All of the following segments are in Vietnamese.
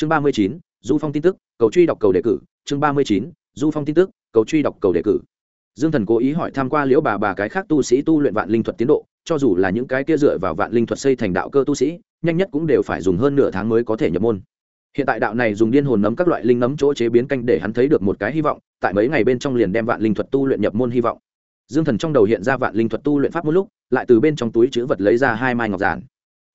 chương ba mươi chín, du phong tin tức, cầu truy đọc cầu đề cử. Chương ba mươi chín, du phong tin tức, cầu truy đọc cầu đề cử. Dương thần cố ý hỏi tham q u a liễu bà bà cái khác tu sĩ tu luyện vạn linh thuật tiến độ, cho dù là những cái kia dựa vào vạn linh thuật xây thành đạo cơ tu sĩ, nhanh nhất cũng đều phải dùng hơn nửa tháng mới có thể nhập môn. Hiện tại đạo này dùng điên hồn nấm các loại linh nấm chỗ chế biến canh để hắn thấy được một cái hy vọng, tại mấy ngày bên trong liền đem vạn linh thuật tu luyện nhập môn hy vọng. Dương thần trong đầu hiện ra vạn linh thuật tu luyện pháp một lúc, lại từ bên trong túi chữ vật lấy ra hai mai ngọc giản.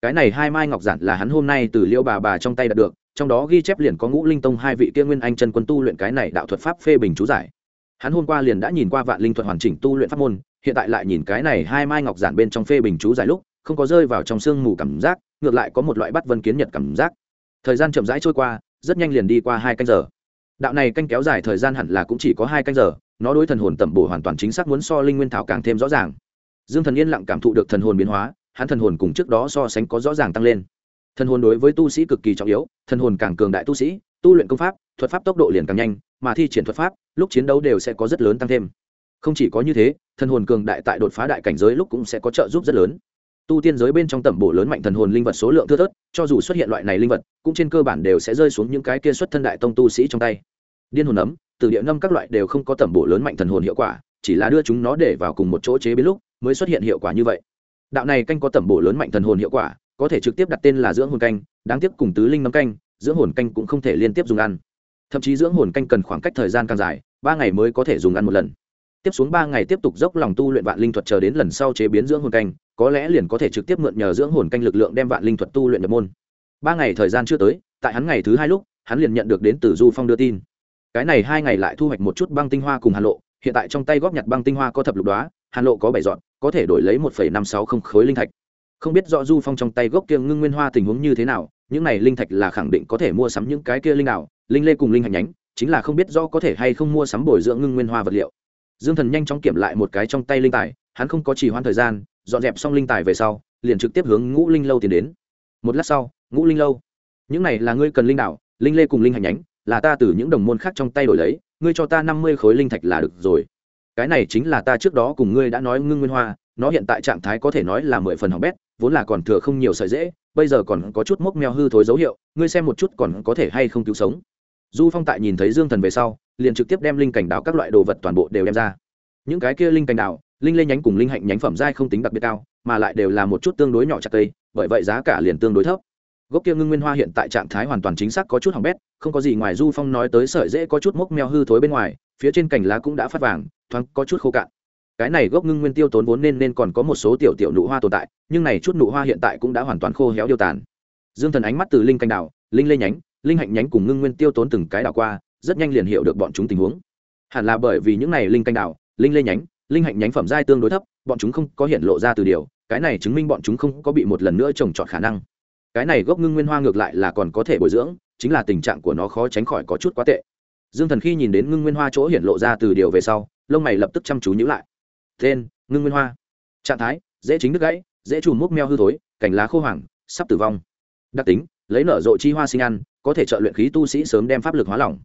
Cái này hai mai ngọc giản là hắn hôm nay từ liêu bà bà trong tay đạt được trong đó ghi chép liền có ngũ linh tông hai vị kia nguyên anh chân quân tu luyện cái này đạo thuật pháp phê bình chú giải. Hắn hôm qua liền đã nhìn qua vạn linh thuật hoàn chỉnh tu luyện pháp môn, hiện tại lại nhìn cái này hai mai ngọc giản bên trong phê bình chú giải lúc, không có rơi vào trong sương mù cảm giác, ngược lại có một loại bắt vân kiến nhật cảm giác. Thời gian chậm rãi trôi qua, rất nhanh liền đi qua hai canh giờ. Đạo này canh kéo dài thời gian hẳn là cũng chỉ có hai canh giờ, nó đối thần hồn tẩm bổ hoàn toàn chính xác muốn so linh nguyên thảo càng thêm rõ ràng. Dương thần yên lặng cảm thụ được thần hồn biến hóa, hắn thần hồn cùng trước đó so sánh có rõ ràng tăng lên. Thần hồn đối với tu sĩ cực kỳ trọng yếu thần hồn càng cường đại tu sĩ, tu luyện công pháp, thuật pháp tốc độ liền càng nhanh, mà thi triển thuật pháp, lúc chiến đấu đều sẽ có rất lớn tăng thêm. Không chỉ có như thế, thần hồn cường đại tại đột phá đại cảnh giới lúc cũng sẽ có trợ giúp rất lớn. Tu tiên giới bên trong tẩm bổ lớn mạnh thần hồn linh vật số lượng thưa thớt, cho dù xuất hiện loại này linh vật, cũng trên cơ bản đều sẽ rơi xuống những cái kia xuất thân đại tông tu sĩ trong tay. Điên hồn ấm, từ địa ngâm các loại đều không có tẩm bổ lớn mạnh thần hồn hiệu quả, chỉ là đưa chúng nó để vào cùng một chỗ chế biến lúc mới xuất hiện hiệu quả như vậy. Đạo này canh có tẩm bổ lớn mạnh thần hồn hiệu quả, có thể trực tiếp đặt tên là dưỡng hồn canh, đáng tiếc cùng tứ linh nấm canh dưỡng hồn canh cũng không thể liên tiếp dùng ăn. Thậm chí dưỡng hồn canh cần khoảng cách thời gian càng dài, ba ngày mới có thể dùng ăn một lần. Tiếp xuống ba ngày tiếp tục dốc lòng tu luyện vạn linh thuật chờ đến lần sau chế biến dưỡng hồn canh, có lẽ liền có thể trực tiếp mượn nhờ dưỡng hồn canh lực lượng đem vạn linh thuật tu luyện nhập môn. Ba ngày thời gian chưa tới, tại hắn ngày thứ hai lúc, hắn liền nhận được đến từ du phong đưa tin. Cái này hai ngày lại thu hoạch một chút băng tinh hoa cùng hàn lộ, hiện tại trong tay góp nhặt băng tinh hoa có thập lục đoá hàn lộ có bảy dọn có thể đổi lấy một năm sáu không khối linh thạch. Không biết rõ du phong trong tay gốc kia ngưng nguyên hoa tình huống như thế nào những này linh thạch là khẳng định có thể mua sắm những cái kia linh nào linh lê cùng linh hạch nhánh, chính là không biết rõ có thể hay không mua sắm bồi dưỡng ngưng nguyên hoa vật liệu. Dương thần nhanh chóng kiểm lại một cái trong tay linh tài, hắn không có trì hoãn thời gian, dọn dẹp xong linh tài về sau, liền trực tiếp hướng ngũ linh lâu tiến đến. Một lát sau, ngũ linh lâu, những này là ngươi cần linh đạo linh lê cùng linh hạch nhánh, là ta từ những đồng môn khác trong tay đổi lấy, ngươi cho ta năm mươi khối linh thạch là được rồi. Cái này chính là ta trước đó cùng ngươi đã nói ngưng nguyên hoa nó hiện tại trạng thái có thể nói là mười phần hỏng bét, vốn là còn thừa không nhiều sợi dễ, bây giờ còn có chút mốc meo hư thối dấu hiệu, ngươi xem một chút còn có thể hay không cứu sống. Du phong tại nhìn thấy dương thần về sau, liền trực tiếp đem linh cảnh đào các loại đồ vật toàn bộ đều đem ra. Những cái kia linh cảnh đào linh lê nhánh cùng linh hạnh nhánh phẩm dai không tính đặc biệt cao, mà lại đều là một chút tương đối nhỏ chặt cây, bởi vậy giá cả liền tương đối thấp. Gốc kia ngưng nguyên hoa hiện tại trạng thái hoàn toàn chính xác có chút hỏng bét, không có gì ngoài du phong nói tới sợi dễ có chút mốc meo hư thối bên ngoài, phía trên cành lá cũng đã phát vàng, thoáng có chút khô cạn cái này gốc ngưng nguyên tiêu tốn vốn nên nên còn có một số tiểu tiểu nụ hoa tồn tại, nhưng này chút nụ hoa hiện tại cũng đã hoàn toàn khô héo điêu tàn. Dương thần ánh mắt từ linh canh đảo, linh lê nhánh, linh hạnh nhánh cùng ngưng nguyên tiêu tốn từng cái đảo qua, rất nhanh liền hiểu được bọn chúng tình huống. Hẳn là bởi vì những này linh canh đảo, linh lê nhánh, linh hạnh nhánh phẩm giai tương đối thấp, bọn chúng không có hiện lộ ra từ điều, cái này chứng minh bọn chúng không có bị một lần nữa trồng trọt khả năng. Cái này gốc ngưng nguyên hoa ngược lại là còn có thể bồi dưỡng, chính là tình trạng của nó khó tránh khỏi có chút quá tệ. Dương thần khi nhìn đến ngưng nguyên hoa chỗ hiện lộ ra từ điều về sau, lông mày lập tức chăm chú nhữ lại tên, ngưng nguyên hoa. Trạng thái, dễ chính đứt gãy, dễ trùm múc meo hư thối, cành lá khô hoàng, sắp tử vong. Đặc tính, lấy nở rộ chi hoa sinh ăn, có thể trợ luyện khí tu sĩ sớm đem pháp lực hóa lỏng.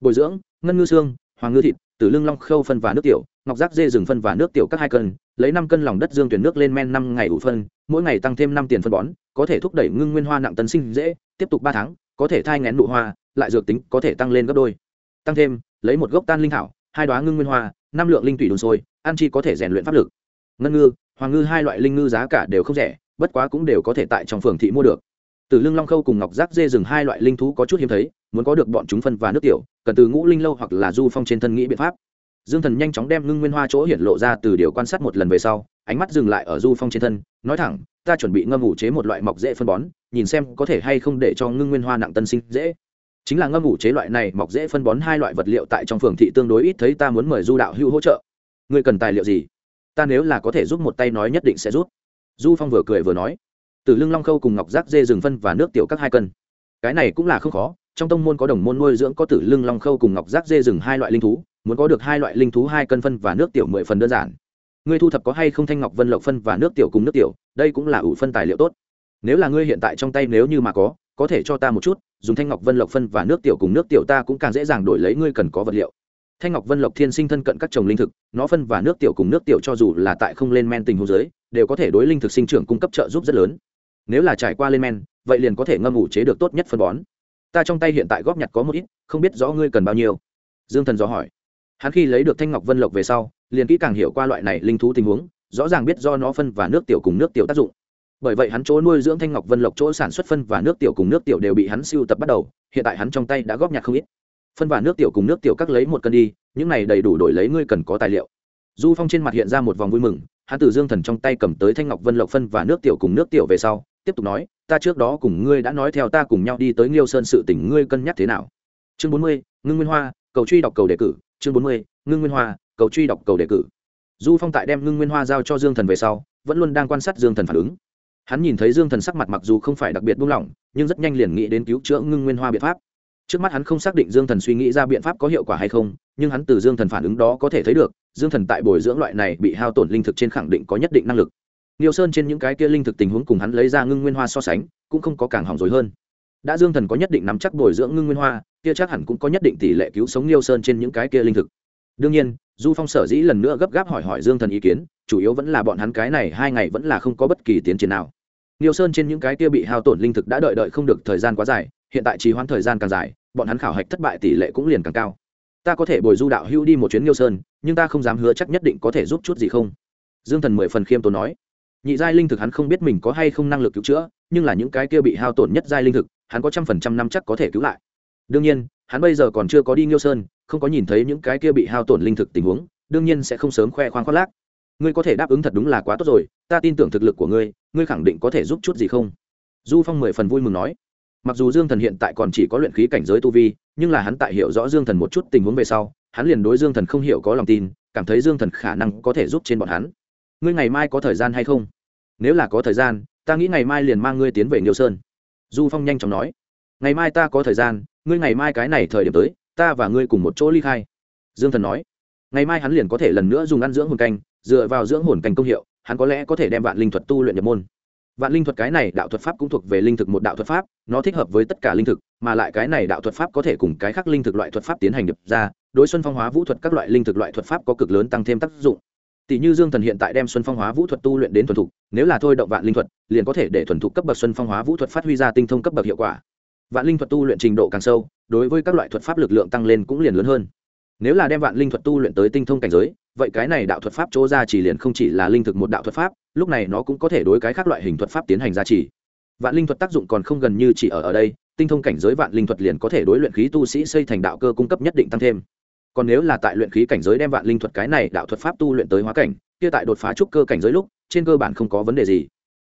Bồi dưỡng, ngân ngư xương, hoàng ngư thịt, tử lưng long khâu phân và nước tiểu, ngọc giác dê rừng phân và nước tiểu các hai cân, lấy năm cân lòng đất dương tuyển nước lên men năm ngày ủ phân, mỗi ngày tăng thêm năm tiền phân bón, có thể thúc đẩy ngưng nguyên hoa nặng tân sinh dễ, tiếp tục ba tháng, có thể thai ngén nụ hoa, lại dược tính có thể tăng lên gấp đôi. Tăng thêm, lấy một gốc tan linh thảo, hai đoá ngưng nguyên hoa, năm lượng linh thủy đồn sôi ăn chi có thể rèn luyện pháp lực. Ngân ngư, hoàng ngư hai loại linh ngư giá cả đều không rẻ, bất quá cũng đều có thể tại trong phường thị mua được. Từ lưng long khâu cùng ngọc giác dê rừng hai loại linh thú có chút hiếm thấy, muốn có được bọn chúng phân và nước tiểu, cần từ ngũ linh lâu hoặc là du phong trên thân nghĩ biện pháp. Dương thần nhanh chóng đem ngưng nguyên hoa chỗ hiện lộ ra từ điều quan sát một lần về sau, ánh mắt dừng lại ở du phong trên thân, nói thẳng, ta chuẩn bị ngâm ủ chế một loại mọc dễ phân bón, nhìn xem có thể hay không để cho ngưng nguyên hoa nặng tân sinh dễ. Chính là ngâm ủ chế loại này mọc dễ phân bón hai loại vật liệu tại trong phường thị tương đối ít thấy, ta muốn mời du đạo hữu hỗ trợ ngươi cần tài liệu gì? Ta nếu là có thể giúp một tay nói nhất định sẽ giúp. Du phong vừa cười vừa nói. Từ lưng long khâu cùng ngọc giác dê rừng phân và nước tiểu các hai cân. Cái này cũng là không khó, trong tông môn có đồng môn nuôi dưỡng có tử lưng long khâu cùng ngọc giác dê rừng hai loại linh thú, muốn có được hai loại linh thú hai cân phân và nước tiểu mười phần đơn giản. Ngươi thu thập có hay không thanh ngọc vân lộc phân và nước tiểu cùng nước tiểu, đây cũng là ủ phân tài liệu tốt. Nếu là ngươi hiện tại trong tay nếu như mà có có thể cho ta một chút, dùng thanh ngọc vân lộc phân và nước tiểu cùng nước tiểu ta cũng càng dễ dàng đổi lấy ngươi cần có vật liệu thanh ngọc vân lộc thiên sinh thân cận các trồng linh thực, nó phân và nước tiểu cùng nước tiểu cho dù là tại không lên men tình hồ dưới, đều có thể đối linh thực sinh trưởng cung cấp trợ giúp rất lớn. Nếu là trải qua lên men, vậy liền có thể ngâm ủ chế được tốt nhất phân bón. Ta trong tay hiện tại góp nhặt có một ít, không biết rõ ngươi cần bao nhiêu. Dương thần dò hỏi. Hắn khi lấy được thanh ngọc vân lộc về sau, liền kỹ càng hiểu qua loại này linh thú tình huống, rõ ràng biết do nó phân và nước tiểu cùng nước tiểu tác dụng. Bởi vậy hắn chỗ nuôi dưỡng thanh ngọc vân lộc chỗ sản xuất phân và nước tiểu cùng nước tiểu đều bị hắn siêu tập bắt đầu, hiện tại hắn trong tay đã góp nhặt không ít phân và nước tiểu cùng nước tiểu các lấy một cân đi, những này đầy đủ đổi lấy ngươi cần có tài liệu. Du phong trên mặt hiện ra một vòng vui mừng, hắn từ dương thần trong tay cầm tới thanh ngọc vân lộc phân và nước tiểu cùng nước tiểu về sau, tiếp tục nói, ta trước đó cùng ngươi đã nói theo ta cùng nhau đi tới nghiêu sơn sự tỉnh ngươi cân nhắc thế nào? Chương bốn mươi, ngưng nguyên hoa, cầu truy đọc cầu đề cử. Chương bốn mươi, ngưng nguyên hoa, cầu truy đọc cầu đề cử. Du phong tại đem ngưng nguyên hoa giao cho dương thần về sau, vẫn luôn đang quan sát dương thần phản ứng. Hắn nhìn thấy dương thần sắc mặt mặc dù không phải đặc biệt buông lỏng, nhưng rất nhanh liền nghĩ đến cứu chữa ngưng nguyên hoa biện pháp trước mắt hắn không xác định dương thần suy nghĩ ra biện pháp có hiệu quả hay không nhưng hắn từ dương thần phản ứng đó có thể thấy được dương thần tại bồi dưỡng loại này bị hao tổn linh thực trên khẳng định có nhất định năng lực nhiều Sơn trên những cái kia linh thực tình huống cùng hắn lấy ra ngưng nguyên hoa so sánh, cũng không có càng hỏng rồi hơn. Đã Dương Thần có nhất định nắm chắc bồi dưỡng ngưng nguyên hoa, kia chắc hẳn cũng có nhất định tỷ lệ cứu sống nhiều Sơn trên những cái kia linh thực. Đương nhiên, Du Phong sở dĩ lần nữa gấp gáp hỏi hỏi Dương Thần ý kiến, chủ yếu vẫn là bọn hắn cái này hai ngày vẫn là không có bất kỳ tiến triển nào. nhiều Sơn trên những cái kia bị hao tổn linh thực đã đợi đợi không được thời gian quá dài, hiện tại trì hoãn thời gian càng dài, bọn hắn khảo hạch thất bại tỷ lệ cũng liền càng cao. Ta có thể bồi du đạo hưu đi một chuyến nghiêu Sơn, nhưng ta không dám hứa chắc nhất định có thể giúp chút gì không. Dương Thần mười phần khiêm tốn nói. Nhị giai linh thực hắn không biết mình có hay không năng lực cứu chữa nhưng là những cái kia bị hao tổn nhất giai linh thực hắn có trăm phần trăm năm chắc có thể cứu lại. Đương nhiên hắn bây giờ còn chưa có đi nghiêu sơn không có nhìn thấy những cái kia bị hao tổn linh thực tình huống đương nhiên sẽ không sớm khoe khoang khoác lác. Ngươi có thể đáp ứng thật đúng là quá tốt rồi ta tin tưởng thực lực của ngươi ngươi khẳng định có thể giúp chút gì không? Du phong mười phần vui mừng nói mặc dù dương thần hiện tại còn chỉ có luyện khí cảnh giới tu vi, nhưng là hắn tại hiểu rõ dương thần một chút tình huống về sau, hắn liền đối dương thần không hiểu có lòng tin, cảm thấy dương thần khả năng có thể giúp trên bọn hắn. Ngươi ngày mai có thời gian hay không? Nếu là có thời gian, ta nghĩ ngày mai liền mang ngươi tiến về nghiêu sơn. Du phong nhanh chóng nói. Ngày mai ta có thời gian, ngươi ngày mai cái này thời điểm tới, ta và ngươi cùng một chỗ ly khai. Dương thần nói. Ngày mai hắn liền có thể lần nữa dùng ăn dưỡng hồn canh, dựa vào dưỡng hồn canh công hiệu, hắn có lẽ có thể đem vạn linh thuật tu luyện nhập môn vạn linh thuật cái này đạo thuật pháp cũng thuộc về linh thực một đạo thuật pháp, nó thích hợp với tất cả linh thực, mà lại cái này đạo thuật pháp có thể cùng cái khác linh thực loại thuật pháp tiến hành nhập ra, đối xuân phong hóa vũ thuật các loại linh thực loại thuật pháp có cực lớn tăng thêm tác dụng. Tỷ như dương thần hiện tại đem xuân phong hóa vũ thuật tu luyện đến thuần thục, nếu là thôi động vạn linh thuật, liền có thể để thuần thục cấp bậc xuân phong hóa vũ thuật phát huy ra tinh thông cấp bậc hiệu quả. Vạn linh thuật tu luyện trình độ càng sâu, đối với các loại thuật pháp lực lượng tăng lên cũng liền lớn hơn nếu là đem vạn linh thuật tu luyện tới tinh thông cảnh giới, vậy cái này đạo thuật pháp chỗ ra chỉ liền không chỉ là linh thực một đạo thuật pháp, lúc này nó cũng có thể đối cái khác loại hình thuật pháp tiến hành gia trì. Vạn linh thuật tác dụng còn không gần như chỉ ở ở đây, tinh thông cảnh giới vạn linh thuật liền có thể đối luyện khí tu sĩ xây thành đạo cơ cung cấp nhất định tăng thêm. Còn nếu là tại luyện khí cảnh giới đem vạn linh thuật cái này đạo thuật pháp tu luyện tới hóa cảnh, kia tại đột phá trúc cơ cảnh giới lúc, trên cơ bản không có vấn đề gì.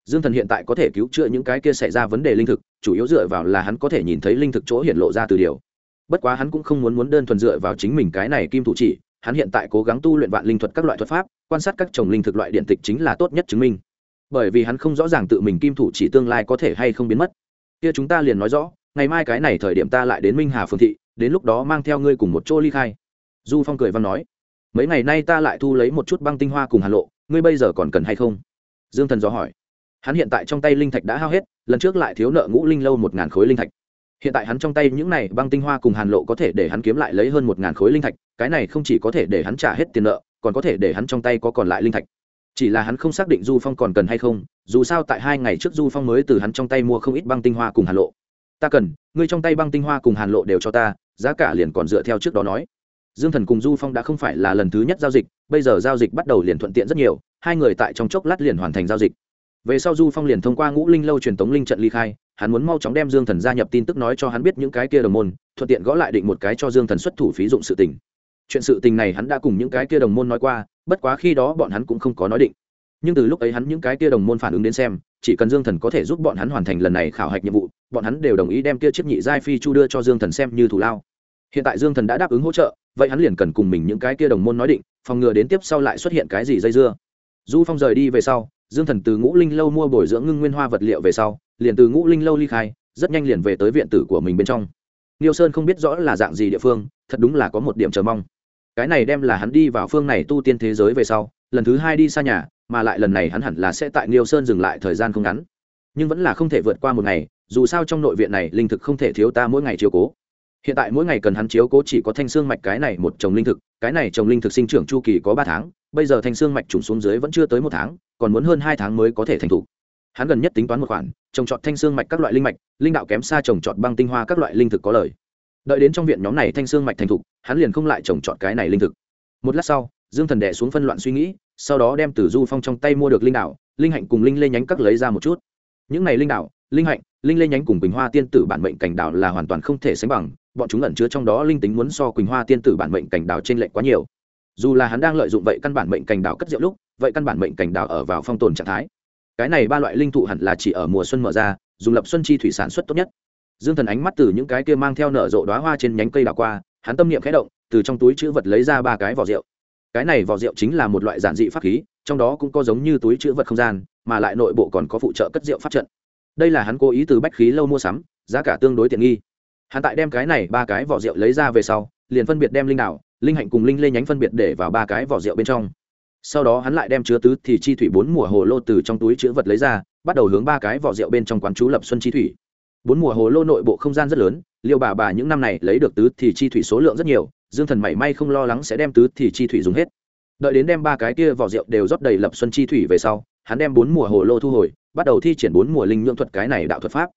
Dương thần hiện tại có thể cứu chữa những cái kia xảy ra vấn đề linh thực, chủ yếu dựa vào là hắn có thể nhìn thấy linh thực chỗ hiện lộ ra từ điều bất quá hắn cũng không muốn muốn đơn thuần dựa vào chính mình cái này kim thủ chỉ, hắn hiện tại cố gắng tu luyện vạn linh thuật các loại thuật pháp, quan sát các trồng linh thực loại điện tịch chính là tốt nhất chứng minh. Bởi vì hắn không rõ ràng tự mình kim thủ chỉ tương lai có thể hay không biến mất. Kia chúng ta liền nói rõ, ngày mai cái này thời điểm ta lại đến minh hà phương thị, đến lúc đó mang theo ngươi cùng một chỗ ly khai. Du phong cười văn nói. Mấy ngày nay ta lại thu lấy một chút băng tinh hoa cùng hà lộ, ngươi bây giờ còn cần hay không? Dương thần dò hỏi. Hắn hiện tại trong tay linh thạch đã hao hết, lần trước lại thiếu nợ ngũ linh lâu một ngàn khối linh thạch hiện tại hắn trong tay những này băng tinh hoa cùng hàn lộ có thể để hắn kiếm lại lấy hơn một ngàn khối linh thạch, cái này không chỉ có thể để hắn trả hết tiền nợ, còn có thể để hắn trong tay có còn lại linh thạch. Chỉ là hắn không xác định du phong còn cần hay không, dù sao tại hai ngày trước du phong mới từ hắn trong tay mua không ít băng tinh hoa cùng hàn lộ. Ta cần, ngươi trong tay băng tinh hoa cùng hàn lộ đều cho ta, giá cả liền còn dựa theo trước đó nói. Dương thần cùng du phong đã không phải là lần thứ nhất giao dịch, bây giờ giao dịch bắt đầu liền thuận tiện rất nhiều, hai người tại trong chốc lát liền hoàn thành giao dịch về sau du phong liền thông qua ngũ linh lâu truyền tống linh trận ly khai, hắn muốn mau chóng đem dương thần gia nhập tin tức nói cho hắn biết những cái kia đồng môn, thuận tiện gõ lại định một cái cho dương thần xuất thủ phí dụng sự tình. Chuyện sự tình này hắn đã cùng những cái kia đồng môn nói qua, bất quá khi đó bọn hắn cũng không có nói định. Nhưng từ lúc ấy hắn những cái kia đồng môn phản ứng đến xem, chỉ cần dương thần có thể giúp bọn hắn hoàn thành lần này khảo hạch nhiệm vụ, bọn hắn đều đồng ý đem kia chiếc nhị giai phi chu đưa cho dương thần xem như thủ lao. Hiện tại dương thần đã đáp ứng hỗ trợ, vậy hắn liền cần cùng mình những cái kia đồng môn nói định, phòng ngừa đến tiếp sau lại xuất hiện cái gì dây dưa. Du phong rời đi về sau dương thần từ ngũ linh lâu mua bồi dưỡng ngưng nguyên hoa vật liệu về sau, liền từ ngũ linh lâu ly khai, rất nhanh liền về tới viện tử của mình bên trong. Niêu sơn không biết rõ là dạng gì địa phương, thật đúng là có một điểm chờ mong. Cái này đem là hắn đi vào phương này tu tiên thế giới về sau, lần thứ hai đi xa nhà, mà lại lần này hắn hẳn là sẽ tại niêu sơn dừng lại thời gian không ngắn. Nhưng vẫn là không thể vượt qua một ngày, dù sao trong nội viện này linh thực không thể thiếu ta mỗi ngày chiều cố hiện tại mỗi ngày cần hắn chiếu cố chỉ có thanh xương mạch cái này một trồng linh thực, cái này trồng linh thực sinh trưởng chu kỳ có ba tháng, bây giờ thanh xương mạch trùng xuống dưới vẫn chưa tới một tháng, còn muốn hơn hai tháng mới có thể thành thủ. hắn gần nhất tính toán một khoản, trồng trọt thanh xương mạch các loại linh mạch, linh đạo kém xa trồng trọt băng tinh hoa các loại linh thực có lời. Đợi đến trong viện nhóm này thanh xương mạch thành thục hắn liền không lại trồng trọt cái này linh thực. Một lát sau, dương thần đệ xuống phân loạn suy nghĩ, sau đó đem từ du phong trong tay mua được linh đạo, linh hạnh cùng linh lê nhánh các lấy ra một chút. Những này linh đạo linh hạnh, linh lê nhánh cùng bình hoa tiên tử bản mệnh cảnh đạo là hoàn toàn không thể sánh bằng, bọn chúng ẩn chứa trong đó linh tính muốn so quỳnh hoa tiên tử bản mệnh cảnh đạo trên lệnh quá nhiều. Dù là hắn đang lợi dụng vậy căn bản mệnh cảnh đạo cất rượu lúc, vậy căn bản mệnh cảnh đạo ở vào phong tồn trạng thái. Cái này ba loại linh thụ hẳn là chỉ ở mùa xuân mở ra, dùng lập xuân chi thủy sản xuất tốt nhất. Dương thần ánh mắt từ những cái kia mang theo nở rộ đoá hoa trên nhánh cây đảo qua, hắn tâm niệm khẽ động, từ trong túi chữ vật lấy ra ba cái vỏ rượu. Cái này vỏ rượu chính là một loại giản dị pháp khí, trong đó cũng có giống như túi chữ vật không gian, mà lại nội bộ còn có phụ trợ cất rượu pháp trận đây là hắn cố ý từ bách khí lâu mua sắm, giá cả tương đối tiện nghi. Hắn tại đem cái này ba cái vỏ rượu lấy ra về sau, liền phân biệt đem linh đạo linh hạnh cùng linh lê nhánh phân biệt để vào ba cái vỏ rượu bên trong. Sau đó hắn lại đem chứa tứ thì chi thủy bốn mùa hồ lô từ trong túi chữ vật lấy ra, bắt đầu hướng ba cái vỏ rượu bên trong quán chú lập xuân chi thủy. Bốn mùa hồ lô nội bộ không gian rất lớn, liêu bà bà những năm này lấy được tứ thì chi thủy số lượng rất nhiều, dương thần mảy may không lo lắng sẽ đem tứ thì chi thủy dùng hết. Đợi đến đem ba cái kia vỏ rượu đều rót đầy lập xuân chi thủy về sau, hắn đem bốn mùa hồ lô thu hồi bắt đầu thi triển bốn mùa linh nhượng thuật cái này đạo thuật pháp.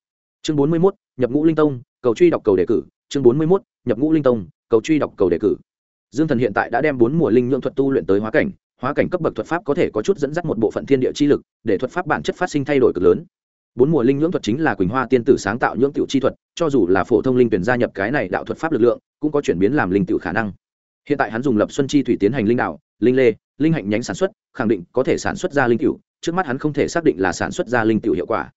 Chương bốn mươi mốt, nhập ngũ linh tông, cầu truy đọc cầu đề cử. Chương bốn mươi mốt, nhập ngũ linh tông, cầu truy đọc cầu đề cử. Dương thần hiện tại đã đem bốn mùa linh nhượng thuật tu luyện tới hóa cảnh. Hóa cảnh cấp bậc thuật pháp có thể có chút dẫn dắt một bộ phận thiên địa chi lực, để thuật pháp bản chất phát sinh thay đổi cực lớn. Bốn mùa linh nhưỡng thuật chính là quỳnh hoa tiên tử sáng tạo nhưỡng tiểu chi thuật, cho dù là phổ thông linh tuyển gia nhập cái này đạo thuật pháp lực lượng, cũng có chuyển biến làm linh tiểu khả năng. Hiện tại hắn dùng lập xuân chi thủy tiến hành linh đạo, linh lê, linh hạnh nhánh sản xuất, khẳng định có thể sản xuất ra linh tiểu trước mắt hắn không thể xác định là sản xuất ra linh tiểu hiệu quả.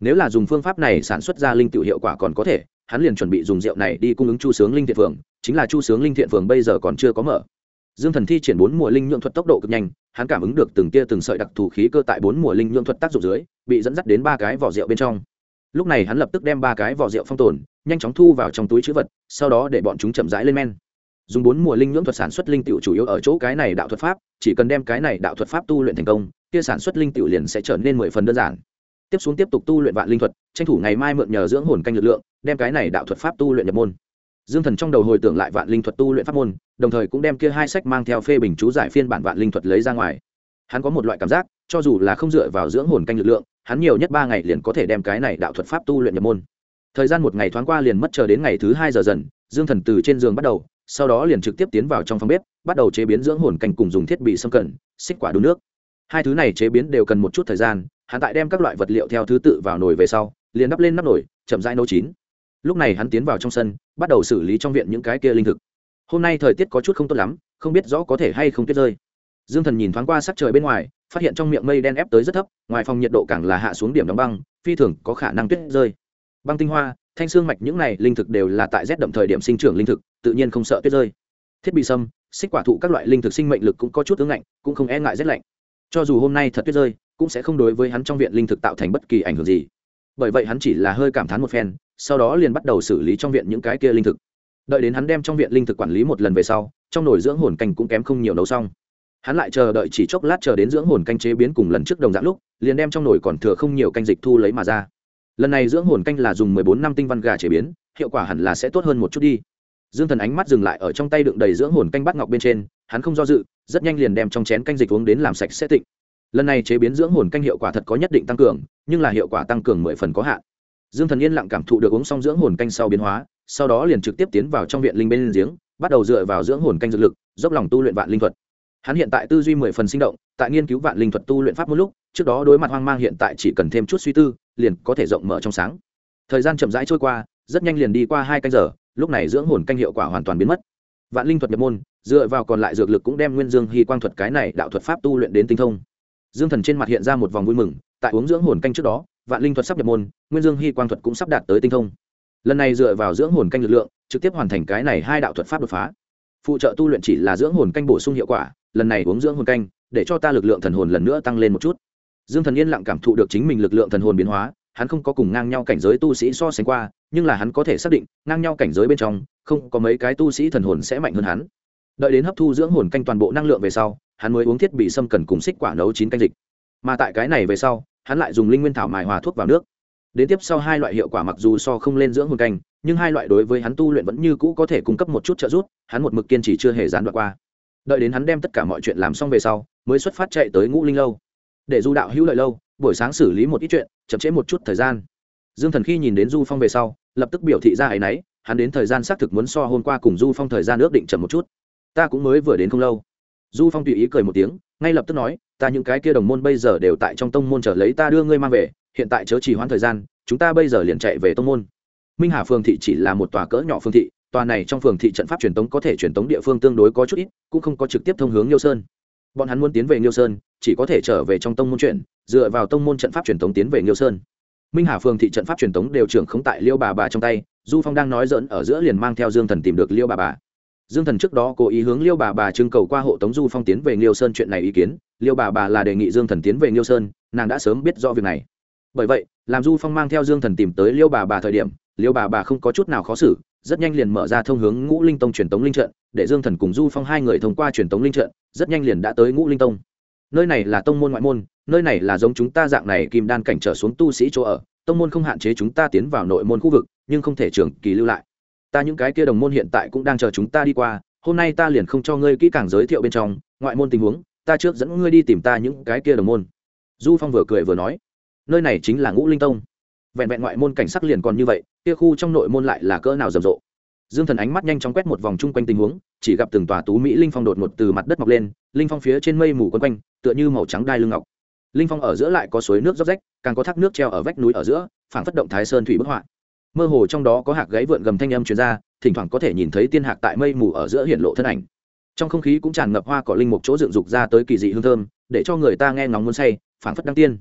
Nếu là dùng phương pháp này sản xuất ra linh tiểu hiệu quả còn có thể, hắn liền chuẩn bị dùng rượu này đi cung ứng chu sướng linh thiện phường, chính là chu sướng linh thiện phường bây giờ còn chưa có mở. Dương thần thi triển bốn mùa linh nhượng thuật tốc độ cực nhanh, hắn cảm ứng được từng tia từng sợi đặc thù khí cơ tại bốn mùa linh nhượng thuật tác dụng dưới, bị dẫn dắt đến ba cái vỏ rượu bên trong. Lúc này hắn lập tức đem ba cái vỏ rượu phong tồn, nhanh chóng thu vào trong túi chữ vật, sau đó để bọn chúng chậm rãi lên men. Dùng bốn mùa linh nhưỡng thuật sản xuất linh tiểu chủ yếu ở chỗ cái này đạo thuật pháp, chỉ cần đem cái này đạo thuật pháp tu luyện thành công kia sản xuất linh tiểu liền sẽ trở nên mười phần đơn giản. Tiếp xuống tiếp tục tu luyện vạn linh thuật, tranh thủ ngày mai mượn nhờ dưỡng hồn canh lực lượng, đem cái này đạo thuật pháp tu luyện nhập môn. Dương thần trong đầu hồi tưởng lại vạn linh thuật tu luyện pháp môn, đồng thời cũng đem kia hai sách mang theo phê bình chú giải phiên bản vạn linh thuật lấy ra ngoài. Hắn có một loại cảm giác, cho dù là không dựa vào dưỡng hồn canh lực lượng, hắn nhiều nhất ba ngày liền có thể đem cái này đạo thuật pháp tu luyện nhập môn. Thời gian một ngày thoáng qua liền mất chờ đến ngày thứ hai giờ dần, dương thần từ trên giường bắt đầu, sau đó liền trực tiếp tiến vào trong phòng bếp, bắt đầu chế biến dưỡng hồn canh cùng dùng thiết bị xâm cẩn, xích quả đun nước hai thứ này chế biến đều cần một chút thời gian, hắn tại đem các loại vật liệu theo thứ tự vào nồi về sau, liền đắp lên nắp nồi, chậm rãi nấu chín. Lúc này hắn tiến vào trong sân, bắt đầu xử lý trong viện những cái kia linh thực. Hôm nay thời tiết có chút không tốt lắm, không biết rõ có thể hay không tuyết rơi. Dương thần nhìn thoáng qua sắc trời bên ngoài, phát hiện trong miệng mây đen ép tới rất thấp, ngoài phòng nhiệt độ càng là hạ xuống điểm đóng băng, phi thường có khả năng tuyết rơi. Băng tinh hoa, thanh xương mạch những này linh thực đều là tại rét đậm thời điểm sinh trưởng linh thực, tự nhiên không sợ tuyết rơi. Thiết bị sâm, xích quả thụ các loại linh thực sinh mệnh lực cũng có chút tướng lạnh cũng không e ngại rét lạnh cho dù hôm nay thật tuyết rơi, cũng sẽ không đối với hắn trong viện linh thực tạo thành bất kỳ ảnh hưởng gì. Bởi vậy hắn chỉ là hơi cảm thán một phen, sau đó liền bắt đầu xử lý trong viện những cái kia linh thực. Đợi đến hắn đem trong viện linh thực quản lý một lần về sau, trong nồi dưỡng hồn canh cũng kém không nhiều nấu xong. Hắn lại chờ đợi chỉ chốc lát chờ đến dưỡng hồn canh chế biến cùng lần trước đồng dạng lúc, liền đem trong nồi còn thừa không nhiều canh dịch thu lấy mà ra. Lần này dưỡng hồn canh là dùng mười bốn năm tinh văn gà chế biến, hiệu quả hẳn là sẽ tốt hơn một chút đi. Dương thần ánh mắt dừng lại ở trong tay đựng đầy dưỡng hồn canh bắt ngọc bên trên hắn không do dự, rất nhanh liền đem trong chén canh dịch uống đến làm sạch sẽ tịnh. Lần này chế biến dưỡng hồn canh hiệu quả thật có nhất định tăng cường, nhưng là hiệu quả tăng cường mười phần có hạn. Dương thần yên lặng cảm thụ được uống xong dưỡng hồn canh sau biến hóa, sau đó liền trực tiếp tiến vào trong viện linh bên giếng, bắt đầu dựa vào dưỡng hồn canh dược lực, dốc lòng tu luyện vạn linh thuật. Hắn hiện tại tư duy mười phần sinh động, tại nghiên cứu vạn linh thuật tu luyện pháp một lúc, trước đó đối mặt hoang mang hiện tại chỉ cần thêm chút suy tư, liền có thể rộng mở trong sáng. Thời gian chậm rãi trôi qua, rất nhanh liền đi qua hai canh giờ, lúc này dưỡng hồn canh hiệu quả hoàn toàn biến mất. Vạn linh thuật nhập môn dựa vào còn lại dược lực cũng đem nguyên dương hy quang thuật cái này đạo thuật pháp tu luyện đến tinh thông. Dương thần trên mặt hiện ra một vòng vui mừng, tại uống dưỡng hồn canh trước đó, vạn linh thuật sắp nhập môn, nguyên dương hy quang thuật cũng sắp đạt tới tinh thông. Lần này dựa vào dưỡng hồn canh lực lượng, trực tiếp hoàn thành cái này hai đạo thuật pháp đột phá. Phụ trợ tu luyện chỉ là dưỡng hồn canh bổ sung hiệu quả, lần này uống dưỡng hồn canh, để cho ta lực lượng thần hồn lần nữa tăng lên một chút. Dương thần yên lặng cảm thụ được chính mình lực lượng thần hồn biến hóa, hắn không có cùng ngang nhau cảnh giới tu sĩ so sánh qua, nhưng là hắn có thể xác định, ngang nhau cảnh giới bên trong, không có mấy cái tu sĩ thần hồn sẽ mạnh hơn hắn đợi đến hấp thu dưỡng hồn canh toàn bộ năng lượng về sau, hắn mới uống thiết bị xâm cần cùng xích quả nấu chín canh dịch. Mà tại cái này về sau, hắn lại dùng linh nguyên thảo mài hòa thuốc vào nước. Đến tiếp sau hai loại hiệu quả mặc dù so không lên dưỡng hồn canh, nhưng hai loại đối với hắn tu luyện vẫn như cũ có thể cung cấp một chút trợ giúp, hắn một mực kiên trì chưa hề gián đoạn qua. Đợi đến hắn đem tất cả mọi chuyện làm xong về sau, mới xuất phát chạy tới ngũ linh lâu. Để du đạo hữu lợi lâu, buổi sáng xử lý một ít chuyện, chậm trễ một chút thời gian. Dương thần khi nhìn đến du phong về sau, lập tức biểu thị ra ấ y n ấ y hắn đến thời gian xác thực muốn so hôm qua cùng du phong thời gian ước định chậm một chút ta cũng mới vừa đến không lâu. Du phong tùy ý cười một tiếng, ngay lập tức nói, ta những cái kia đồng môn bây giờ đều tại trong tông môn trở lấy ta đưa ngươi mang về, hiện tại chớ chỉ hoãn thời gian, chúng ta bây giờ liền chạy về tông môn. Minh hà phường thị chỉ là một tòa cỡ nhỏ phương thị, tòa này trong phường thị trận pháp truyền tống có thể truyền tống địa phương tương đối có chút ít, cũng không có trực tiếp thông hướng nhiêu sơn. Bọn hắn muốn tiến về nhiêu sơn, chỉ có thể trở về trong tông môn chuyển dựa vào tông môn trận pháp truyền tống tiến về nhiêu sơn. Minh hà phường thị trận pháp truyền tống đều trưởng không tại liêu bà bà trong tay, du phong đang nói dỡn ở giữa liền mang theo dương thần tìm được liêu bà bà dương thần trước đó cố ý hướng liêu bà bà trưng cầu qua hộ tống du phong tiến về liêu sơn chuyện này ý kiến, liêu bà bà là đề nghị dương thần tiến về liêu sơn, nàng đã sớm biết rõ việc này. Bởi vậy, làm du phong mang theo dương thần tìm tới liêu bà bà thời điểm, liêu bà bà không có chút nào khó xử, rất nhanh liền mở ra thông hướng ngũ linh tông truyền tống linh trận, để dương thần cùng du phong hai người thông qua truyền tống linh trận, rất nhanh liền đã tới ngũ linh tông. Nơi này là tông môn ngoại môn, nơi này là giống chúng ta dạng này kim đan cảnh trở xuống tu sĩ chỗ ở, tông môn không hạn chế chúng ta tiến vào nội môn khu vực, nhưng không thể trường kỳ lưu lại ta những cái kia đồng môn hiện tại cũng đang chờ chúng ta đi qua, hôm nay ta liền không cho ngươi kỹ càng giới thiệu bên trong, ngoại môn tình huống, ta trước dẫn ngươi đi tìm ta những cái kia đồng môn. Du phong vừa cười vừa nói, nơi này chính là ngũ linh tông. Vẹn vẹn ngoại môn cảnh sắc liền còn như vậy, kia khu trong nội môn lại là cỡ nào rầm rộ? Dương thần ánh mắt nhanh chóng quét một vòng chung quanh tình huống, chỉ gặp từng tòa tú mỹ linh phong đột ngột từ mặt đất mọc lên, linh phong phía trên mây mù quấn quanh, tựa như màu trắng đai lưng ngọc. Linh phong ở giữa lại có suối nước róc rách, càng có thác nước treo ở vách núi ở giữa, phảng phất động thái sơn thủy bức họa mơ hồ trong đó có hạc gáy vượn gầm thanh âm truyền ra, thỉnh thoảng có thể nhìn thấy tiên hạc tại mây mù ở giữa hiện lộ thân ảnh. Trong không khí cũng tràn ngập hoa cỏ linh mục chỗ dựng dục ra tới kỳ dị hương thơm, để cho người ta nghe ngóng muốn say, phảng phất đăng tiên.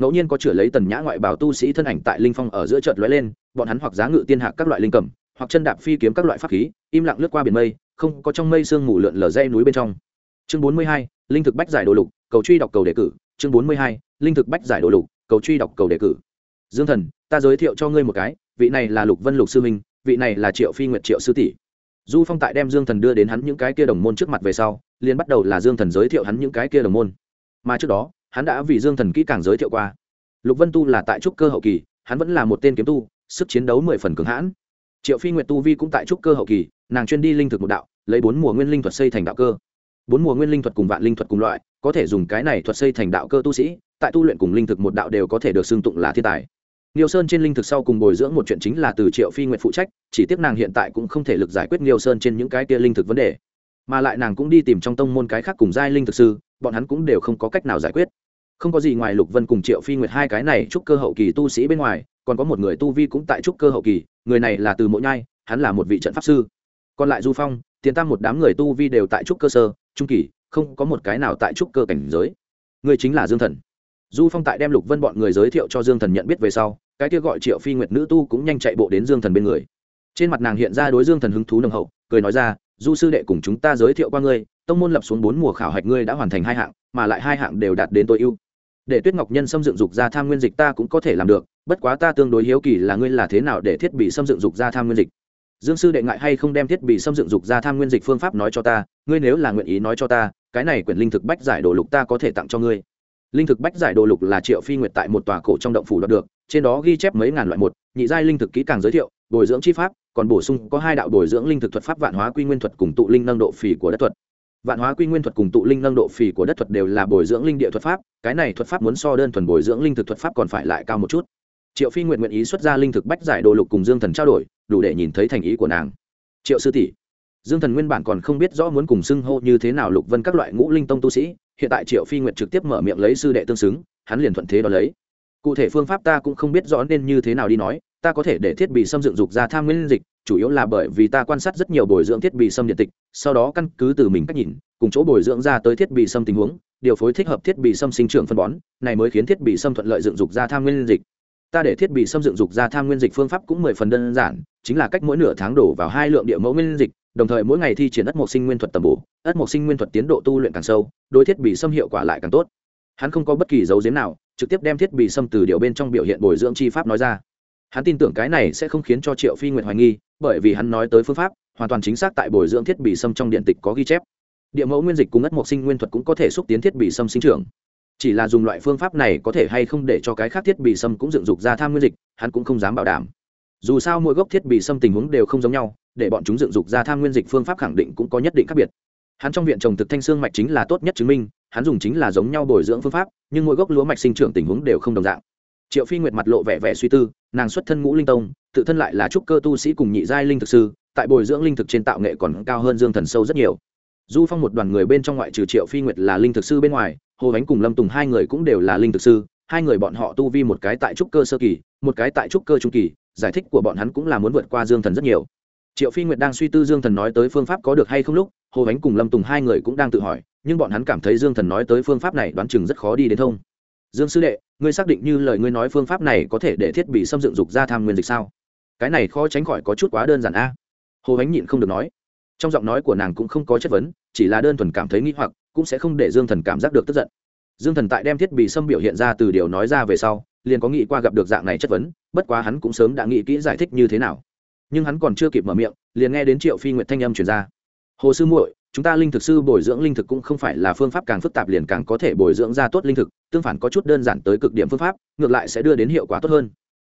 Ngẫu nhiên có chửa lấy tần nhã ngoại bào tu sĩ thân ảnh tại linh phong ở giữa chợt lóe lên, bọn hắn hoặc giá ngự tiên hạc các loại linh cầm, hoặc chân đạp phi kiếm các loại pháp khí, im lặng lướt qua biển mây, không có trong mây sương mù lượn lờ dây núi bên trong. Chương bốn mươi hai, linh thực bách giải đồ lục, cầu truy đọc cầu đề cử. Chương bốn mươi hai, linh thực bách giải đồ lục, cầu truy đọc cầu đề cử. Dương thần, ta giới thiệu cho ngươi một cái vị này là lục vân lục sư minh, vị này là triệu phi nguyệt triệu sư tỷ. Du phong tại đem dương thần đưa đến hắn những cái kia đồng môn trước mặt về sau, liền bắt đầu là dương thần giới thiệu hắn những cái kia đồng môn. Mà trước đó, hắn đã vì dương thần kỹ càng giới thiệu qua. Lục vân tu là tại trúc cơ hậu kỳ, hắn vẫn là một tên kiếm tu, sức chiến đấu mười phần cường hãn. Triệu phi nguyệt tu vi cũng tại trúc cơ hậu kỳ, nàng chuyên đi linh thực một đạo, lấy bốn mùa nguyên linh thuật xây thành đạo cơ. Bốn mùa nguyên linh thuật cùng vạn linh thuật cùng loại, có thể dùng cái này thuật xây thành đạo cơ tu sĩ, tại tu luyện cùng linh thực một đạo đều có thể được xưng tụng là thiên tài. Niêu Sơn trên linh thực sau cùng bồi dưỡng một chuyện chính là từ Triệu Phi Nguyệt phụ trách, chỉ tiếc nàng hiện tại cũng không thể lực giải quyết Niêu Sơn trên những cái kia linh thực vấn đề, mà lại nàng cũng đi tìm trong tông môn cái khác cùng giai linh thực sư, bọn hắn cũng đều không có cách nào giải quyết. Không có gì ngoài Lục Vân cùng Triệu Phi Nguyệt hai cái này trúc cơ hậu kỳ tu sĩ bên ngoài, còn có một người tu vi cũng tại trúc cơ hậu kỳ, người này là Từ Mộ Nhai, hắn là một vị trận pháp sư. Còn lại Du Phong, Tiền Tam một đám người tu vi đều tại trúc cơ sơ, trung kỳ, không có một cái nào tại trúc cơ cảnh giới. Người chính là Dương Thần. Du Phong tại đem Lục Vân bọn người giới thiệu cho Dương Thần nhận biết về sau, cái kia gọi triệu phi nguyệt nữ tu cũng nhanh chạy bộ đến dương thần bên người. Trên mặt nàng hiện ra đối dương thần hứng thú nồng hậu, cười nói ra, du sư đệ cùng chúng ta giới thiệu qua ngươi, tông môn lập xuống bốn mùa khảo hạch ngươi đã hoàn thành hai hạng, mà lại hai hạng đều đạt đến tối ưu. Để tuyết ngọc nhân xâm dựng dục ra tham nguyên dịch ta cũng có thể làm được, bất quá ta tương đối hiếu kỳ là ngươi là thế nào để thiết bị xâm dựng dục ra tham nguyên dịch. Dương sư đệ ngại hay không đem thiết bị xâm dựng dục ra tham nguyên dịch phương pháp nói cho ta, ngươi nếu là nguyện ý nói cho ta, cái này quyển linh thực bách giải đồ lục ta có thể tặng cho ngươi linh thực bách giải đồ lục là triệu phi nguyệt tại một tòa cổ trong động phủ đoạt được, trên đó ghi chép mấy ngàn loại một, nhị giai linh thực kỹ càng giới thiệu, bồi dưỡng chi pháp, còn bổ sung có hai đạo bồi dưỡng linh thực thuật pháp vạn hóa quy nguyên thuật cùng tụ linh nâng độ phì của đất thuật. Vạn hóa quy nguyên thuật cùng tụ linh nâng độ phì của đất thuật đều là bồi dưỡng linh địa thuật pháp, cái này thuật pháp muốn so đơn thuần bồi dưỡng linh thực thuật pháp còn phải lại cao một chút. Triệu phi nguyện nguyện ý xuất ra linh thực bách giải đồ lục cùng dương thần trao đổi, đủ để nhìn thấy thành ý của nàng. Triệu sư tỷ, dương thần nguyên bản còn không biết rõ muốn cùng xưng hô như thế nào lục vân các loại ngũ linh tông tu sĩ hiện tại triệu phi nguyệt trực tiếp mở miệng lấy sư đệ tương xứng, hắn liền thuận thế đó lấy. Cụ thể phương pháp ta cũng không biết rõ nên như thế nào đi nói, ta có thể để thiết bị xâm dựng dục ra tham nguyên dịch, chủ yếu là bởi vì ta quan sát rất nhiều bồi dưỡng thiết bị xâm điện tịch, sau đó căn cứ từ mình cách nhìn, cùng chỗ bồi dưỡng ra tới thiết bị xâm tình huống, điều phối thích hợp thiết bị xâm sinh trưởng phân bón, này mới khiến thiết bị xâm thuận lợi dựng dục ra tham nguyên dịch. Ta để thiết bị xâm dựng dục ra tham nguyên dịch phương pháp cũng mười phần đơn giản, chính là cách mỗi nửa tháng đổ vào hai lượng địa mẫu nguyên dịch, đồng thời mỗi ngày thi triển ất một sinh nguyên thuật tầm bổ ất mộc sinh nguyên thuật tiến độ tu luyện càng sâu, đối thiết bị xâm hiệu quả lại càng tốt. Hắn không có bất kỳ dấu diếm nào, trực tiếp đem thiết bị xâm từ điều bên trong biểu hiện bồi dưỡng chi pháp nói ra. Hắn tin tưởng cái này sẽ không khiến cho triệu phi nguyệt hoài nghi, bởi vì hắn nói tới phương pháp, hoàn toàn chính xác tại bồi dưỡng thiết bị xâm trong điện tịch có ghi chép. Địa mẫu nguyên dịch cùng ất mộc sinh nguyên thuật cũng có thể xúc tiến thiết bị xâm sinh trưởng. Chỉ là dùng loại phương pháp này có thể hay không để cho cái khác thiết bị xâm cũng dựng dục ra tham nguyên dịch, hắn cũng không dám bảo đảm. Dù sao mỗi gốc thiết bị xâm tình huống đều không giống nhau, để bọn chúng dựng dục ra tham nguyên dịch phương pháp khẳng định cũng có nhất định khác biệt hắn trong viện trồng thực thanh xương mạch chính là tốt nhất chứng minh, hắn dùng chính là giống nhau bồi dưỡng phương pháp, nhưng mỗi gốc lúa mạch sinh trưởng tình huống đều không đồng dạng. Triệu phi nguyệt mặt lộ vẻ vẻ suy tư, nàng xuất thân ngũ linh tông, tự thân lại là trúc cơ tu sĩ cùng nhị giai linh thực sư, tại bồi dưỡng linh thực trên tạo nghệ còn cao hơn dương thần sâu rất nhiều. Du phong một đoàn người bên trong ngoại trừ triệu phi nguyệt là linh thực sư bên ngoài, hồ ánh cùng lâm tùng hai người cũng đều là linh thực sư, hai người bọn họ tu vi một cái tại trúc cơ sơ kỳ, một cái tại trúc cơ trung kỳ, giải thích của bọn hắn cũng là muốn vượt qua dương thần rất nhiều triệu phi nguyệt đang suy tư dương thần nói tới phương pháp có được hay không lúc, hồ ánh cùng lâm tùng hai người cũng đang tự hỏi, nhưng bọn hắn cảm thấy dương thần nói tới phương pháp này đoán chừng rất khó đi đến thông. Dương sư đệ, ngươi xác định như lời ngươi nói phương pháp này có thể để thiết bị xâm dựng dục ra tham nguyên dịch sao? Cái này khó tránh khỏi có chút quá đơn giản a. Hồ ánh nhịn không được nói. Trong giọng nói của nàng cũng không có chất vấn, chỉ là đơn thuần cảm thấy nghĩ hoặc, cũng sẽ không để dương thần cảm giác được tức giận. Dương thần tại đem thiết bị xâm biểu hiện ra từ điều nói ra về sau, liền có nghĩ qua gặp được dạng này chất vấn, bất quá hắn cũng sớm đã nghĩ kỹ giải thích như thế nào nhưng hắn còn chưa kịp mở miệng, liền nghe đến triệu phi nguyện thanh âm truyền ra. Hồ sư muội, chúng ta linh thực sư bồi dưỡng linh thực cũng không phải là phương pháp càng phức tạp liền càng có thể bồi dưỡng ra tốt linh thực, tương phản có chút đơn giản tới cực điểm phương pháp, ngược lại sẽ đưa đến hiệu quả tốt hơn.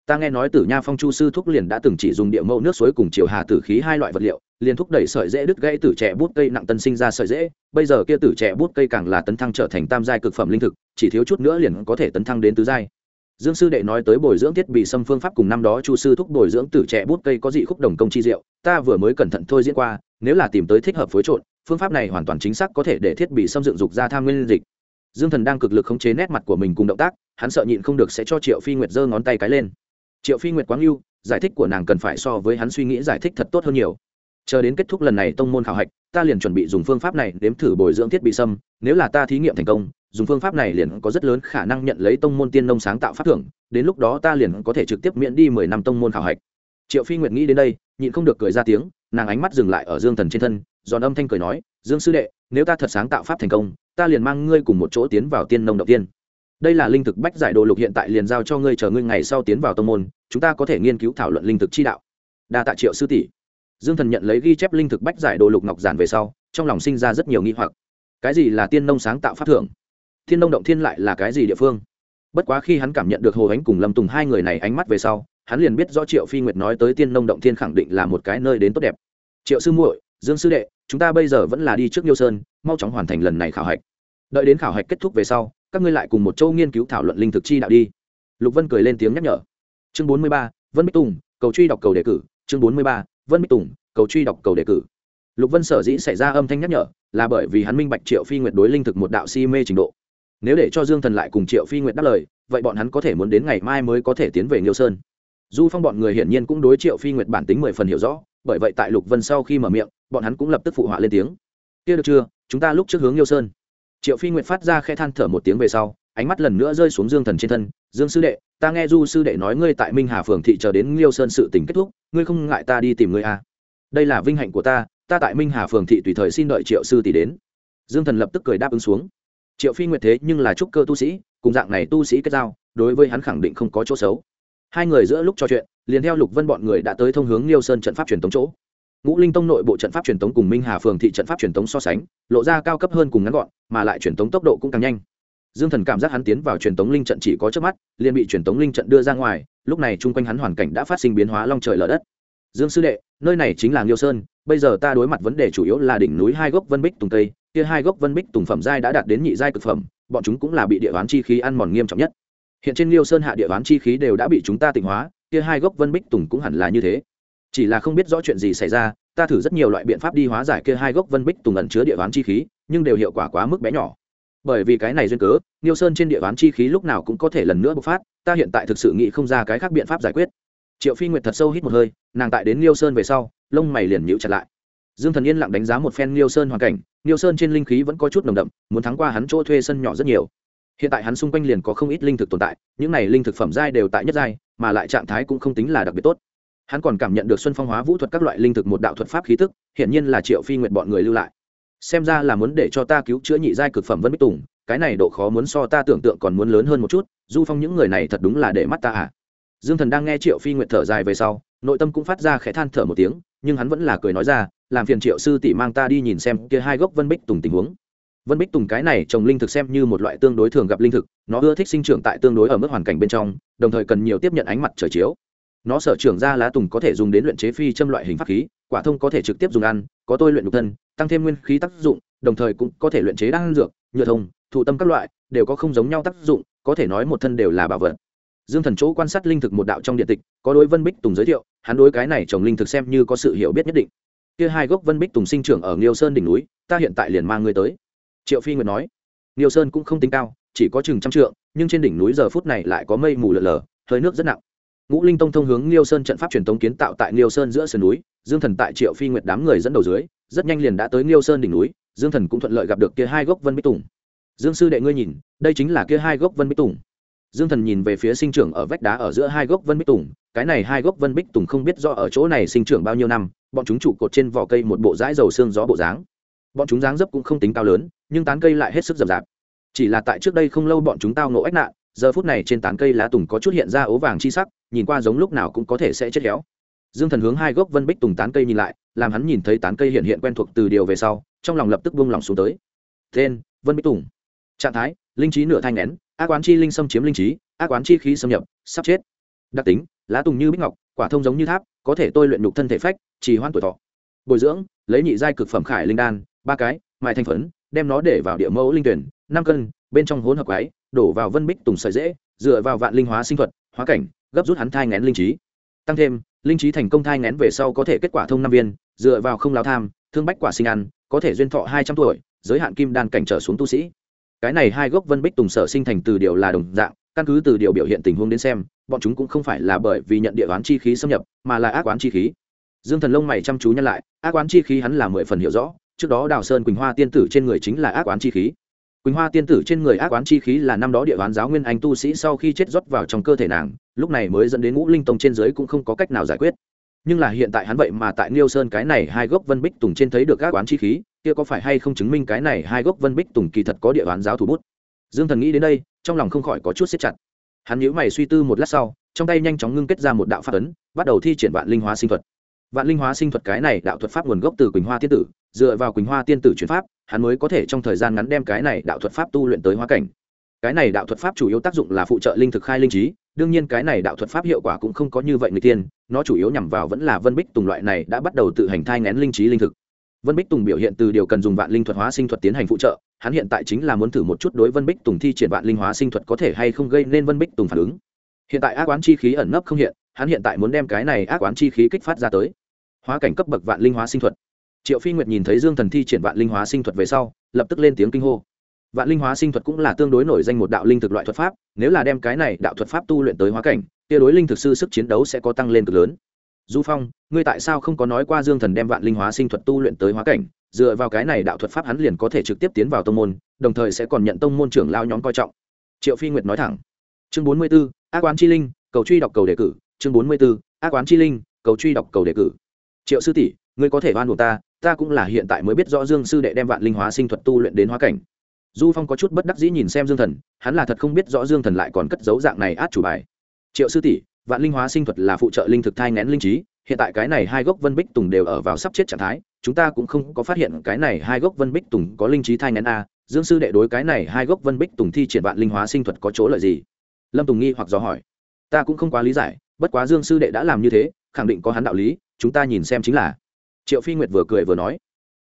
Ta nghe nói tử nha phong chu sư thúc liền đã từng chỉ dùng địa mẫu nước suối cùng chiều hà tử khí hai loại vật liệu, liền thúc đẩy sợi dễ đứt gãy tử trẻ bút cây nặng tân sinh ra sợi dễ, bây giờ kia tử trẻ bút cây càng là tấn thăng trở thành tam giai cực phẩm linh thực, chỉ thiếu chút nữa liền có thể tấn thăng đến tứ giai dương sư đệ nói tới bồi dưỡng thiết bị xâm phương pháp cùng năm đó chu sư thúc bồi dưỡng tử trẻ bút cây có dị khúc đồng công chi diệu, ta vừa mới cẩn thận thôi diễn qua, nếu là tìm tới thích hợp phối trộn, phương pháp này hoàn toàn chính xác có thể để thiết bị xâm dựng dục ra tham nguyên dịch. Dương thần đang cực lực khống chế nét mặt của mình cùng động tác, hắn sợ nhịn không được sẽ cho triệu phi nguyệt giơ ngón tay cái lên. Triệu phi nguyệt quáng lưu, giải thích của nàng cần phải so với hắn suy nghĩ giải thích thật tốt hơn nhiều chờ đến kết thúc lần này tông môn khảo hạch, ta liền chuẩn bị dùng phương pháp này đếm thử bồi dưỡng thiết bị sâm. Nếu là ta thí nghiệm thành công, dùng phương pháp này liền có rất lớn khả năng nhận lấy tông môn tiên nông sáng tạo phát thưởng. Đến lúc đó ta liền có thể trực tiếp miễn đi mười năm tông môn khảo hạch. Triệu phi nguyệt nghĩ đến đây, nhịn không được cười ra tiếng, nàng ánh mắt dừng lại ở dương thần trên thân, giòn âm thanh cười nói, dương sư đệ, nếu ta thật sáng tạo pháp thành công, ta liền mang ngươi cùng một chỗ tiến vào tiên nông đầu tiên. Đây là linh thực bách giải đồ lục hiện tại liền giao cho ngươi chờ ngươi ngày sau tiến vào tông môn, chúng ta có thể nghiên cứu thảo luận linh thực chi đạo. Đa tạ triệu sư tỷ dương thần nhận lấy ghi chép linh thực bách giải đồ lục ngọc giản về sau, trong lòng sinh ra rất nhiều nghi hoặc. Cái gì là tiên nông sáng tạo pháp thưởng? Thiên nông động thiên lại là cái gì địa phương? Bất quá khi hắn cảm nhận được hồ ánh cùng lâm tùng hai người này ánh mắt về sau, hắn liền biết rõ triệu phi nguyệt nói tới tiên nông động thiên khẳng định là một cái nơi đến tốt đẹp. Triệu sư muội, dương sư đệ, chúng ta bây giờ vẫn là đi trước nhiêu sơn, mau chóng hoàn thành lần này khảo hạch. Đợi đến khảo hạch kết thúc về sau, các ngươi lại cùng một châu nghiên cứu thảo luận linh thực chi đạo đi. Lục vân cười lên tiếng nhắc nhở. Chương bốn mươi ba, vân bích tùng, cầu truy đọc cầu đề cử. Chương bốn mươi ba vân bích tùng cầu truy đọc cầu đề cử lục vân sở dĩ xảy ra âm thanh nhắc nhở là bởi vì hắn minh bạch triệu phi nguyệt đối linh thực một đạo si mê trình độ nếu để cho dương thần lại cùng triệu phi nguyệt đáp lời vậy bọn hắn có thể muốn đến ngày mai mới có thể tiến về nghiêu sơn du phong bọn người hiển nhiên cũng đối triệu phi nguyệt bản tính mười phần hiểu rõ bởi vậy tại lục vân sau khi mở miệng bọn hắn cũng lập tức phụ họa lên tiếng kia được chưa chúng ta lúc trước hướng nghiêu sơn triệu phi nguyệt phát ra khe than thở một tiếng về sau ánh mắt lần nữa rơi xuống dương thần trên thân dương sư đệ ta nghe du sư đệ nói ngươi tại minh hà phường thị chờ đến Nghiêu sơn sự tình kết thúc ngươi không ngại ta đi tìm ngươi à. đây là vinh hạnh của ta ta tại minh hà phường thị tùy thời xin đợi triệu sư tỷ đến. Dương thần lập tức cười đáp ứng xuống. Triệu phi nguyệt thế nhưng là trúc cơ tu sĩ, cùng dạng này tu sĩ kết giao, đối với hắn khẳng định không có chỗ xấu. Hai người giữa lúc trò chuyện, liền theo lục vân bọn người đã tới thông hướng liêu sơn trận pháp truyền tống chỗ. Ngũ linh tông nội bộ trận pháp truyền tống cùng minh hà phường thị trận pháp truyền tống so sánh, lộ ra cao cấp hơn cùng ngắn gọn, mà lại truyền tống tốc độ cũng càng nhanh dương thần cảm giác hắn tiến vào truyền tống linh trận chỉ có trước mắt, liền bị truyền tống linh trận đưa ra ngoài, lúc này chung quanh hắn hoàn cảnh đã phát sinh biến hóa long trời lở đất. Dương sư đệ, nơi này chính là liêu sơn, bây giờ ta đối mặt vấn đề chủ yếu là đỉnh núi hai gốc vân bích tùng tây, kia hai gốc vân bích tùng phẩm giai đã đạt đến nhị giai cực phẩm, bọn chúng cũng là bị địa đoán chi khí ăn mòn nghiêm trọng nhất. Hiện trên liêu sơn hạ địa đoán chi khí đều đã bị chúng ta tịnh hóa, kia hai gốc vân bích tùng cũng hẳn là như thế. Chỉ là không biết rõ chuyện gì xảy ra, ta thử rất nhiều loại biện pháp đi hóa giải kia hai gốc vân bích tùng ẩn chứa địa đoán chi khí, nhưng đều hiệu quả quá mức bé nhỏ bởi vì cái này duyên cớ, niêu sơn trên địa đoán chi khí lúc nào cũng có thể lần nữa bộc phát, ta hiện tại thực sự nghĩ không ra cái khác biện pháp giải quyết. Triệu phi nguyệt thật sâu hít một hơi, nàng tại đến niêu sơn về sau, lông mày liền nhíu chặt lại. Dương thần yên lặng đánh giá một phen niêu sơn hoàn cảnh, niêu sơn trên linh khí vẫn có chút nồng đậm, muốn thắng qua hắn chỗ thuê sân nhỏ rất nhiều. Hiện tại hắn xung quanh liền có không ít linh thực tồn tại, những này linh thực phẩm giai đều tại nhất giai, mà lại trạng thái cũng không tính là đặc biệt tốt. Hắn còn cảm nhận được xuân phong hóa vũ thuật các loại linh thực một đạo thuật pháp khí tức, hiển nhiên là triệu phi nguyệt bọn người lưu lại xem ra là muốn để cho ta cứu chữa nhị giai cực phẩm vân bích tùng, cái này độ khó muốn so ta tưởng tượng còn muốn lớn hơn một chút, du phong những người này thật đúng là để mắt ta à. Dương thần đang nghe triệu phi nguyệt thở dài về sau, nội tâm cũng phát ra khẽ than thở một tiếng, nhưng hắn vẫn là cười nói ra, làm phiền triệu sư tỷ mang ta đi nhìn xem kia hai gốc vân bích tùng tình huống. Vân bích tùng cái này trồng linh thực xem như một loại tương đối thường gặp linh thực, nó ưa thích sinh trưởng tại tương đối ở mức hoàn cảnh bên trong, đồng thời cần nhiều tiếp nhận ánh mặt trời chiếu nó sở trưởng ra lá tùng có thể dùng đến luyện chế phi châm loại hình pháp khí, quả thông có thể trực tiếp dùng ăn, có tôi luyện nhục thân, tăng thêm nguyên khí tác dụng, đồng thời cũng có thể luyện chế đan dược, nhựa thông, thụ tâm các loại, đều có không giống nhau tác dụng, có thể nói một thân đều là bảo vật. Dương thần chỗ quan sát linh thực một đạo trong điện tịch, có đối vân bích tùng giới thiệu, hắn đối cái này trồng linh thực xem như có sự hiểu biết nhất định. Kia hai gốc vân bích tùng sinh trưởng ở nghiêu sơn đỉnh núi, ta hiện tại liền mang ngươi tới. Triệu phi nguyệt nói. Nghiêu sơn cũng không tính cao, chỉ có chừng trăm trượng, nhưng trên đỉnh núi giờ phút này lại có mây mù lờ lờ hơi nước rất nặng ngũ linh tông thông hướng Liêu sơn trận pháp truyền tống kiến tạo tại Liêu sơn giữa sườn núi, dương thần tại triệu phi nguyệt đám người dẫn đầu dưới, rất nhanh liền đã tới Liêu sơn đỉnh núi, dương thần cũng thuận lợi gặp được kia hai gốc vân bích tùng. Dương sư đệ ngươi nhìn, đây chính là kia hai gốc vân bích tùng. Dương thần nhìn về phía sinh trưởng ở vách đá ở giữa hai gốc vân bích tùng, cái này hai gốc vân bích tùng không biết do ở chỗ này sinh trưởng bao nhiêu năm, bọn chúng trụ cột trên vỏ cây một bộ dãi dầu xương gió bộ dáng. Bọn chúng dáng dấp cũng không tính cao lớn, nhưng tán cây lại hết sức rậm rạp. Chỉ là tại trước đây không lâu bọn chúng tao nộ ách nạn, giờ phút này trên tán cây lá tùng có chút hiện ra ố vàng chi sắc nhìn qua giống lúc nào cũng có thể sẽ chết héo. Dương thần hướng hai gốc vân bích tùng tán cây nhìn lại, làm hắn nhìn thấy tán cây hiện hiện quen thuộc từ điều về sau, trong lòng lập tức buông lòng xuống tới. Tên, vân bích tùng. Trạng thái, linh trí nửa thanh nén, ác quán chi linh xâm chiếm linh trí, ác quán chi khí xâm nhập, sắp chết. Đặc tính, lá tùng như bích ngọc, quả thông giống như tháp, có thể tôi luyện nhục thân thể phách, trì hoãn tuổi thọ. Bồi dưỡng, lấy nhị giai cực phẩm khải linh đan, ba cái, mài thành phấn, đem nó để vào địa mẫu linh tuyển, năm cân, bên trong hỗn hợp quái, đổ vào vân bích tùng sợi dễ dựa vào vạn linh hóa sinh thuật, hóa cảnh gấp rút hắn thai ngén linh trí. Tăng thêm, linh trí thành công thai ngén về sau có thể kết quả thông năm viên, dựa vào không lao tham, thương bách quả sinh ăn, có thể duyên thọ hai trăm tuổi, giới hạn kim đan cảnh trở xuống tu sĩ. Cái này hai gốc vân bích tùng sở sinh thành từ điều là đồng dạng, căn cứ từ điều biểu hiện tình huống đến xem, bọn chúng cũng không phải là bởi vì nhận địa oán chi khí xâm nhập, mà là ác oán chi khí. Dương thần lông mày chăm chú nhân lại, ác oán chi khí hắn là mười phần hiểu rõ, trước đó đào sơn quỳnh hoa tiên tử trên người chính là ác oán chi khí quỳnh hoa tiên tử trên người ác oán chi khí là năm đó địa oán giáo nguyên anh tu sĩ sau khi chết rót vào trong cơ thể nàng lúc này mới dẫn đến ngũ linh tông trên dưới cũng không có cách nào giải quyết nhưng là hiện tại hắn vậy mà tại Niêu Sơn cái này hai gốc Vân Bích Tùng trên thấy được các oán chi khí, kia có phải hay không chứng minh cái này hai gốc Vân Bích Tùng kỳ thật có địa oán giáo thủ bút. Dương Thần nghĩ đến đây, trong lòng không khỏi có chút siết chặt. Hắn nhíu mày suy tư một lát sau, trong tay nhanh chóng ngưng kết ra một đạo pháp ấn, bắt đầu thi triển vạn linh hóa sinh thuật. Vạn linh hóa sinh thuật cái này đạo thuật pháp nguồn gốc từ Quỳnh Hoa tiên tử, dựa vào Quỳnh Hoa tiên tử chuyển pháp, hắn mới có thể trong thời gian ngắn đem cái này đạo thuật pháp tu luyện tới hóa cảnh. Cái này đạo thuật pháp chủ yếu tác dụng là phụ trợ linh thực khai linh trí, đương nhiên cái này đạo thuật pháp hiệu quả cũng không có như vậy người tiên nó chủ yếu nhằm vào vẫn là vân bích tùng loại này đã bắt đầu tự hành thai ngén linh trí linh thực. Vân bích tùng biểu hiện từ điều cần dùng vạn linh thuật hóa sinh thuật tiến hành phụ trợ hắn hiện tại chính là muốn thử một chút đối vân bích tùng thi triển vạn linh hóa sinh thuật có thể hay không gây nên vân bích tùng phản ứng. Hiện tại ác oán chi khí ẩn nấp không hiện hắn hiện tại muốn đem cái này ác oán chi khí kích phát ra tới. Hóa cảnh cấp bậc vạn linh hóa sinh thuật triệu phi nguyệt nhìn thấy dương thần thi triển vạn linh hóa sinh thuật về sau, lập tức lên tiếng kinh hô. Vạn linh hóa sinh thuật cũng là tương đối nổi danh một đạo linh thực loại thuật pháp, nếu là đem cái này đạo thuật pháp tu luyện tới hóa cảnh tia đối linh thực sư sức chiến đấu sẽ có tăng lên cực lớn. Du phong, ngươi tại sao không có nói qua dương thần đem vạn linh hóa sinh thuật tu luyện tới hóa cảnh? Dựa vào cái này đạo thuật pháp hắn liền có thể trực tiếp tiến vào tông môn, đồng thời sẽ còn nhận tông môn trưởng lao nhóm coi trọng. Triệu phi nguyệt nói thẳng. Chương bốn mươi b ố ác quán chi linh, cầu truy đọc cầu đề cử. Chương bốn mươi b ố ác quán chi linh, cầu truy đọc cầu đề cử. Triệu sư tỷ, ngươi có thể oan buộc ta ta cũng là hiện tại mới biết rõ dương sư đệ đem vạn linh hóa sinh thuật tu luyện đến hóa cảnh. Du phong có chút bất đắc dĩ nhìn xem dương thần, hắn là thật không biết rõ dương thần lại còn cất dấu dạng này át chủ bài. Triệu sư tỷ, vạn linh hóa sinh thuật là phụ trợ linh thực thai ngén linh trí, hiện tại cái này hai gốc vân bích tùng đều ở vào sắp chết trạng thái, chúng ta cũng không có phát hiện cái này hai gốc vân bích tùng có linh trí thai ngén a, dương sư đệ đối cái này hai gốc vân bích tùng thi triển vạn linh hóa sinh thuật có chỗ lợi gì? Lâm tùng nghi hoặc dò hỏi. Ta cũng không quá lý giải, bất quá dương sư đệ đã làm như thế, khẳng định có hắn đạo lý, chúng ta nhìn xem chính là triệu phi nguyệt vừa cười vừa nói,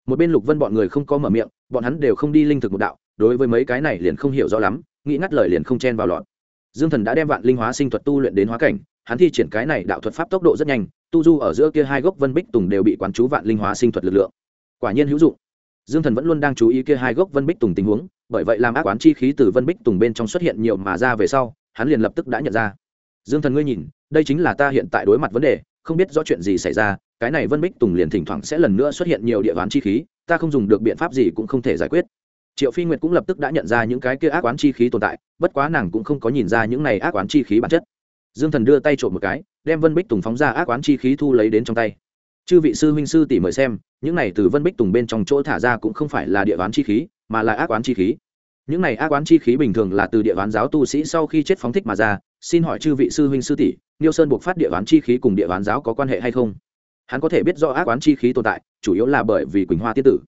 một bên lục vân bọn người không có mở miệng, bọn hắn đều không đi linh thực một đạo, đối với mấy cái này liền không hiểu rõ lắm, nghĩ ngắt lời liền không chen vào lọt. Dương thần đã đem vạn linh hóa sinh thuật tu luyện đến hóa cảnh, hắn thi triển cái này đạo thuật pháp tốc độ rất nhanh, tu du ở giữa kia hai gốc vân bích tùng đều bị quán chú vạn linh hóa sinh thuật lực lượng. Quả nhiên hữu dụng. Dương thần vẫn luôn đang chú ý kia hai gốc vân bích tùng tình huống, bởi vậy làm ác quán chi khí từ vân bích tùng bên trong xuất hiện nhiều mà ra về sau, hắn liền lập tức đã nhận ra. Dương thần ngươi nhìn, đây chính là ta hiện tại đối mặt vấn đề, không biết rõ chuyện gì xảy ra cái này vân bích tùng liền thỉnh thoảng sẽ lần nữa xuất hiện nhiều địa ván chi khí, ta không dùng được biện pháp gì cũng không thể giải quyết. Triệu phi nguyệt cũng lập tức đã nhận ra những cái kia ác oán chi khí tồn tại, bất quá nàng cũng không có nhìn ra những này ác oán chi khí bản chất. Dương thần đưa tay trộm một cái, đem vân bích tùng phóng ra ác oán chi khí thu lấy đến trong tay. Chư vị sư huynh sư tỷ mời xem, những này từ vân bích tùng bên trong chỗ thả ra cũng không phải là địa oán chi khí, mà là ác oán chi khí. Những này ác oán chi khí bình thường là từ địa oán giáo tu sĩ sau khi chết phóng thích mà ra, xin hỏi chư vị sư huynh sư tỷ, niêu sơn buộc phát địa oán chi khí cùng địa oán giáo có quan hệ hay không? Hắn có thể biết do ác oán chi khí tồn tại, chủ yếu là bởi vì quỳnh hoa tiết tử.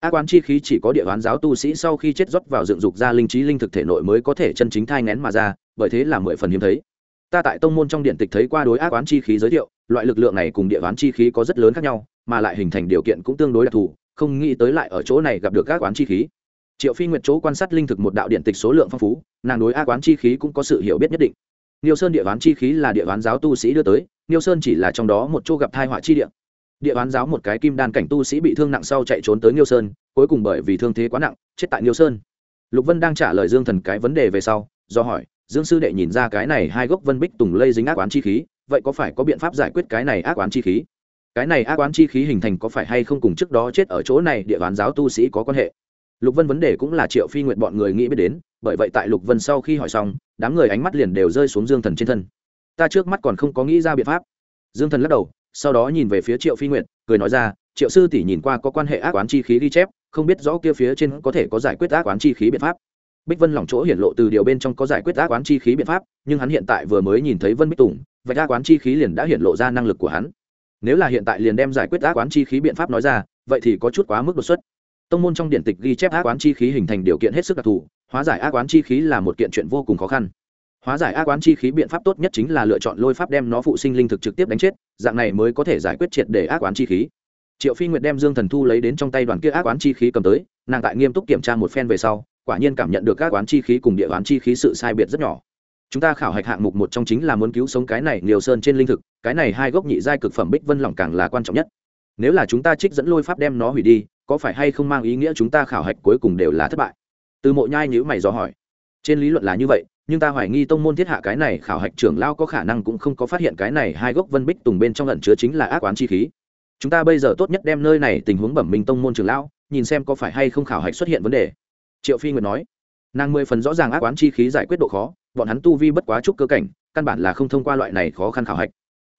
Ác oán chi khí chỉ có địa oán giáo tu sĩ sau khi chết rót vào dựng dục ra linh trí linh thực thể nội mới có thể chân chính thai ngén mà ra, bởi thế là mười phần hiếm thấy. Ta tại tông môn trong điện tịch thấy qua đối ác oán chi khí giới thiệu, loại lực lượng này cùng địa oán chi khí có rất lớn khác nhau, mà lại hình thành điều kiện cũng tương đối đặc thù, không nghĩ tới lại ở chỗ này gặp được ác oán chi khí. Triệu phi nguyệt chỗ quan sát linh thực một đạo điện tịch số lượng phong phú, nàng đối ác quán chi khí cũng có sự hiểu biết nhất định niêu sơn địa ván chi khí là địa ván giáo tu sĩ đưa tới, niêu sơn chỉ là trong đó một chỗ gặp tai họa chi địa. Địa ván giáo một cái kim đan cảnh tu sĩ bị thương nặng sau chạy trốn tới niêu sơn, cuối cùng bởi vì thương thế quá nặng, chết tại niêu sơn. Lục vân đang trả lời dương thần cái vấn đề về sau, do hỏi, dương sư đệ nhìn ra cái này hai gốc vân bích tùng lây dính ác quán chi khí, vậy có phải có biện pháp giải quyết cái này ác quán chi khí? Cái này ác quán chi khí hình thành có phải hay không cùng trước đó chết ở chỗ này địa ván giáo tu sĩ có quan hệ? Lục vân vấn đề cũng là triệu phi nguyệt bọn người nghĩ biết đến bởi vậy tại lục vân sau khi hỏi xong, đám người ánh mắt liền đều rơi xuống dương thần trên thân. Ta trước mắt còn không có nghĩ ra biện pháp. Dương thần lắc đầu, sau đó nhìn về phía triệu phi nguyện cười nói ra, triệu sư tỷ nhìn qua có quan hệ ác quán chi khí ghi chép, không biết rõ kia phía trên có thể có giải quyết ác quán chi khí biện pháp. Bích vân lỏng chỗ hiển lộ từ điều bên trong có giải quyết ác quán chi khí biện pháp, nhưng hắn hiện tại vừa mới nhìn thấy vân bích tùng, vạch ác quán chi khí liền đã hiện lộ ra năng lực của hắn. Nếu là hiện tại liền đem giải quyết ác quán chi khí biện pháp nói ra, vậy thì có chút quá mức đột xuất. Tông môn trong điện tịch ghi chép ác quán chi khí hình thành điều kiện hết sức đặc thù hóa giải ác quán chi khí là một kiện chuyện vô cùng khó khăn. Hóa giải ác quán chi khí biện pháp tốt nhất chính là lựa chọn lôi pháp đem nó phụ sinh linh thực trực tiếp đánh chết, dạng này mới có thể giải quyết triệt để ác quán chi khí. Triệu phi nguyệt đem dương thần thu lấy đến trong tay đoàn kia ác quán chi khí cầm tới, nàng tại nghiêm túc kiểm tra một phen về sau, quả nhiên cảm nhận được các quán chi khí cùng địa quán chi khí sự sai biệt rất nhỏ. Chúng ta khảo hạch hạng mục một trong chính là muốn cứu sống cái này liều sơn trên linh thực, cái này hai gốc nhị giai cực phẩm bích vân lỏng càng là quan trọng nhất. Nếu là chúng ta trích dẫn lôi pháp đem nó hủy đi, có phải hay không mang ý nghĩa chúng ta khảo hạch cuối cùng đều là thất bại? Từ mộ nhai nhữ mày dò hỏi. Trên lý luận là như vậy, nhưng ta hoài nghi tông môn thiết hạ cái này khảo hạch trưởng lao có khả năng cũng không có phát hiện cái này hai gốc vân bích tùng bên trong lẩn chứa chính là ác quán chi khí. Chúng ta bây giờ tốt nhất đem nơi này tình huống bẩm minh tông môn trưởng lão, nhìn xem có phải hay không khảo hạch xuất hiện vấn đề. Triệu phi nguyệt nói. Nàng mười phần rõ ràng ác quán chi khí giải quyết độ khó, bọn hắn tu vi bất quá chút cơ cảnh, căn bản là không thông qua loại này khó khăn khảo hạch.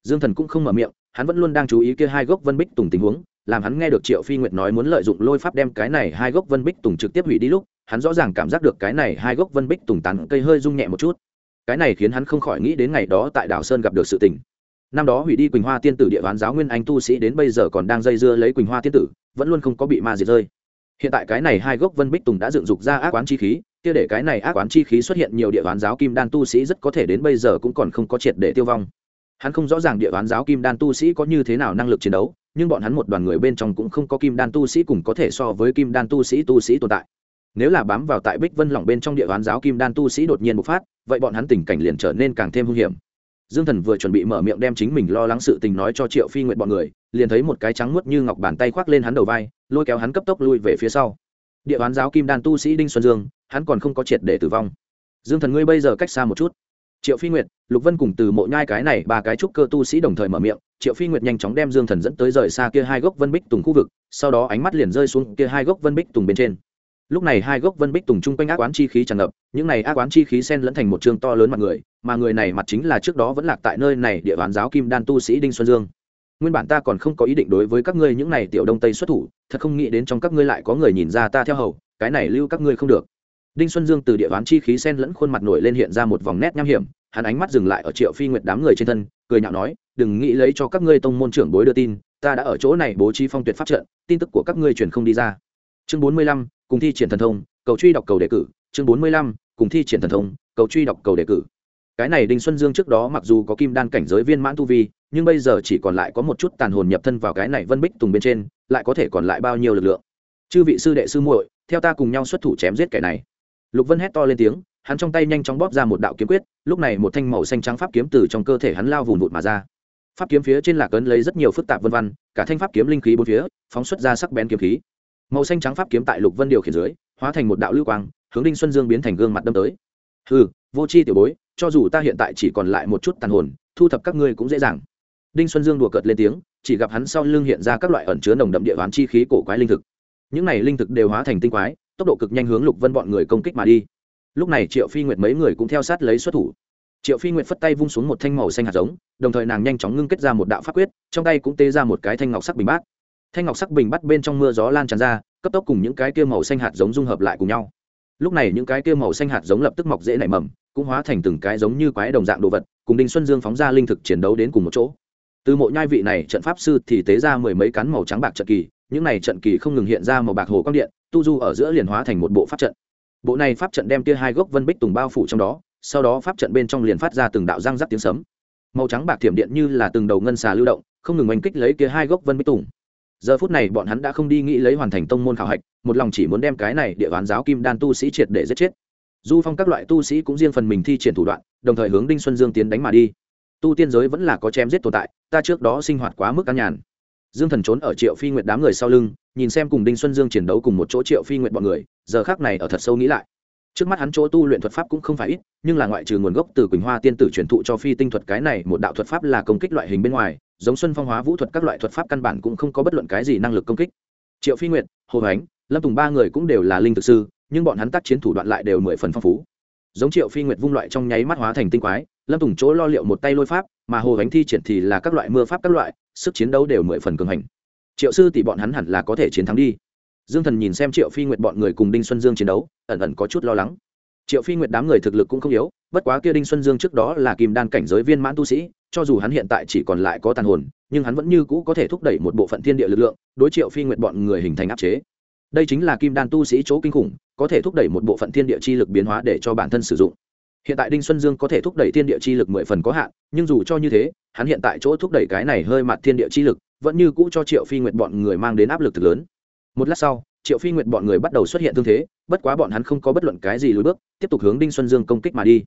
Dương thần cũng không mở miệng, hắn vẫn luôn đang chú ý kia hai gốc vân bích tùng tình huống, làm hắn nghe được triệu phi nguyệt nói muốn lợi dụng lôi pháp đem cái này hai gốc vân bích tùng trực tiếp hủy đi lúc hắn rõ ràng cảm giác được cái này hai gốc vân bích tùng tán cây hơi rung nhẹ một chút. Cái này khiến hắn không khỏi nghĩ đến ngày đó tại đảo sơn gặp được sự tình. Năm đó hủy đi quỳnh hoa tiên tử địa bán giáo nguyên anh tu sĩ đến bây giờ còn đang dây dưa lấy quỳnh hoa tiên tử, vẫn luôn không có bị ma diệt rơi. Hiện tại cái này hai gốc vân bích tùng đã dựng dục ra ác quán chi khí, kia để cái này ác quán chi khí xuất hiện nhiều địa bán giáo kim đan tu sĩ rất có thể đến bây giờ cũng còn không có triệt để tiêu vong. Hắn không rõ ràng địa bán giáo kim đan tu sĩ có như thế nào năng lực chiến đấu, nhưng bọn hắn một đoàn người bên trong cũng không có kim đan tu sĩ cùng có thể so với kim đan tu sĩ tu sĩ tồn tại nếu là bám vào tại bích vân lỏng bên trong địa bán giáo kim đan tu sĩ đột nhiên bộc phát, vậy bọn hắn tình cảnh liền trở nên càng thêm hung hiểm. Dương thần vừa chuẩn bị mở miệng đem chính mình lo lắng sự tình nói cho triệu phi nguyện bọn người, liền thấy một cái trắng muốt như ngọc bàn tay khoác lên hắn đầu vai, lôi kéo hắn cấp tốc lui về phía sau. Địa bán giáo kim đan tu sĩ đinh xuân dương, hắn còn không có triệt để tử vong. Dương thần ngươi bây giờ cách xa một chút. Triệu phi nguyệt, lục vân cùng từ mộ nhai cái này ba cái trúc cơ tu sĩ đồng thời mở miệng, triệu phi nguyệt nhanh chóng đem dương thần dẫn tới rời xa kia hai gốc vân bích tùng khu vực, sau đó ánh mắt liền rơi xuống kia hai gốc vân bích tùng bên trên lúc này hai gốc vân bích tùng chung quanh ác oán chi khí tràn ngập, những này ác oán chi khí sen lẫn thành một chương to lớn mặt người, mà người này mặt chính là trước đó vẫn lạc tại nơi này địa bàn giáo kim đan tu sĩ đinh xuân dương. Nguyên bản ta còn không có ý định đối với các ngươi những này tiểu đông tây xuất thủ, thật không nghĩ đến trong các ngươi lại có người nhìn ra ta theo hầu, cái này lưu các ngươi không được. Đinh xuân dương từ địa bàn chi khí sen lẫn khuôn mặt nổi lên hiện ra một vòng nét nham hiểm, hắn ánh mắt dừng lại ở triệu phi nguyệt đám người trên thân, cười nhạo nói, đừng nghĩ lấy cho các ngươi tông môn trưởng bối đưa tin, ta đã ở chỗ này bố trí phong tuyệt pháp trận, tin tức của các ngươi truyền không đi ra. Chương bốn mươi lăm cùng thi triển thần thông, cầu truy đọc cầu đề cử, chương bốn mươi lăm, cùng thi triển thần thông, cầu truy đọc cầu đề cử. Cái này đinh xuân dương trước đó mặc dù có kim đan cảnh giới viên mãn tu vi, nhưng bây giờ chỉ còn lại có một chút tàn hồn nhập thân vào cái này vân bích tùng bên trên, lại có thể còn lại bao nhiêu lực lượng? Chư vị sư đệ sư muội, theo ta cùng nhau xuất thủ chém giết kẻ này. Lục vân hét to lên tiếng, hắn trong tay nhanh chóng bóp ra một đạo kiếm quyết, lúc này một thanh màu xanh trắng pháp kiếm từ trong cơ thể hắn lao vùn vụt mà ra. Pháp kiếm phía trên lạc ấn lấy rất nhiều phức tạp vân văn, cả thanh pháp kiếm linh khí bốn phía, phóng xuất ra sắc bén kiếm khí màu xanh trắng pháp kiếm tại lục vân điều khiển dưới, hóa thành một đạo lưu quang, hướng đinh xuân dương biến thành gương mặt đâm tới. Ừ vô c h i tiểu bối, cho dù ta hiện tại chỉ còn lại một chút tàn hồn, thu thập các ngươi cũng dễ dàng. Đinh xuân dương đùa cợt lên tiếng, chỉ gặp hắn sau lưng hiện ra các loại ẩn chứa nồng đậm địa bán chi khí cổ quái linh thực. Những này linh thực đều hóa thành tinh quái, tốc độ cực nhanh hướng lục vân bọn người công kích mà đi. Lúc này triệu phi nguyệt mấy người cũng theo sát lấy xuất thủ. Triệu phi nguyệt phất tay vung xuống một thanh màu xanh hạt giống, đồng thời nàng nhanh chóng ngưng kết ra một đạo pháp quyết, trong tay cũng tê ra một cái thanh ngọc sắc bình bát thanh ngọc sắc bình bắt bên trong mưa gió lan tràn ra, cấp tốc cùng những cái kia màu xanh hạt giống dung hợp lại cùng nhau. Lúc này những cái kia màu xanh hạt giống lập tức mọc dễ nảy mầm, cũng hóa thành từng cái giống như quái đồng dạng đồ vật, cùng đinh xuân dương phóng ra linh thực chiến đấu đến cùng một chỗ. Từ mộ nhai vị này trận pháp sư thì tế ra mười mấy cắn màu trắng bạc trận kỳ, những này trận kỳ không ngừng hiện ra màu bạc hồ quang điện, tu du ở giữa liền hóa thành một bộ pháp trận. Bộ này pháp trận đem kia hai gốc vân bích tùng bao phủ trong đó, sau đó pháp trận bên trong liền phát ra từng đạo răng rắc tiếng sấm. Màu trắng bạc thiểm điện như là từng đầu ngân xà lưu động, không ngừng oanh kích lấy kia hai gốc vân bích tùng giờ phút này bọn hắn đã không đi nghĩ lấy hoàn thành tông môn khảo hạch, một lòng chỉ muốn đem cái này địa bán giáo kim đan tu sĩ triệt để giết chết. Du phong các loại tu sĩ cũng riêng phần mình thi triển thủ đoạn, đồng thời hướng đinh xuân dương tiến đánh mà đi. Tu tiên giới vẫn là có chém giết tồn tại, ta trước đó sinh hoạt quá mức căn nhàn. Dương thần trốn ở triệu phi nguyệt đám người sau lưng, nhìn xem cùng đinh xuân dương chiến đấu cùng một chỗ triệu phi nguyệt bọn người, giờ khác này ở thật sâu nghĩ lại trước mắt hắn chỗ tu luyện thuật pháp cũng không phải ít, nhưng là ngoại trừ nguồn gốc từ quỳnh hoa tiên tử truyền thụ cho phi tinh thuật cái này, một đạo thuật pháp là công kích loại hình bên ngoài, giống xuân phong hóa vũ thuật các loại thuật pháp căn bản cũng không có bất luận cái gì năng lực công kích. Triệu phi nguyệt, hồ ánh lâm tùng ba người cũng đều là linh thực sư, nhưng bọn hắn tác chiến thủ đoạn lại đều mười phần phong phú. Giống triệu phi nguyệt vung loại trong nháy mắt hóa thành tinh quái, lâm tùng chỗ lo liệu một tay lôi pháp, mà hồ ánh thi triển thì là các loại mưa pháp các loại, sức chiến đấu đều mười phần cường hành. Triệu sư tỷ bọn hắn hẳn là có thể chiến thắng đi dương thần nhìn xem triệu phi nguyệt bọn người cùng đinh xuân dương chiến đấu, ẩn ẩn có chút lo lắng. Triệu phi nguyệt đám người thực lực cũng không yếu, bất quá kia đinh xuân dương trước đó là kim đan cảnh giới viên mãn tu sĩ, cho dù hắn hiện tại chỉ còn lại có tàn hồn, nhưng hắn vẫn như cũ có thể thúc đẩy một bộ phận thiên địa lực lượng, đối triệu phi nguyệt bọn người hình thành áp chế. Đây chính là kim đan tu sĩ chỗ kinh khủng, có thể thúc đẩy một bộ phận thiên địa chi lực biến hóa để cho bản thân sử dụng. Hiện tại đinh xuân dương có thể thúc đẩy thiên địa chi lực mười phần có hạn, nhưng dù cho như thế, hắn hiện tại chỗ thúc đẩy cái này hơi mặt thiên địa chi lực, vẫn như cũ cho triệu phi nguyệt bọn người mang đến áp lực thực lớn một lát sau, triệu phi nguyệt bọn người bắt đầu xuất hiện thương thế, bất quá bọn hắn không có bất luận cái gì lùi bước, tiếp tục hướng đinh xuân dương công kích mà đi.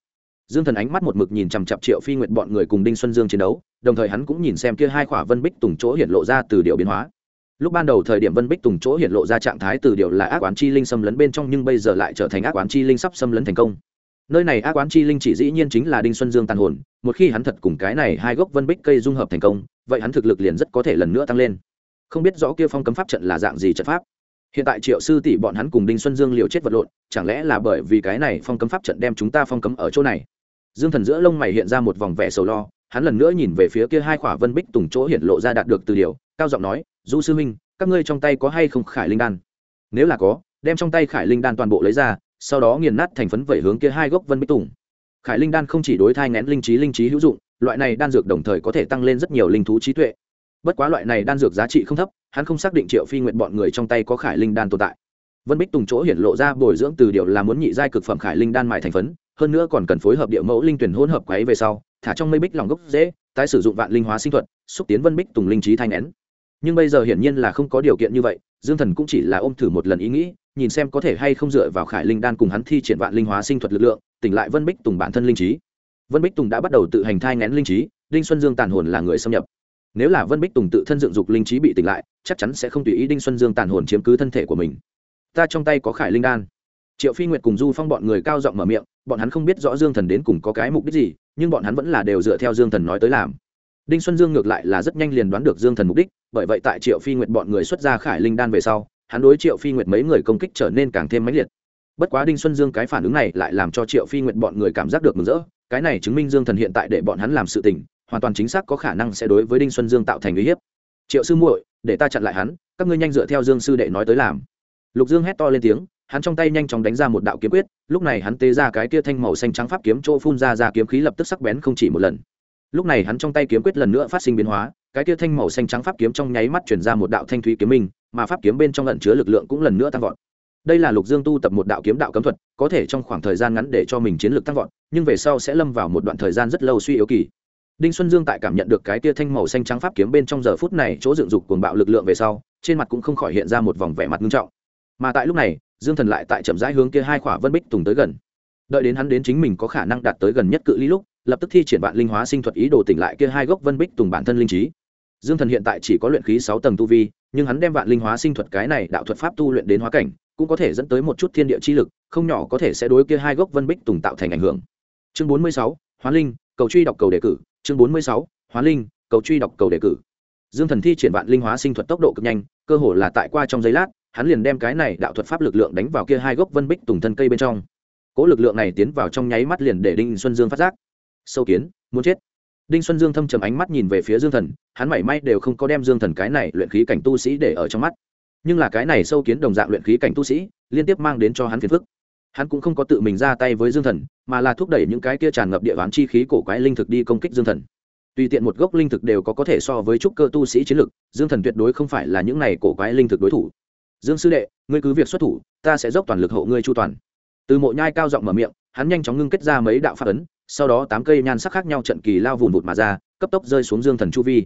Dương thần ánh mắt một mực nhìn chằm chặp triệu phi nguyệt bọn người cùng đinh xuân dương chiến đấu, đồng thời hắn cũng nhìn xem kia hai khỏa vân bích tùng chỗ hiện lộ ra từ điệu biến hóa. Lúc ban đầu thời điểm vân bích tùng chỗ hiện lộ ra trạng thái từ điệu là ác quán chi linh xâm lấn bên trong nhưng bây giờ lại trở thành ác quán chi linh sắp xâm lấn thành công. Nơi này ác quán chi linh chỉ dĩ nhiên chính là đinh xuân dương tàn hồn, một khi hắn thật cùng cái này hai gốc vân bích cây dung hợp thành công, vậy hắn thực lực liền rất có thể lần nữa tăng lên không biết rõ kia phong cấm pháp trận là dạng gì trận pháp. Hiện tại triệu sư tỷ bọn hắn cùng đinh xuân dương liều chết vật lộn, chẳng lẽ là bởi vì cái này phong cấm pháp trận đem chúng ta phong cấm ở chỗ này? Dương thần giữa lông mày hiện ra một vòng vẻ sầu lo, hắn lần nữa nhìn về phía kia hai khỏa vân bích tùng chỗ hiện lộ ra đạt được từ điều, cao giọng nói, du sư minh các ngươi trong tay có hay không khải linh đan? Nếu là có, đem trong tay khải linh đan toàn bộ lấy ra, sau đó nghiền nát thành phấn vẩy hướng kia hai gốc vân bích tùng. Khải linh đan không chỉ đối thai ngén linh trí linh trí hữu dụng, loại này đan dược đồng thời có thể tăng lên rất nhiều linh thú trí tuệ bất quá loại này đan dược giá trị không thấp, hắn không xác định triệu phi nguyện bọn người trong tay có khải linh đan tồn tại. Vân bích tùng chỗ hiển lộ ra bồi dưỡng từ điều là muốn nhị giai cực phẩm khải linh đan mại thành phấn, hơn nữa còn cần phối hợp địa mẫu linh tuyển hỗn hợp quấy về sau, thả trong mây bích lòng gốc dễ, tái sử dụng vạn linh hóa sinh thuật, xúc tiến vân bích tùng linh trí thanh nén. Nhưng bây giờ hiển nhiên là không có điều kiện như vậy, dương thần cũng chỉ là ôm thử một lần ý nghĩ, nhìn xem có thể hay không dựa vào khải linh đan cùng hắn thi triển vạn linh hóa sinh thuật lực lượng, tỉnh lại vân bích tùng bản thân linh trí. Vân bích tùng đã bắt đầu tự hành thai ngén linh trí, đinh xuân dương tàn hồn là người xâm nhập nếu là vân bích tùng tự thân dựng dục linh trí bị tỉnh lại, chắc chắn sẽ không tùy ý đinh xuân dương tàn hồn chiếm cứ thân thể của mình. Ta trong tay có khải linh đan. Triệu phi nguyệt cùng du phong bọn người cao giọng mở miệng, bọn hắn không biết rõ dương thần đến cùng có cái mục đích gì, nhưng bọn hắn vẫn là đều dựa theo dương thần nói tới làm. Đinh xuân dương ngược lại là rất nhanh liền đoán được dương thần mục đích, bởi vậy tại triệu phi nguyệt bọn người xuất ra khải linh đan về sau, hắn đối triệu phi nguyệt mấy người công kích trở nên càng thêm mãnh liệt. Bất quá đinh xuân dương cái phản ứng này lại làm cho triệu phi nguyệt bọn người cảm giác được mừng rỡ, cái này chứng minh dương thần hiện tại để bọn hắn làm sự tình hoàn toàn chính xác có khả năng sẽ đối với đinh xuân dương tạo thành uy hiếp. Triệu sư muội, để ta chặn lại hắn, các ngươi nhanh dựa theo dương sư đệ nói tới làm. Lục dương hét to lên tiếng, hắn trong tay nhanh chóng đánh ra một đạo kiếm quyết, lúc này hắn tê ra cái kia thanh màu xanh trắng pháp kiếm chỗ phun ra ra kiếm khí lập tức sắc bén không chỉ một lần. Lúc này hắn trong tay kiếm quyết lần nữa phát sinh biến hóa, cái kia thanh màu xanh trắng pháp kiếm trong nháy mắt chuyển ra một đạo thanh thúy kiếm minh, mà pháp kiếm bên trong lẫn chứa lực lượng cũng lần nữa tăng vọt. Đây là lục dương tu tập một đạo kiếm đạo cấm thuật, có thể trong khoảng thời gian ngắn để cho mình chiến lược tăng vọt, nhưng về sau sẽ lâm vào một đoạn thời gian rất lâu suy yếu kỳ đinh xuân dương tại cảm nhận được cái tia thanh màu xanh trắng pháp kiếm bên trong giờ phút này chỗ dựng dục cuồng bạo lực lượng về sau, trên mặt cũng không khỏi hiện ra một vòng vẻ mặt nghiêm trọng. Mà tại lúc này, dương thần lại tại chậm rãi hướng kia hai khỏa vân bích tùng tới gần. Đợi đến hắn đến chính mình có khả năng đạt tới gần nhất cự ly lúc, lập tức thi triển vạn linh hóa sinh thuật ý đồ tỉnh lại kia hai gốc vân bích tùng bản thân linh trí. Dương thần hiện tại chỉ có luyện khí sáu tầng tu vi, nhưng hắn đem vạn linh hóa sinh thuật cái này đạo thuật pháp tu luyện đến hóa cảnh, cũng có thể dẫn tới một chút thiên địa chi lực, không nhỏ có thể sẽ đối kia hai gốc vân bích tùng tạo thành ảnh hưởng. Chương bốn mươi sáu hóa linh, cầu truy đọc cầu đề cử chương bốn mươi sáu, hóa linh, cầu truy đọc, cầu đề cử. Dương thần thi triển vạn linh hóa sinh thuật tốc độ cực nhanh, cơ hồ là tại qua trong giây lát, hắn liền đem cái này đạo thuật pháp lực lượng đánh vào kia hai gốc vân bích tùng thân cây bên trong. Cỗ lực lượng này tiến vào trong nháy mắt liền để đinh xuân dương phát giác. Sâu kiến, muốn chết. Đinh xuân dương thâm trầm ánh mắt nhìn về phía dương thần, hắn mảy may đều không có đem dương thần cái này luyện khí cảnh tu sĩ để ở trong mắt. Nhưng là cái này sâu kiến đồng dạng luyện khí cảnh tu sĩ, liên tiếp mang đến cho hắn phiền phức hắn cũng không có tự mình ra tay với dương thần, mà là thúc đẩy những cái kia tràn ngập địa bán chi khí cổ quái linh thực đi công kích dương thần. Tùy tiện một gốc linh thực đều có có thể so với trúc cơ tu sĩ chiến lực, dương thần tuyệt đối không phải là những này cổ quái linh thực đối thủ. Dương sư đệ, ngươi cứ việc xuất thủ, ta sẽ dốc toàn lực hộ ngươi chu toàn. Từ mộ nhai cao giọng mở miệng, hắn nhanh chóng ngưng kết ra mấy đạo pháp ấn, sau đó tám cây nhan sắc khác nhau trận kỳ lao vùn vụt mà ra, cấp tốc rơi xuống dương thần chu vi.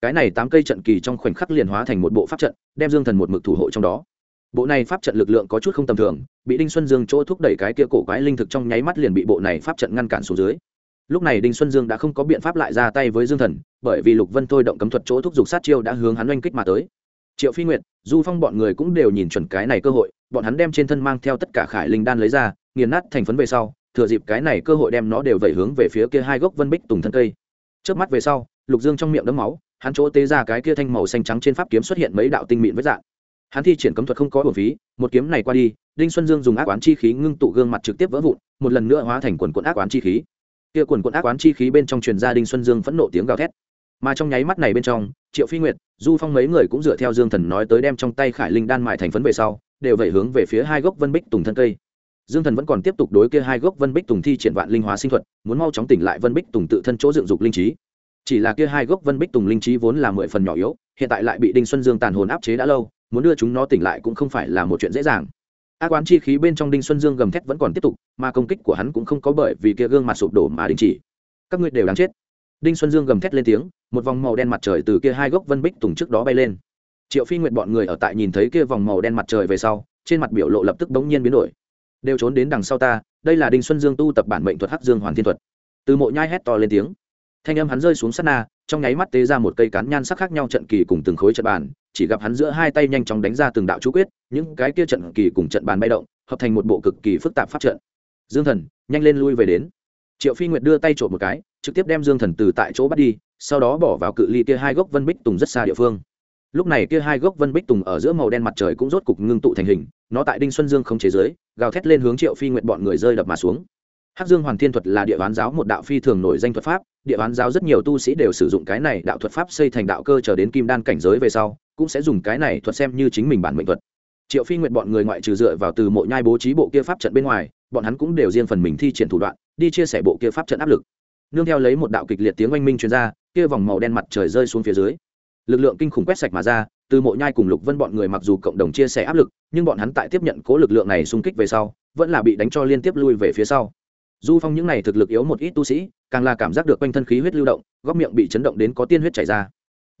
Cái này tám cây trận kỳ trong khoảnh khắc liền hóa thành một bộ pháp trận, đem dương thần một mực thủ hộ trong đó bộ này pháp trận lực lượng có chút không tầm thường, bị đinh xuân dương chỗ thúc đẩy cái kia cổ quái linh thực trong nháy mắt liền bị bộ này pháp trận ngăn cản xuống dưới. Lúc này đinh xuân dương đã không có biện pháp lại ra tay với dương thần, bởi vì lục vân thôi động cấm thuật chỗ thúc giục sát chiêu đã hướng hắn oanh kích mà tới. Triệu phi nguyệt, du phong bọn người cũng đều nhìn chuẩn cái này cơ hội, bọn hắn đem trên thân mang theo tất cả khải linh đan lấy ra, nghiền nát thành phấn về sau, thừa dịp cái này cơ hội đem nó đều vẩy hướng về phía kia hai gốc vân bích tùng thân cây. Trước mắt về sau, lục dương trong miệng đấm máu, hắn chỗ tế ra cái kia thanh màu xanh trắng trên pháp kiếm xuất hiện mấy đạo tinh mịn với dạng hắn thi triển cấm thuật không có bổn phí, một kiếm này qua đi, đinh xuân dương dùng ác oán chi khí ngưng tụ gương mặt trực tiếp vỡ vụn, một lần nữa hóa thành quần quận ác oán chi khí. Kia quần quận ác oán chi khí bên trong truyền ra đinh xuân dương phẫn nộ tiếng gào thét. Mà trong nháy mắt này bên trong, triệu phi nguyệt, du phong mấy người cũng dựa theo dương thần nói tới đem trong tay khải linh đan mại thành phấn về sau, đều vẩy hướng về phía hai gốc vân bích tùng thân cây. Dương thần vẫn còn tiếp tục đối kia hai gốc vân bích tùng thi triển vạn linh hóa sinh thuật, muốn mau chóng tỉnh lại vân bích tùng tự thân chỗ dựng dục linh trí. Chỉ là kia hai gốc vân bích tùng linh trí vốn là mười phần nhỏ yếu, hiện tại lại bị đinh xuân dương tàn hồn áp chế đã lâu muốn đưa chúng nó tỉnh lại cũng không phải là một chuyện dễ dàng. Ác quán chi khí bên trong đinh xuân dương gầm thét vẫn còn tiếp tục, mà công kích của hắn cũng không có bởi vì kia gương mặt sụp đổ mà đình chỉ. Các ngươi đều đáng chết. Đinh xuân dương gầm thét lên tiếng, một vòng màu đen mặt trời từ kia hai gốc vân bích tùng trước đó bay lên. Triệu phi nguyện bọn người ở tại nhìn thấy kia vòng màu đen mặt trời về sau, trên mặt biểu lộ lập tức bỗng nhiên biến đổi. Đều trốn đến đằng sau ta, đây là đinh xuân dương tu tập bản mệnh thuật hắc dương hoàn thiên thuật. Từ mộ nhai hét to lên tiếng. Thanh âm hắn rơi xuống sát na, trong nháy mắt tế ra một cây cán nhan sắc khác nhau trận kỳ cùng từng khối trận bàn chỉ gặp hắn giữa hai tay nhanh chóng đánh ra từng đạo chú quyết, những cái kia trận kỳ cùng trận bàn bay động, hợp thành một bộ cực kỳ phức tạp pháp trận. Dương thần, nhanh lên lui về đến. Triệu phi nguyệt đưa tay trộm một cái, trực tiếp đem dương thần từ tại chỗ bắt đi, sau đó bỏ vào cự ly kia hai gốc vân bích tùng rất xa địa phương. Lúc này kia hai gốc vân bích tùng ở giữa màu đen mặt trời cũng rốt cục ngưng tụ thành hình, nó tại đinh xuân dương không chế giới, gào thét lên hướng triệu phi nguyện bọn người rơi đập mà xuống. Hắc dương hoàn thiên thuật là địa bán giáo một đạo phi thường nổi danh thuật pháp, địa bán giáo rất nhiều tu sĩ đều sử dụng cái này đạo thuật pháp xây thành đạo cơ trở đến kim đan cảnh giới về sau cũng sẽ dùng cái này thuật xem như chính mình bản mệnh thuật. Triệu phi nguyện bọn người ngoại trừ dựa vào từ mộ nhai bố trí bộ kia pháp trận bên ngoài, bọn hắn cũng đều riêng phần mình thi triển thủ đoạn, đi chia sẻ bộ kia pháp trận áp lực. Nương theo lấy một đạo kịch liệt tiếng oanh minh chuyên r a kia vòng màu đen mặt trời rơi xuống phía dưới. Lực lượng kinh khủng quét sạch mà ra, từ mộ nhai cùng lục vân bọn người mặc dù cộng đồng chia sẻ áp lực, nhưng bọn hắn tại tiếp nhận cố lực lượng này xung kích về sau, vẫn là bị đánh cho liên tiếp lui về phía sau. Du phong những n à y thực lực yếu một ít tu sĩ, càng là cảm giác được quanh thân khí huyết lưu động, góc miệng bị chấn động đến có tiên huyết chảy ra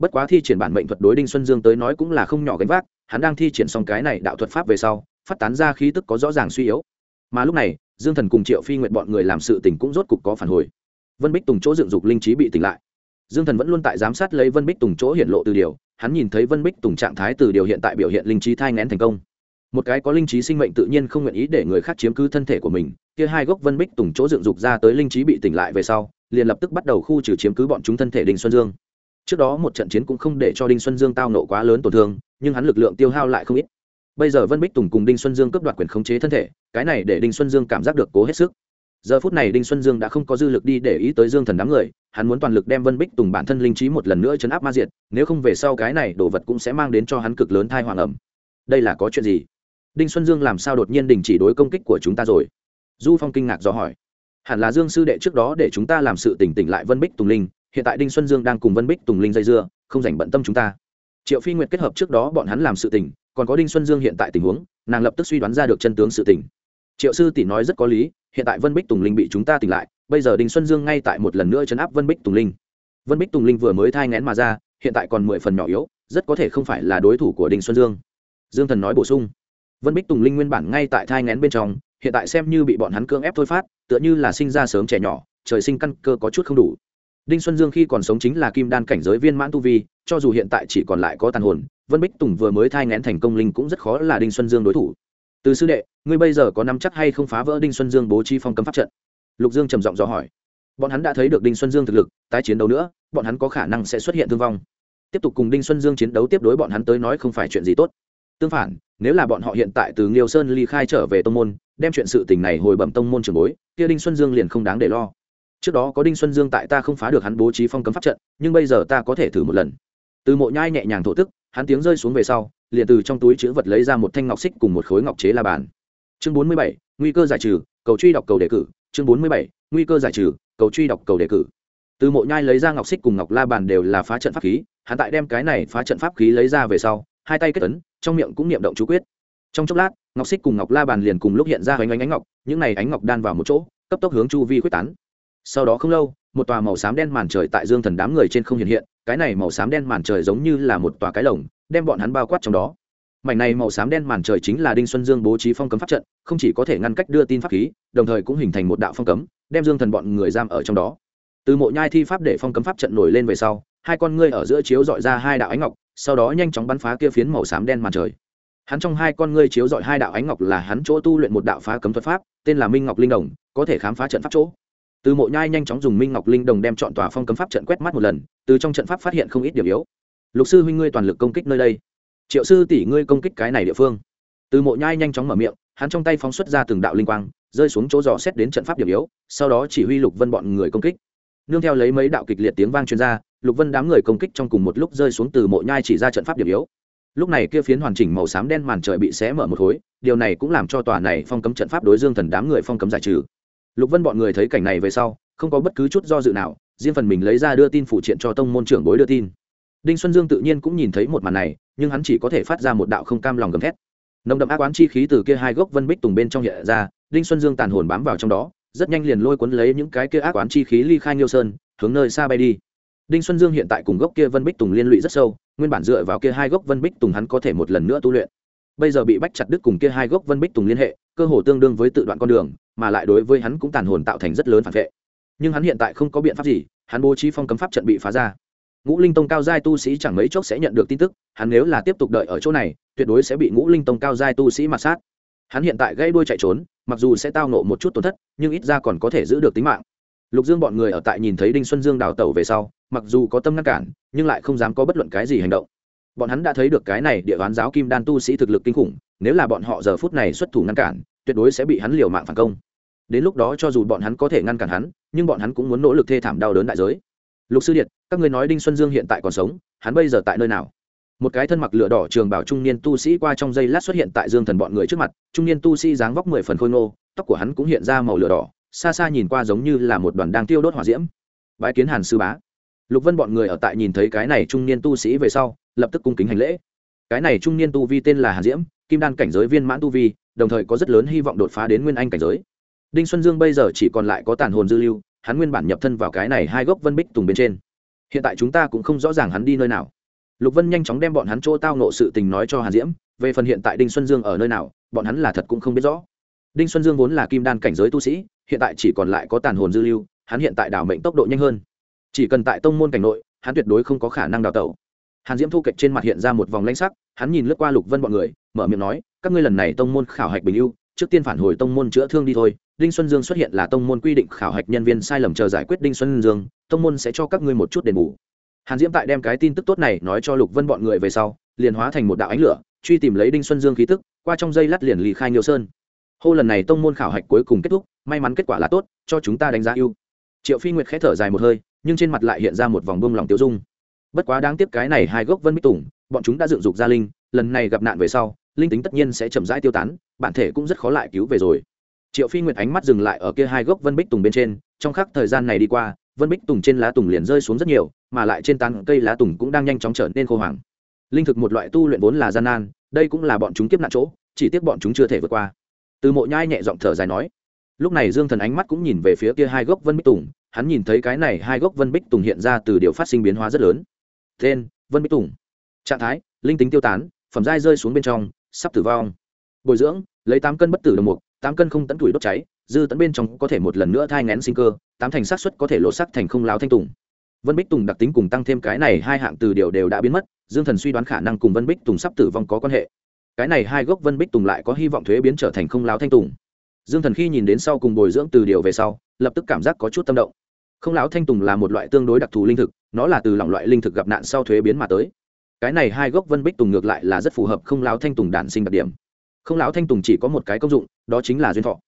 bất quá thi triển bản mệnh thuật đối đinh xuân dương tới nói cũng là không nhỏ gánh vác, hắn đang thi triển xong cái này đạo thuật pháp về sau, phát tán ra khí tức có rõ ràng suy yếu. Mà lúc này, dương thần cùng triệu phi nguyện bọn người làm sự tình cũng rốt cục có phản hồi. Vân bích tùng chỗ dựng dục linh trí bị tỉnh lại. Dương thần vẫn luôn tại giám sát lấy vân bích tùng chỗ hiện lộ từ điều, hắn nhìn thấy vân bích tùng trạng thái từ điều hiện tại biểu hiện linh trí thai ngén thành công. Một cái có linh trí sinh mệnh tự nhiên không nguyện ý để người khác chiếm cứ thân thể của mình, kia hai gốc vân bích tùng chỗ dựng dục ra tới linh trí bị tỉnh lại về sau, liền lập tức bắt đầu khu trừ chiếm cứ bọn chúng thân thể đinh xuân dương trước đó một trận chiến cũng không để cho đinh xuân dương tao nộ quá lớn tổn thương, nhưng hắn lực lượng tiêu hao lại không ít. Bây giờ vân bích tùng cùng đinh xuân dương cướp đoạt quyền khống chế thân thể, cái này để đinh xuân dương cảm giác được cố hết sức. Giờ phút này đinh xuân dương đã không có dư lực đi để ý tới dương thần đám người, hắn muốn toàn lực đem vân bích tùng bản thân linh trí một lần nữa chấn áp ma diệt, nếu không về sau cái này đồ vật cũng sẽ mang đến cho hắn cực lớn thai hoàng ẩm đây là có chuyện gì? Đinh xuân dương làm sao đột nhiên đình chỉ đối công kích của chúng ta rồi? Du phong kinh ngạc do hỏi. Hẳn là dương sư đệ trước đó để chúng ta làm sự tỉnh tỉnh lại vân bích tùng linh hiện tại đinh xuân dương đang cùng vân bích tùng linh dây dưa không dành bận tâm chúng ta. Triệu phi nguyệt kết hợp trước đó bọn hắn làm sự tình, còn có đinh xuân dương hiện tại tình huống nàng lập tức suy đoán ra được chân tướng sự tình. triệu sư tỷ nói rất có lý hiện tại vân bích tùng linh bị chúng ta tỉnh lại bây giờ đinh xuân dương ngay tại một lần nữa chấn áp vân bích tùng linh. Vân bích tùng linh vừa mới thai ngén mà ra hiện tại còn mười phần nhỏ yếu rất có thể không phải là đối thủ của đinh xuân dương. Dương thần nói bổ sung. Vân bích tùng linh nguyên bản ngay tại thai ngén bên trong hiện tại xem như bị bọn hắn cưỡng ép thôi phát tựa như là sinh ra sớm trẻ nhỏ trời sinh căn cơ có chút không đủ đinh xuân dương khi còn sống chính là kim đan cảnh giới viên mãn tu vi, cho dù hiện tại chỉ còn lại có tàn hồn, vân bích tùng vừa mới thai ngén thành công linh cũng rất khó là đinh xuân dương đối thủ. Từ sư đệ, ngươi bây giờ có nắm chắc hay không phá vỡ đinh xuân dương bố trí phong cấm pháp trận? Lục dương trầm giọng dò hỏi. Bọn hắn đã thấy được đinh xuân dương thực lực, tái chiến đấu nữa, bọn hắn có khả năng sẽ xuất hiện thương vong. Tiếp tục cùng đinh xuân dương chiến đấu tiếp đối bọn hắn tới nói không phải chuyện gì tốt. Tương phản, nếu là bọn họ hiện tại từ nghiêu sơn ly khai trở về tông môn, đem chuyện sự tình này hồi bẩm tông môn trường bối, kia đinh xuân dương liền không đáng để lo trước đó có đinh xuân dương tại ta không phá được hắn bố trí phong cấm pháp trận, nhưng bây giờ ta có thể thử một lần. Từ mộ nhai nhẹ nhàng thổ tức, hắn tiếng rơi xuống về sau, liền từ trong túi chữ vật lấy ra một thanh ngọc xích cùng một khối ngọc chế la bàn. Chương bốn mươi bảy, nguy cơ giải trừ, cầu truy đọc cầu đề cử. Chương bốn mươi bảy, nguy cơ giải trừ, cầu truy đọc cầu đề cử. Từ mộ nhai lấy ra ngọc xích cùng ngọc la bàn đều là phá trận pháp khí, hắn tại đem cái này phá trận pháp khí lấy ra về sau, hai tay kết ấn, trong miệng cũng niệm động chú quyết. Trong chốc lát, ngọc xích cùng ngọc la bàn liền cùng lúc hiện ra hoành ánh ánh ngọc, những này ánh ngọc đan vào một chỗ, cấp tốc hướng chu vi quyết tán sau đó không lâu, một tòa màu xám đen màn trời tại dương thần đám người trên không hiện hiện, cái này màu xám đen màn trời giống như là một tòa cái lồng, đem bọn hắn bao quát trong đó. Mảnh này màu xám đen màn trời chính là đinh xuân dương bố trí phong cấm pháp trận, không chỉ có thể ngăn cách đưa tin pháp khí, đồng thời cũng hình thành một đạo phong cấm, đem dương thần bọn người giam ở trong đó. Từ mộ nhai thi pháp để phong cấm pháp trận nổi lên về sau, hai con ngươi ở giữa chiếu dọi ra hai đạo ánh ngọc, sau đó nhanh chóng bắn phá kia phiến màu xám đen màn trời. Hắn trong hai con ngươi chiếu dọi hai đạo ánh ngọc là hắn chỗ tu luyện một đạo phá cấm thuật pháp, tên là minh ngọc linh đồng, có thể khám phá trận pháp chỗ từ mộ nhai nhanh chóng dùng minh ngọc linh đồng đem chọn tòa phong cấm pháp trận quét mắt một lần, từ trong trận pháp phát hiện không ít điểm yếu. Lục sư huynh ngươi toàn lực công kích nơi đây. Triệu sư tỷ ngươi công kích cái này địa phương. Từ mộ nhai nhanh chóng mở miệng, hắn trong tay phóng xuất ra từng đạo linh quang, rơi xuống chỗ dò xét đến trận pháp điểm yếu, sau đó chỉ huy lục vân bọn người công kích. Nương theo lấy mấy đạo kịch liệt tiếng vang truyền ra, lục vân đám người công kích trong cùng một lúc rơi xuống từ mộ nhai chỉ ra trận pháp điểm yếu. Lúc này kia phiến hoàn chỉnh màu xám đen màn trời bị xé mở một khối, điều này cũng làm cho tòa này phong cấm trận pháp đối dương thần đám người phong cấm giải trừ lục vân bọn người thấy cảnh này về sau, không có bất cứ chút do dự nào, riêng phần mình lấy ra đưa tin phụ triện cho tông môn trưởng bối đưa tin. Đinh xuân dương tự nhiên cũng nhìn thấy một màn này, nhưng hắn chỉ có thể phát ra một đạo không cam lòng gầm thét. Nồng đậm ác oán chi khí từ kia hai gốc vân bích tùng bên trong hiện ra, đinh xuân dương tàn hồn bám vào trong đó, rất nhanh liền lôi cuốn lấy những cái kia ác oán chi khí ly khai nghiêu sơn, hướng nơi xa bay đi. Đinh xuân dương hiện tại cùng gốc kia vân bích tùng liên lụy rất sâu, nguyên bản dựa vào kia hai gốc vân bích tùng hắn có thể một lần nữa tu luyện. Bây giờ bị bách chặt đứt cùng kia hai gốc vân bích tùng liên hệ cơ hồ tương đương với tự đoạn con đường, mà lại đối với hắn cũng tàn hồn tạo thành rất lớn phản vệ. Nhưng hắn hiện tại không có biện pháp gì, hắn bố trí phong cấm pháp trận bị phá ra. Ngũ linh tông cao giai tu sĩ chẳng mấy chốc sẽ nhận được tin tức, hắn nếu là tiếp tục đợi ở chỗ này, tuyệt đối sẽ bị ngũ linh tông cao giai tu sĩ mặt sát. Hắn hiện tại gây đuôi chạy trốn, mặc dù sẽ tao nộ một chút tổn thất, nhưng ít ra còn có thể giữ được tính mạng. Lục dương bọn người ở tại nhìn thấy đinh xuân dương đào tẩu về sau, mặc dù có tâm ngăn cản, nhưng lại không dám có bất luận cái gì hành động bọn hắn đã thấy được cái này địa đoán giáo kim đan tu sĩ thực lực kinh khủng, nếu là bọn họ giờ phút này xuất thủ ngăn cản, tuyệt đối sẽ bị hắn liều mạng phản công. Đến lúc đó cho dù bọn hắn có thể ngăn cản hắn, nhưng bọn hắn cũng muốn nỗ lực thê thảm đau đớn đại giới. Lục sư điện các người nói đinh xuân dương hiện tại còn sống, hắn bây giờ tại nơi nào? Một cái thân mặc lửa đỏ trường bảo trung niên tu sĩ qua trong giây lát xuất hiện tại dương thần bọn người trước mặt, trung niên tu sĩ dáng vóc mười phần khôi ngô, tóc của hắn cũng hiện ra màu lửa đỏ, xa xa nhìn qua giống như là một đoàn đang tiêu đốt hỏa diễm. Bãi kiến hàn sư bá lục vân bọn người ở tại nhìn thấy cái này trung niên tu sĩ về sau, lập tức cung kính hành lễ. Cái này trung niên tu vi tên là hàn diễm, kim đan cảnh giới viên mãn tu vi, đồng thời có rất lớn hy vọng đột phá đến nguyên anh cảnh giới. Đinh xuân dương bây giờ chỉ còn lại có tàn hồn dư lưu, hắn nguyên bản nhập thân vào cái này hai gốc vân bích tùng bên trên. Hiện tại chúng ta cũng không rõ ràng hắn đi nơi nào. Lục vân nhanh chóng đem bọn hắn chỗ tao nộ sự tình nói cho hàn diễm, về phần hiện tại đinh xuân dương ở nơi nào, bọn hắn là thật cũng không biết rõ. Đinh xuân dương vốn là kim đan cảnh giới tu sĩ, hiện tại chỉ còn lại có tàn hồn dư lưu, hắn hiện tại đảo mệnh tốc độ nhanh hơn chỉ cần tại tông môn cảnh nội, hắn tuyệt đối không có khả năng đào tẩu. Hàn diễm thu kệch trên mặt hiện ra một vòng lanh sắc, hắn nhìn lướt qua lục vân bọn người, mở miệng nói, các ngươi lần này tông môn khảo hạch bình ưu, trước tiên phản hồi tông môn chữa thương đi thôi. Đinh xuân dương xuất hiện là tông môn quy định khảo hạch nhân viên sai lầm chờ giải quyết đinh xuân dương, tông môn sẽ cho các ngươi một chút đền bù. Hàn diễm tại đem cái tin tức tốt này nói cho lục vân bọn người về sau, liền hóa thành một đạo ánh lửa, truy tìm lấy đinh xuân dương khí tức, qua trong dây lát liền lì khai nhiều sơn. Hô, lần này tông môn khảo hạch cuối cùng kết thúc, may mắn kết quả là tốt, cho chúng ta đánh giá ưu. Triệu phi nguyệt khẽ thở dài một hơi nhưng trên mặt lại hiện ra một vòng bông lòng tiêu dung. Bất quá đáng tiếc cái này hai gốc vân bích tùng, bọn chúng đã dựng dục gia linh, lần này gặp nạn về sau, linh tính tất nhiên sẽ chậm rãi tiêu tán, bản thể cũng rất khó lại cứu về rồi. Triệu phi nguyệt ánh mắt dừng lại ở kia hai gốc vân bích tùng bên trên, trong khắc thời gian này đi qua, vân bích tùng trên lá tùng liền rơi xuống rất nhiều, mà lại trên tán cây lá tùng cũng đang nhanh chóng trở nên khô hoàng linh thực một loại tu luyện vốn là gian nan, đây cũng là bọn chúng kiếp nạn chỗ, chỉ tiếc bọn chúng chưa thể vượt qua. Từ mộ nhai nhẹ giọng thở dài nói, lúc này dương thần ánh mắt cũng nhìn về phía kia hai gốc vân bích tùng hắn nhìn thấy cái này hai gốc vân bích tùng hiện ra từ điều phát sinh biến hóa rất lớn. Tên, vân bích tùng. Trạng thái, linh tính tiêu tán, phẩm giai rơi xuống bên trong, sắp tử vong. Bồi dưỡng, lấy tám cân bất tử đồng mục, tám cân không tấn tuổi đốt cháy, dư tấn bên trong có thể một lần nữa thai ngén sinh cơ, tám thành xác suất có thể lộ sắc thành không láo thanh tùng. Vân bích tùng đặc tính cùng tăng thêm cái này hai hạng từ điều đều đã biến mất, dương thần suy đoán khả năng cùng vân bích tùng sắp tử vong có quan hệ. Cái này hai gốc vân bích tùng lại có hy vọng thuế biến trở thành không láo thanh tùng. Dương thần khi nhìn đến sau cùng bồi dưỡng từ điều về sau, lập tức cảm giác có chút tâm động không lão thanh tùng là một loại tương đối đặc thù linh thực nó là từ lỏng loại linh thực gặp nạn sau thuế biến mà tới. Cái này hai gốc vân bích tùng ngược lại là rất phù hợp không lão thanh tùng đản sinh đặc điểm. Không lão thanh tùng chỉ có một cái công dụng đó chính là duyên thọ.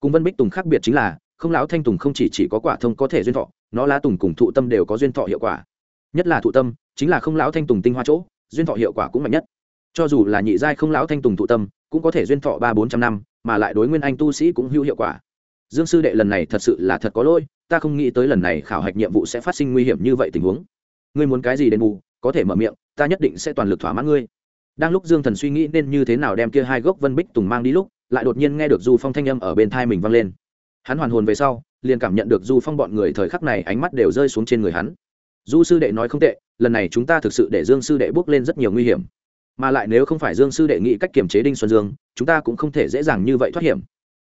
Cùng vân bích tùng khác biệt chính là không lão thanh tùng không chỉ, chỉ có quả thông có thể duyên thọ nó lá tùng cùng thụ tâm đều có duyên thọ hiệu quả. Nhất là thụ tâm chính là không lão thanh tùng tinh hoa chỗ duyên thọ hiệu quả cũng mạnh nhất. Cho dù là nhị giai không lão thanh tùng thụ tâm cũng có thể duyên thọ ba bốn trăm năm mà lại đối nguyên anh tu sĩ cũng hữu hiệu quả. Dương sư đệ lần này thật sự là thật có lỗi ta không nghĩ tới lần này khảo hạch nhiệm vụ sẽ phát sinh nguy hiểm như vậy tình huống. Ngươi muốn cái gì đền bù, có thể mở miệng, ta nhất định sẽ toàn lực thỏa mãn ngươi. Đang lúc dương thần suy nghĩ nên như thế nào đem kia hai gốc vân bích tùng mang đi lúc, lại đột nhiên nghe được du phong thanh âm ở bên thai mình vang lên. Hắn hoàn hồn về sau, liền cảm nhận được du phong bọn người thời khắc này ánh mắt đều rơi xuống trên người hắn. Du sư đệ nói không tệ, lần này chúng ta thực sự để dương sư đệ bước lên rất nhiều nguy hiểm. Mà lại nếu không phải dương sư đệ nghĩ cách kiểm chế đinh xuân dương, chúng ta cũng không thể dễ dàng như vậy thoát hiểm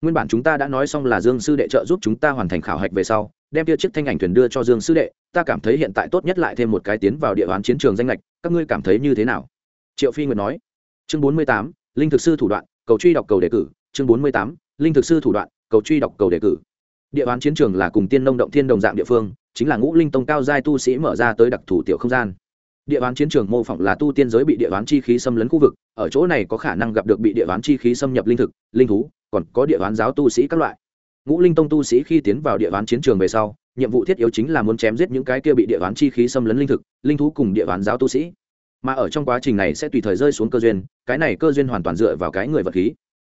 nguyên bản chúng ta đã nói xong là dương sư đệ trợ giúp chúng ta hoàn thành khảo hạch về sau, đem kia chiếc thanh ảnh thuyền đưa cho dương sư đệ, ta cảm thấy hiện tại tốt nhất lại thêm một cái tiến vào địa bàn chiến trường danh lệch, các ngươi cảm thấy như thế nào? Triệu phi nguyệt nói. Chương bốn mươi tám, linh thực sư thủ đoạn, cầu truy đọc cầu đề cử. Chương bốn mươi tám, linh thực sư thủ đoạn, cầu truy đọc cầu đề cử. Địa bàn chiến trường là cùng tiên nông động thiên đồng dạng địa phương, chính là ngũ linh tông cao giai tu sĩ mở ra tới đặc thủ tiểu không gian địa đoán chiến trường mô phỏng là tu tiên giới bị địa đoán chi khí xâm lấn khu vực, ở chỗ này có khả năng gặp được bị địa đoán chi khí xâm nhập linh thực, linh thú, còn có địa đoán giáo tu sĩ các loại. Ngũ linh tông tu sĩ khi tiến vào địa đoán chiến trường về sau, nhiệm vụ thiết yếu chính là muốn chém giết những cái kia bị địa đoán chi khí xâm lấn linh thực, linh thú cùng địa đoán giáo tu sĩ. Mà ở trong quá trình này sẽ tùy thời rơi xuống cơ duyên, cái này cơ duyên hoàn toàn dựa vào cái người vật khí.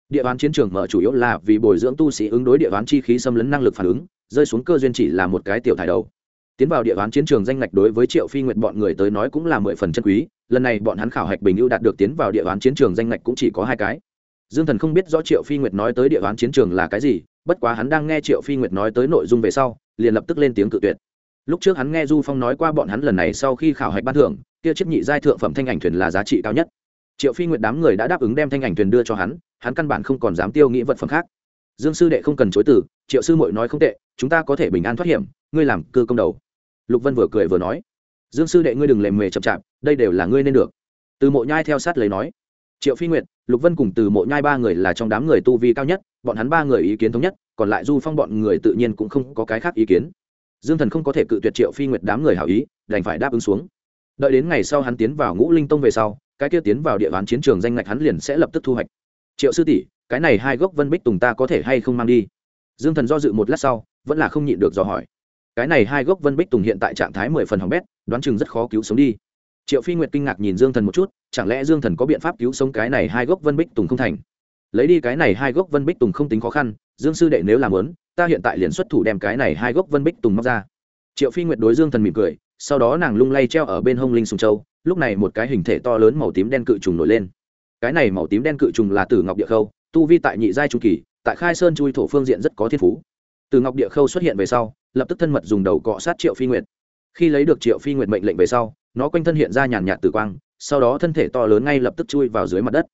Địa đoán chiến trường mở chủ yếu là vì bồi dưỡng tu sĩ ứng đối địa đoán chi khí xâm lấn năng lực phản ứng, rơi xuống cơ duyên chỉ là một cái tiểu thải đầu tiến vào địa bàn chiến trường danh ngạch đối với triệu phi nguyệt bọn người tới nói cũng là mười phần chân quý, lần này bọn hắn khảo hạch bình ưu đạt được tiến vào địa bàn chiến trường danh ngạch cũng chỉ có hai cái. Dương thần không biết rõ triệu phi nguyệt nói tới địa bàn chiến trường là cái gì, bất quá hắn đang nghe triệu phi nguyệt nói tới nội dung về sau, liền lập tức lên tiếng cự tuyệt. Lúc trước hắn nghe du phong nói qua bọn hắn lần này sau khi khảo hạch ban thưởng, kia chiếc nhị giai thượng phẩm thanh ảnh thuyền là giá trị cao nhất. Triệu phi nguyệt đám người đã đáp ứng đem thanh ảnh thuyền đưa cho hắn hắn căn bản không còn dám tiêu nghĩ vật phẩm khác. Dương sư đệ không cần chối từ, triệu sư mội nói không tệ, chúng ta có thể bình an thoát hiểm, ngươi làm cơ công đầu lục vân vừa cười vừa nói, dương sư đệ ngươi đừng lề mề chậm chạp, đây đều là ngươi nên được. Từ mộ nhai theo sát lấy nói, triệu phi nguyệt, lục vân cùng từ mộ nhai ba người là trong đám người tu vi cao nhất, bọn hắn ba người ý kiến thống nhất, còn lại du phong bọn người tự nhiên cũng không có cái khác ý kiến. Dương thần không có thể cự tuyệt triệu phi nguyệt đám người hảo ý, đành phải đáp ứng xuống. Đợi đến ngày sau hắn tiến vào ngũ linh tông về sau, cái kia tiến vào địa bàn chiến trường danh ngạch hắn liền sẽ lập tức thu hoạch. Triệu sư tỷ, cái này hai gốc vân bích tùng ta có thể hay không mang đi? Dương thần do dự một lát sau, vẫn là không nhịn được dò hỏi cái này hai gốc vân bích tùng hiện tại trạng thái mười phần hỏng bét, đoán chừng rất khó cứu sống đi. Triệu phi nguyệt kinh ngạc nhìn dương thần một chút, chẳng lẽ dương thần có biện pháp cứu sống cái này hai gốc vân bích tùng không thành? Lấy đi cái này hai gốc vân bích tùng không tính khó khăn, dương sư đệ nếu làm lớn ta hiện tại liền xuất thủ đem cái này hai gốc vân bích tùng móc ra. Triệu phi nguyệt đối dương thần mỉm cười, sau đó nàng lung lay treo ở bên hông linh sùng châu, lúc này một cái hình thể to lớn màu tím đen cự trùng nổi lên. Cái này màu tím đen cự trùng là tử ngọc địa khâu, tu vi tại nhị giai trung kỳ, tại khai sơn chui thổ phương diện rất có thiên phú. Từ ngọc địa khâu xuất hiện về sau lập tức thân mật dùng đầu cọ sát triệu phi nguyệt. Khi lấy được triệu phi nguyệt mệnh lệnh về sau, nó quanh thân hiện ra nhàn nhạt tử quang, sau đó thân thể to lớn ngay lập tức chui vào dưới mặt đất.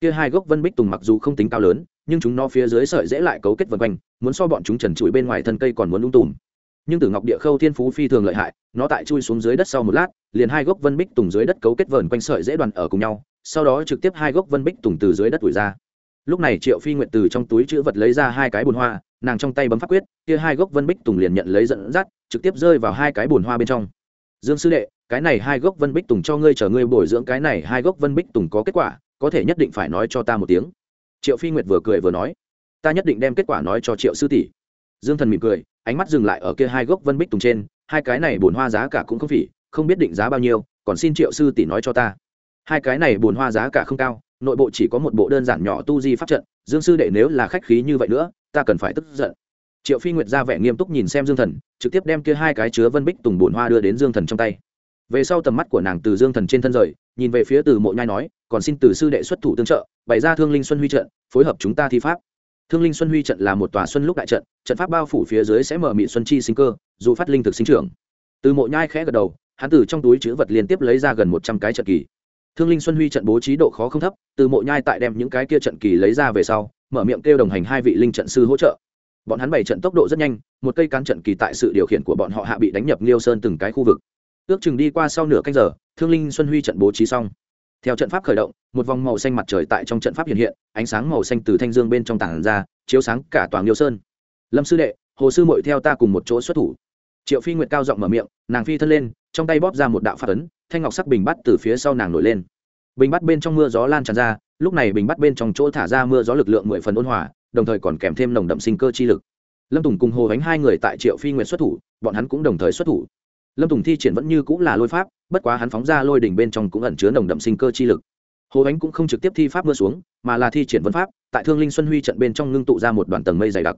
Kia hai gốc vân bích tùng mặc dù không tính cao lớn, nhưng chúng nó phía dưới sợi dễ lại cấu kết vân quanh, muốn so bọn chúng trần trụi bên ngoài thân cây còn muốn lung tùm. Nhưng từ ngọc địa khâu thiên phú phi thường lợi hại, nó tại chui xuống dưới đất sau một lát, liền hai gốc vân bích tùng dưới đất cấu kết vờn quanh sợi dễ đoàn ở cùng nhau, sau đó trực tiếp hai gốc vân bích tùng từ dưới đất ủi ra lúc này triệu phi nguyện từ trong túi chữ vật lấy ra hai cái bùn hoa, nàng trong tay bấm pháp quyết, kia hai gốc vân bích tùng liền nhận lấy dẫn dắt, trực tiếp rơi vào hai cái bùn hoa bên trong. Dương sư đệ, cái này hai gốc vân bích tùng cho ngươi chờ ngươi bồi dưỡng cái này hai gốc vân bích tùng có kết quả, có thể nhất định phải nói cho ta một tiếng. Triệu phi nguyệt vừa cười vừa nói, ta nhất định đem kết quả nói cho triệu sư tỷ. Dương thần mỉm cười, ánh mắt dừng lại ở kia hai gốc vân bích tùng trên, hai cái này bùn hoa giá cả cũng không phỉ, không biết định giá bao nhiêu, còn xin triệu sư tỷ nói cho ta. Hai cái này bùn hoa giá cả không cao nội bộ chỉ có một bộ đơn giản nhỏ tu di pháp trận, dương sư đệ nếu là khách khí như vậy nữa, ta cần phải tức giận. Triệu phi nguyệt ra vẻ nghiêm túc nhìn xem dương thần, trực tiếp đem kia hai cái chứa vân bích tùng bùn hoa đưa đến dương thần trong tay. Về sau tầm mắt của nàng từ dương thần trên thân rời, nhìn về phía từ mộ nhai nói, còn xin từ sư đệ xuất thủ tương trợ, bày ra thương linh xuân huy trận, phối hợp chúng ta thi pháp. Thương linh xuân huy trận là một tòa xuân lúc đại trận trận pháp bao phủ phía dưới sẽ mở mị xuân chi sinh cơ, dù phát linh thực sinh trưởng. Từ mộ nhai khẽ gật đầu, hắn từ trong túi chữ vật liên tiếp lấy ra gần một trăm cái trận kỳ thương linh xuân huy trận bố trí độ khó không thấp, từ mộ nhai tại đem những cái kia trận kỳ lấy ra về sau, mở miệng kêu đồng hành hai vị linh trận sư hỗ trợ. Bọn hắn bày trận tốc độ rất nhanh, một cây cán trận kỳ tại sự điều khiển của bọn họ hạ bị đánh nhập liêu sơn từng cái khu vực. Ước chừng đi qua sau nửa canh giờ, thương linh xuân huy trận bố trí xong. Theo trận pháp khởi động, một vòng màu xanh mặt trời tại trong trận pháp hiện hiện, ánh sáng màu xanh từ thanh dương bên trong tảng ra, chiếu sáng cả toàn liêu sơn. Lâm sư đệ, hồ sư mội theo ta cùng một chỗ xuất thủ. Triệu phi nguyệt cao giọng mở miệng, nàng phi thân lên, trong tay bóp ra một đạo phát ấn thanh ngọc sắc bình bắt từ phía sau nàng nổi lên. Bình bắt bên trong mưa gió lan tràn ra, lúc này bình bắt bên trong chỗ thả ra mưa gió lực lượng mười phần ôn hòa, đồng thời còn kèm thêm nồng đậm sinh cơ chi lực. Lâm tùng cùng hồ ánh hai người tại triệu phi nguyệt xuất thủ, bọn hắn cũng đồng thời xuất thủ. Lâm tùng thi triển vẫn như cũng là lôi pháp, bất quá hắn phóng ra lôi đỉnh bên trong cũng ẩn chứa nồng đậm sinh cơ chi lực. Hồ ánh cũng không trực tiếp thi pháp mưa xuống, mà là thi triển vân pháp, tại thương linh xuân huy trận bên trong ngưng tụ ra một đoàn tầng mây dày đặc.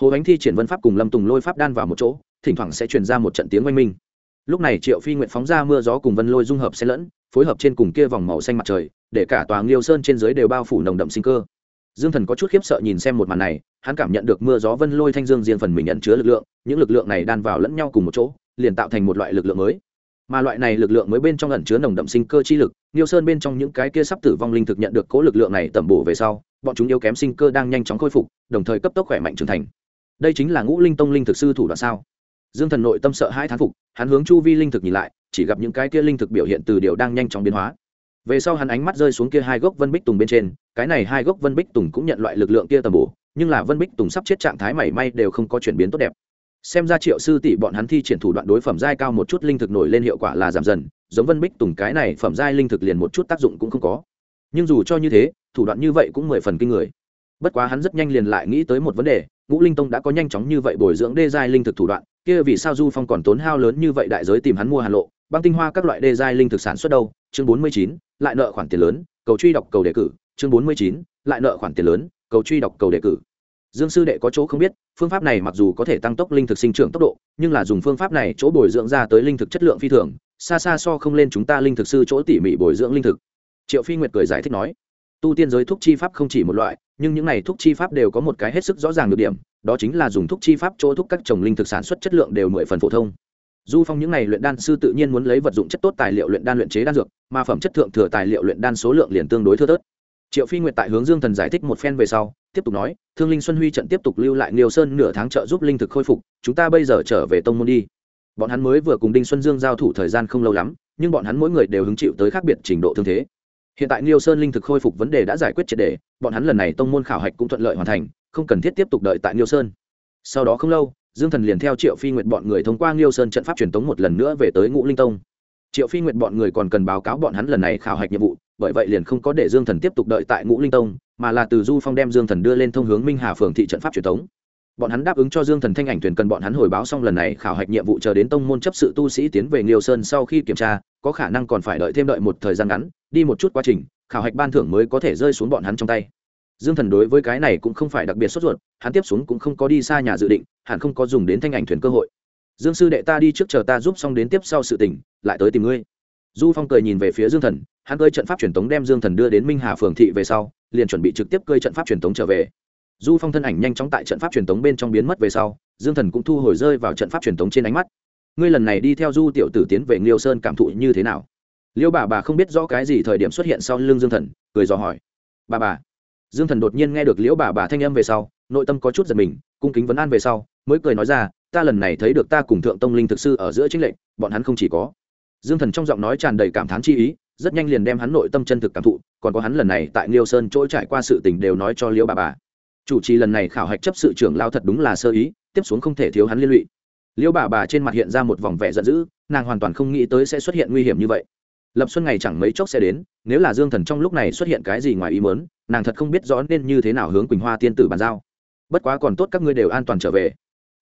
Hồ ánh thi triển vân pháp cùng lâm tùng lôi pháp đan vào một chỗ, thỉnh thoảng sẽ truyền ra một trận tiếng oanh minh lúc này triệu phi nguyện phóng ra mưa gió cùng vân lôi dung hợp xen lẫn, phối hợp trên cùng kia vòng màu xanh mặt trời, để cả tòa nghiêu sơn trên dưới đều bao phủ nồng đậm sinh cơ. Dương thần có chút khiếp sợ nhìn xem một màn này, hắn cảm nhận được mưa gió vân lôi thanh dương riêng phần mình nhận chứa lực lượng, những lực lượng này đan vào lẫn nhau cùng một chỗ, liền tạo thành một loại lực lượng mới. Mà loại này lực lượng mới bên trong ẩn chứa nồng đậm sinh cơ chi lực liêu sơn bên trong những cái kia sắp tử vong linh thực nhận được cố lực lượng này tẩm bổ về sau, bọn chúng yếu kém sinh cơ đang nhanh chóng khôi phục, đồng thời cấp tốc khỏe mạnh trưởng thành. Đây chính là ngũ linh tông linh thực sư thủ đoạn sao? Dương thần nội tâm sợ hai thán phục, hắn hướng chu vi linh thực nhìn lại, chỉ gặp những cái kia linh thực biểu hiện từ điều đang nhanh chóng biến hóa. Về sau hắn ánh mắt rơi xuống kia hai gốc vân bích tùng bên trên, cái này hai gốc vân bích tùng cũng nhận loại lực lượng kia tầm bổ, nhưng là vân bích tùng sắp chết trạng thái mảy may đều không có chuyển biến tốt đẹp. Xem ra triệu sư tỷ bọn hắn thi triển thủ đoạn đối phẩm giai cao một chút linh thực nổi lên hiệu quả là giảm dần, giống vân bích tùng cái này phẩm giai linh thực liền một chút tác dụng cũng không có. Nhưng dù cho như thế, thủ đoạn như vậy cũng mười phần kinh người. Bất quá hắn rất nhanh liền lại nghĩ tới một vấn đề, ngũ linh tông đã có nhanh chóng như vậy bồi dưỡng đê giai linh thực thủ đoạn kia vì sao du phong còn tốn hao lớn như vậy đại giới tìm hắn mua hàn lộ, băng tinh hoa các loại đê giai linh thực sản xuất đâu? Chương bốn mươi chín, lại nợ khoản tiền lớn, cầu truy đọc cầu đề cử. Chương bốn mươi chín, lại nợ khoản tiền lớn, cầu truy đọc cầu đề cử. Dương sư đệ có chỗ không biết, phương pháp này mặc dù có thể tăng tốc linh thực sinh trưởng tốc độ, nhưng là dùng phương pháp này chỗ bồi dưỡng ra tới linh thực chất lượng phi thường, xa xa so không lên chúng ta linh thực sư chỗ tỉ mỉ bồi dưỡng linh thực. Triệu phi nguyệt cười giải thích nói, tu tiên giới thuốc chi pháp không chỉ một loại nhưng những này thuốc chi pháp đều có một cái hết sức rõ ràng được điểm, đó chính là dùng thuốc chi pháp chỗ thuốc các trồng linh thực sản xuất chất lượng đều mười phần phổ thông. Du phong những n à y luyện đan sư tự nhiên muốn lấy vật dụng chất tốt tài liệu luyện đan luyện chế đan dược, mà phẩm chất thượng thừa tài liệu luyện đan số lượng liền tương đối thưa thớt. Triệu phi nguyệt tại hướng dương thần giải thích một phen về sau, tiếp tục nói, thương linh xuân huy trận tiếp tục lưu lại liều sơn nửa tháng trợ giúp linh thực khôi phục, chúng ta bây giờ trở về tông môn đi. Bọn hắn mới vừa cùng đinh xuân dương giao thủ thời gian không lâu lắm, nhưng bọn hắn mỗi người đều hứng chịu tới khác biệt trình độ thương thế hiện tại liêu sơn linh thực khôi phục vấn đề đã giải quyết triệt đề, bọn hắn lần này tông môn khảo hạch cũng thuận lợi hoàn thành, không cần thiết tiếp tục đợi tại liêu sơn. Sau đó không lâu, dương thần liền theo triệu phi nguyệt bọn người thông qua liêu sơn trận pháp truyền tống một lần nữa về tới ngũ linh tông. Triệu phi nguyệt bọn người còn cần báo cáo bọn hắn lần này khảo hạch nhiệm vụ, bởi vậy liền không có để dương thần tiếp tục đợi tại ngũ linh tông, mà là từ du phong đem dương thần đưa lên thông hướng minh hà phường thị trận pháp truyền thống bọn hắn đáp ứng cho dương thần thanh ảnh thuyền cần bọn hắn hồi báo xong lần này khảo hạch nhiệm vụ chờ đến tông môn chấp sự tu sĩ tiến về nghiêu sơn sau khi kiểm tra, có khả năng còn phải đợi thêm đợi một thời gian ngắn đi một chút quá trình, khảo hạch ban thưởng mới có thể rơi xuống bọn hắn trong tay. Dương thần đối với cái này cũng không phải đặc biệt sốt ruột, hắn tiếp xuống cũng không có đi xa nhà dự định hắn không có dùng đến thanh ảnh thuyền cơ hội. Dương sư đệ ta đi trước chờ ta giúp xong đến tiếp sau sự tình, lại tới tìm ngươi. Du phong cười nhìn về phía dương thần, hắn cơi trận pháp truyền tống đem dương thần đưa đến minh hà phường thị về sau, liền chuẩn bị trực tiếp cơi trận pháp truyền tống trở về. Du phong thân ảnh nhanh chóng tại trận pháp truyền tống bên trong biến mất về sau, dương thần cũng thu hồi rơi vào trận pháp truyền tống trên ánh mắt. Ngươi lần này đi theo du tiểu tử tiến về nghiêu sơn cảm thụ như thế nào? Liêu bà bà không biết rõ cái gì thời điểm xuất hiện sau lưng dương thần, cười dò hỏi. Bà bà. Dương thần đột nhiên nghe được liễu bà bà thanh âm về sau, nội tâm có chút giật mình, cung kính vấn an về sau, mới cười nói ra, ta lần này thấy được ta cùng thượng tông linh thực sư ở giữa chính lệnh bọn hắn không chỉ có. Dương thần trong giọng nói tràn đầy cảm thán chi ý, rất nhanh liền đem hắn nội tâm chân thực cảm thụ, còn có hắn lần này tại liêu sơn chỗ trải qua sự tình đều nói cho liễu bà bà. Chủ trì lần này khảo hạch chấp sự trưởng lao thật đúng là sơ ý, tiếp xuống không thể thiếu hắn liên lụy. Liễu bà bà trên mặt hiện ra một vòng vẻ giận dữ, nàng hoàn toàn không nghĩ tới sẽ xuất hiện nguy hiểm như vậy lập xuân ngày chẳng mấy chốc sẽ đến, nếu là dương thần trong lúc này xuất hiện cái gì ngoài ý mớn nàng thật không biết rõ nên như thế nào hướng quỳnh hoa tiên tử bàn giao. Bất quá còn tốt các ngươi đều an toàn trở về.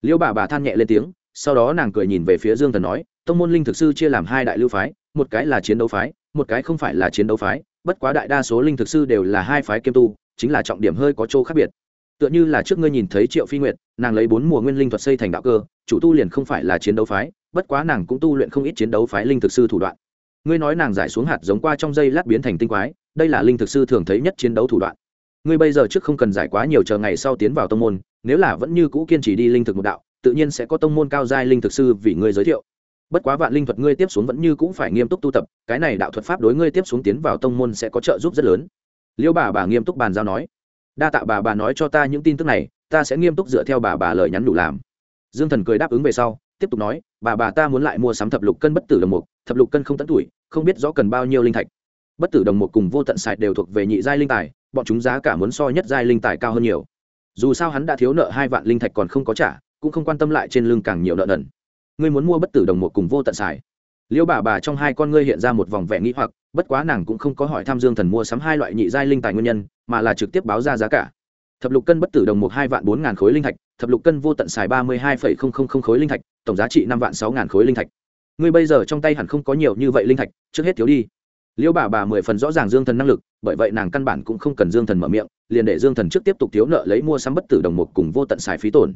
Liêu bà bà than nhẹ lên tiếng, sau đó nàng cười nhìn về phía dương thần nói, tông môn linh thực sư chia làm hai đại lưu phái, một cái là chiến đấu phái, một cái không phải là chiến đấu phái, bất quá đại đa số linh thực sư đều là hai phái kiêm tu, chính là trọng điểm hơi có chỗ khác biệt. Tựa như là trước ngươi nhìn thấy triệu phi nguyệt, nàng lấy bốn mùa nguyên linh thuật xây thành đạo cơ, chủ tu liền không phải là chiến đấu phái, bất quá nàng cũng tu luyện không ít chiến đấu phái linh thực sư thủ đoạn ngươi nói nàng giải xuống hạt giống qua trong dây lát biến thành tinh quái, đây là linh thực sư thường thấy nhất chiến đấu thủ đoạn. Ngươi bây giờ trước không cần giải quá nhiều chờ ngày sau tiến vào tông môn, nếu là vẫn như cũ kiên trì đi linh thực một đạo, tự nhiên sẽ có tông môn cao giai linh thực sư vì ngươi giới thiệu. Bất quá vạn linh thuật ngươi tiếp xuống vẫn như cũng phải nghiêm túc tu tập, cái này đạo thuật pháp đối ngươi tiếp xuống tiến vào tông môn sẽ có trợ giúp rất lớn. Liêu bà bà nghiêm túc bàn giao nói. Đa tạ bà bà nói cho ta những tin tức này, ta sẽ nghiêm túc dựa theo bà bà lời nhắn đủ làm. Dương thần cười đáp ứng về sau, tiếp tục nói, bà bà ta muốn lại mua sắm thập lục cân bất tử đồng mục thập lục cân không tận tuổi không biết rõ cần bao nhiêu linh thạch. Bất tử đồng một cùng vô tận sài đều thuộc về nhị giai linh tài bọn chúng giá cả muốn so nhất giai linh tài cao hơn nhiều. Dù sao hắn đã thiếu nợ hai vạn linh thạch còn không có trả cũng không quan tâm lại trên lưng càng nhiều nợ nần. Ngươi muốn mua bất tử đồng một cùng vô tận sài, liêu bà bà trong hai con ngươi hiện ra một vòng vẻ nghĩ hoặc bất quá nàng cũng không có hỏi tham dương thần mua sắm hai loại nhị giai linh tài nguyên nhân mà là trực tiếp báo ra giá cả. Thập lục cân bất tử đồng một hai vạn bốn ngàn khối linh thạch thập lục cân vô tận xài ba mươi hai phẩy không không không khối linh thạch tổng giá trị năm vạn sáu ngàn khối linh thạch ngươi bây giờ trong tay hẳn không có nhiều như vậy linh thạch, trước hết thiếu đi. Liêu bà bà mười phần rõ ràng dương thần năng lực, bởi vậy nàng căn bản cũng không cần dương thần mở miệng, liền để dương thần trước tiếp tục thiếu nợ lấy mua sắm bất tử đồng một cùng vô tận xài phí tổn.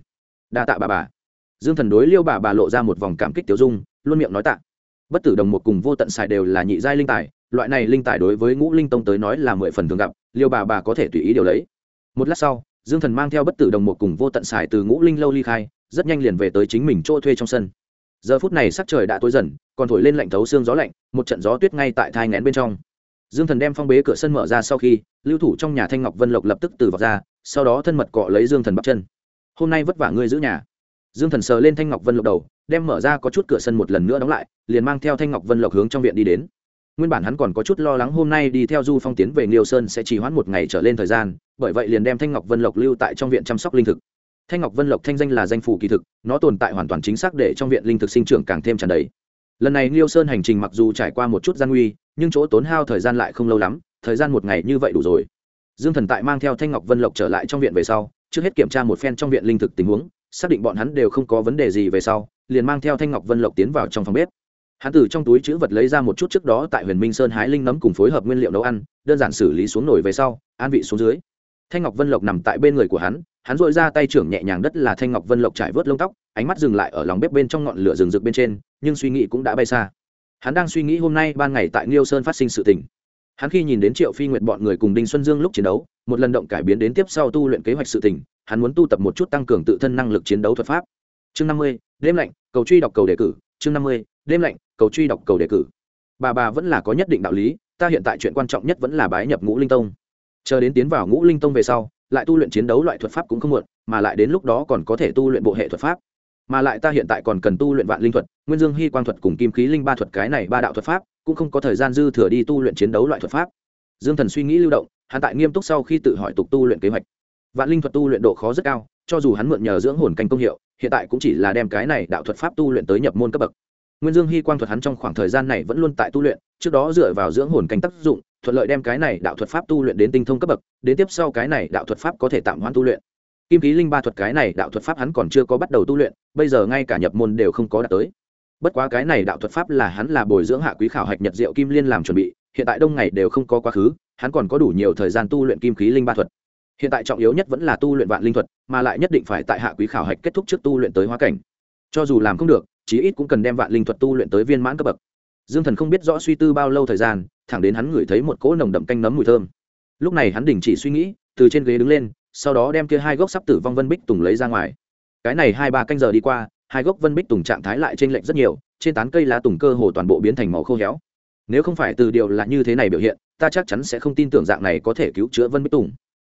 Đa tạ bà bà. Dương thần đối liêu bà bà lộ ra một vòng cảm kích tiêu dung, luôn miệng nói tạ. Bất tử đồng một cùng vô tận xài đều là nhị giai linh tài, loại này linh tài đối với ngũ linh tông tới nói là mười phần thường gặp liêu bà bà có thể tùy ý điều lấy. Một lát sau, dương thần mang theo bất tử đồng một cùng vô tận xài từ ngũ linh lâu ly khai, rất nhanh liền về tới chính mình chỗ thuê trong sân giờ phút này sắc trời đã tối dần, còn thổi lên lạnh thấu xương gió lạnh, một trận gió tuyết ngay tại thai ngén bên trong. Dương thần đem phong bế cửa sân mở ra sau khi, lưu thủ trong nhà thanh ngọc vân lộc lập tức từ vọt ra, sau đó thân mật cọ lấy dương thần bắp chân. Hôm nay vất vả ngươi giữ nhà. Dương thần sờ lên thanh ngọc vân lộc đầu, đem mở ra có chút cửa sân một lần nữa đóng lại, liền mang theo thanh ngọc vân lộc hướng trong viện đi đến. Nguyên bản hắn còn có chút lo lắng hôm nay đi theo du phong tiến về nghiêu sơn sẽ trì hoãn một ngày trở lên thời gian, bởi vậy liền đem thanh ngọc vân lộc lưu tại trong viện chăm sóc linh thực thanh ngọc vân lộc thanh danh là danh phủ kỳ thực, nó tồn tại hoàn toàn chính xác để trong viện linh thực sinh trưởng càng thêm tràn đầy. Lần này liêu sơn hành trình mặc dù trải qua một chút gian nguy, nhưng chỗ tốn hao thời gian lại không lâu lắm, thời gian một ngày như vậy đủ rồi. Dương thần tại mang theo thanh ngọc vân lộc trở lại trong viện về sau, trước hết kiểm tra một phen trong viện linh thực tình huống, xác định bọn hắn đều không có vấn đề gì về sau, liền mang theo thanh ngọc vân lộc tiến vào trong phòng bếp. Hắn từ trong túi chữ vật lấy ra một chút trước đó tại huyền minh sơn hái linh nấm cùng phối hợp nguyên liệu nấu ăn, đơn giản xử lý xuống nổi về sau, an vị xuống dưới. Thanh ngọc vân lộc nằm tại bên người của hắn hắn dội ra tay trưởng nhẹ nhàng đất là thanh ngọc vân lộc trải vớt lông tóc, ánh mắt dừng lại ở lòng bếp bên trong ngọn lửa rừng rực bên trên, nhưng suy nghĩ cũng đã bay xa. Hắn đang suy nghĩ hôm nay ban ngày tại nghiêu sơn phát sinh sự tình. Hắn khi nhìn đến triệu phi nguyệt bọn người cùng đinh xuân dương lúc chiến đấu, một lần động cải biến đến tiếp sau tu luyện kế hoạch sự tình, hắn muốn tu tập một chút tăng cường tự thân năng lực chiến đấu thuật pháp. Chương năm mươi, đêm lạnh, cầu truy đọc cầu đề cử. Chương năm mươi, đêm lạnh, cầu truy đọc cầu đề cử. Bà bà vẫn là có nhất định đạo lý, ta hiện tại chuyện quan trọng nhất vẫn là bái nhập ngũ linh tông. Chờ đến tiến vào ngũ linh tông về sau lại tu luyện chiến đấu loại thuật pháp cũng không muộn, mà lại đến lúc đó còn có thể tu luyện bộ hệ thuật pháp. Mà lại ta hiện tại còn cần tu luyện vạn linh thuật, nguyên dương hy quang thuật cùng kim khí linh ba thuật cái này ba đạo thuật pháp, cũng không có thời gian dư thừa đi tu luyện chiến đấu loại thuật pháp. Dương thần suy nghĩ lưu động, hắn tại nghiêm túc sau khi tự hỏi tục tu luyện kế hoạch. Vạn linh thuật tu luyện độ khó rất cao, cho dù hắn mượn nhờ dưỡng hồn canh công hiệu, hiện tại cũng chỉ là đem cái này đạo thuật pháp tu luyện tới nhập môn cấp bậc. Nguyên dương hy quang thuật hắn trong khoảng thời gian này vẫn luôn tại tu luyện, trước đó dựa vào dưỡng hồn canh tác dụng thuận lợi đem cái này đạo thuật pháp tu luyện đến tinh thông cấp bậc, đến tiếp sau cái này đạo thuật pháp có thể tạm hoãn tu luyện. Kim khí linh ba thuật cái này đạo thuật pháp hắn còn chưa có bắt đầu tu luyện, bây giờ ngay cả nhập môn đều không có đạt tới. Bất quá cái này đạo thuật pháp là hắn là bồi dưỡng hạ quý khảo hạch nhật diệu kim liên làm chuẩn bị, hiện tại đông ngày đều không có quá khứ, hắn còn có đủ nhiều thời gian tu luyện kim khí linh ba thuật. Hiện tại trọng yếu nhất vẫn là tu luyện vạn linh thuật, mà lại nhất định phải tại hạ quý khảo hạch kết thúc trước tu luyện tới hóa cảnh. Cho dù làm không được, chí ít cũng cần đem vạn linh thuật tu luyện tới viên mãn cấp bậc. Dương thần không biết rõ suy tư bao lâu thời gian thẳng đến hắn ngửi thấy một cỗ nồng đậm canh nấm mùi thơm. Lúc này hắn đình chỉ suy nghĩ, từ trên ghế đứng lên, sau đó đem kia hai gốc sắp tử vong vân bích tùng lấy ra ngoài. Cái này hai ba canh giờ đi qua, hai gốc vân bích tùng trạng thái lại trên lệnh rất nhiều, trên tán cây lá tùng cơ hồ toàn bộ biến thành màu khô héo. Nếu không phải từ điều là như thế này biểu hiện, ta chắc chắn sẽ không tin tưởng dạng này có thể cứu chữa vân bích tùng.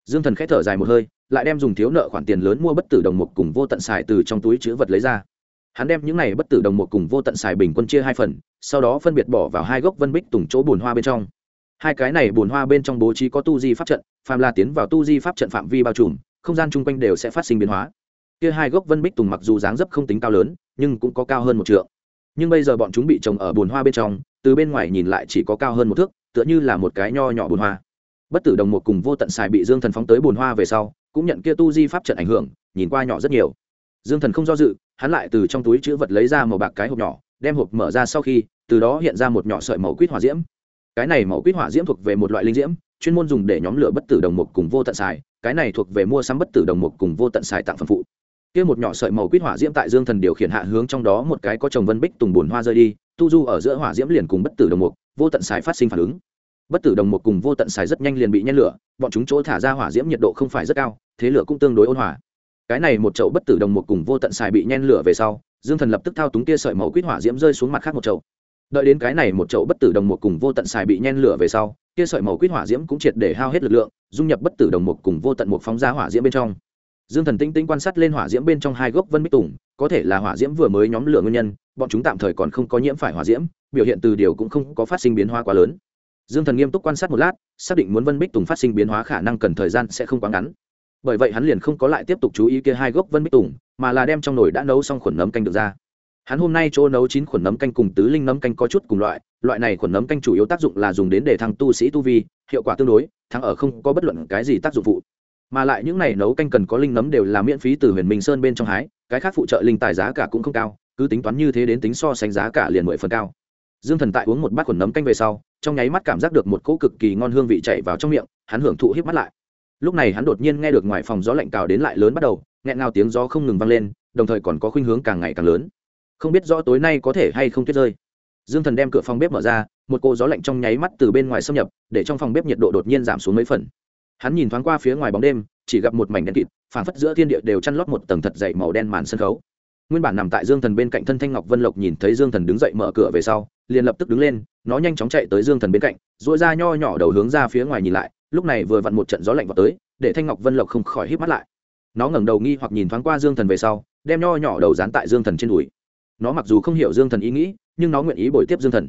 Dương thần k h ẽ thở dài một hơi, lại đem dùng thiếu nợ khoản tiền lớn mua bất tử đồng mục cùng vô tận xài từ trong túi chữ vật lấy ra hắn đem những này bất tử đồng một cùng vô tận xài bình quân chia hai phần, sau đó phân biệt bỏ vào hai gốc vân bích tùng chỗ bùn hoa bên trong. Hai cái này bùn hoa bên trong bố trí có tu di pháp trận, phàm là tiến vào tu di pháp trận phạm vi bao trùm, không gian chung quanh đều sẽ phát sinh biến hóa. Kia hai gốc vân bích tùng mặc dù dáng dấp không tính cao lớn, nhưng cũng có cao hơn một trượng. Nhưng bây giờ bọn chúng bị trồng ở bùn hoa bên trong, từ bên ngoài nhìn lại chỉ có cao hơn một thước, tựa như là một cái nho nhỏ bùn hoa. Bất tử đồng một cùng vô tận xài bị dương thần phóng tới bùn hoa về sau, cũng nhận kia tu di pháp trận ảnh hưởng, nhìn qua nhỏ rất nhiều dương thần không do dự, hắn lại từ trong túi chữ vật lấy ra màu bạc cái hộp nhỏ, đem hộp mở ra sau khi, từ đó hiện ra một nhỏ sợi màu quýt hỏa diễm. Cái này màu quýt hỏa diễm thuộc về một loại linh diễm, chuyên môn dùng để nhóm lửa bất tử đồng mục cùng vô tận xài. Cái này thuộc về mua sắm bất tử đồng mục cùng vô tận xài tặng phẩm phụ. Kia một nhỏ sợi màu quýt hỏa diễm tại dương thần điều khiển hạ hướng trong đó một cái có trồng vân bích tùng bùn hoa rơi đi, tu du ở giữa hỏa diễm liền cùng bất tử đồng mục, vô tận xài phát sinh phản ứng. Bất tử đồng mục cùng vô tận xài rất nhanh liền bị nhen lửa, bọn chúng chỗ thả ra hỏa diễm nhiệt độ không phải rất cao, thế lửa cũng tương đối ôn hòa cái này một chậu bất tử đồng mục cùng vô tận xài bị nhen lửa về sau, dương thần lập tức thao túng kia sợi màu quýt hỏa diễm rơi xuống mặt khác một chậu. Đợi đến cái này một chậu bất tử đồng mục cùng vô tận xài bị nhen lửa về sau kia sợi màu quýt hỏa diễm cũng triệt để hao hết lực lượng, dung nhập bất tử đồng mục cùng vô tận một phóng ra hỏa diễm bên trong. Dương thần tinh tinh quan sát lên hỏa diễm bên trong hai gốc vân bích tùng, có thể là hỏa diễm vừa mới nhóm lửa nguyên nhân, bọn chúng tạm thời còn không có nhiễm phải hỏa diễm, biểu hiện từ điều cũng không có phát sinh biến hóa quá lớn. Dương thần nghiêm túc quan sát một lát, xác định muốn vân bích tùng phát sinh biến hóa khả năng cần thời gian sẽ không quá ngắn bởi vậy hắn liền không có lại tiếp tục chú ý kia hai gốc vân bích tùng, mà là đem trong nồi đã nấu xong khuẩn nấm canh được ra. Hắn hôm nay chỗ nấu chín khuẩn nấm canh cùng tứ linh nấm canh có chút cùng loại loại này khuẩn nấm canh chủ yếu tác dụng là dùng đến để thăng tu sĩ tu vi, hiệu quả tương đối, thắng ở không có bất luận cái gì tác dụng phụ. Mà lại những này nấu canh cần có linh nấm đều là miễn phí từ huyền minh sơn bên trong hái, cái khác phụ trợ linh tài giá cả cũng không cao, cứ tính toán như thế đến tính so sánh giá cả liền mười phần cao. Dương thần tại uống một bát khuẩn nấm canh về sau, trong nháy mắt cảm giác được một cỗ cực kỳ ngon hương vị chạy vào trong miệng, hắn hưởng thụ hít mắt lại lúc này hắn đột nhiên nghe được ngoài phòng gió lạnh cào đến lại lớn bắt đầu, nghẹn ngào tiếng gió không ngừng vang lên, đồng thời còn có khuynh hướng càng ngày càng lớn. Không biết rõ tối nay có thể hay không tuyết rơi. Dương thần đem cửa phòng bếp mở ra, một cô gió lạnh trong nháy mắt từ bên ngoài xâm nhập, để trong phòng bếp nhiệt độ đột nhiên giảm xuống mấy phần. Hắn nhìn thoáng qua phía ngoài bóng đêm, chỉ gặp một mảnh đen kịt, phảng phất giữa thiên địa đều chăn lót một tầng thật dày màu đen màn sân khấu. Nguyên bản nằm tại dương thần bên cạnh thân thanh ngọc vân lộc nhìn thấy dương thần đứng dậy mở cửa về sau, liền lập tức đứng lên, nó nhanh chóng chạy tới dương thần bên cạnh dội ra nho nhỏ đầu hướng ra phía ngoài nhìn lại lúc này vừa vặn một trận gió lạnh vào tới, để thanh ngọc vân lộc không khỏi hít mắt lại. Nó ngẩng đầu nghi hoặc nhìn thoáng qua dương thần về sau, đem nho nhỏ đầu dán tại dương thần trên đùi. Nó mặc dù không hiểu dương thần ý nghĩ, nhưng nó nguyện ý bồi tiếp dương thần.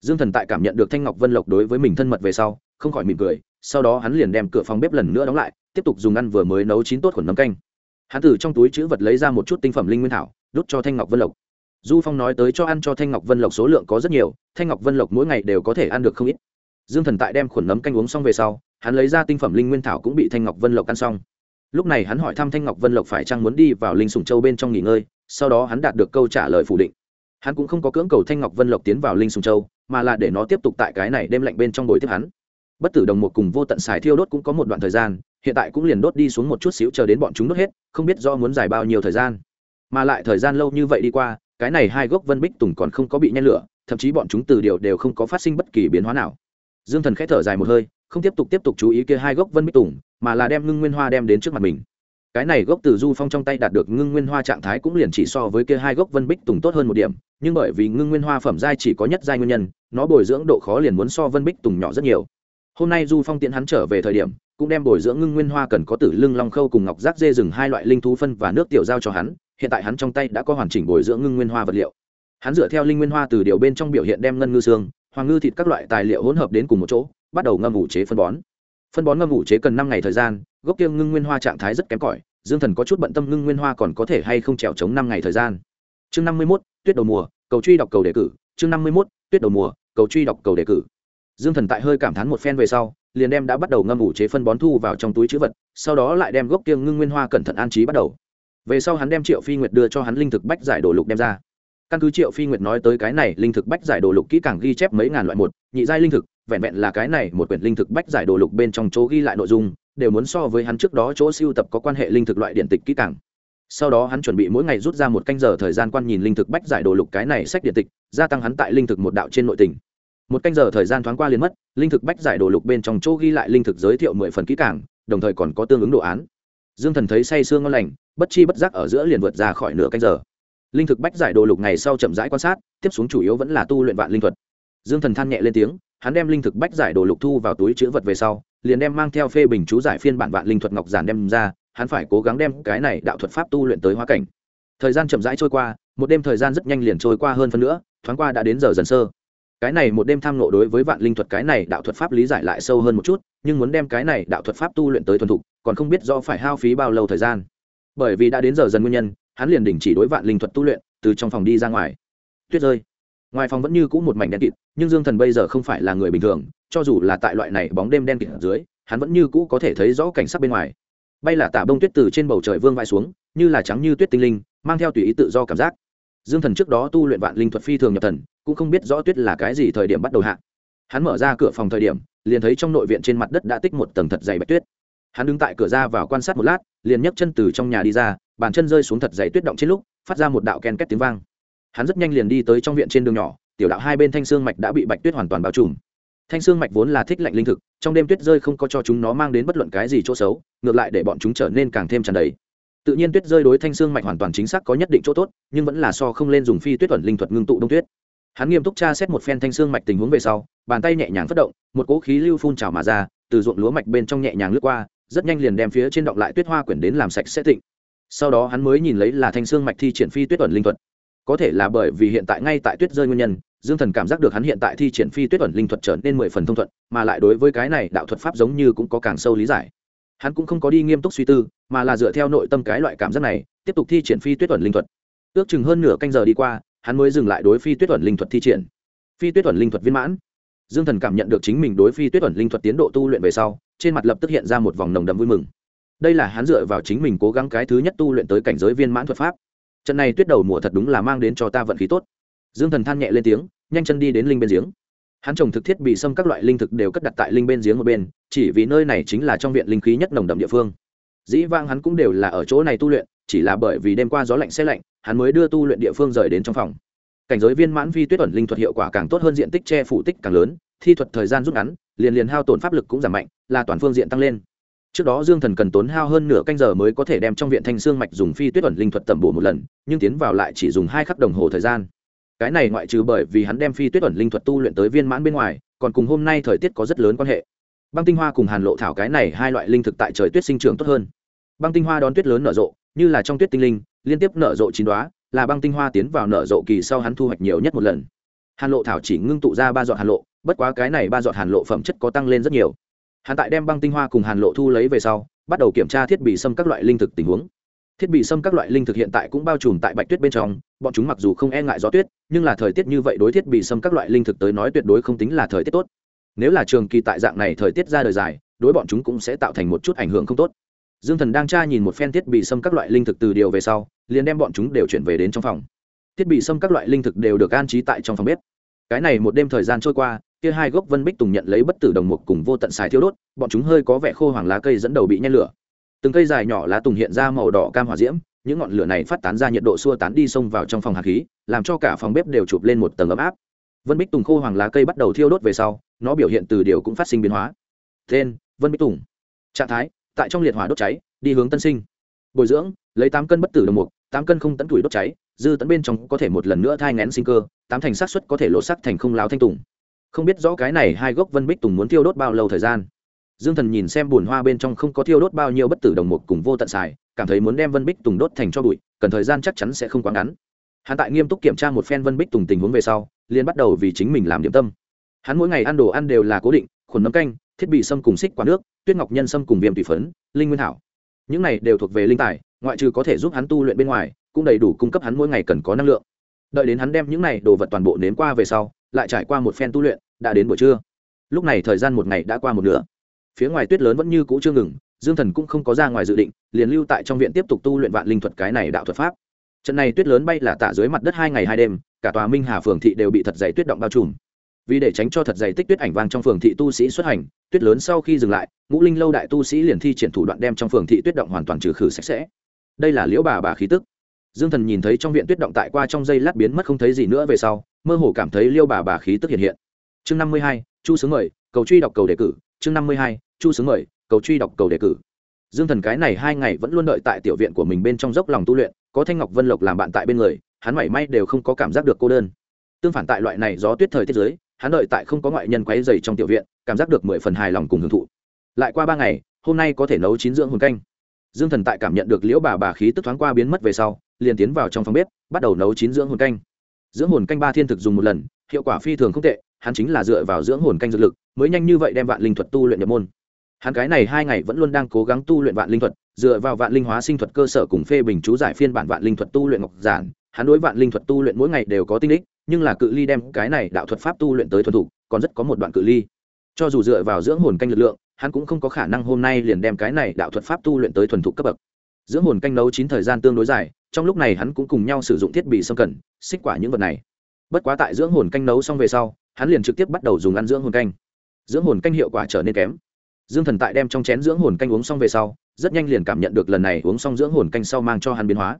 Dương thần tại cảm nhận được thanh ngọc vân lộc đối với mình thân mật về sau, không khỏi mỉm cười, sau đó hắn liền đem cửa phòng bếp lần nữa đóng lại, tiếp tục dùng ăn vừa mới nấu chín tốt khuẩn nấm canh. Hắn từ trong túi chữ vật lấy ra một chút tinh phẩm linh nguyên thảo, đút cho thanh ngọc vân lộc. Du phong nói tới cho ăn cho thanh ngọc vân lộc số lượng có rất nhiều, thanh ngọc vân lộc mỗi ngày đều có thể ăn được không ít. Dương thần tại đem khuẩn nấm canh uống xong về sau hắn lấy ra tinh phẩm linh nguyên thảo cũng bị thanh ngọc vân lộc ăn xong. Lúc này hắn hỏi thăm thanh ngọc vân lộc phải chăng muốn đi vào linh sùng châu bên trong nghỉ ngơi, sau đó hắn đạt được câu trả lời phủ định. Hắn cũng không có cưỡng cầu thanh ngọc vân lộc tiến vào linh sùng châu, mà là để nó tiếp tục tại cái này đêm lạnh bên trong bồi tiếp hắn. Bất tử đồng một cùng vô tận xài thiêu đốt cũng có một đoạn thời gian, hiện tại cũng liền đốt đi xuống một chút xíu chờ đến bọn chúng đốt hết, không biết do muốn dài bao nhiêu thời gian. Mà lại thời gian lâu như vậy đi qua, cái này hai gốc vân bích tùng còn không có bị nhen lửa, thậm chí bọn chúng từ điều đều không có phát sinh bất kỳ biến hóa nào. Dương thần k h ẽ thở dài một hơi không tiếp tục tiếp tục chú ý kia hai gốc vân bích tùng, mà là đem ngưng nguyên hoa đem đến trước mặt mình. Cái này gốc từ du phong trong tay đạt được ngưng nguyên hoa trạng thái cũng liền chỉ so với kia hai gốc vân bích tùng tốt hơn một điểm, nhưng bởi vì ngưng nguyên hoa phẩm giai chỉ có nhất giai nguyên nhân, nó bồi dưỡng độ khó liền muốn so vân bích tùng nhỏ rất nhiều. Hôm nay du phong tiện hắn trở về thời điểm, cũng đem bồi dưỡng ngưng nguyên hoa cần có tử lưng long khâu cùng ngọc giác dê rừng hai loại linh thú phân và nước tiểu giao cho hắn, hiện tại hắn trong tay đã có hoàn chỉnh bồi dưỡng ngưng nguyên hoa vật liệu. Hắn dựa theo linh nguyên hoa từ điều bên trong biểu hiện đem ngân ngư xương, hoàng ngư thịt các loại tài liệu hỗn hợp đến cùng một chỗ bắt đầu ngâm ủ chế phân bón. Phân bón ngâm ủ chế cần năm ngày thời gian, gốc kiêng ngưng nguyên hoa trạng thái rất kém cỏi, dương thần có chút bận tâm ngưng nguyên hoa còn có thể hay không trèo chống năm ngày thời gian. Chương năm mươi mốt, tuyết đầu mùa, cầu truy đọc cầu đề cử. Chương năm mươi mốt, tuyết đầu mùa, cầu truy đọc cầu đề cử. Dương thần tại hơi cảm thán một phen về sau, liền đem đã bắt đầu ngâm ủ chế phân bón thu vào trong túi chữ vật, sau đó lại đem gốc kiêng ngưng nguyên hoa cẩn thận an trí bắt đầu. Về sau hắn đem triệu phi nguyệt đưa cho hắn linh thực bách giải đồ lục đem ra. Căn cứ triệu phi nguyệt nói tới cái này, linh thực bách giải đồ lục kỹ càng ghi chép mấy ngàn loại một, nhị giai linh thực vẹn vẹn là cái này một quyển linh thực bách giải đồ lục bên trong chỗ ghi lại nội dung, đều muốn so với hắn trước đó chỗ siêu tập có quan hệ linh thực loại điện tịch kỹ càng. Sau đó hắn chuẩn bị mỗi ngày rút ra một canh giờ thời gian quan nhìn linh thực bách giải đồ lục cái này sách điện tịch, gia tăng hắn tại linh thực một đạo trên nội tình. Một canh giờ thời gian thoáng qua liền mất, linh thực bách giải đồ lục bên trong chỗ ghi lại linh thực giới thiệu mười phần kỹ càng, đồng thời còn có tương ứng đồ án. Dương thần thấy say sương ngon lành, bất chi bất giác ở giữa liền vượt ra khỏi nửa canh giờ. Linh thực bách giải đồ lục ngày sau chậm rãi quan sát, tiếp xuống chủ yếu vẫn là tu luyện vạn linh thuật. Dương thần than nhẹ lên tiếng hắn đem linh thực bách giải đồ lục thu vào túi chữ vật về sau, liền đem mang theo phê bình chú giải phiên bản vạn linh thuật ngọc giản đem ra, hắn phải cố gắng đem cái này đạo thuật pháp tu luyện tới hoa cảnh. Thời gian chậm rãi trôi qua, một đêm thời gian rất nhanh liền trôi qua hơn phân nữa thoáng qua đã đến giờ dần sơ. Cái này một đêm tham nộ đối với vạn linh thuật cái này đạo thuật pháp lý giải lại sâu hơn một chút, nhưng muốn đem cái này đạo thuật pháp tu luyện tới thuần thục, còn không biết do phải hao phí bao lâu thời gian. Bởi vì đã đến giờ dần nguyên nhân, hắn liền đình chỉ đối vạn linh thuật tu luyện, từ trong phòng đi ra ngoài. Tuyết rơi ngoài phòng vẫn như cũ một mảnh đen kịt, nhưng dương thần bây giờ không phải là người bình thường, cho dù là tại loại này bóng đêm đen kịt ở dưới, hắn vẫn như cũ có thể thấy rõ cảnh sắc bên ngoài. Bay là tả bông tuyết từ trên bầu trời vương vai xuống, như là trắng như tuyết tinh linh, mang theo tùy ý tự do cảm giác. Dương thần trước đó tu luyện vạn linh thuật phi thường nhập thần, cũng không biết rõ tuyết là cái gì thời điểm bắt đầu hạ. Hắn mở ra cửa phòng thời điểm, liền thấy trong nội viện trên mặt đất đã tích một tầng thật dày bạch tuyết. Hắn đứng tại cửa ra vào quan sát một lát, liền nhấc chân từ trong nhà đi ra, bàn chân rơi xuống thật dày tuyết động trên lúc, phát ra một đạo ken két tiếng vang hắn rất nhanh liền đi tới trong viện trên đường nhỏ, tiểu đạo hai bên thanh xương mạch đã bị bạch tuyết hoàn toàn bao trùm. Thanh xương mạch vốn là thích lạnh linh thực, trong đêm tuyết rơi không có cho chúng nó mang đến bất luận cái gì chỗ xấu, ngược lại để bọn chúng trở nên càng thêm tràn đầy. Tự nhiên tuyết rơi đối thanh xương mạch hoàn toàn chính xác có nhất định chỗ tốt, nhưng vẫn là so không lên dùng phi tuyết thuần linh thuật ngưng tụ đông tuyết. Hắn nghiêm túc tra xét một phen thanh xương mạch tình huống về sau, bàn tay nhẹ nhàng phất động, một cỗ khí lưu phun trào mà ra, từ ruộng lúa mạch bên trong nhẹ nhàng lướt qua, rất nhanh liền đem phía trên động lại tuyết hoa quyển đến làm sạch sẽ tịnh. Sau đó hắn mới nhìn lấy là thanh xương mạch thi triển phi tuyết ẩn linh thuật có thể là bởi vì hiện tại ngay tại tuyết rơi nguyên nhân, dương thần cảm giác được hắn hiện tại thi triển phi tuyết ẩn linh thuật trở nên mười phần thông thuận, mà lại đối với cái này đạo thuật pháp giống như cũng có càng sâu lý giải. Hắn cũng không có đi nghiêm túc suy tư, mà là dựa theo nội tâm cái loại cảm giác này, tiếp tục thi triển phi tuyết ẩn linh thuật. Ước chừng hơn nửa canh giờ đi qua, hắn mới dừng lại đối phi tuyết ẩn linh thuật thi triển. Phi tuyết ẩn linh thuật viên mãn. Dương thần cảm nhận được chính mình đối phi tuyết ẩn linh thuật tiến độ tu luyện về sau, trên mặt lập tức hiện ra một vòng nồng đậm vui mừng. Đây là hắn dựa vào chính mình cố gắng cái thứ nhất tu luyện tới cảnh giới viên mãn thuật pháp trận này tuyết đầu mùa thật đúng là mang đến cho ta vận khí tốt. Dương thần than nhẹ lên tiếng, nhanh chân đi đến linh bên giếng. Hắn trồng thực thiết bị xâm các loại linh thực đều cất đặt tại linh bên giếng một bên, chỉ vì nơi này chính là trong viện linh khí nhất nồng đậm địa phương. Dĩ vang hắn cũng đều là ở chỗ này tu luyện, chỉ là bởi vì đêm qua gió lạnh xe lạnh, hắn mới đưa tu luyện địa phương rời đến trong phòng. Cảnh giới viên mãn vi tuyết ẩn linh thuật hiệu quả càng tốt hơn diện tích che phủ tích càng lớn, thi thuật thời gian rút ngắn, liền liền hao tổn pháp lực cũng giảm mạnh, là toàn phương diện tăng lên trước đó dương thần cần tốn hao hơn nửa canh giờ mới có thể đem trong viện thanh xương mạch dùng phi tuyết ẩn linh thuật tẩm bổ một lần, nhưng tiến vào lại chỉ dùng hai khắc đồng hồ thời gian. Cái này ngoại trừ bởi vì hắn đem phi tuyết ẩn linh thuật tu luyện tới viên mãn bên ngoài, còn cùng hôm nay thời tiết có rất lớn quan hệ. Băng tinh hoa cùng hàn lộ thảo cái này hai loại linh thực tại trời tuyết sinh trưởng tốt hơn. Băng tinh hoa đón tuyết lớn nở rộ, như là trong tuyết tinh linh, liên tiếp nở rộ chín đoá là băng tinh hoa tiến vào nở rộ kỳ sau hắn thu hoạch nhiều nhất một lần. Hàn lộ thảo chỉ ngưng tụ ra ba dọn hàn lộ, bất quá cái này ba dọn hàn lộ phẩm chất có tăng lên rất nhiều hắn tại đem băng tinh hoa cùng hàn lộ thu lấy về sau, bắt đầu kiểm tra thiết bị xâm các loại linh thực tình huống. Thiết bị xâm các loại linh thực hiện tại cũng bao trùm tại bạch tuyết bên trong, bọn chúng mặc dù không e ngại gió tuyết, nhưng là thời tiết như vậy đối thiết bị xâm các loại linh thực tới nói tuyệt đối không tính là thời tiết tốt. Nếu là trường kỳ tại dạng này thời tiết ra đời dài, đối bọn chúng cũng sẽ tạo thành một chút ảnh hưởng không tốt. Dương thần đang tra nhìn một phen thiết bị xâm các loại linh thực từ điều về sau, liền đem bọn chúng đều chuyển về đến trong phòng. Thiết bị xâm các loại linh thực đều được an trí tại trong phòng bếp. Cái này một đêm thời gian trôi qua kia hai gốc vân bích tùng nhận lấy bất tử đồng mục cùng vô tận xài thiêu đốt, bọn chúng hơi có vẻ khô hoàng lá cây dẫn đầu bị nhen lửa. Từng cây dài nhỏ lá tùng hiện ra màu đỏ cam hỏa diễm, những ngọn lửa này phát tán ra nhiệt độ xua tán đi xông vào trong phòng hạt khí, làm cho cả phòng bếp đều chụp lên một tầng ấm áp. Vân bích tùng khô hoàng lá cây bắt đầu thiêu đốt về sau, nó biểu hiện từ điều cũng phát sinh biến hóa. Tên, vân bích tùng. Trạng thái, tại trong liệt hỏa đốt cháy, đi hướng tân sinh. Bồi dưỡng, lấy tám cân bất tử đồng mục, tám cân không tấn tuổi đốt cháy, dư tấn bên trong có thể một lần nữa thai ngén sinh cơ, tám thành xác suất có thể lộ sắc thành không láo thanh tùng không biết rõ cái này hai gốc vân bích tùng muốn thiêu đốt bao lâu thời gian. Dương thần nhìn xem bùn hoa bên trong không có thiêu đốt bao nhiêu bất tử đồng mục cùng vô tận xài, cảm thấy muốn đem vân bích tùng đốt thành cho bụi, cần thời gian chắc chắn sẽ không quá ngắn. Hắn tại nghiêm túc kiểm tra một phen vân bích tùng tình huống về sau, liền bắt đầu vì chính mình làm điểm tâm. Hắn mỗi ngày ăn đồ ăn đều là cố định, khuẩn nấm canh, thiết bị sâm cùng xích quả nước, tuyết ngọc nhân sâm cùng viêm thủy phấn, linh nguyên hảo. Những này đều thuộc về linh tài, ngoại trừ có thể giúp hắn tu luyện bên ngoài, cũng đầy đủ cung cấp hắn mỗi ngày cần có năng lượng. Đợi đến hắn đem những này đồ vật toàn bộ nếm qua về sau lại trải qua một phen tu luyện, đã đến buổi trưa. Lúc này thời gian một ngày đã qua một nửa. Phía ngoài tuyết lớn vẫn như cũ chưa ngừng, dương thần cũng không có ra ngoài dự định, liền lưu tại trong viện tiếp tục tu luyện vạn linh thuật cái này đạo thuật pháp. Trận này tuyết lớn bay là tạ dưới mặt đất hai ngày hai đêm, cả tòa minh hà phường thị đều bị thật dày tuyết động bao trùm. Vì để tránh cho thật dày tích tuyết ảnh vang trong phường thị tu sĩ xuất hành, tuyết lớn sau khi dừng lại, ngũ linh lâu đại tu sĩ liền thi triển thủ đoạn đem trong phường thị tuyết động hoàn toàn trừ khử sạch sẽ. Đây là liễu bà bà khí tức dương thần nhìn thấy trong viện tuyết động tại qua trong dây lát biến mất không thấy gì nữa về sau, mơ hồ cảm thấy liêu bà bà khí tức hiện hiện. Chương năm mươi hai, chu sướng mời, cầu truy đọc cầu đề cử. Chương năm mươi hai, chu sướng mời, cầu truy đọc cầu đề cử. Dương thần cái này hai ngày vẫn luôn đợi tại tiểu viện của mình bên trong dốc lòng tu luyện, có thanh ngọc vân lộc làm bạn tại bên người, hắn mảy may đều không có cảm giác được cô đơn. Tương phản tại loại này gió tuyết thời tiết giới hắn đợi tại không có ngoại nhân quấy dày trong tiểu viện, cảm giác được mười phần hài lòng cùng hưởng thụ. Lại qua ba ngày, hôm nay có thể nấu chín dưỡng hồn canh. Dương thần tại cảm nhận được liễu bà bà khí tức thoáng qua biến mất về sau liền tiến vào trong phòng bếp, bắt đầu nấu chín dưỡng hồn canh. Dưỡng hồn canh ba thiên thực dùng một lần, hiệu quả phi thường không tệ, hắn chính là dựa vào dưỡng hồn canh dược lực, mới nhanh như vậy đem vạn linh thuật tu luyện nhập môn. Hắn cái này hai ngày vẫn luôn đang cố gắng tu luyện vạn linh thuật, dựa vào vạn linh hóa sinh thuật cơ sở cùng phê bình chú giải phiên bản vạn linh thuật tu luyện ngọc giản, hắn đối vạn linh thuật tu luyện mỗi ngày đều có tinh đích nhưng là cự ly đem cái này đạo thuật pháp tu luyện tới thuần thủ còn rất có một đoạn cự ly. Cho dù dựa vào dưỡng hồn canh lực lượng, hắn cũng không có khả năng hôm nay liền đem cái này đạo thuật pháp tu luyện tới thuần thục cấp bậc. Dưỡng hồn canh nấu chín thời gian tương đối dài trong lúc này hắn cũng cùng nhau sử dụng thiết bị xâm cẩn xích quả những vật này. Bất quá tại dưỡng hồn canh nấu xong về sau, hắn liền trực tiếp bắt đầu dùng ăn dưỡng hồn canh. Dưỡng hồn canh hiệu quả trở nên kém. Dương thần tại đem trong chén dưỡng hồn canh uống xong về sau, rất nhanh liền cảm nhận được lần này uống xong dưỡng hồn canh sau mang cho hắn biến hóa.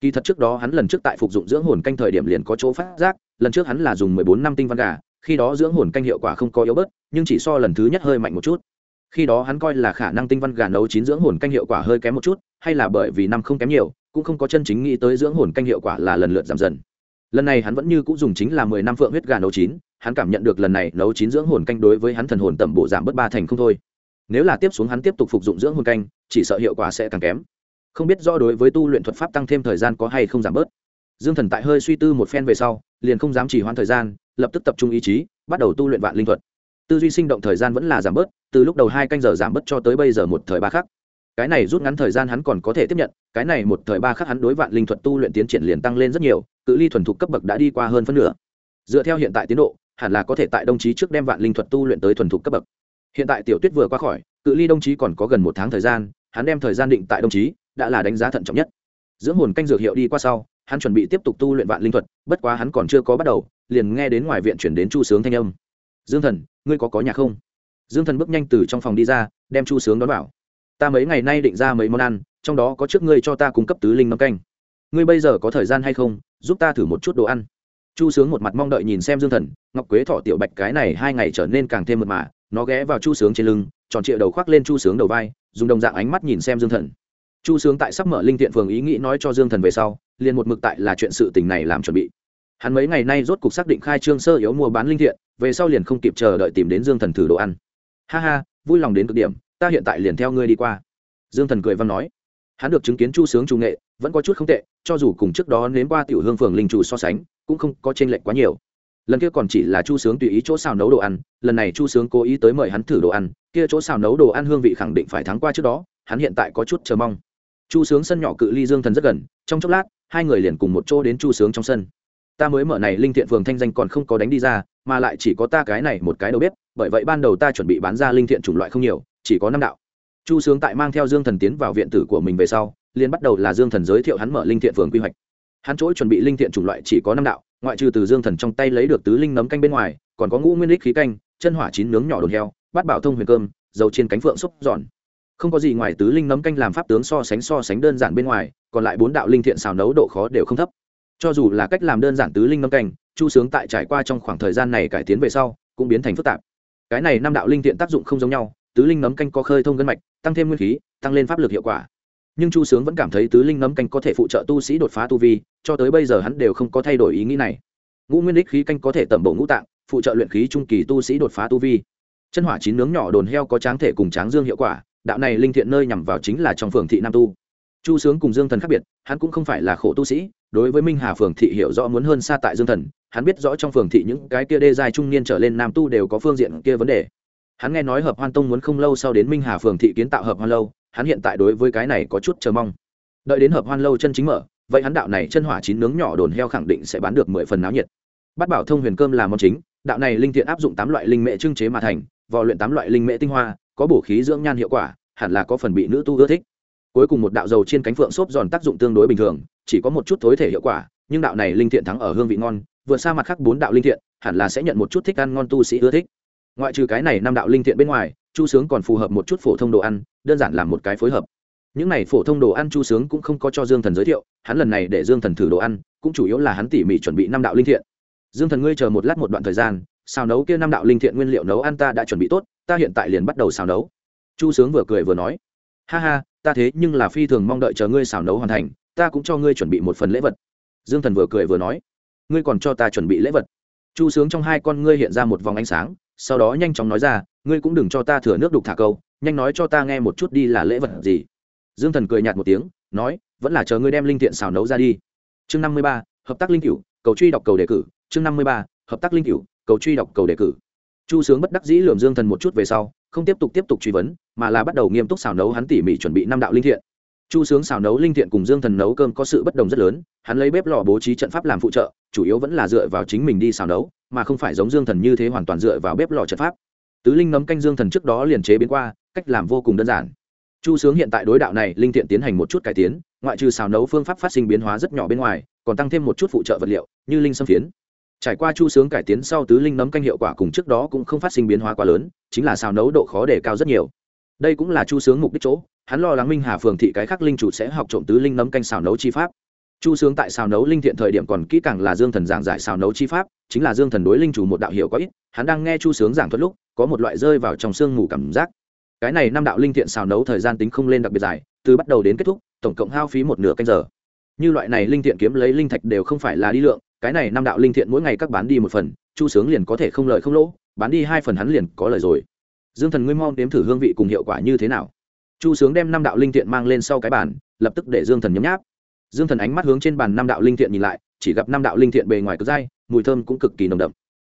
Kỳ thật trước đó hắn lần trước tại phục dụng dưỡng hồn canh thời điểm liền có chỗ phát giác, lần trước hắn là dùng mười bốn năm tinh văn gà, khi đó dưỡng hồn canh hiệu quả không có yếu bớt, nhưng chỉ so lần thứ nhất hơi mạnh một chút. Khi đó hắn coi là khả năng tinh văn gà nấu chín dưỡng hồn canh hiệu quả hơi kém một chút, hay là bởi vì năm không kém nhiều cũng không có chân chính nghĩ tới dưỡng hồn canh hiệu quả là lần lượt giảm dần. Lần này hắn vẫn như cũng dùng chính là mười năm phượng huyết gà nấu chín, hắn cảm nhận được lần này nấu chín dưỡng hồn canh đối với hắn thần hồn tẩm bộ giảm bớt ba thành không thôi. Nếu là tiếp xuống hắn tiếp tục phục dụng dưỡng hồn canh, chỉ sợ hiệu quả sẽ càng kém. Không biết do đối với tu luyện thuật pháp tăng thêm thời gian có hay không giảm bớt. Dương thần tại hơi suy tư một phen về sau, liền không dám chỉ hoãn thời gian, lập tức tập trung ý chí, bắt đầu tu luyện vạn linh thuật. Tư duy sinh động thời gian vẫn là giảm bớt, từ lúc đầu hai canh giờ giảm bớt cho tới bây giờ một thời ba khắc cái này rút ngắn thời gian hắn còn có thể tiếp nhận, cái này một thời ba khắc hắn đối vạn linh thuật tu luyện tiến triển liền tăng lên rất nhiều, cự ly thuần thục cấp bậc đã đi qua hơn phân nửa. Dựa theo hiện tại tiến độ, hẳn là có thể tại đồng chí trước đem vạn linh thuật tu luyện tới thuần thục cấp bậc. Hiện tại tiểu tuyết vừa qua khỏi, cự ly đồng chí còn có gần một tháng thời gian, hắn đem thời gian định tại đồng chí, đã là đánh giá thận trọng nhất. Dưỡng hồn canh dược hiệu đi qua sau, hắn chuẩn bị tiếp tục tu luyện vạn linh thuật, bất quá hắn còn chưa có bắt đầu, liền nghe đến ngoài viện chuyển đến chu sướng thanh âm. Dương thần, ngươi có có nhà không? Dương thần bước nhanh từ trong phòng đi ra, đem chu sướng đón vào ta mấy ngày nay định ra mấy món ăn, trong đó có trước ngươi cho ta cung cấp tứ linh nấm canh. Ngươi bây giờ có thời gian hay không, giúp ta thử một chút đồ ăn. Chu sướng một mặt mong đợi nhìn xem dương thần, ngọc quế thọ tiểu bạch cái này hai ngày trở nên càng thêm mật mà, nó ghé vào chu sướng trên lưng, tròn trịa đầu khoác lên chu sướng đầu vai, dùng đồng dạng ánh mắt nhìn xem dương thần. Chu sướng tại sắp mở linh thiện phường ý nghĩ nói cho dương thần về sau, liền một mực tại là chuyện sự tình này làm chuẩn bị. Hắn mấy ngày nay rốt cục xác định khai trương sơ yếu mua bán linh thiện, về sau liền không kịp chờ đợi tìm đến dương thần thử đồ ăn. Ha ha, vui lòng đến cực điểm ta hiện tại liền theo ngươi đi qua. Dương thần cười văn nói. Hắn được chứng kiến chu sướng chu nghệ, vẫn có chút không tệ, cho dù cùng trước đó nếm qua tiểu hương phường linh chủ so sánh, cũng không có t r ê n lệch quá nhiều. Lần kia còn chỉ là chu sướng tùy ý chỗ xào nấu đồ ăn, lần này chu sướng cố ý tới mời hắn thử đồ ăn, kia chỗ xào nấu đồ ăn hương vị khẳng định phải thắng qua trước đó, hắn hiện tại có chút chờ mong. Chu sướng sân nhỏ cự ly dương thần rất gần, trong chốc lát, hai người liền cùng một chỗ đến chu sướng trong sân. Ta mới mở này linh thiện phường thanh danh còn không có đánh đi ra, mà lại chỉ có ta cái này một cái đầu bếp, bởi vậy ban đầu ta chuẩn bị bán ra linh thiện chủng loại không nhiều chỉ có năm đạo. Chu sướng tại mang theo dương thần tiến vào viện tử của mình về sau, liền bắt đầu là dương thần giới thiệu hắn mở linh thiện phường quy hoạch. Hắn chỗ chuẩn bị linh thiện chủng loại chỉ có năm đạo, ngoại trừ từ dương thần trong tay lấy được tứ linh nấm canh bên ngoài, còn có ngũ nguyên lích khí canh, chân hỏa chín nướng nhỏ đồn heo, bát bảo thông huyền cơm, dầu trên cánh phượng xúc giòn. Không có gì ngoài tứ linh nấm canh làm pháp tướng so sánh so sánh đơn giản bên ngoài, còn lại bốn đạo linh thiện xào nấu độ khó đều không thấp. Cho dù là cách làm đơn giản tứ linh nấm canh, chu sướng tại trải qua trong khoảng thời gian này cải tiến về sau, cũng biến thành phức tạp. Cái này năm đạo linh thiện tác dụng không giống nhau tứ linh nấm canh có khơi thông gân mạch, tăng thêm nguyên khí, tăng lên pháp lực hiệu quả. Nhưng chu sướng vẫn cảm thấy tứ linh nấm canh có thể phụ trợ tu sĩ đột phá tu vi, cho tới bây giờ hắn đều không có thay đổi ý nghĩ này. Ngũ nguyên đích khí canh có thể tẩm bổ ngũ tạng, phụ trợ luyện khí trung kỳ tu sĩ đột phá tu vi. Chân hỏa chín nướng nhỏ đồn heo có tráng thể cùng tráng dương hiệu quả, đạo này linh thiện nơi nhằm vào chính là trong phường thị nam tu. Chu sướng cùng dương thần khác biệt, hắn cũng không phải là khổ tu sĩ, đối với minh hà phường thị hiểu rõ muốn hơn xa tại dương thần, hắn biết rõ trong phường thị những cái kia đê dài trung niên trở lên nam tu đều có phương diện kia vấn đề hắn nghe nói hợp hoan tông muốn không lâu sau đến minh hà phường thị kiến tạo hợp hoan lâu, hắn hiện tại đối với cái này có chút chờ mong. Đợi đến hợp hoan lâu chân chính mở, vậy hắn đạo này chân hỏa chín nướng nhỏ đồn heo khẳng định sẽ bán được mười phần náo nhiệt. Bát bảo thông huyền cơm là món chính, đạo này linh thiện áp dụng tám loại linh mệ trưng chế mà thành, vò luyện tám loại linh mệ tinh hoa, có bổ khí dưỡng nhan hiệu quả, hẳn là có phần bị nữ tu ưa thích. Cuối cùng một đạo dầu trên cánh phượng xốp giòn tác dụng tương đối bình thường, chỉ có một chút thối thể hiệu quả, nhưng đạo này linh thiện thắng ở hương vị ngon vượt xa mặt khác bốn đạo linh thiện, hẳn là sẽ nhận một chút thích ăn ngon tu sĩ ưa thích ngoại trừ cái này năm đạo linh thiện bên ngoài, chu sướng còn phù hợp một chút phổ thông đồ ăn, đơn giản làm một cái phối hợp. Những này phổ thông đồ ăn chu sướng cũng không có cho dương thần giới thiệu, hắn lần này để dương thần thử đồ ăn, cũng chủ yếu là hắn tỉ mỉ chuẩn bị năm đạo linh thiện. Dương thần ngươi chờ một lát một đoạn thời gian, xào nấu kia năm đạo linh thiện nguyên liệu nấu ăn ta đã chuẩn bị tốt, ta hiện tại liền bắt đầu xào nấu. Chu sướng vừa cười vừa nói, ha ha, ta thế nhưng là phi thường mong đợi chờ ngươi xào nấu hoàn thành, ta cũng cho ngươi chuẩn bị một phần lễ vật. Dương thần vừa cười vừa nói, ngươi còn cho ta chuẩn bị lễ vật. Chu sướng trong hai con ngươi hiện ra một vòng ánh sáng sau đó nhanh chóng nói ra, ngươi cũng đừng cho ta thừa nước đục thả câu, nhanh nói cho ta nghe một chút đi là lễ vật gì. Dương thần cười nhạt một tiếng, nói, vẫn là chờ ngươi đem linh thiện xào nấu ra đi. Chương năm mươi ba, hợp tác linh cửu, cầu truy đọc cầu đề cử. Chương năm mươi ba, hợp tác linh cửu, cầu truy đọc cầu đề cử. Chu sướng bất đắc dĩ lườm dương thần một chút về sau, không tiếp tục tiếp tục truy vấn, mà là bắt đầu nghiêm túc xào nấu hắn tỉ mỉ chuẩn bị năm đạo linh thiện. Chu sướng xào nấu linh thiện cùng dương thần nấu cơm có sự bất đồng rất lớn, hắn lấy bếp lò bố trí trận pháp làm phụ trợ, chủ yếu vẫn là dựa vào chính mình đi xào nấu mà không phải giống dương thần như thế hoàn toàn dựa vào bếp lò trận pháp. Tứ linh nấm canh dương thần trước đó liền chế biến qua, cách làm vô cùng đơn giản. Chu sướng hiện tại đối đạo này linh thiện tiến hành một chút cải tiến, ngoại trừ xào nấu phương pháp phát sinh biến hóa rất nhỏ bên ngoài, còn tăng thêm một chút phụ trợ vật liệu, như linh xâm phiến. Trải qua chu sướng cải tiến sau tứ linh nấm canh hiệu quả cùng trước đó cũng không phát sinh biến hóa quá lớn, chính là xào nấu độ khó đề cao rất nhiều. Đây cũng là chu sướng mục đích chỗ, hắn lo lắng minh hà phường thị cái khác linh chủ sẽ học trộm tứ linh nấm canh xào nấu chi pháp chu sướng tại xào nấu linh thiện thời điểm còn kỹ càng là dương thần giảng giải xào nấu chi pháp, chính là dương thần đối linh chủ một đạo hiệu có ít, hắn đang nghe chu sướng giảng thuật lúc, có một loại rơi vào trong sương mù cảm giác. Cái này năm đạo linh thiện xào nấu thời gian tính không lên đặc biệt dài, từ bắt đầu đến kết thúc, tổng cộng hao phí một nửa canh giờ. Như loại này linh thiện kiếm lấy linh thạch đều không phải là đi lượng, cái này năm đạo linh thiện mỗi ngày các bán đi một phần, chu sướng liền có thể không lợi không lỗ, bán đi hai phần hắn liền có lời rồi. Dương thần ngươi mong đếm thử hương vị cùng hiệu quả như thế nào. Chu sướng đem năm đạo linh thiện mang lên sau cái bàn, lập tức để dương thần nhấm nháp dương thần ánh mắt hướng trên bàn năm đạo linh thiện nhìn lại, chỉ gặp năm đạo linh thiện bề ngoài cực dai, mùi thơm cũng cực kỳ nồng đậm.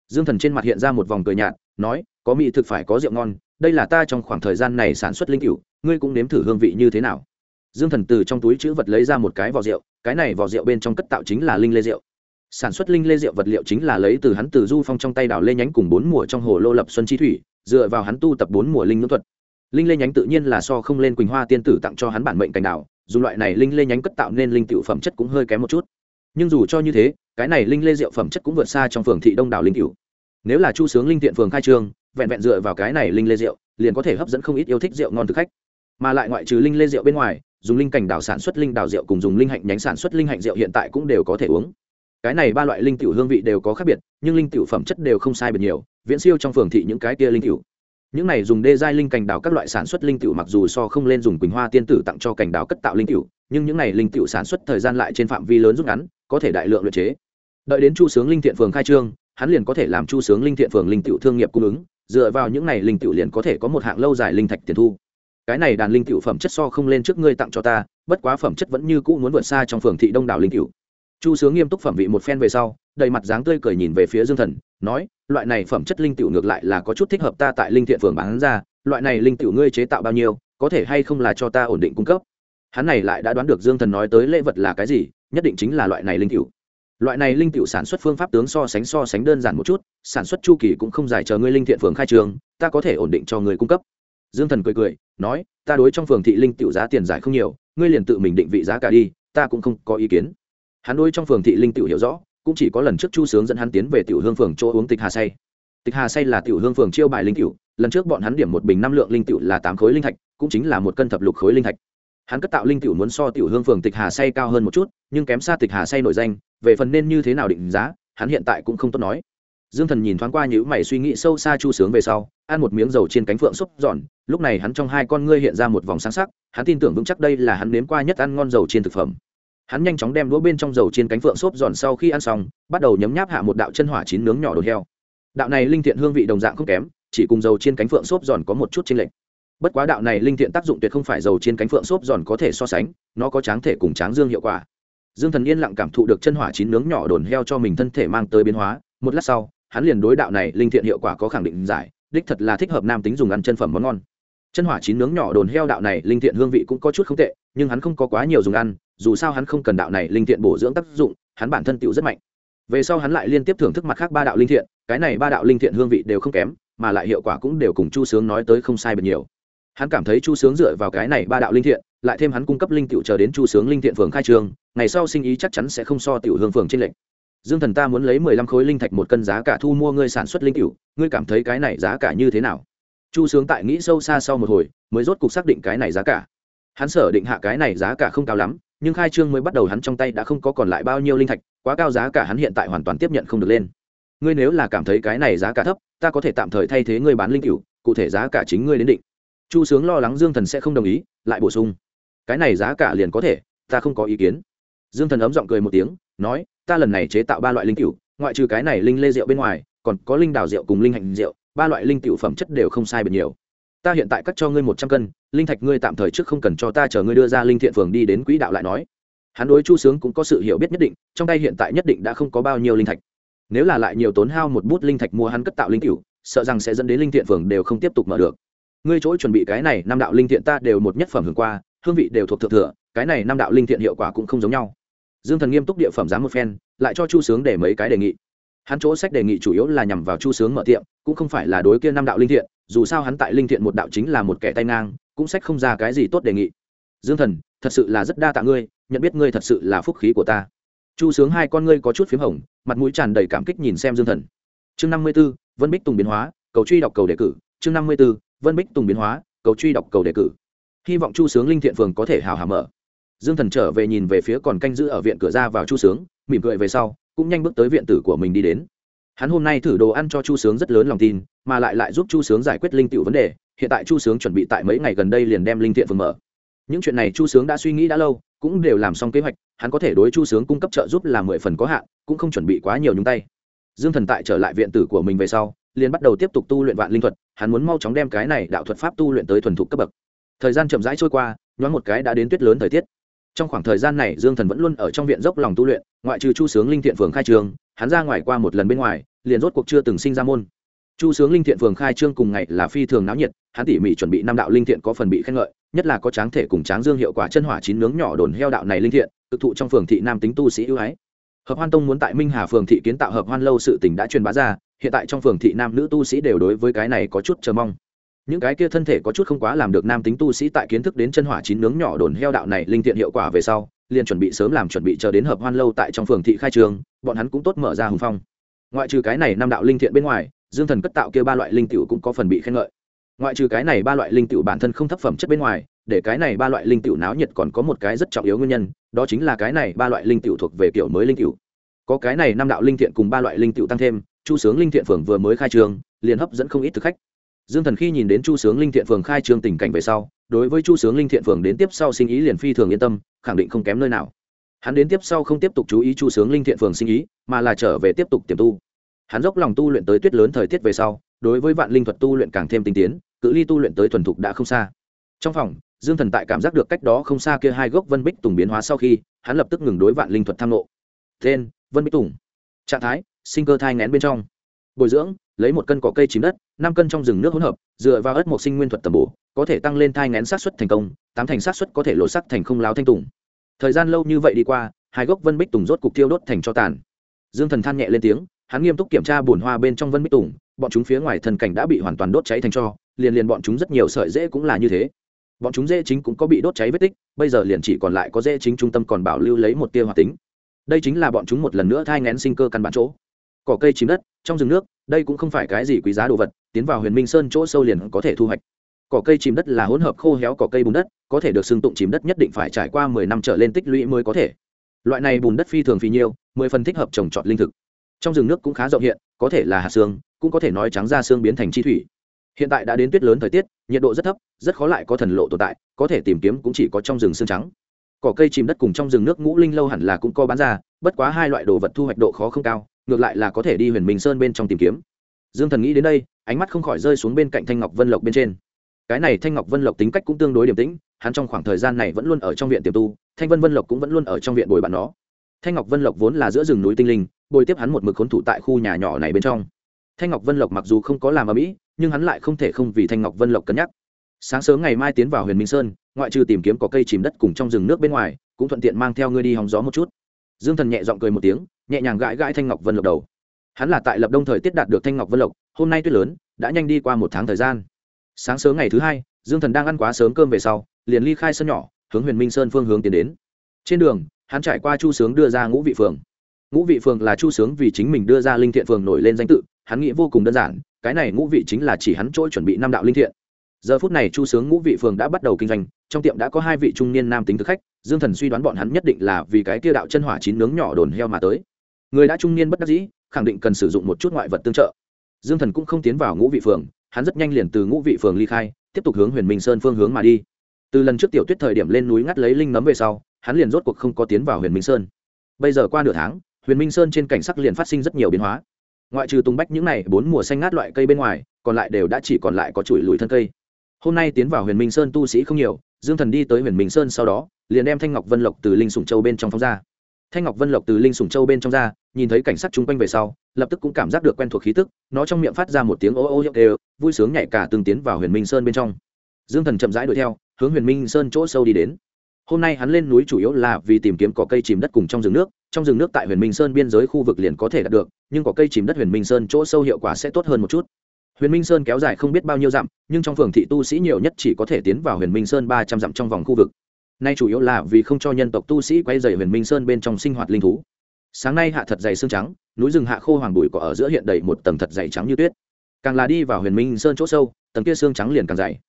Dương thần trên mặt hiện ra một vòng cười nhạt, nói, có mỹ thực phải có rượu ngon, đây là ta trong khoảng thời gian này sản xuất linh cựu ngươi cũng nếm thử hương vị như thế nào? Dương thần từ trong túi chữ vật lấy ra một cái vỏ rượu, cái này vỏ rượu bên trong cất tạo chính là linh lê rượu. Sản xuất linh lê rượu vật liệu chính là lấy từ hắn từ du phong trong tay đảo lê nhánh cùng bốn mùa trong hồ lô lập xuân chi thủy, dựa vào hắn tu tập bốn mùa linh ngữ thuật. Linh lê nhánh tự nhiên là so không lên quỳnh hoa tiên tử tặng cho hắn bản mệnh cảnh đảo dù loại này linh lê nhánh cất tạo nên linh tiểu phẩm chất cũng hơi kém một chút. Nhưng dù cho như thế, cái này linh lê rượu phẩm chất cũng vượt xa trong phường thị đông đảo linh tiểu. Nếu là chu sướng linh tiện phường khai trương, vẹn vẹn dựa vào cái này linh lê rượu, liền có thể hấp dẫn không ít yêu thích rượu ngon thực khách. Mà lại ngoại trừ linh lê rượu bên ngoài, dùng linh cảnh đảo sản xuất linh đảo rượu cùng dùng linh hạnh nhánh sản xuất linh hạnh rượu hiện tại cũng đều có thể uống. Cái này ba loại linh tiểu hương vị đều có khác biệt, nhưng linh tiểu phẩm chất đều không sai biệt nhiều, viễn siêu trong phường thị những cái kia linh tiểu những này dùng đê giai linh cành đào các loại sản xuất linh tiểu mặc dù so không lên dùng quỳnh hoa tiên tử tặng cho cành đào cất tạo linh tiểu, nhưng những này linh tiểu sản xuất thời gian lại trên phạm vi lớn rút ngắn, có thể đại lượng luyện chế. Đợi đến chu sướng linh thiện phường khai trương, hắn liền có thể làm chu sướng linh thiện phường linh tiểu thương nghiệp cung ứng, dựa vào những này linh tiểu liền có thể có một hạng lâu dài linh thạch tiền thu. Cái này đàn linh tiểu phẩm chất so không lên trước ngươi tặng cho ta, bất quá phẩm chất vẫn như cũ muốn vượt xa trong phường thị đông đảo linh tiểu chu sướng nghiêm túc phẩm vị một phen về sau, đầy mặt dáng tươi cười nhìn về phía dương thần, nói, loại này phẩm chất linh tiểu ngược lại là có chút thích hợp ta tại linh thiện phường bán ra, loại này linh tiểu ngươi chế tạo bao nhiêu, có thể hay không là cho ta ổn định cung cấp? Hắn này lại đã đoán được dương thần nói tới lễ vật là cái gì, nhất định chính là loại này linh tiểu. Loại này linh tiểu sản xuất phương pháp tướng so sánh so sánh đơn giản một chút, sản xuất chu kỳ cũng không dài chờ ngươi linh thiện phường khai trường, ta có thể ổn định cho người cung cấp. Dương thần cười cười, nói, ta đối trong phường thị linh tiểu giá tiền giải không nhiều, ngươi liền tự mình định vị giá cả đi, ta cũng không có ý kiến hắn đôi trong phường thị linh tiểu hiểu rõ, cũng chỉ có lần trước chu sướng dẫn hắn tiến về tiểu hương phường chỗ uống tịch hà say. Tịch hà say là tiểu hương phường chiêu bài linh tiểu, lần trước bọn hắn điểm một bình năm lượng linh tiểu là tám khối linh thạch, cũng chính là một cân thập lục khối linh thạch. Hắn cất tạo linh tiểu muốn so tiểu hương phường tịch hà say cao hơn một chút, nhưng kém xa tịch hà say nổi danh, về phần nên như thế nào định giá, hắn hiện tại cũng không tốt nói. Dương thần nhìn thoáng qua những mày suy nghĩ sâu xa chu sướng về sau, ăn một miếng dầu trên cánh phượng xúc giòn, lúc này hắn trong hai con ngươi hiện ra một vòng sáng sắc, hắn tin tưởng vững chắc đây là hắn nếm qua nhất ăn ngon dầu trên thực phẩm hắn nhanh chóng đem đũa bên trong dầu trên cánh phượng xốp giòn sau khi ăn xong, bắt đầu nhấm nháp hạ một đạo chân hỏa chín nướng nhỏ đồn heo. Đạo này linh thiện hương vị đồng dạng không kém, chỉ cùng dầu trên cánh phượng xốp giòn có một chút chênh lệch. Bất quá đạo này linh thiện tác dụng tuyệt không phải dầu trên cánh phượng xốp giòn có thể so sánh, nó có tráng thể cùng tráng dương hiệu quả. Dương thần yên lặng cảm thụ được chân hỏa chín nướng nhỏ đồn heo cho mình thân thể mang tới biến hóa, một lát sau, hắn liền đối đạo này linh thiện hiệu quả có khẳng định giải, đích thật là thích hợp nam tính dùng ăn chân phẩm món ngon. Chân hỏa chín nướng nhỏ đồn heo đạo này linh thiện hương vị cũng có chút không tệ, nhưng hắn không có quá nhiều dùng ăn dù sao hắn không cần đạo này linh thiện bổ dưỡng tác dụng, hắn bản thân tựu rất mạnh. Về sau hắn lại liên tiếp thưởng thức mặt khác ba đạo linh thiện, cái này ba đạo linh thiện hương vị đều không kém, mà lại hiệu quả cũng đều cùng chu sướng nói tới không sai bật nhiều. Hắn cảm thấy chu sướng dựa vào cái này ba đạo linh thiện, lại thêm hắn cung cấp linh tiểu chờ đến chu sướng linh thiện phường khai trương ngày sau sinh ý chắc chắn sẽ không so tiểu hương phường trên lệnh dương thần ta muốn lấy mười lăm khối linh thạch một cân giá cả thu mua ngươi sản xuất linh tiểu ngươi cảm thấy cái này giá cả như thế nào? Chu sướng tại nghĩ sâu xa sau một hồi, mới rốt cuộc xác định cái này giá cả. Hắn sở định hạ cái này giá cả không cao lắm nhưng khai trương mới bắt đầu hắn trong tay đã không có còn lại bao nhiêu linh thạch, quá cao giá cả hắn hiện tại hoàn toàn tiếp nhận không được lên. Ngươi nếu là cảm thấy cái này giá cả thấp, ta có thể tạm thời thay thế ngươi bán linh cựu cụ thể giá cả chính ngươi đến định. Chu sướng lo lắng dương thần sẽ không đồng ý, lại bổ sung. Cái này giá cả liền có thể, ta không có ý kiến. Dương thần ấm giọng cười một tiếng, nói, ta lần này chế tạo ba loại linh cựu ngoại trừ cái này linh lê rượu bên ngoài, còn có linh đào rượu cùng linh hạnh rượu, ba loại linh cựu phẩm chất đều không sai biệt nhiều ta hiện tại cắt cho ngươi một trăm cân, linh thạch ngươi tạm thời trước không cần cho ta, chờ ngươi đưa ra linh thiện phường đi đến quỹ đạo lại nói. Hắn đối chu sướng cũng có sự hiểu biết nhất định, trong tay hiện tại nhất định đã không có bao nhiêu linh thạch. Nếu là lại nhiều tốn hao một bút linh thạch mua hắn cất tạo linh cựu sợ rằng sẽ dẫn đến linh thiện phường đều không tiếp tục mở được. Ngươi chỗ chuẩn bị cái này, năm đạo linh thiện ta đều một nhất phẩm hưởng qua, hương vị đều thuộc thượng thừa, cái này năm đạo linh thiện hiệu quả cũng không giống nhau. Dương thần nghiêm túc địa phẩm giá một phen, lại cho chu sướng để mấy cái đề nghị hắn chỗ sách đề nghị chủ yếu là nhằm vào chu sướng mở tiệm, cũng không phải là đối kia năm đạo linh thiện, dù sao hắn tại linh thiện một đạo chính là một kẻ tay ngang, cũng sách không ra cái gì tốt đề nghị. Dương thần, thật sự là rất đa tạ ngươi, nhận biết ngươi thật sự là phúc khí của ta. Chu sướng hai con ngươi có chút p h í m hồng, mặt mũi tràn đầy cảm kích nhìn xem dương thần. Chương năm mươi b ố vân bích tùng biến hóa, cầu truy đọc cầu đề cử. Chương năm mươi b ố vân bích tùng biến hóa, cầu truy đọc cầu đề cử. Hy vọng chu sướng linh thiện phường có thể hào hàm mở. Dương thần trở về nhìn về phía còn canh giữ ở viện cửa ra vào chu sướng, mỉm cười về sau cũng nhanh bước tới viện tử của mình đi đến. Hắn hôm nay thử đồ ăn cho chu sướng rất lớn lòng tin, mà lại lại giúp chu sướng giải quyết linh tựu vấn đề. Hiện tại chu sướng chuẩn bị tại mấy ngày gần đây liền đem linh thiện phường mở. Những chuyện này chu sướng đã suy nghĩ đã lâu, cũng đều làm xong kế hoạch, hắn có thể đối chu sướng cung cấp trợ giúp là mười phần có hạn, cũng không chuẩn bị quá nhiều nhúng tay. Dương thần tại trở lại viện tử của mình về sau, liền bắt đầu tiếp tục tu luyện vạn linh thuật, hắn muốn mau chóng đem cái này đạo thuật pháp tu luyện tới thuần thục cấp bậc. Thời gian chậm rãi trôi qua, nhoáng một cái đã đến tuyết lớn thời tiết trong khoảng thời gian này, dương thần vẫn luôn ở trong viện dốc lòng tu luyện, ngoại trừ chu sướng linh thiện phường khai trường, hắn ra ngoài qua một lần bên ngoài, liền rốt cuộc chưa từng sinh ra môn. Chu sướng linh thiện phường khai trương cùng ngày là phi thường náo nhiệt, hắn tỉ mỉ chuẩn bị năm đạo linh thiện có phần bị khen ngợi, nhất là có tráng thể cùng tráng dương hiệu quả chân hỏa chín nướng nhỏ đồn heo đạo này linh thiện thực thụ trong phường thị nam tính tu sĩ ưu ái. Hợp hoan tông muốn tại minh hà phường thị kiến tạo hợp hoan lâu sự tỉnh đã truyền bá ra, hiện tại trong phường thị nam nữ tu sĩ đều đối với cái này có chút chờ mong những cái kia thân thể có chút không quá làm được nam tính tu sĩ tại kiến thức đến chân hỏa chín nướng nhỏ đồn heo đạo này linh thiện hiệu quả về sau, liền chuẩn bị sớm làm chuẩn bị chờ đến hợp hoan lâu tại trong phường thị khai trường, bọn hắn cũng tốt mở ra hùng phong. Ngoại trừ cái này năm đạo linh thiện bên ngoài, dương thần cất tạo kia ba loại linh tiểu cũng có phần bị khen ngợi. Ngoại trừ cái này ba loại linh tiểu bản thân không thấp phẩm chất bên ngoài, để cái này ba loại linh tiểu náo nhiệt còn có một cái rất trọng yếu nguyên nhân, đó chính là cái này ba loại linh tiểu thuộc về kiểu mới linh tiểu. Có cái này năm đạo linh thiện cùng ba loại linh tiểu tăng thêm, chu sướng linh thiện phường vừa mới khai trường, liền hấp dẫn không ít thực khách dương thần khi nhìn đến chu sướng linh thiện phường khai trương tình cảnh về sau, đối với chu sướng linh thiện phường đến tiếp sau sinh ý liền phi thường yên tâm, khẳng định không kém nơi nào. Hắn đến tiếp sau không tiếp tục chú ý chu sướng linh thiện phường sinh ý, mà là trở về tiếp tục tiềm tu. Hắn dốc lòng tu luyện tới tuyết lớn thời tiết về sau, đối với vạn linh thuật tu luyện càng thêm tinh tiến, cự ly tu luyện tới thuần thục đã không xa. Trong phòng, dương thần tại cảm giác được cách đó không xa kia hai gốc vân bích tùng biến hóa sau khi, hắn lập tức ngừng đối vạn linh thuật tham nộ tên, vân bích tùng. Trạng thái, sinh cơ thai ngén bên trong. Bồi dưỡng lấy một cân cỏ cây chín đất, năm cân trong rừng nước hỗn hợp, dựa vào ớt một sinh nguyên thuật tầm bổ, có thể tăng lên thai ngén sát xuất thành công, tám thành sát xuất có thể lộ sắc thành không láo thanh tùng. Thời gian lâu như vậy đi qua, hai gốc vân bích tùng rốt cục tiêu đốt thành cho tàn. Dương thần than nhẹ lên tiếng, hắn nghiêm túc kiểm tra bùn hoa bên trong vân bích tùng, bọn chúng phía ngoài thần cảnh đã bị hoàn toàn đốt cháy thành cho, liền liền bọn chúng rất nhiều sợi dễ cũng là như thế. Bọn chúng dễ chính cũng có bị đốt cháy vết tích, bây giờ liền chỉ còn lại có dễ chính trung tâm còn bảo lưu lấy một tia hoạt tính. Đây chính là bọn chúng một lần nữa thai ngén sinh cơ căn bản chỗ cỏ cây chìm đất, trong rừng nước, đây cũng không phải cái gì quý giá đồ vật, tiến vào huyền minh sơn chỗ sâu liền có thể thu hoạch. Cỏ cây chìm đất là hỗn hợp khô héo cỏ cây bùn đất, có thể được xưng tụng chìm đất nhất định phải trải qua mười năm trở lên tích lũy mới có thể. Loại này bùn đất phi thường phi nhiêu, mười phần thích hợp trồng trọt linh thực. Trong rừng nước cũng khá rộng hiện, có thể là hạt xương, cũng có thể nói trắng ra xương biến thành chi thủy. Hiện tại đã đến tuyết lớn thời tiết, nhiệt độ rất thấp, rất khó lại có thần lộ tồn tại, có thể tìm kiếm cũng chỉ có trong rừng xương trắng. Cỏ cây chìm đất cùng trong rừng nước ngũ linh lâu hẳn là cũng có bán ra, bất quá hai loại đồ vật thu hoạch độ khó không cao ngược lại là có thể đi huyền minh sơn bên trong tìm kiếm dương thần nghĩ đến đây ánh mắt không khỏi rơi xuống bên cạnh thanh ngọc vân lộc bên trên cái này thanh ngọc vân lộc tính cách cũng tương đối điềm tĩnh hắn trong khoảng thời gian này vẫn luôn ở trong viện tiềm tu thanh vân vân lộc cũng vẫn luôn ở trong viện bồi bạn nó thanh ngọc vân lộc vốn là giữa rừng núi tinh linh bồi tiếp hắn một mực khốn thủ tại khu nhà nhỏ này bên trong thanh ngọc vân lộc mặc dù không có làm ở mỹ nhưng hắn lại không thể không vì thanh ngọc vân lộc cân nhắc sáng sớm ngày mai tiến vào huyền minh sơn ngoại trừ tìm kiếm có cây chìm đất cùng trong rừng nước bên ngoài cũng thuận tiện mang theo ngươi đi hóng gió một chút dương thần nhẹ giọng cười một tiếng, nhẹ nhàng gãi gãi thanh ngọc vân lộc đầu. Hắn là tại lập đông thời tiết đạt được thanh ngọc vân lộc, hôm nay tuyết lớn, đã nhanh đi qua một tháng thời gian. Sáng sớm ngày thứ hai, dương thần đang ăn quá sớm cơm về sau, liền ly khai sân nhỏ, hướng huyền minh sơn phương hướng tiến đến. Trên đường, hắn trải qua chu sướng đưa ra ngũ vị phường. Ngũ vị phường là chu sướng vì chính mình đưa ra linh thiện phường nổi lên danh tự, hắn nghĩ vô cùng đơn giản, cái này ngũ vị chính là chỉ hắn chỗ chuẩn bị năm đạo linh thiện giờ phút này chu sướng ngũ vị phường đã bắt đầu kinh doanh, trong tiệm đã có hai vị trung niên nam tính thực khách, dương thần suy đoán bọn hắn nhất định là vì cái kia đạo chân hỏa chín nướng nhỏ đồn heo mà tới. Người đã trung niên bất đắc dĩ, khẳng định cần sử dụng một chút ngoại vật tương trợ. Dương thần cũng không tiến vào ngũ vị phường, hắn rất nhanh liền từ ngũ vị phường ly khai, tiếp tục hướng huyền minh sơn phương hướng mà đi. Từ lần trước tiểu tuyết thời điểm lên núi ngắt lấy linh nấm về sau, hắn liền rốt cuộc không có tiến vào huyền minh sơn. Bây giờ qua nửa tháng, huyền minh sơn trên cảnh sắc liền phát sinh rất nhiều biến hóa. Ngoại trừ tung bách những n à y bốn mùa xanh ngát loại cây bên ngoài, còn lại đều đã chỉ còn lại có chuỗi lùi thân cây hôm nay tiến vào huyền minh sơn tu sĩ không nhiều, dương thần đi tới huyền minh sơn sau đó, liền đem thanh ngọc vân lộc từ linh sùng châu bên trong phóng ra. Thanh ngọc vân lộc từ linh sùng châu bên trong ra, nhìn thấy cảnh sắc chung quanh về sau, lập tức cũng cảm giác được quen thuộc khí tức, nó trong miệng phát ra một tiếng ô ô hiệu đều, vui sướng nhảy cả từng tiến vào huyền minh sơn bên trong. Dương thần chậm rãi đuổi theo, hướng huyền minh sơn chỗ sâu đi đến. Hôm nay hắn lên núi chủ yếu là vì tìm kiếm cỏ cây chìm đất cùng trong rừng nước, trong rừng nước tại huyền minh sơn biên giới khu vực liền có thể đạt được, nhưng cỏ cây chìm đất huyền minh sơn chỗ sâu hiệu quả sẽ tốt hơn một chút huyền minh sơn kéo dài không biết bao nhiêu dặm, nhưng trong phường thị tu sĩ nhiều nhất chỉ có thể tiến vào huyền minh sơn ba trăm dặm trong vòng khu vực. Nay chủ yếu là vì không cho nhân tộc tu sĩ quay dày huyền minh sơn bên trong sinh hoạt linh thú. Sáng nay hạ thật dày xương trắng, núi rừng hạ khô hoàng bụi cỏ ở giữa hiện đầy một tầng thật dày trắng như tuyết. Càng là đi vào huyền minh sơn chỗ sâu, tầng kia xương trắng liền càng dày.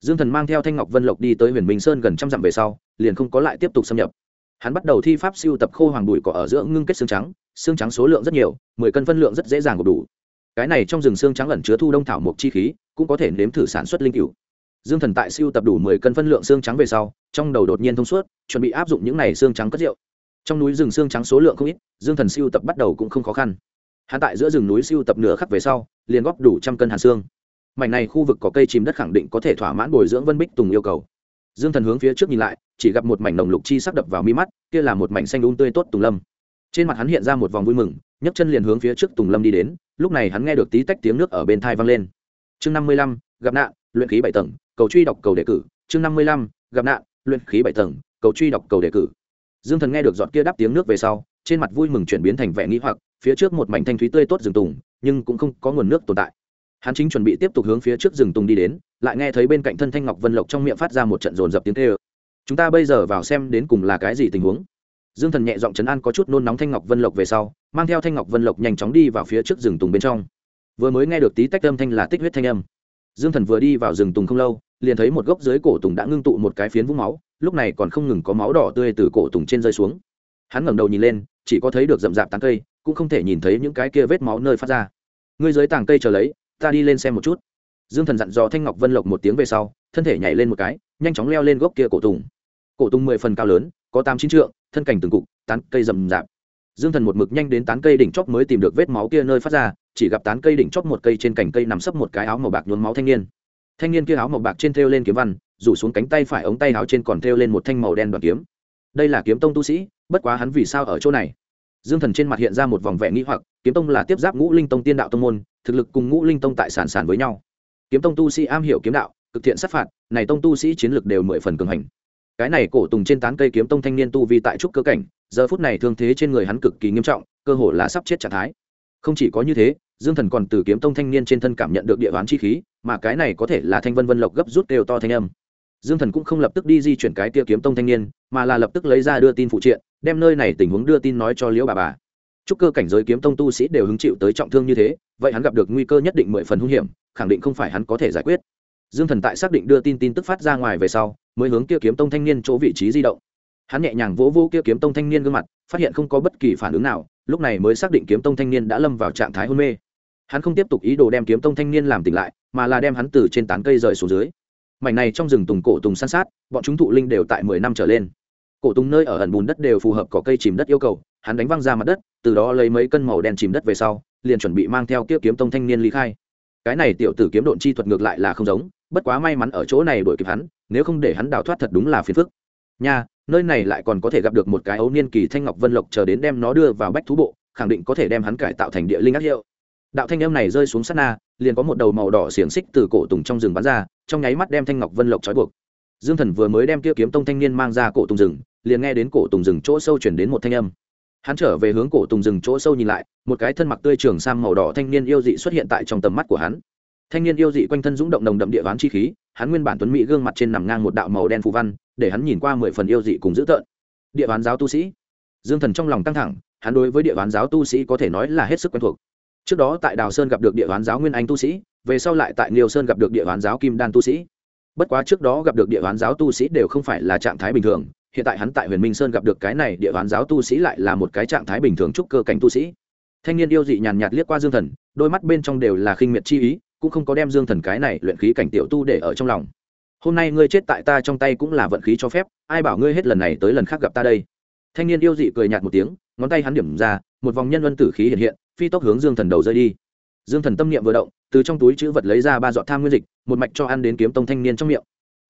Dương thần mang theo thanh ngọc vân lộc đi tới huyền minh sơn gần trăm dặm về sau, liền không có lại tiếp tục xâm nhập. Hắn bắt đầu thi pháp siêu tập khô hoàng bụi cỏ ở giữa ngưng kết xương trắng xương trắng số lượng rất nhiều, mười cân phân lượng rất dễ dàng gộp đủ cái này trong rừng xương trắng ẩn chứa thu đông thảo mộc chi khí, cũng có thể nếm thử sản xuất linh cựu dương thần tại siêu tập đủ mười cân phân lượng xương trắng về sau, trong đầu đột nhiên thông suốt, chuẩn bị áp dụng những này xương trắng cất rượu. Trong núi rừng xương trắng số lượng không ít, dương thần siêu tập bắt đầu cũng không khó khăn. Hắn tại giữa rừng núi siêu tập nửa khắc về sau, liền góp đủ trăm cân hàn xương. Mảnh này khu vực có cây chìm đất khẳng định có thể thỏa mãn bồi dưỡng vân bích tùng yêu cầu. Dương thần hướng phía trước nhìn lại, chỉ gặp một mảnh nồng lục chi sắc đập vào mi mắt, kia là một mảnh xanh đun um tươi tốt tùng lâm. Trên mặt hắn hiện ra một vòng vui mừng nhấc chân liền hướng phía trước tùng lâm đi đến, lúc này hắn nghe được tí tách tiếng nước ở bên thai vang lên. Chương năm mươi lăm, gặp nạn, luyện khí bảy tầng, cầu truy đọc cầu đề cử. Chương năm mươi lăm, gặp nạn, luyện khí bảy tầng, cầu truy đọc cầu đề cử. Dương thần nghe được giọt kia đáp tiếng nước về sau, trên mặt vui mừng chuyển biến thành vẻ nghĩ hoặc, phía trước một mảnh thanh thúy tươi tốt rừng tùng, nhưng cũng không có nguồn nước tồn tại. Hắn chính chuẩn bị tiếp tục hướng phía trước rừng tùng đi đến, lại nghe thấy bên cạnh thân thanh ngọc vân lộc trong miệng phát ra một trận rồn rập tiếng tê ơ chúng ta bây giờ vào xem đến cùng là cái gì tình huống dương thần nhẹ giọng trấn an có chút nôn nóng thanh ngọc vân lộc về sau, mang theo thanh ngọc vân lộc nhanh chóng đi vào phía trước rừng tùng bên trong. Vừa mới nghe được tí tách âm thanh là tích huyết thanh âm. Dương thần vừa đi vào rừng tùng không lâu, liền thấy một gốc dưới cổ tùng đã ngưng tụ một cái phiến vũng máu, lúc này còn không ngừng có máu đỏ tươi từ cổ tùng trên rơi xuống. Hắn ngẩng đầu nhìn lên, chỉ có thấy được rậm rạp tán cây, cũng không thể nhìn thấy những cái kia vết máu nơi phát ra. Ngươi dưới tàng cây chờ lấy, ta đi lên xem một chút. Dương thần dặn dò thanh ngọc vân lộc một tiếng về sau, thân thể nhảy lên một cái, nhanh chóng leo lên gốc kia cổ tùng. Cổ tùng mười phần cao lớn có tám chín trượng, thân cảnh từng cục, tán cây rầm rạp. Dương thần một mực nhanh đến tán cây đỉnh chóp mới tìm được vết máu kia nơi phát ra, chỉ gặp tán cây đỉnh chóp một cây trên cành cây nằm sấp một cái áo màu bạc nhuốm máu thanh niên. Thanh niên kia áo màu bạc trên thêu lên kiếm văn, rủ xuống cánh tay phải ống tay áo trên còn thêu lên một thanh màu đen đoàn kiếm. Đây là kiếm tông tu sĩ, bất quá hắn vì sao ở chỗ này? Dương thần trên mặt hiện ra một vòng vẻ nghĩ hoặc, kiếm tông là tiếp giáp ngũ linh tông tiên đạo tông môn, thực lực cùng ngũ linh tông tại sản sản với nhau. Kiếm tông tu sĩ am hiểu kiếm đạo, cực thiện sát phạt, này tông tu sĩ chiến lược đều mười phần cường hành cái này cổ tùng trên tán cây kiếm tông thanh niên tu vi tại trúc cơ cảnh, giờ phút này thương thế trên người hắn cực kỳ nghiêm trọng, cơ hồ là sắp chết trạng thái. Không chỉ có như thế, dương thần còn từ kiếm tông thanh niên trên thân cảm nhận được địa bán chi khí, mà cái này có thể là thanh vân vân lộc gấp rút đều to thanh âm. Dương thần cũng không lập tức đi di chuyển cái tia kiếm tông thanh niên, mà là lập tức lấy ra đưa tin phụ triện, đem nơi này tình huống đưa tin nói cho liễu bà bà. Chúc cơ cảnh giới kiếm tông tu sĩ đều hứng chịu tới trọng thương như thế, vậy hắn gặp được nguy cơ nhất định mười phần hung hiểm, khẳng định không phải hắn có thể giải quyết. Dương thần tại xác định đưa tin tin tức phát ra ngoài về sau mới hướng kia kiếm tông thanh niên chỗ vị trí di động. Hắn nhẹ nhàng vỗ vỗ kia kiếm tông thanh niên gương mặt, phát hiện không có bất kỳ phản ứng nào, lúc này mới xác định kiếm tông thanh niên đã lâm vào trạng thái hôn mê. Hắn không tiếp tục ý đồ đem kiếm tông thanh niên làm tỉnh lại, mà là đem hắn từ trên tán cây rời xuống dưới. Mảnh này trong rừng tùng cổ tùng san sát, bọn chúng thụ linh đều tại mười năm trở lên. Cổ tùng nơi ở ẩn bùn đất đều phù hợp cỏ cây chìm đất yêu cầu, hắn đánh văng ra mặt đất, từ đó lấy mấy cân màu đen chìm đất về sau, liền chuẩn bị mang theo kia kiếm tông thanh niên ly khai. Cái này tiểu tử kiếm độn chi thuật ngược lại là không giống, bất quá may mắn ở chỗ này đuổi kịp hắn nếu không để hắn đào thoát thật đúng là phiền phức. Nha, nơi này lại còn có thể gặp được một cái ấu niên kỳ thanh ngọc vân lộc chờ đến đem nó đưa vào bách thú bộ, khẳng định có thể đem hắn cải tạo thành địa linh ác hiệu. Đạo thanh em này rơi xuống sát na, liền có một đầu màu đỏ xiềng xích từ cổ tùng trong rừng bắn ra, trong nháy mắt đem thanh ngọc vân lộc trói buộc. Dương thần vừa mới đem kia kiếm tông thanh niên mang ra cổ tùng rừng, liền nghe đến cổ tùng rừng chỗ sâu chuyển đến một thanh âm. Hắn trở về hướng cổ tùng rừng chỗ sâu nhìn lại, một cái thân mặc tươi trường sang màu đỏ thanh niên yêu dị xuất hiện tại trong tầm mắt của hắn thanh niên yêu dị quanh thân dũng động nồng đậm địa ván chi khí, hắn nguyên bản tuấn mỹ gương mặt trên nằm ngang một đạo màu đen phù văn, để hắn nhìn qua mười phần yêu dị cùng dữ tợn. Địa ván giáo tu sĩ. Dương thần trong lòng căng thẳng, hắn đối với địa ván giáo tu sĩ có thể nói là hết sức quen thuộc. Trước đó tại đào sơn gặp được địa ván giáo nguyên anh tu sĩ, về sau lại tại niêu sơn gặp được địa ván giáo kim đan tu sĩ. Bất quá trước đó gặp được địa ván giáo tu sĩ đều không phải là trạng thái bình thường, hiện tại hắn tại huyền minh sơn gặp được cái này địa ván giáo tu sĩ lại là một cái trạng thái bình thường trúc cơ cảnh tu sĩ. Thanh niên yêu dị nhàn nhạt liếc qua dương thần, đôi mắt bên trong đều là khinh miệt chi ý cũng không có đem dương thần cái này luyện khí cảnh tiểu tu để ở trong lòng. Hôm nay ngươi chết tại ta trong tay cũng là vận khí cho phép, ai bảo ngươi hết lần này tới lần khác gặp ta đây? Thanh niên yêu dị cười nhạt một tiếng, ngón tay hắn điểm ra, một vòng nhân luân tử khí hiện hiện, phi tốc hướng dương thần đầu rơi đi. Dương thần tâm niệm vừa động, từ trong túi chữ vật lấy ra ba dọn tham nguyên dịch, một mạch cho ăn đến kiếm tông thanh niên trong miệng.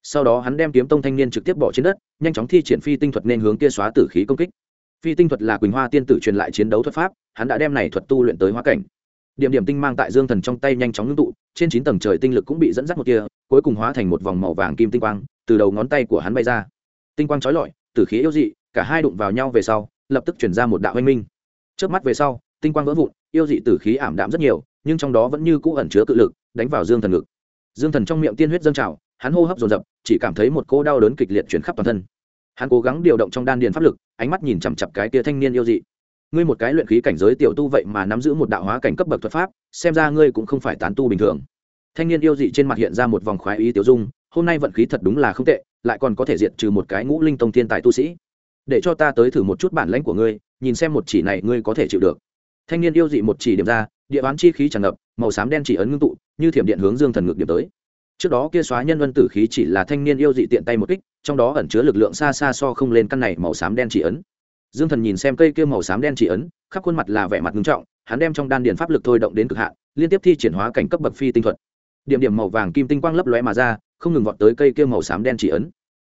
Sau đó hắn đem kiếm tông thanh niên trực tiếp bỏ trên đất, nhanh chóng thi triển phi tinh thuật nên hướng kia xóa tử khí công kích. Phi tinh thuật là quỳnh hoa tiên tử truyền lại chiến đấu thuật pháp, hắn đã đem này thuật tu luyện tới hóa cảnh điểm điểm tinh mang tại dương thần trong tay nhanh chóng ngưng tụ, trên chín tầng trời tinh lực cũng bị dẫn dắt một kia cuối cùng hóa thành một vòng màu vàng kim tinh quang, từ đầu ngón tay của hắn bay ra. Tinh quang trói lọi, tử khí yêu dị, cả hai đụng vào nhau về sau, lập tức chuyển ra một đạo oanh minh. Trước mắt về sau, tinh quang vỡ vụn, yêu dị tử khí ảm đạm rất nhiều, nhưng trong đó vẫn như cũ ẩn chứa cự lực, đánh vào dương thần ngực. Dương thần trong miệng tiên huyết dâng trào, hắn hô hấp dồn dập, chỉ cảm thấy một cô đau đớn kịch liệt chuyển khắp toàn thân. Hắn cố gắng điều động trong đan điền pháp lực, ánh mắt nhìn chằm chặp cái tia thanh niên yêu dị ngươi một cái luyện khí cảnh giới tiểu tu vậy mà nắm giữ một đạo hóa cảnh cấp bậc thuật pháp, xem ra ngươi cũng không phải tán tu bình thường. Thanh niên yêu dị trên mặt hiện ra một vòng khoái ý tiểu dung, hôm nay vận khí thật đúng là không tệ, lại còn có thể diệt trừ một cái ngũ linh tông thiên tài tu sĩ. Để cho ta tới thử một chút bản lãnh của ngươi, nhìn xem một chỉ này ngươi có thể chịu được. Thanh niên yêu dị một chỉ điểm ra, địa bán chi khí tràn ngập, màu xám đen chỉ ấn ngưng tụ, như thiểm điện hướng dương thần ngược điểm tới. Trước đó kia xóa nhân vân tử khí chỉ là thanh niên yêu dị tiện tay một kích, trong đó ẩn chứa lực lượng xa xa so không lên căn này màu xám đen chỉ ấn dương thần nhìn xem cây kia màu xám đen chỉ ấn, khắp khuôn mặt là vẻ mặt nghiêm trọng, hắn đem trong đan điền pháp lực thôi động đến cực hạn, liên tiếp thi triển hóa cảnh cấp bậc phi tinh thuật. Điểm điểm màu vàng kim tinh quang lấp lóe mà ra, không ngừng vọt tới cây kia màu xám đen chỉ ấn.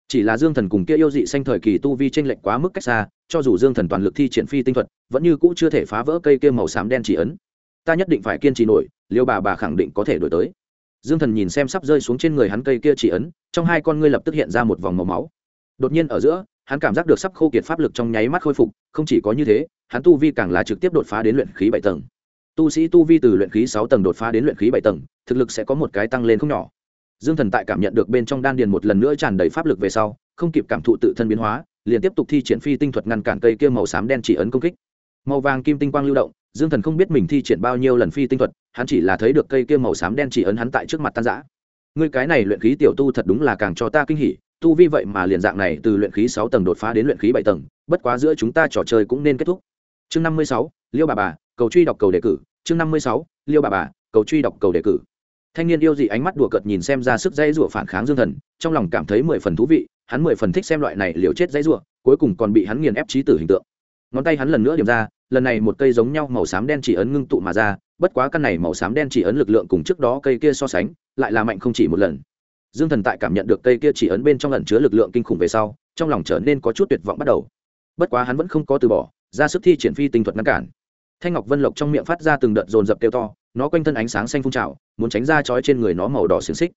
Chỉ là dương thần cùng kia yêu dị xanh thời kỳ tu vi tranh lệch quá mức cách xa, cho dù dương thần toàn lực thi triển phi tinh thuật, vẫn như cũ chưa thể phá vỡ cây kia màu xám đen chỉ ấn. Ta nhất định phải kiên trì nổi, liêu bà bà khẳng định có thể đổi tới. Dương thần nhìn xem sắp rơi xuống trên người hắn cây kia chỉ ấn, trong hai con ngươi lập tức hiện ra một vòng màu máu. Đột nhiên ở giữa hắn cảm giác được sắp khô kiệt pháp lực trong nháy mắt khôi phục, không chỉ có như thế, hắn tu vi càng là trực tiếp đột phá đến luyện khí bảy tầng. Tu sĩ tu vi từ luyện khí sáu tầng đột phá đến luyện khí bảy tầng, thực lực sẽ có một cái tăng lên không nhỏ. Dương thần tại cảm nhận được bên trong đan điền một lần nữa tràn đầy pháp lực về sau, không kịp cảm thụ tự thân biến hóa, liền tiếp tục thi triển phi tinh thuật ngăn cản cây kia màu xám đen chỉ ấn công kích. Màu vàng kim tinh quang lưu động, dương thần không biết mình thi triển bao nhiêu lần phi tinh thuật, hắn chỉ là thấy được cây kia màu xám đen chỉ ấn hắn tại trước mặt tan giã ngươi cái này luyện khí tiểu tu thật đúng là càng cho ta kinh hỉ tu vi vậy mà liền dạng này từ luyện khí sáu tầng đột phá đến luyện khí bảy tầng, bất quá giữa chúng ta trò chơi cũng nên kết thúc. Chương năm mươi sáu, liêu bà bà, cầu truy đọc cầu đề cử. Chương năm mươi sáu, liêu bà bà, cầu truy đọc cầu đề cử. Thanh niên yêu dị ánh mắt đùa cợt nhìn xem ra sức dây rủa phản kháng dương thần, trong lòng cảm thấy mười phần thú vị, hắn mười phần thích xem loại này liều chết dây rủa, cuối cùng còn bị hắn nghiền ép trí tử hình tượng. Ngón tay hắn lần nữa điểm ra, lần này một cây giống nhau màu xám đen chỉ ấn ngưng tụ mà ra, bất quá căn này màu xám đen chỉ ấn lực lượng cùng trước đó cây kia so sánh, lại là mạnh không chỉ một lần dương thần tại cảm nhận được cây kia chỉ ấn bên trong lần chứa lực lượng kinh khủng về sau, trong lòng trở nên có chút tuyệt vọng bắt đầu. Bất quá hắn vẫn không có từ bỏ, ra sức thi triển phi tinh thuật ngăn cản. Thanh ngọc vân lộc trong miệng phát ra từng đợt dồn dập kêu to, nó quanh thân ánh sáng xanh phun trào, muốn tránh ra chói trên người nó màu đỏ xiềng xích.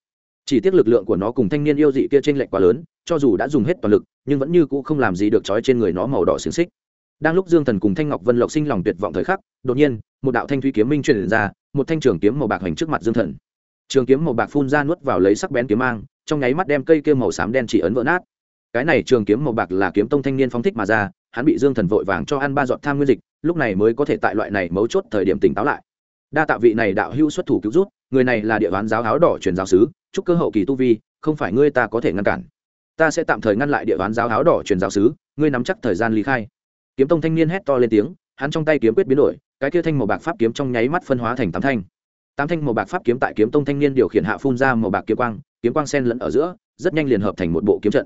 Chỉ tiếc lực lượng của nó cùng thanh niên yêu dị kia trên lệnh quá lớn, cho dù đã dùng hết toàn lực, nhưng vẫn như cũ không làm gì được chói trên người nó màu đỏ xiềng xích. Đang lúc dương thần cùng thanh ngọc vân lộc sinh lòng tuyệt vọng thời khắc, đột nhiên, một đạo thanh thủy kiếm minh truyền ra, một thanh trường kiếm màu bạc hành trước mặt dương thần trường kiếm màu bạc phun ra nuốt vào lấy sắc bén kiếm mang, trong nháy mắt đem cây kia màu xám đen chỉ ấn vỡ nát. Cái này trường kiếm màu bạc là kiếm tông thanh niên phóng thích mà ra, hắn bị dương thần vội vàng cho ăn ba giọt tham nguyên dịch, lúc này mới có thể tại loại này mấu chốt thời điểm tỉnh táo lại. Đa tạ vị này đạo hữu xuất thủ cứu rút người này là địa bán giáo áo đỏ truyền giáo sứ, chúc cơ hậu kỳ tu vi, không phải ngươi ta có thể ngăn cản. Ta sẽ tạm thời ngăn lại địa bán giáo áo đỏ truyền giáo sứ, ngươi nắm chắc thời gian ly khai. Kiếm tông thanh niên hét to lên tiếng, hắn trong tay kiếm quyết biến đổi, cái kia thanh màu bạc pháp kiếm trong nháy mắt phân hóa thành tám thanh tám thanh màu bạc pháp kiếm tại kiếm tông thanh niên điều khiển hạ phun ra màu bạc kiếm quang kiếm quang sen lẫn ở giữa, rất nhanh liền hợp thành một bộ kiếm trận.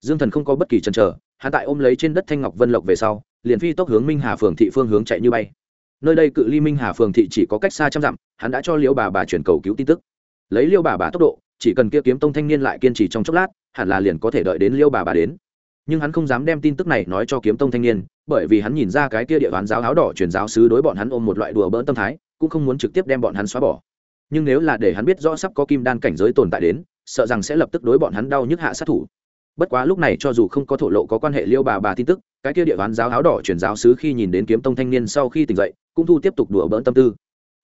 Dương thần không có bất kỳ chần chờ, hắn tại ôm lấy trên đất thanh ngọc vân lộc về sau, liền phi tốc hướng minh hà phường thị phương hướng chạy như bay. Nơi đây cự ly minh hà phường thị chỉ có cách xa trăm dặm, hắn đã cho liêu bà bà chuyển cầu cứu tin tức. Lấy liêu bà bà tốc độ, chỉ cần kia kiếm tông thanh niên lại kiên trì trong chốc lát, hẳn là liền có thể đợi đến liêu bà bà đến. Nhưng hắn không dám đem tin tức này nói cho kiếm tông thanh niên, bởi vì hắn nhìn ra cái kia địa bán giáo áo đỏ truyền giáo sứ đối bọn hắn ôm một loại đùa bỡn tâm thái cũng không muốn trực tiếp đem bọn hắn xóa bỏ. Nhưng nếu là để hắn biết rõ sắp có kim đan cảnh giới tồn tại đến, sợ rằng sẽ lập tức đối bọn hắn đau nhức hạ sát thủ. Bất quá lúc này cho dù không có thổ lộ có quan hệ liêu bà bà tin tức, cái kia địa bán giáo áo đỏ truyền giáo sứ khi nhìn đến kiếm tông thanh niên sau khi tỉnh dậy, cũng thu tiếp tục đùa bỡn tâm tư.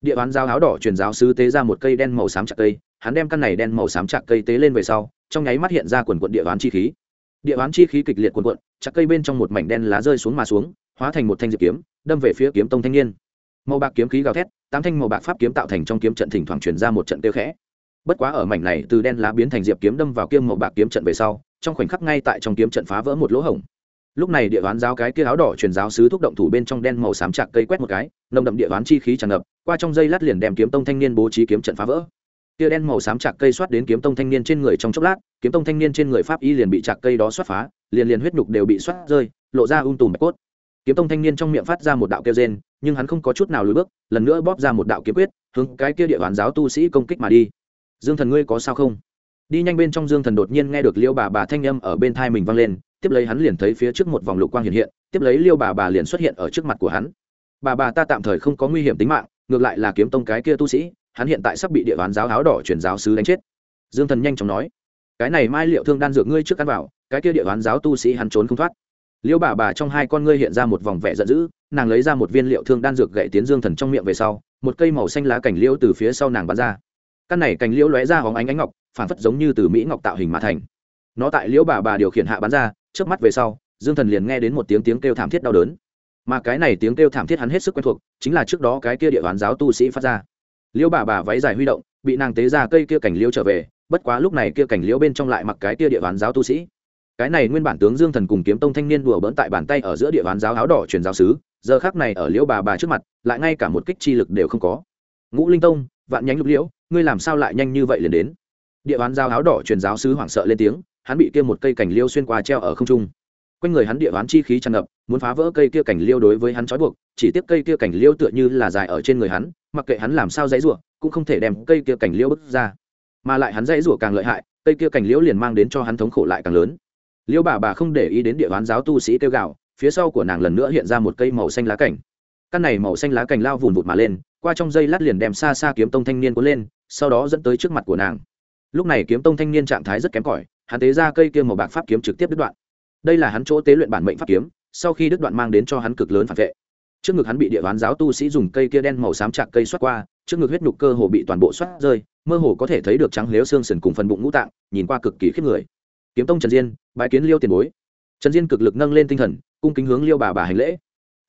Địa bán giáo áo đỏ truyền giáo sứ tế ra một cây đen màu xám chặt cây, hắn đem căn này đen màu xám chặt cây tế lên về sau, trong nháy mắt hiện ra quần quận địa bán chi khí. Địa bán chi khí kịch liệt quần quận chặt cây bên trong một mảnh đen lá rơi xuống mà xuống, hóa thành một thanh diệp kiếm, đâm về phía kiếm tông thanh niên màu bạc kiếm khí gào thét, tám thanh màu bạc pháp kiếm tạo thành trong kiếm trận thỉnh thoảng chuyển ra một trận tiêu khẽ. Bất quá ở mảnh này, từ đen lá biến thành diệp kiếm đâm vào kiếm màu bạc kiếm trận về sau, trong khoảnh khắc ngay tại trong kiếm trận phá vỡ một lỗ hổng. Lúc này địa đoán giáo cái kia áo đỏ truyền giáo sứ thúc động thủ bên trong đen màu xám chạc cây quét một cái, nồng đậm địa đoán chi khí tràn ngập, qua trong dây lát liền đem kiếm tông thanh niên bố trí kiếm trận phá vỡ. Kia đen màu xám chạc cây xoát đến kiếm tông thanh niên trên người trong chốc lát, kiếm tông thanh niên trên người pháp y liền bị chạc cây đó xoát phá, liền liền huyết nhục đều bị xoát rơi, lộ ra ung tùm bạch cốt. Kiếm tông thanh niên trong miệng phát ra một đạo kêu rên nhưng hắn không có chút nào lùi bước, lần nữa bóp ra một đạo kiếm quyết, hướng cái kia địa hoàn giáo tu sĩ công kích mà đi. Dương thần ngươi có sao không? Đi nhanh bên trong dương thần đột nhiên nghe được liêu bà bà thanh â m ở bên thai mình vang lên, tiếp lấy hắn liền thấy phía trước một vòng lục quang hiện hiện, tiếp lấy liêu bà bà liền xuất hiện ở trước mặt của hắn. Bà bà ta tạm thời không có nguy hiểm tính mạng, ngược lại là kiếm tông cái kia tu sĩ, hắn hiện tại sắp bị địa hoàn giáo áo đỏ chuyển giáo sứ đánh chết. Dương thần nhanh chóng nói, cái này mai liệu thương đan dược ngươi trước ăn vào, cái kia địa hoàn giáo tu sĩ hắn trốn không thoát. Liêu bà bà trong hai con ngươi hiện ra một vòng vẻ giận dữ nàng lấy ra một viên liệu thương đan dược gậy tiến dương thần trong miệng về sau, một cây màu xanh lá cảnh liễu từ phía sau nàng bắn ra. Căn này cành liễu lóe ra hóng ánh ánh ngọc phản phất giống như từ mỹ ngọc tạo hình mà thành. Nó tại liễu bà bà điều khiển hạ bắn ra trước mắt về sau, dương thần liền nghe đến một tiếng tiếng kêu thảm thiết đau đớn. Mà cái này tiếng kêu thảm thiết hắn hết sức quen thuộc, chính là trước đó cái kia địa đoán giáo tu sĩ phát ra. Liễu bà bà váy dài huy động, bị nàng tế ra cây kia cảnh liễu trở về, bất quá lúc này kia cảnh liễu bên trong lại mặc cái kia địa đoán giáo tu sĩ. Cái này nguyên bản tướng dương thần cùng kiếm tông thanh niên đùa bỡn tại bàn tay ở giữa địa đoán giáo áo đỏ truyền giáo sứ giờ khác này ở liễu bà bà trước mặt, lại ngay cả một kích chi lực đều không có. Ngũ linh tông, vạn nhánh lục liễu, ngươi làm sao lại nhanh như vậy liền đến? Địa bán giao áo đỏ truyền giáo sứ hoảng sợ lên tiếng, hắn bị kia một cây cành liêu xuyên qua treo ở không trung. Quanh người hắn địa bán chi khí tràn ngập, muốn phá vỡ cây kia cành liêu đối với hắn trói buộc, chỉ tiếp cây kia cành liêu tựa như là dài ở trên người hắn, mặc kệ hắn làm sao dãy rủa, cũng không thể đem cây kia cành liêu bứt ra. Mà lại hắn dãy rủa càng lợi hại, cây kia cành liễu liền mang đến cho hắn thống khổ lại càng lớn. Liễu bà bà không để ý đến địa bán giáo tu sĩ kêu gạo phía sau của nàng lần nữa hiện ra một cây màu xanh lá cảnh căn này màu xanh lá cành lao vùn vụt mà lên, qua trong dây lát liền đem xa xa kiếm tông thanh niên cuốn lên, sau đó dẫn tới trước mặt của nàng. Lúc này kiếm tông thanh niên trạng thái rất kém cỏi, hắn tế ra cây kia màu bạc pháp kiếm trực tiếp đứt đoạn. Đây là hắn chỗ tế luyện bản mệnh pháp kiếm, sau khi đứt đoạn mang đến cho hắn cực lớn phản vệ. Trước ngực hắn bị địa bán giáo tu sĩ dùng cây kia đen màu xám chạc cây xoát qua, trước ngực huyết nhục cơ hồ bị toàn bộ xoát rơi, mơ hồ có thể thấy được trắng lếu xương sần cùng phần bụng ngũ tạng, nhìn qua cực kỳ khiếp người. Kiếm tông trần diên bãi kiến liêu tiền bối. Trần diên cực lực nâng lên tinh thần cung kính hướng liêu bà bà hành lễ.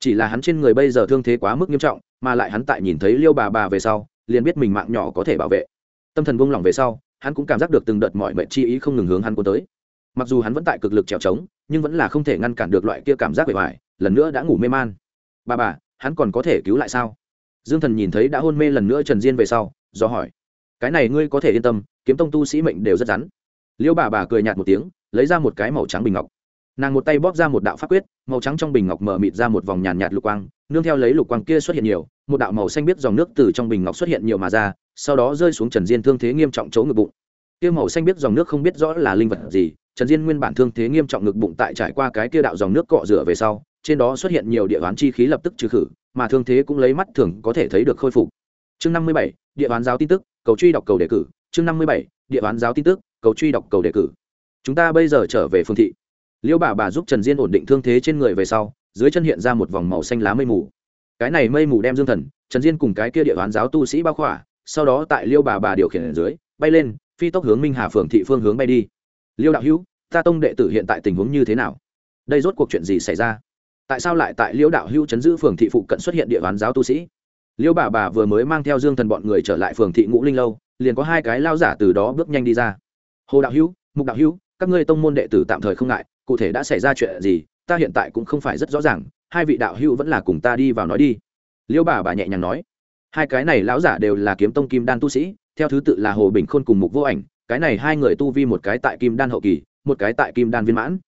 Chỉ là hắn trên người bây giờ thương thế quá mức nghiêm trọng, mà lại hắn tại nhìn thấy liêu bà bà về sau, liền biết mình mạng nhỏ có thể bảo vệ. Tâm thần buông lỏng về sau, hắn cũng cảm giác được từng đợt mọi mệnh chi ý không ngừng hướng hắn cuốn tới. Mặc dù hắn vẫn tại cực lực trèo trống, nhưng vẫn là không thể ngăn cản được loại kia cảm giác bề ngoài lần nữa đã ngủ mê man. Bà bà, hắn còn có thể cứu lại sao? Dương thần nhìn thấy đã hôn mê lần nữa trần diên về sau, do hỏi. Cái này ngươi có thể yên tâm, kiếm tông tu sĩ mệnh đều rất rắn. Liêu bà bà cười nhạt một tiếng, lấy ra một cái màu trắng bình ngọc nàng một tay bóp ra một đạo pháp quyết, màu trắng trong bình ngọc mở mịt ra một vòng nhàn nhạt lục quang, nương theo lấy lục quang kia xuất hiện nhiều, một đạo màu xanh biết dòng nước từ trong bình ngọc xuất hiện nhiều mà ra, sau đó rơi xuống trần diên thương thế nghiêm trọng chỗ ngực bụng. Kia màu xanh biết dòng nước không biết rõ là linh vật gì, trần diên nguyên bản thương thế nghiêm trọng ngực bụng tại trải qua cái kia đạo dòng nước cọ rửa về sau, trên đó xuất hiện nhiều địa bán chi khí lập tức trừ khử, mà thương thế cũng lấy mắt thường có thể thấy được khôi phục. Chương năm mươi bảy, địa bán giáo tin tức, cầu truy đọc cầu đề cử. Chương năm mươi bảy, địa bán giáo tin tức, cầu truy đọc cầu đề cử. Chúng ta bây giờ trở về phương thị liêu bà bà giúp trần diên ổn định thương thế trên người về sau, dưới chân hiện ra một vòng màu xanh lá mây mù. Cái này mây mù đem dương thần, trần diên cùng cái kia địa bán giáo tu sĩ bao khỏa, sau đó tại liêu bà bà điều khiển ở dưới, bay lên, phi tốc hướng minh hà phường thị phương hướng bay đi. Liêu đạo hữu, ta tông đệ tử hiện tại tình huống như thế nào? Đây rốt cuộc chuyện gì xảy ra? Tại sao lại tại liêu đạo hữu chấn giữ phường thị phụ cận xuất hiện địa bán giáo tu sĩ? Liêu bà bà vừa mới mang theo dương thần bọn người trở lại phường thị ngũ linh lâu, liền có hai cái lao giả từ đó bước nhanh đi ra. Hồ đạo hữu, mục đạo hữu, các ngươi tông môn đệ tử tạm thời không ngại cụ thể đã xảy ra chuyện gì, ta hiện tại cũng không phải rất rõ ràng, hai vị đạo hữu vẫn là cùng ta đi vào nói đi. Liêu bà bà nhẹ nhàng nói. Hai cái này lão giả đều là kiếm tông kim đan tu sĩ, theo thứ tự là hồ bình khôn cùng mục vô ảnh, cái này hai người tu vi một cái tại kim đan hậu kỳ, một cái tại kim đan viên mãn.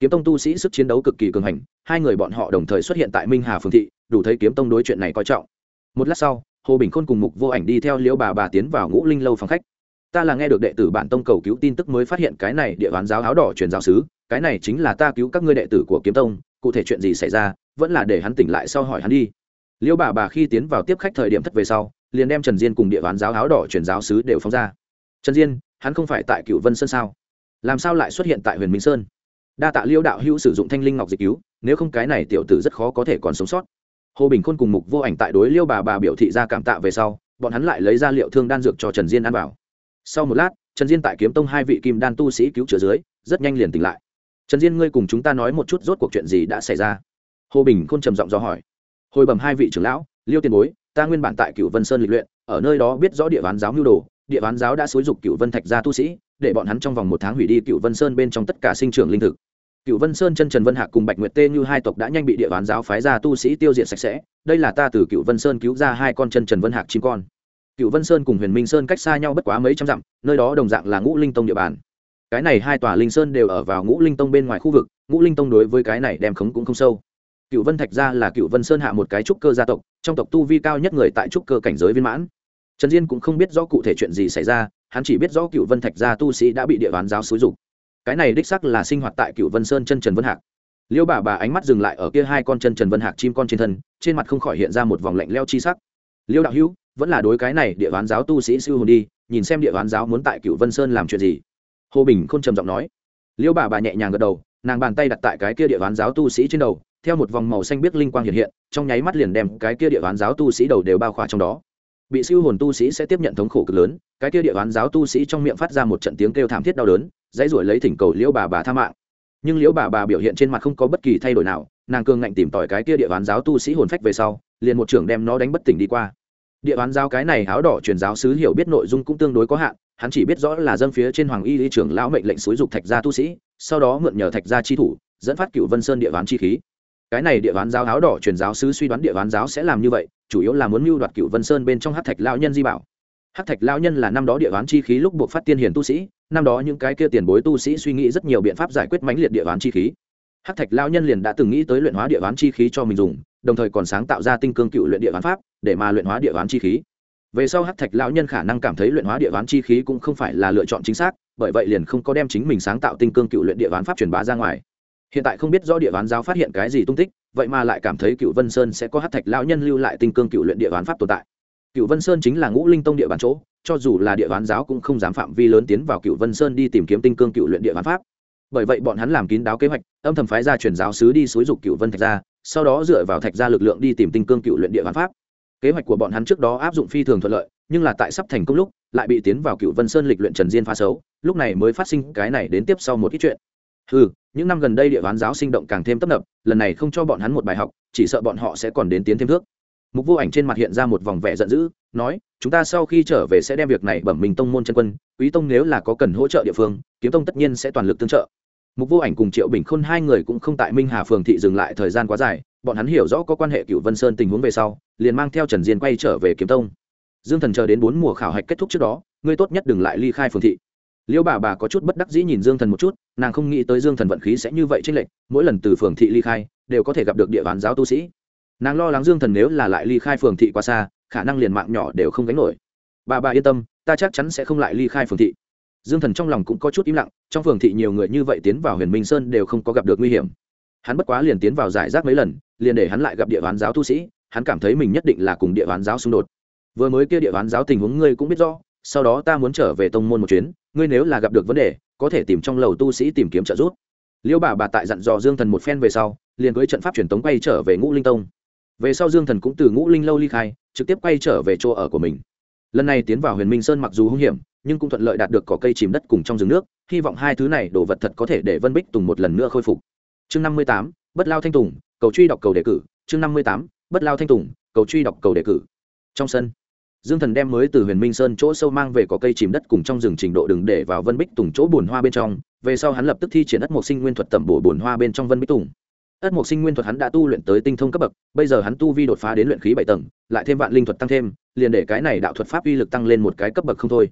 Kiếm tông tu sĩ sức chiến đấu cực kỳ cường hành, hai người bọn họ đồng thời xuất hiện tại minh hà phương thị, đủ thấy kiếm tông đối chuyện này coi trọng. Một lát sau, hồ bình khôn cùng mục vô ảnh đi theo liễu bà bà tiến vào ngũ linh lâu phòng khách ta là nghe được đệ tử bản tông cầu cứu tin tức mới phát hiện cái này địa bán giáo áo đỏ truyền giáo sứ, cái này chính là ta cứu các ngươi đệ tử của kiếm tông, cụ thể chuyện gì xảy ra, vẫn là để hắn tỉnh lại sau hỏi hắn đi. Liêu bà bà khi tiến vào tiếp khách thời điểm thất về sau, liền đem trần diên cùng địa bán giáo áo đỏ truyền giáo sứ đều phóng ra. Trần diên, hắn không phải tại cựu vân sơn sao? Làm sao lại xuất hiện tại huyền minh sơn? Đa tạ liêu đạo hữu sử dụng thanh linh ngọc dịch cứu, nếu không cái này tiểu tử rất khó có thể còn sống sót. Hồ bình khôn cùng mục vô ảnh tại đối liêu bà bà biểu thị ra cảm tạ về sau, bọn hắn lại lấy ra liệu thương đan dược cho trần diên ăn vào sau một lát, trần diên tại kiếm tông hai vị kim đan tu sĩ cứu chữa dưới, rất nhanh liền tỉnh lại. Trần diên, ngươi cùng chúng ta nói một chút rốt cuộc chuyện gì đã xảy ra? Hồ bình khôn trầm giọng do hỏi. Hồi bẩm hai vị trưởng lão, liêu tiền bối, ta nguyên bản tại cựu vân sơn lịch luyện, ở nơi đó biết rõ địa bán giáo mưu đồ, địa bán giáo đã xúi dục cựu vân thạch gia tu sĩ, để bọn hắn trong vòng một tháng hủy đi cựu vân sơn bên trong tất cả sinh trưởng linh thực. Cựu vân sơn chân trần vân hạc cùng bạch nguyệt tê như hai tộc đã nhanh bị địa bán giáo phái ra tu sĩ tiêu diệt sạch sẽ, đây là ta từ cựu vân sơn cứu ra hai con chân trần vân hạc chim con cựu vân sơn cùng huyền minh sơn cách xa nhau bất quá mấy trăm dặm, nơi đó đồng dạng là ngũ linh tông địa bàn. Cái này hai tòa linh sơn đều ở vào ngũ linh tông bên ngoài khu vực, ngũ linh tông đối với cái này đem khống cũng không sâu. Cựu vân thạch gia là cựu vân sơn hạ một cái trúc cơ gia tộc, trong tộc tu vi cao nhất người tại trúc cơ cảnh giới viên mãn. Trần diên cũng không biết rõ cụ thể chuyện gì xảy ra, hắn chỉ biết rõ cựu vân thạch gia tu sĩ đã bị địa bàn giáo xúi dục. Cái này đích sắc là sinh hoạt tại cựu vân sơn chân trần vân hạc. Liêu bà bà ánh mắt dừng lại ở kia hai con chân trần vân hạc chim con trên thân, trên mặt không khỏi hiện ra một vòng lạnh leo chi sắc. Liêu đạo hữu vẫn là đối cái này địa đoán giáo tu sĩ siêu hồn đi, nhìn xem địa đoán giáo muốn tại cựu vân sơn làm chuyện gì. Hồ bình k h ô n trầm giọng nói. Liêu bà bà nhẹ nhàng gật đầu, nàng bàn tay đặt tại cái kia địa đoán giáo tu sĩ trên đầu, theo một vòng màu xanh biết linh quang hiện hiện, trong nháy mắt liền đem cái kia địa đoán giáo tu sĩ đầu đều bao khỏa trong đó. Bị siêu hồn tu sĩ sẽ tiếp nhận thống khổ cực lớn, cái kia địa đoán giáo tu sĩ trong miệng phát ra một trận tiếng kêu thảm thiết đau đớn, dãy ruổi lấy thỉnh cầu liễu bà bà tha mạng. Nhưng liễu bà bà biểu hiện trên mặt không có bất kỳ thay đổi nào, nàng cường ngạnh tìm tỏi cái kia địa đoán giáo tu sĩ hồn phách về sau, liền một trưởng đem nó đánh bất tỉnh đi qua địa bán giáo cái này áo đỏ truyền giáo sứ hiểu biết nội dung cũng tương đối có hạn, hắn chỉ biết rõ là dân phía trên hoàng y lý trưởng lão mệnh lệnh xúi dục thạch gia tu sĩ, sau đó mượn nhờ thạch gia chi thủ, dẫn phát cựu vân sơn địa bán chi khí. Cái này địa bán giáo áo đỏ truyền giáo sứ suy đoán địa bán giáo sẽ làm như vậy, chủ yếu là muốn mưu đoạt cựu vân sơn bên trong hát thạch lão nhân di bảo. Hát thạch lão nhân là năm đó địa bán chi khí lúc buộc phát tiên hiền tu sĩ, năm đó những cái kia tiền bối tu sĩ suy nghĩ rất nhiều biện pháp giải quyết mãnh liệt địa bán chi khí. Hát thạch lão nhân liền đã từng nghĩ tới luyện hóa địa bán chi khí cho mình dùng đồng thời còn sáng tạo ra tinh cương cựu luyện địa hoán pháp, để mà luyện hóa địa hoán chi khí. Về sau hát thạch lão nhân khả năng cảm thấy luyện hóa địa hoán chi khí cũng không phải là lựa chọn chính xác, bởi vậy liền không có đem chính mình sáng tạo tinh cương cựu luyện địa hoán pháp truyền bá ra ngoài. Hiện tại không biết rõ địa hoán giáo phát hiện cái gì tung tích, vậy mà lại cảm thấy cựu vân sơn sẽ có hát thạch lão nhân lưu lại tinh cương cựu luyện địa hoán pháp tồn tại. Cựu vân sơn chính là ngũ linh tông địa bàn chỗ, cho dù là địa hoán giáo cũng không dám phạm vi lớn tiến vào cựu vân sơn đi tìm kiếm tinh cương cựu luyện địa hoán pháp. Bởi vậy bọn hắn làm kín đáo kế hoạch, âm thầm phái ra truyền giáo sứ đi xúi dục cựu vân thạch ra sau đó dựa vào thạch ra lực lượng đi tìm tinh cương cựu luyện địa văn pháp. Kế hoạch của bọn hắn trước đó áp dụng phi thường thuận lợi, nhưng là tại sắp thành công lúc, lại bị tiến vào cựu vân sơn lịch luyện trần diên phá xấu, lúc này mới phát sinh cái này đến tiếp sau một ít chuyện. Ừ những năm gần đây địa ván giáo sinh động càng thêm tấp nập, lần này không cho bọn hắn một bài học, chỉ sợ bọn họ sẽ còn đến tiến thêm thước. Mục vô ảnh trên mặt hiện ra một vòng vẻ giận dữ, nói, chúng ta sau khi trở về sẽ đem việc này bẩm mình tông môn chân quân, quý tông nếu là có cần hỗ trợ địa phương, kiếm tông tất nhiên sẽ toàn lực tương trợ mục vô ảnh cùng triệu bình khôn hai người cũng không tại minh hà phường thị dừng lại thời gian quá dài, bọn hắn hiểu rõ có quan hệ cựu vân sơn tình huống về sau, liền mang theo trần diên quay trở về kiếm tông. Dương thần chờ đến bốn mùa khảo hạch kết thúc trước đó, ngươi tốt nhất đừng lại ly khai phường thị. Liêu bà bà có chút bất đắc dĩ nhìn dương thần một chút, nàng không nghĩ tới dương thần vận khí sẽ như vậy trên lệnh mỗi lần từ phường thị ly khai, đều có thể gặp được địa bàn giáo tu sĩ. Nàng lo lắng dương thần nếu là lại ly khai phường thị quá xa, khả năng liền mạng nhỏ đều không gánh nổi. Bà bà yên tâm, ta chắc chắn sẽ không lại ly khai phường thị dương thần trong lòng cũng có chút im lặng, trong phường thị nhiều người như vậy tiến vào huyền minh sơn đều không có gặp được nguy hiểm. Hắn bất quá liền tiến vào giải rác mấy lần, liền để hắn lại gặp địa bàn giáo tu sĩ, hắn cảm thấy mình nhất định là cùng địa bàn giáo xung đột. Vừa mới kia địa bàn giáo tình huống ngươi cũng biết rõ, sau đó ta muốn trở về tông môn một chuyến, ngươi nếu là gặp được vấn đề, có thể tìm trong lầu tu sĩ tìm kiếm trợ giúp. Liêu bà bà tại dặn dò dương thần một phen về sau, liền với trận pháp truyền tống quay trở về ngũ linh tông. Về sau dương thần cũng từ ngũ linh lâu ly khai, trực tiếp quay trở về chỗ ở của mình. Lần này tiến vào huyền minh sơn mặc dù hung hiểm nhưng cũng thuận lợi đạt được cỏ cây chìm đất cùng trong rừng nước, hy vọng hai thứ này đồ vật thật có thể để vân bích tùng một lần nữa khôi phục. Chương năm mươi tám, bất lao thanh tùng, cầu truy đọc cầu đề cử. Chương năm mươi tám, bất lao thanh tùng, cầu truy đọc cầu đề cử. Trong sân, dương thần đem mới từ huyền minh sơn chỗ sâu mang về có cây chìm đất cùng trong rừng trình độ đừng để vào vân bích tùng chỗ bùn hoa bên trong, về sau hắn lập tức thi triển ất mộc sinh nguyên thuật tẩm bổ bùn hoa bên trong vân bích tùng. Ất mộc sinh nguyên thuật hắn đã tu luyện tới tinh thông cấp bậc, bây giờ hắn tu vi đột phá đến luyện khí bảy tầng, lại thêm vạn linh thuật tăng thêm, liền để cái này đạo thuật pháp uy lực tăng lên một cái cấp bậc không thôi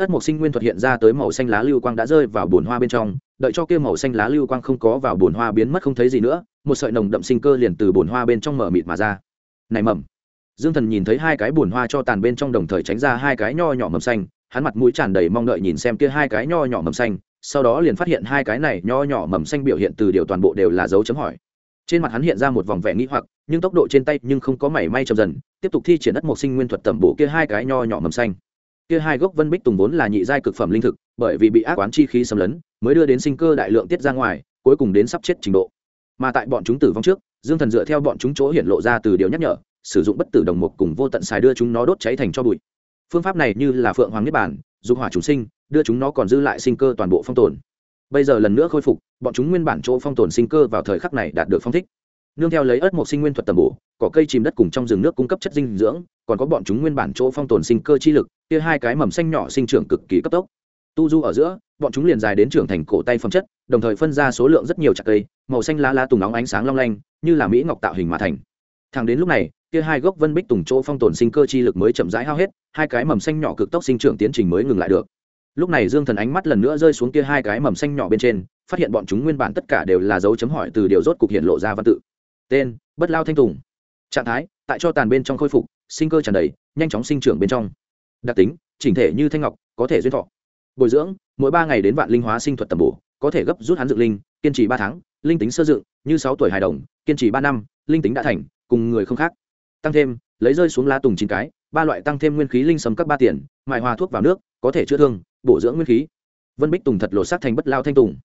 ất mộc sinh nguyên thuật hiện ra tới màu xanh lá lưu quang đã rơi vào bùn hoa bên trong, đợi cho kia màu xanh lá lưu quang không có vào bùn hoa biến mất không thấy gì nữa, một sợi nồng đậm sinh cơ liền từ bùn hoa bên trong mở mịt mà ra. Này mầm! Dương thần nhìn thấy hai cái bùn hoa cho tàn bên trong đồng thời tránh ra hai cái nho nhỏ mầm xanh, hắn mặt mũi tràn đầy mong đợi nhìn xem kia hai cái nho nhỏ mầm xanh, sau đó liền phát hiện hai cái này nho nhỏ mầm xanh biểu hiện từ điều toàn bộ đều là dấu chấm hỏi. Trên mặt hắn hiện ra một vòng vẻ nghĩ hoặc, nhưng tốc độ trên tay nhưng không có mảy may chậm dần, tiếp tục thi triển đất một sinh nguyên thuật tẩm bổ kia hai cái nho nhỏ mầm xanh kia hai gốc vân bích tùng vốn là nhị giai cực phẩm linh thực, bởi vì bị ác quán chi khí xâm lấn, mới đưa đến sinh cơ đại lượng tiết ra ngoài, cuối cùng đến sắp chết trình độ. Mà tại bọn chúng tử vong trước, dương thần dựa theo bọn chúng chỗ hiện lộ ra từ điều nhắc nhở, sử dụng bất tử đồng mục cùng vô tận xài đưa chúng nó đốt cháy thành cho bụi. Phương pháp này như là phượng hoàng niết bản dục hỏa chúng sinh, đưa chúng nó còn dư lại sinh cơ toàn bộ phong tồn. Bây giờ lần nữa khôi phục, bọn chúng nguyên bản chỗ phong tồn sinh cơ vào thời khắc này đạt được phong thích nương theo lấy ớt một sinh nguyên thuật tầm bổ, cỏ cây chìm đất cùng trong rừng nước cung cấp chất dinh dưỡng, còn có bọn chúng nguyên bản chỗ phong tồn sinh cơ chi lực, kia hai cái mầm xanh nhỏ sinh trưởng cực kỳ cấp tốc. Tu du ở giữa, bọn chúng liền dài đến trưởng thành cổ tay phẩm chất, đồng thời phân ra số lượng rất nhiều chặt cây, màu xanh lá lá tùng nóng ánh sáng long lanh, như là mỹ ngọc tạo hình mà thành. Thẳng đến lúc này, kia hai gốc vân bích tùng chỗ phong tồn sinh cơ chi lực mới chậm rãi hao hết, hai cái mầm xanh nhỏ cực tốc sinh trưởng tiến trình mới ngừng lại được. Lúc này dương thần ánh mắt lần nữa rơi xuống kia hai cái mầm xanh nhỏ bên trên, phát hiện bọn chúng nguyên bản tất cả đều là dấu chấm hỏi từ điều rốt cục hiện lộ ra văn tự tên, bất lao thanh tùng. Trạng thái, tại cho tàn bên trong khôi phục, sinh cơ tràn đầy, nhanh chóng sinh trưởng bên trong. Đặc tính, chỉnh thể như thanh ngọc, có thể duyên thọ. Bồi dưỡng, mỗi ba ngày đến vạn linh hóa sinh thuật tầm bổ, có thể gấp rút hắn dựng linh, kiên trì ba tháng, linh tính sơ dựng, như sáu tuổi hài đồng, kiên trì ba năm, linh tính đã thành, cùng người không khác. Tăng thêm, lấy rơi xuống lá tùng chín cái, ba loại tăng thêm nguyên khí linh sấm các ba tiền mại hòa thuốc vào nước, có thể chữa thương, bổ dưỡng nguyên khí. Vân bích tùng thật lột xác thành bất lao thanh tùng.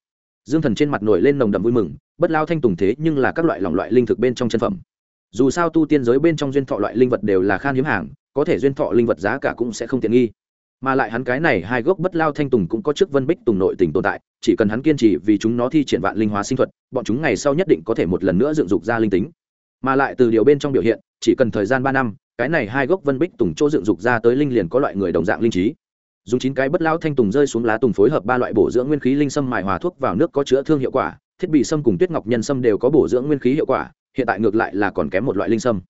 Dương thần trên mặt nổi lên nồng đậm vui mừng bất lao thanh tùng thế nhưng là các loại lỏng loại linh thực bên trong chân phẩm. Dù sao tu tiên giới bên trong duyên thọ loại linh vật đều là khan hiếm hàng, có thể duyên thọ linh vật giá cả cũng sẽ không tiện nghi. Mà lại hắn cái này hai gốc bất lao thanh tùng cũng có chức vân bích tùng nội tình tồn tại, chỉ cần hắn kiên trì vì chúng nó thi triển vạn linh hóa sinh thuật, bọn chúng ngày sau nhất định có thể một lần nữa dựng dục ra linh tính. Mà lại từ điều bên trong biểu hiện, chỉ cần thời gian ba năm, cái này hai gốc vân bích tùng chỗ dựng dục ra tới linh liền có loại người đồng dạng linh trí. Dùng chín cái bất lao thanh tùng rơi xuống lá tùng phối hợp ba loại bổ dưỡng nguyên khí linh sâm mài hòa thuốc vào nước có chữa thương hiệu quả thiết bị sâm cùng tuyết ngọc nhân sâm đều có bổ dưỡng nguyên khí hiệu quả, hiện tại ngược lại là còn kém một loại linh sâm.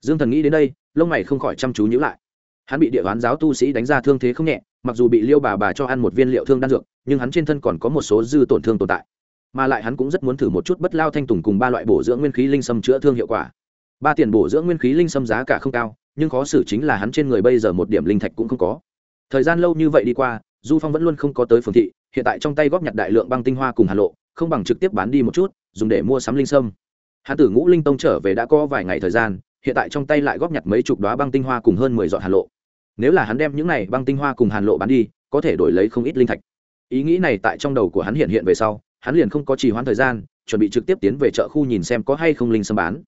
Dương thần nghĩ đến đây, lông mày không khỏi chăm chú nhữ lại. Hắn bị địa đoán giáo tu sĩ đánh ra thương thế không nhẹ, mặc dù bị liêu bà bà cho ăn một viên liệu thương đan dược, nhưng hắn trên thân còn có một số dư tổn thương tồn tại. Mà lại hắn cũng rất muốn thử một chút bất lao thanh tùng cùng ba loại bổ dưỡng nguyên khí linh sâm chữa thương hiệu quả. Ba tiền bổ dưỡng nguyên khí linh sâm giá cả không cao, nhưng khó xử chính là hắn trên người bây giờ một điểm linh thạch cũng không có. Thời gian lâu như vậy đi qua, du phong vẫn luôn không có tới phường thị, hiện tại trong tay góp nhặt đại lượng băng tinh hoa cùng hà lộ không bằng trực tiếp bán đi một chút, dùng để mua sắm linh sâm. Hắn tử ngũ linh tông trở về đã có vài ngày thời gian, hiện tại trong tay lại góp nhặt mấy chục đoá băng tinh hoa cùng hơn mười dọn hàn lộ. Nếu là hắn đem những này băng tinh hoa cùng hàn lộ bán đi, có thể đổi lấy không ít linh thạch. Ý nghĩ này tại trong đầu của hắn hiện hiện về sau, hắn liền không có trì hoãn thời gian, chuẩn bị trực tiếp tiến về chợ khu nhìn xem có hay không linh sâm bán.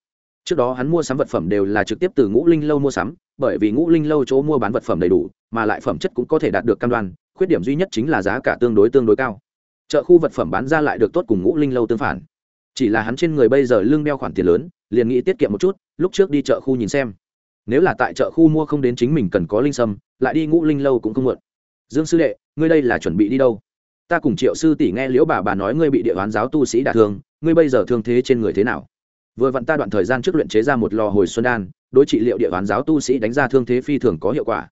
Trước đó hắn mua sắm vật phẩm đều là trực tiếp từ ngũ linh lâu mua sắm, bởi vì ngũ linh lâu chỗ mua bán vật phẩm đầy đủ, mà lại phẩm chất cũng có thể đạt được cam đoan, khuyết điểm duy nhất chính là giá cả tương đối tương đối cao chợ khu vật phẩm bán ra lại được tốt cùng ngũ linh lâu tương phản. Chỉ là hắn trên người bây giờ lương đeo khoản tiền lớn, liền nghĩ tiết kiệm một chút, lúc trước đi chợ khu nhìn xem. Nếu là tại chợ khu mua không đến chính mình cần có linh sâm, lại đi ngũ linh lâu cũng không muộn. Dương sư đệ, ngươi đây là chuẩn bị đi đâu? Ta cùng triệu sư tỷ nghe liễu bà bà nói ngươi bị địa hoán giáo tu sĩ đả thương, ngươi bây giờ thương thế trên người thế nào? Vừa vặn ta đoạn thời gian trước luyện chế ra một lò hồi xuân đan, đối trị liệu địa hoán giáo tu sĩ đánh ra thương thế phi thường có hiệu quả.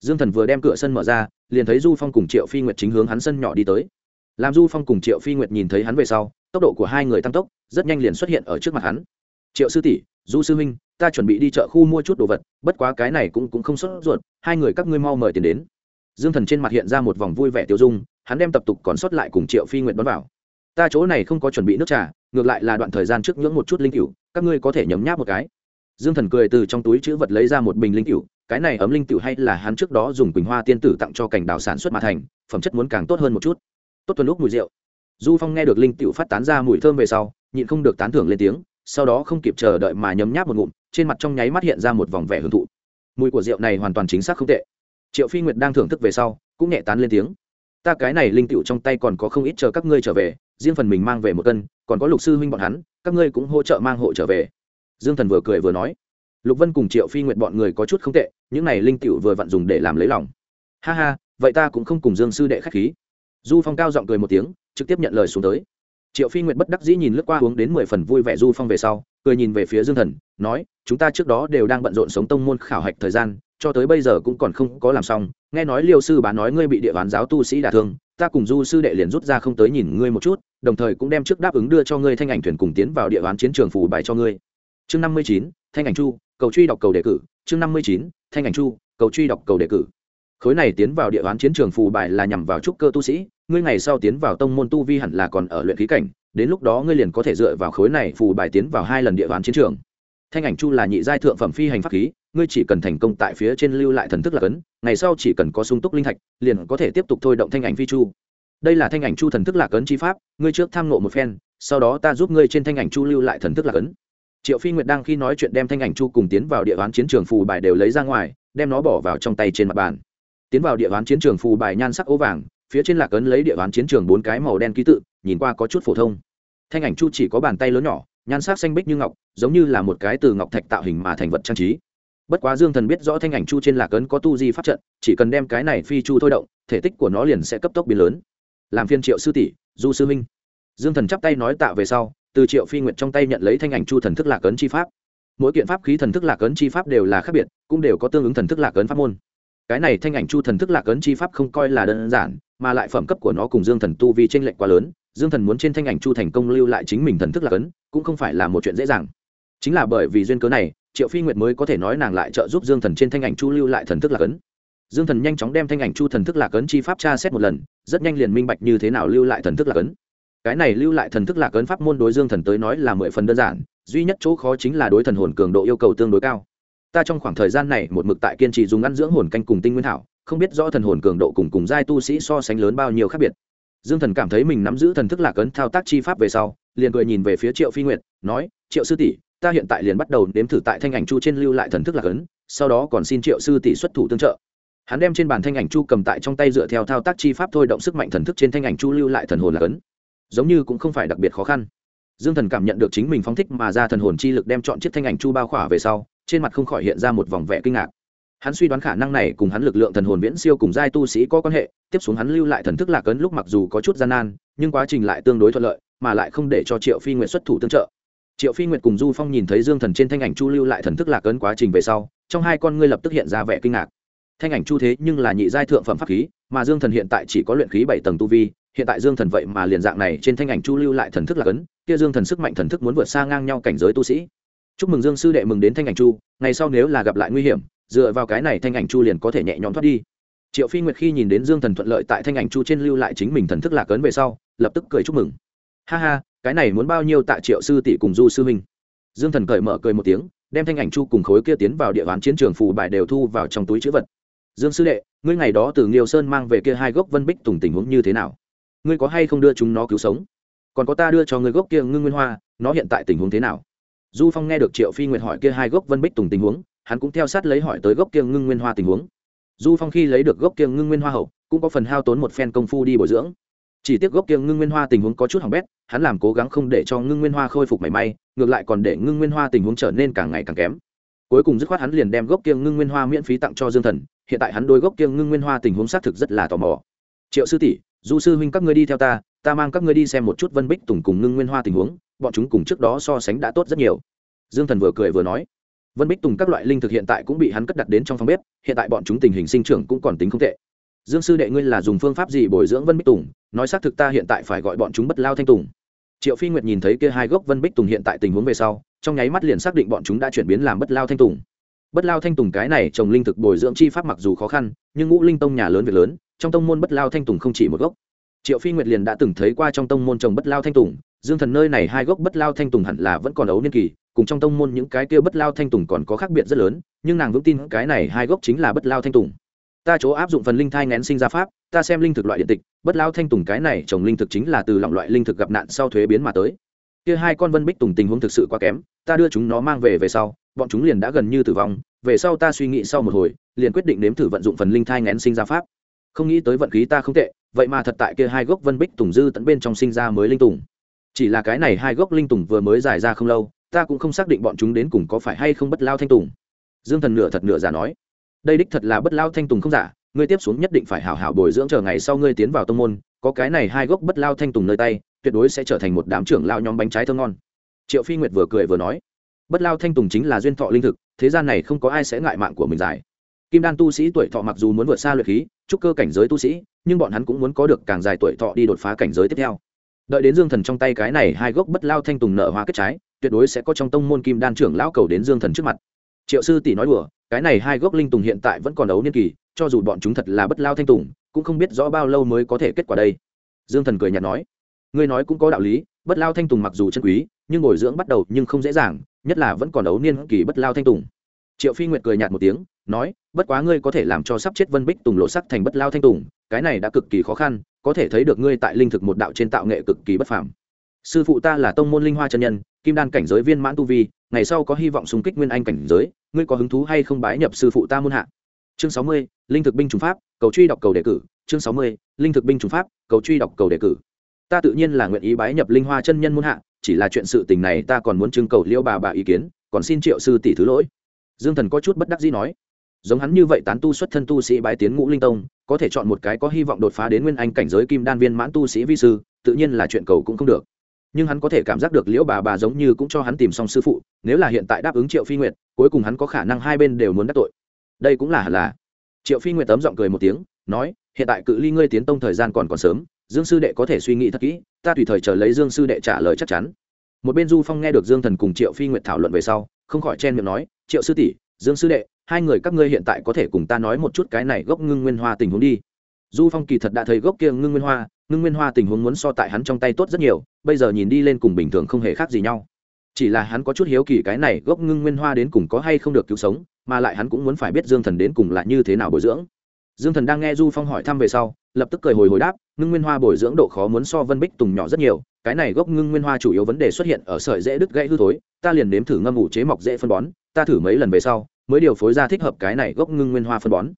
Dương thần vừa đem cửa sân mở ra, liền thấy du phong cùng triệu phi nguyệt chính hướng hắn sân nhỏ đi tới làm du phong cùng triệu phi nguyệt nhìn thấy hắn về sau, tốc độ của hai người tăng tốc, rất nhanh liền xuất hiện ở trước mặt hắn. Triệu sư tỷ, du sư huynh, ta chuẩn bị đi chợ khu mua chút đồ vật, bất quá cái này cũng cũng không sốt ruột, hai người các ngươi mau mời tiền đến. Dương thần trên mặt hiện ra một vòng vui vẻ tiêu dung, hắn đem tập tục còn sót lại cùng triệu phi nguyệt đón vào. Ta chỗ này không có chuẩn bị nước trà, ngược lại là đoạn thời gian trước nhưỡng một chút linh cựu các ngươi có thể nhấm nháp một cái. Dương thần cười từ trong túi chữ vật lấy ra một bình linh cựu cái này ấm linh cựu hay là hắn trước đó dùng quỳnh hoa tiên tử tặng cho cảnh đào sản xuất mà thành, phẩm chất muốn càng tốt hơn một chút tốt tuần lúc mùi rượu. Du phong nghe được linh cựu phát tán ra mùi thơm về sau, nhịn không được tán thưởng lên tiếng, sau đó không kịp chờ đợi mà nhấm nháp một ngụm, trên mặt trong nháy mắt hiện ra một vòng vẻ hưởng thụ. Mùi của rượu này hoàn toàn chính xác không tệ. Triệu phi nguyệt đang thưởng thức về sau, cũng nhẹ tán lên tiếng. Ta cái này linh cựu trong tay còn có không ít chờ các ngươi trở về, riêng phần mình mang về một cân, còn có lục sư huynh bọn hắn, các ngươi cũng hỗ trợ mang hộ trở về. Dương thần vừa cười vừa nói. Lục vân cùng triệu phi nguyệt bọn người có chút không tệ, những này linh cựu vừa vặn dùng để làm lấy lòng. Ha ha, vậy ta cũng không cùng dương sư đệ k h á c h khí du phong cao giọng cười một tiếng, trực tiếp nhận lời xuống tới. Triệu phi nguyệt bất đắc dĩ nhìn lướt qua uống đến mười phần vui vẻ du phong về sau, cười nhìn về phía dương thần, nói, chúng ta trước đó đều đang bận rộn sống tông môn khảo hạch thời gian, cho tới bây giờ cũng còn không có làm xong. Nghe nói liêu sư bá nói ngươi bị địa bán giáo tu sĩ đả thương, ta cùng du sư đệ liền rút ra không tới nhìn ngươi một chút, đồng thời cũng đem trước đáp ứng đưa cho ngươi thanh ảnh thuyền cùng tiến vào địa bán chiến trường phủ bài cho ngươi. Chương năm mươi chín, thanh ảnh chu, cầu truy đọc cầu đề cử. Chương năm mươi chín, thanh ảnh chu, cầu truy đọc cầu đề cử. Khối này tiến vào địa bán chiến trường phù bài là nhằm vào trúc cơ tu sĩ ngươi ngày sau tiến vào tông môn tu vi hẳn là còn ở luyện khí cảnh, đến lúc đó ngươi liền có thể dựa vào khối này phù bài tiến vào hai lần địa bàn chiến trường. Thanh ảnh chu là nhị giai thượng phẩm phi hành pháp khí, ngươi chỉ cần thành công tại phía trên lưu lại thần thức là cấn, ngày sau chỉ cần có sung túc linh thạch, liền có thể tiếp tục thôi động thanh ảnh phi chu. Đây là thanh ảnh chu thần thức lạc ấn chi pháp, ngươi trước tham nộ một phen, sau đó ta giúp ngươi trên thanh ảnh chu lưu lại thần thức lạc ấn triệu phi nguyệt đang khi nói chuyện đem thanh ảnh chu cùng tiến vào địa bàn chiến trường phù bài đều lấy ra ngoài, đem nó bỏ vào trong tay trên mặt bàn. Tiến vào địa bàn chiến trường phù bài nhan sắc ố vàng phía trên lạc ấn lấy địa bàn chiến trường bốn cái màu đen ký tự, nhìn qua có chút phổ thông. Thanh ảnh chu chỉ có bàn tay lớn nhỏ, nhan sắc xanh bích như ngọc, giống như là một cái từ ngọc thạch tạo hình mà thành vật trang trí. Bất quá dương thần biết rõ thanh ảnh chu trên lạc ấn có tu di pháp trận, chỉ cần đem cái này phi chu thôi động, thể tích của nó liền sẽ cấp tốc biến lớn. Làm phiên triệu sư tỷ, du sư minh. Dương thần chắp tay nói tạ về sau, từ triệu phi nguyện trong tay nhận lấy thanh ảnh chu thần thức lạc ấn chi pháp. Mỗi kiện pháp khí thần thức lạc ấn chi pháp đều là khác biệt, cũng đều có tương ứng thần thức lạc ấn pháp môn. Cái này thanh ảnh chu thần thức lạc ấn chi pháp không coi là đơn giản mà lại phẩm cấp của nó cùng dương thần tu vi tranh lệch quá lớn dương thần muốn trên thanh ảnh chu thành công lưu lại chính mình thần thức là cấn, cũng không phải là một chuyện dễ dàng. Chính là bởi vì duyên cớ này triệu phi nguyệt mới có thể nói nàng lại trợ giúp dương thần trên thanh ảnh chu lưu lại thần thức là cấn. dương thần nhanh chóng đem thanh ảnh chu thần thức lạc ấn chi pháp tra xét một lần rất nhanh liền minh bạch như thế nào lưu lại thần thức lạc ấn cái này lưu lại thần thức lạc ấn pháp môn đối dương thần tới nói là mười phần đơn giản duy nhất chỗ khó chính là đối thần hồn cường độ yêu cầu tương đối cao. Ta trong khoảng thời gian này một mực tại kiên trì dùng ăn dưỡng hồn canh cùng tinh nguyên thảo không biết rõ thần hồn cường độ cùng cùng giai tu sĩ so sánh lớn bao nhiêu khác biệt. Dương thần cảm thấy mình nắm giữ thần thức lạc ấn thao tác chi pháp về sau, liền cười nhìn về phía triệu phi nguyệt, nói, triệu sư tỷ, ta hiện tại liền bắt đầu đếm thử tại thanh ảnh chu trên lưu lại thần thức lạc ấn, sau đó còn xin triệu sư tỷ xuất thủ tương trợ. Hắn đem trên bàn thanh ảnh chu cầm tại trong tay dựa theo thao tác chi pháp thôi động sức mạnh thần thức trên thanh ảnh chu lưu lại thần hồn lạc ấn. Giống như cũng không phải đặc biệt khó khăn. Dương thần cảm nhận được chính mình phóng thích mà ra thần hồn chi lực đem chọn chiếc thanh ảnh chu bao khỏa về sau, trên mặt không khỏi hiện ra một vòng vẻ kinh ngạc hắn suy đoán khả năng này cùng hắn lực lượng thần hồn viễn siêu cùng giai tu sĩ có quan hệ, tiếp xuống hắn lưu lại thần thức lạc ấn lúc mặc dù có chút gian nan, nhưng quá trình lại tương đối thuận lợi, mà lại không để cho triệu phi nguyện xuất thủ tương trợ. Triệu phi nguyệt cùng du phong nhìn thấy dương thần trên thanh ảnh chu lưu lại thần thức lạc ấn quá trình về sau, trong hai con ngươi lập tức hiện ra vẻ kinh ngạc. Thanh ảnh chu thế nhưng là nhị giai thượng phẩm pháp khí, mà dương thần hiện tại chỉ có luyện khí bảy tầng tu vi, hiện tại dương thần vậy mà liền dạng này trên thanh ảnh chu lưu lại thần thức lạc ấn, kia dương thần sức mạnh thần thức muốn vượt xa ngang nhau cảnh giới tu sĩ. Chúc mừng dương sư đệ mừng đến thanh ảnh chu, ngày sau nếu là gặp lại nguy hiểm dựa vào cái này thanh ảnh chu liền có thể nhẹ nhõm thoát đi. Triệu phi nguyệt khi nhìn đến dương thần thuận lợi tại thanh ảnh chu trên lưu lại chính mình thần thức lạc ấn về sau, lập tức cười chúc mừng. Ha ha, cái này muốn bao nhiêu tạ triệu sư tỷ cùng du sư huynh? Dương thần cởi mở cười một tiếng, đem thanh ảnh chu cùng khối kia tiến vào địa bàn chiến trường phù bài đều thu vào trong túi chữ vật. Dương sư đệ, ngươi ngày đó từ nghiêu sơn mang về kia hai gốc vân bích tùng tình huống như thế nào? Ngươi có hay không đưa chúng nó cứu sống? Còn có ta đưa cho ngươi gốc kia ngưng nguyên hoa, nó hiện tại tình huống thế nào? Du phong nghe được triệu phi nguyệt hỏi kia hai gốc vân bích tùng tình huống hắn cũng theo sát lấy hỏi tới gốc kiêng ngưng nguyên hoa tình huống. Du phong khi lấy được gốc kiêng ngưng nguyên hoa hậu, cũng có phần hao tốn một phen công phu đi bồi dưỡng. Chỉ tiếc gốc kiêng ngưng nguyên hoa tình huống có chút hỏng bét, hắn làm cố gắng không để cho ngưng nguyên hoa khôi phục mảy may, ngược lại còn để ngưng nguyên hoa tình huống trở nên càng ngày càng kém. Cuối cùng dứt khoát hắn liền đem gốc kiêng ngưng nguyên hoa miễn phí tặng cho dương thần, hiện tại hắn đôi gốc kiêng ngưng nguyên hoa tình huống xác thực rất là tò mò. Triệu sư tỷ, du sư huynh các ngươi đi theo ta ta mang các ngươi đi xem một chút vân bích tùng cùng ngưng nguyên hoa tình huống, bọn chúng cùng trước đó so sánh đã tốt rất nhiều. Dương thần vừa cười vừa nói vân bích tùng các loại linh thực hiện tại cũng bị hắn cất đặt đến trong phòng bếp, hiện tại bọn chúng tình hình sinh trưởng cũng còn tính không tệ. Dương sư đệ ngươi là dùng phương pháp gì bồi dưỡng vân bích tùng? Nói xác thực ta hiện tại phải gọi bọn chúng bất lao thanh tùng. Triệu phi nguyệt nhìn thấy kia hai gốc vân bích tùng hiện tại tình huống về sau, trong nháy mắt liền xác định bọn chúng đã chuyển biến làm bất lao thanh tùng. Bất lao thanh tùng cái này trồng linh thực bồi dưỡng chi pháp mặc dù khó khăn, nhưng ngũ linh tông nhà lớn việc lớn, trong tông môn bất lao thanh tùng không chỉ một gốc. Triệu phi nguyệt liền đã từng thấy qua trong tông môn trồng bất lao thanh tùng dương thần nơi này hai gốc bất lao thanh tùng hẳn là vẫn còn ấu niên kỳ, cùng trong tông môn những cái kia bất lao thanh tùng còn có khác biệt rất lớn, nhưng nàng vững tin cái này hai gốc chính là bất lao thanh tùng. Ta chỗ áp dụng phần linh thai ngén sinh ra pháp, ta xem linh thực loại điện tịch, bất lao thanh tùng cái này trồng linh thực chính là từ lỏng loại linh thực gặp nạn sau thuế biến mà tới. Kia hai con vân bích tùng tình huống thực sự quá kém, ta đưa chúng nó mang về về sau, bọn chúng liền đã gần như tử vong, về sau ta suy nghĩ sau một hồi, liền quyết định nếm thử vận dụng phần linh thai ngén sinh ra pháp. Không nghĩ tới vận khí ta không tệ, vậy mà thật tại kia hai gốc vân bích tùng dư tận bên trong sinh ra mới linh tùng chỉ là cái này hai gốc linh tùng vừa mới dài ra không lâu, ta cũng không xác định bọn chúng đến cùng có phải hay không bất lao thanh tùng. Dương thần nửa thật nửa giả nói, đây đích thật là bất lao thanh tùng không giả, ngươi tiếp xuống nhất định phải hảo hảo bồi dưỡng chờ ngày sau ngươi tiến vào tông môn, có cái này hai gốc bất lao thanh tùng nơi tay, tuyệt đối sẽ trở thành một đám trưởng lao nhóm bánh trái thơ ngon. Triệu phi nguyệt vừa cười vừa nói, bất lao thanh tùng chính là duyên thọ linh thực, thế gian này không có ai sẽ ngại mạng của mình dài kim đan tu sĩ tuổi thọ mặc dù muốn vượt xa luyện khí, trúc cơ cảnh giới tu sĩ, nhưng bọn hắn cũng muốn có được càng dài tuổi thọ đi đột phá cảnh giới tiếp theo đợi đến dương thần trong tay cái này hai gốc bất lao thanh tùng nợ hóa kết trái, tuyệt đối sẽ có trong tông môn kim đan trưởng lão cầu đến dương thần trước mặt. Triệu sư tỷ nói đùa, cái này hai gốc linh tùng hiện tại vẫn còn ấu niên kỳ, cho dù bọn chúng thật là bất lao thanh tùng, cũng không biết rõ bao lâu mới có thể kết quả đây. Dương thần cười nhạt nói, ngươi nói cũng có đạo lý, bất lao thanh tùng mặc dù chân quý, nhưng bồi dưỡng bắt đầu nhưng không dễ dàng, nhất là vẫn còn ấu niên kỳ bất lao thanh tùng. Triệu phi nguyệt cười nhạt một tiếng nói, bất quá ngươi có thể làm cho sắp chết vân bích tùng lộ sắc thành bất lao thanh tùng, cái này đã cực kỳ khó khăn, có thể thấy được ngươi tại linh thực một đạo trên tạo nghệ cực kỳ bất phàm. Sư phụ ta là tông môn linh hoa chân nhân, kim đan cảnh giới viên mãn tu vi, ngày sau có hy vọng xung kích nguyên anh cảnh giới, ngươi có hứng thú hay không bái nhập sư phụ ta môn hạ? Chương sáu mươi, linh thực binh chủng pháp, cầu truy đọc cầu đề cử. Chương sáu mươi, linh thực binh chủng pháp, cầu truy đọc cầu đề cử. Ta tự nhiên là nguyện ý bái nhập linh hoa chân nhân môn hạ, chỉ là chuyện sự tình này ta còn muốn trưng cầu liêu bà bà ý kiến, còn xin triệu sư tỷ thứ lỗi. Dương thần có chút bất đắc dĩ nói giống hắn như vậy tán tu xuất thân tu sĩ bái tiến ngũ linh tông, có thể chọn một cái có hy vọng đột phá đến nguyên anh cảnh giới kim đan viên mãn tu sĩ vi sư, tự nhiên là chuyện cầu cũng không được. Nhưng hắn có thể cảm giác được liễu bà bà giống như cũng cho hắn tìm xong sư phụ, nếu là hiện tại đáp ứng triệu phi nguyệt, cuối cùng hắn có khả năng hai bên đều muốn đắc tội. Đây cũng là hẳn là. Triệu phi nguyệt tấm giọng cười một tiếng, nói, hiện tại cự ly ngươi tiến tông thời gian còn còn sớm, dương sư đệ có thể suy nghĩ thật kỹ, ta tùy thời chờ lấy dương sư đệ trả lời chắc chắn. Một bên du phong nghe được dương thần cùng triệu phi nguyệt thảo luận về sau, không khỏi chen miệng nói, triệu sư tỷ dương sư đệ, hai người các ngươi hiện tại có thể cùng ta nói một chút cái này gốc ngưng nguyên hoa tình huống đi. Du phong kỳ thật đã thấy gốc kia ngưng nguyên hoa, ngưng nguyên hoa tình huống muốn so tại hắn trong tay tốt rất nhiều, bây giờ nhìn đi lên cùng bình thường không hề khác gì nhau. Chỉ là hắn có chút hiếu kỳ cái này gốc ngưng nguyên hoa đến cùng có hay không được cứu sống, mà lại hắn cũng muốn phải biết dương thần đến cùng là như thế nào bồi dưỡng. Dương thần đang nghe du phong hỏi thăm về sau, lập tức cười hồi hồi đáp, ngưng nguyên hoa bồi dưỡng độ khó muốn so vân bích tùng nhỏ rất nhiều, cái này gốc ngưng nguyên hoa chủ yếu vấn đề xuất hiện ở sợi dễ đứt gãy hư thối, ta liền nếm thử ngâm ủ chế mọc dễ phân bón ta thử mấy lần về sau, mới điều phối ra thích hợp cái này gốc ngưng nguyên hoa phân bón.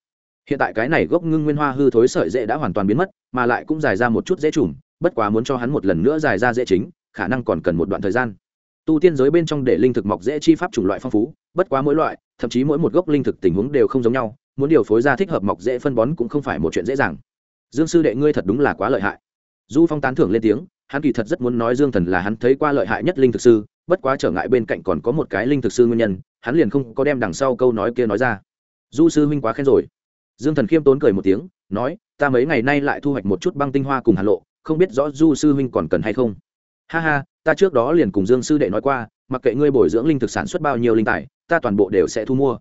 Hiện tại cái này gốc ngưng nguyên hoa hư thối sợi dễ đã hoàn toàn biến mất, mà lại cũng dài ra một chút dễ trùm bất quá muốn cho hắn một lần nữa dài ra dễ chính, khả năng còn cần một đoạn thời gian. Tu tiên giới bên trong để linh thực mọc dễ chi pháp chủng loại phong phú, bất quá mỗi loại, thậm chí mỗi một gốc linh thực tình huống đều không giống nhau, muốn điều phối ra thích hợp mọc dễ phân bón cũng không phải một chuyện dễ dàng. Dương sư đệ ngươi thật đúng là quá lợi hại. Du phong tán thưởng lên tiếng, hắn kỳ thật rất muốn nói dương thần là hắn thấy qua lợi hại nhất linh thực sư bất quá trở ngại bên cạnh còn có một cái linh thực sư nguyên nhân, hắn liền không có đem đằng sau câu nói kia nói ra. Du sư huynh quá khen rồi. Dương thần khiêm tốn cười một tiếng, nói, ta mấy ngày nay lại thu hoạch một chút băng tinh hoa cùng hà lộ, không biết rõ du sư huynh còn cần hay không? Ha ha, ta trước đó liền cùng dương sư đệ nói qua, mặc kệ ngươi bồi dưỡng linh thực sản xuất bao nhiêu linh tài, ta toàn bộ đều sẽ thu mua.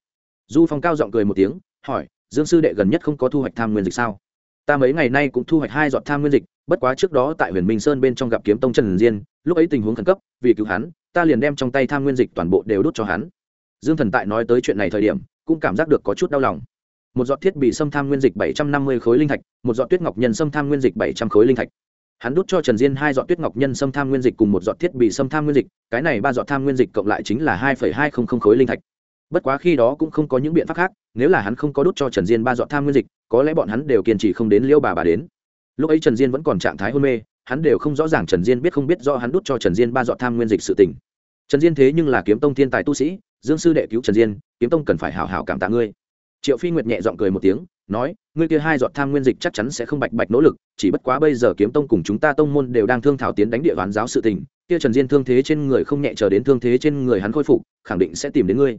Du phong cao giọng cười một tiếng, hỏi, dương sư đệ gần nhất không có thu hoạch tham nguyên dịch sao? Ta mấy ngày nay cũng thu hoạch hai giọt tham nguyên dịch, bất quá trước đó tại huyền minh sơn bên trong gặp kiếm tông trần diên, lúc ấy tình huống khẩn cấp, vì cứu hắn ta liền đem trong tay tham nguyên dịch toàn bộ đều đút cho hắn. Dương thần tại nói tới chuyện này thời điểm, cũng cảm giác được có chút đau lòng. Một giọt thiết bị xâm tham nguyên dịch bảy trăm năm mươi khối linh thạch, một giọt tuyết ngọc nhân xâm tham nguyên dịch bảy trăm khối linh thạch. Hắn đút cho trần diên hai giọt tuyết ngọc nhân xâm tham nguyên dịch cùng một giọt thiết bị xâm tham nguyên dịch, cái này ba giọt tham nguyên dịch cộng lại chính là hai hai không không khối linh thạch. Bất quá khi đó cũng không có những biện pháp khác, nếu là hắn không có đút cho trần diên ba giọt tham nguyên dịch, có lẽ bọn hắn đều kiên trì không đến liêu bà bà đến. Lúc ấy trần diên vẫn còn trạng thái hôn mê, hắn đều không rõ ràng trần diên biết không biết do hắn đút cho trần diên ba giọt tham nguyên dịch sự tình trần diên thế nhưng là kiếm tông thiên tài tu sĩ, dương sư đệ cứu trần diên, kiếm tông cần phải hảo hảo cảm tạ ngươi. Triệu phi nguyệt nhẹ giọng cười một tiếng, nói, ngươi kia hai dọn tham nguyên dịch chắc chắn sẽ không bạch bạch nỗ lực, chỉ bất quá bây giờ kiếm tông cùng chúng ta tông môn đều đang thương thảo tiến đánh địa đoán giáo sự tình, kia trần diên thương thế trên người không nhẹ chờ đến thương thế trên người hắn khôi phục, khẳng định sẽ tìm đến ngươi.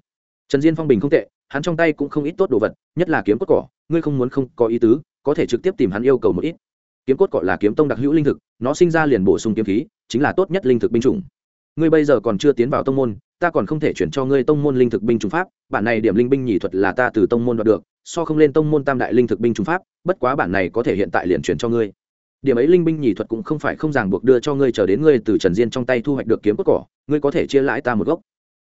Trần diên phong bình không tệ, hắn trong tay cũng không ít tốt đồ vật, nhất là kiếm cốt cỏ, ngươi không muốn không có ý tứ, có thể trực tiếp tìm hắn yêu cầu một ít. Kiếm cốt cỏ là kiếm tông đặc hữu linh thực, nó sinh ra liền bổ sung kiếm khí, chính là tốt nhất linh thực binh chủng ngươi bây giờ còn chưa tiến vào tông môn, ta còn không thể chuyển cho ngươi tông môn linh thực binh trùng pháp, bản này điểm linh binh nhì thuật là ta từ tông môn đoạt được, so không lên tông môn tam đại linh thực binh trùng pháp, bất quá bản này có thể hiện tại liền chuyển cho ngươi. Điểm ấy linh binh nhì thuật cũng không phải không ràng buộc đưa cho ngươi chờ đến ngươi từ trần diên trong tay thu hoạch được kiếm cốt cỏ, ngươi có thể chia lãi ta một gốc.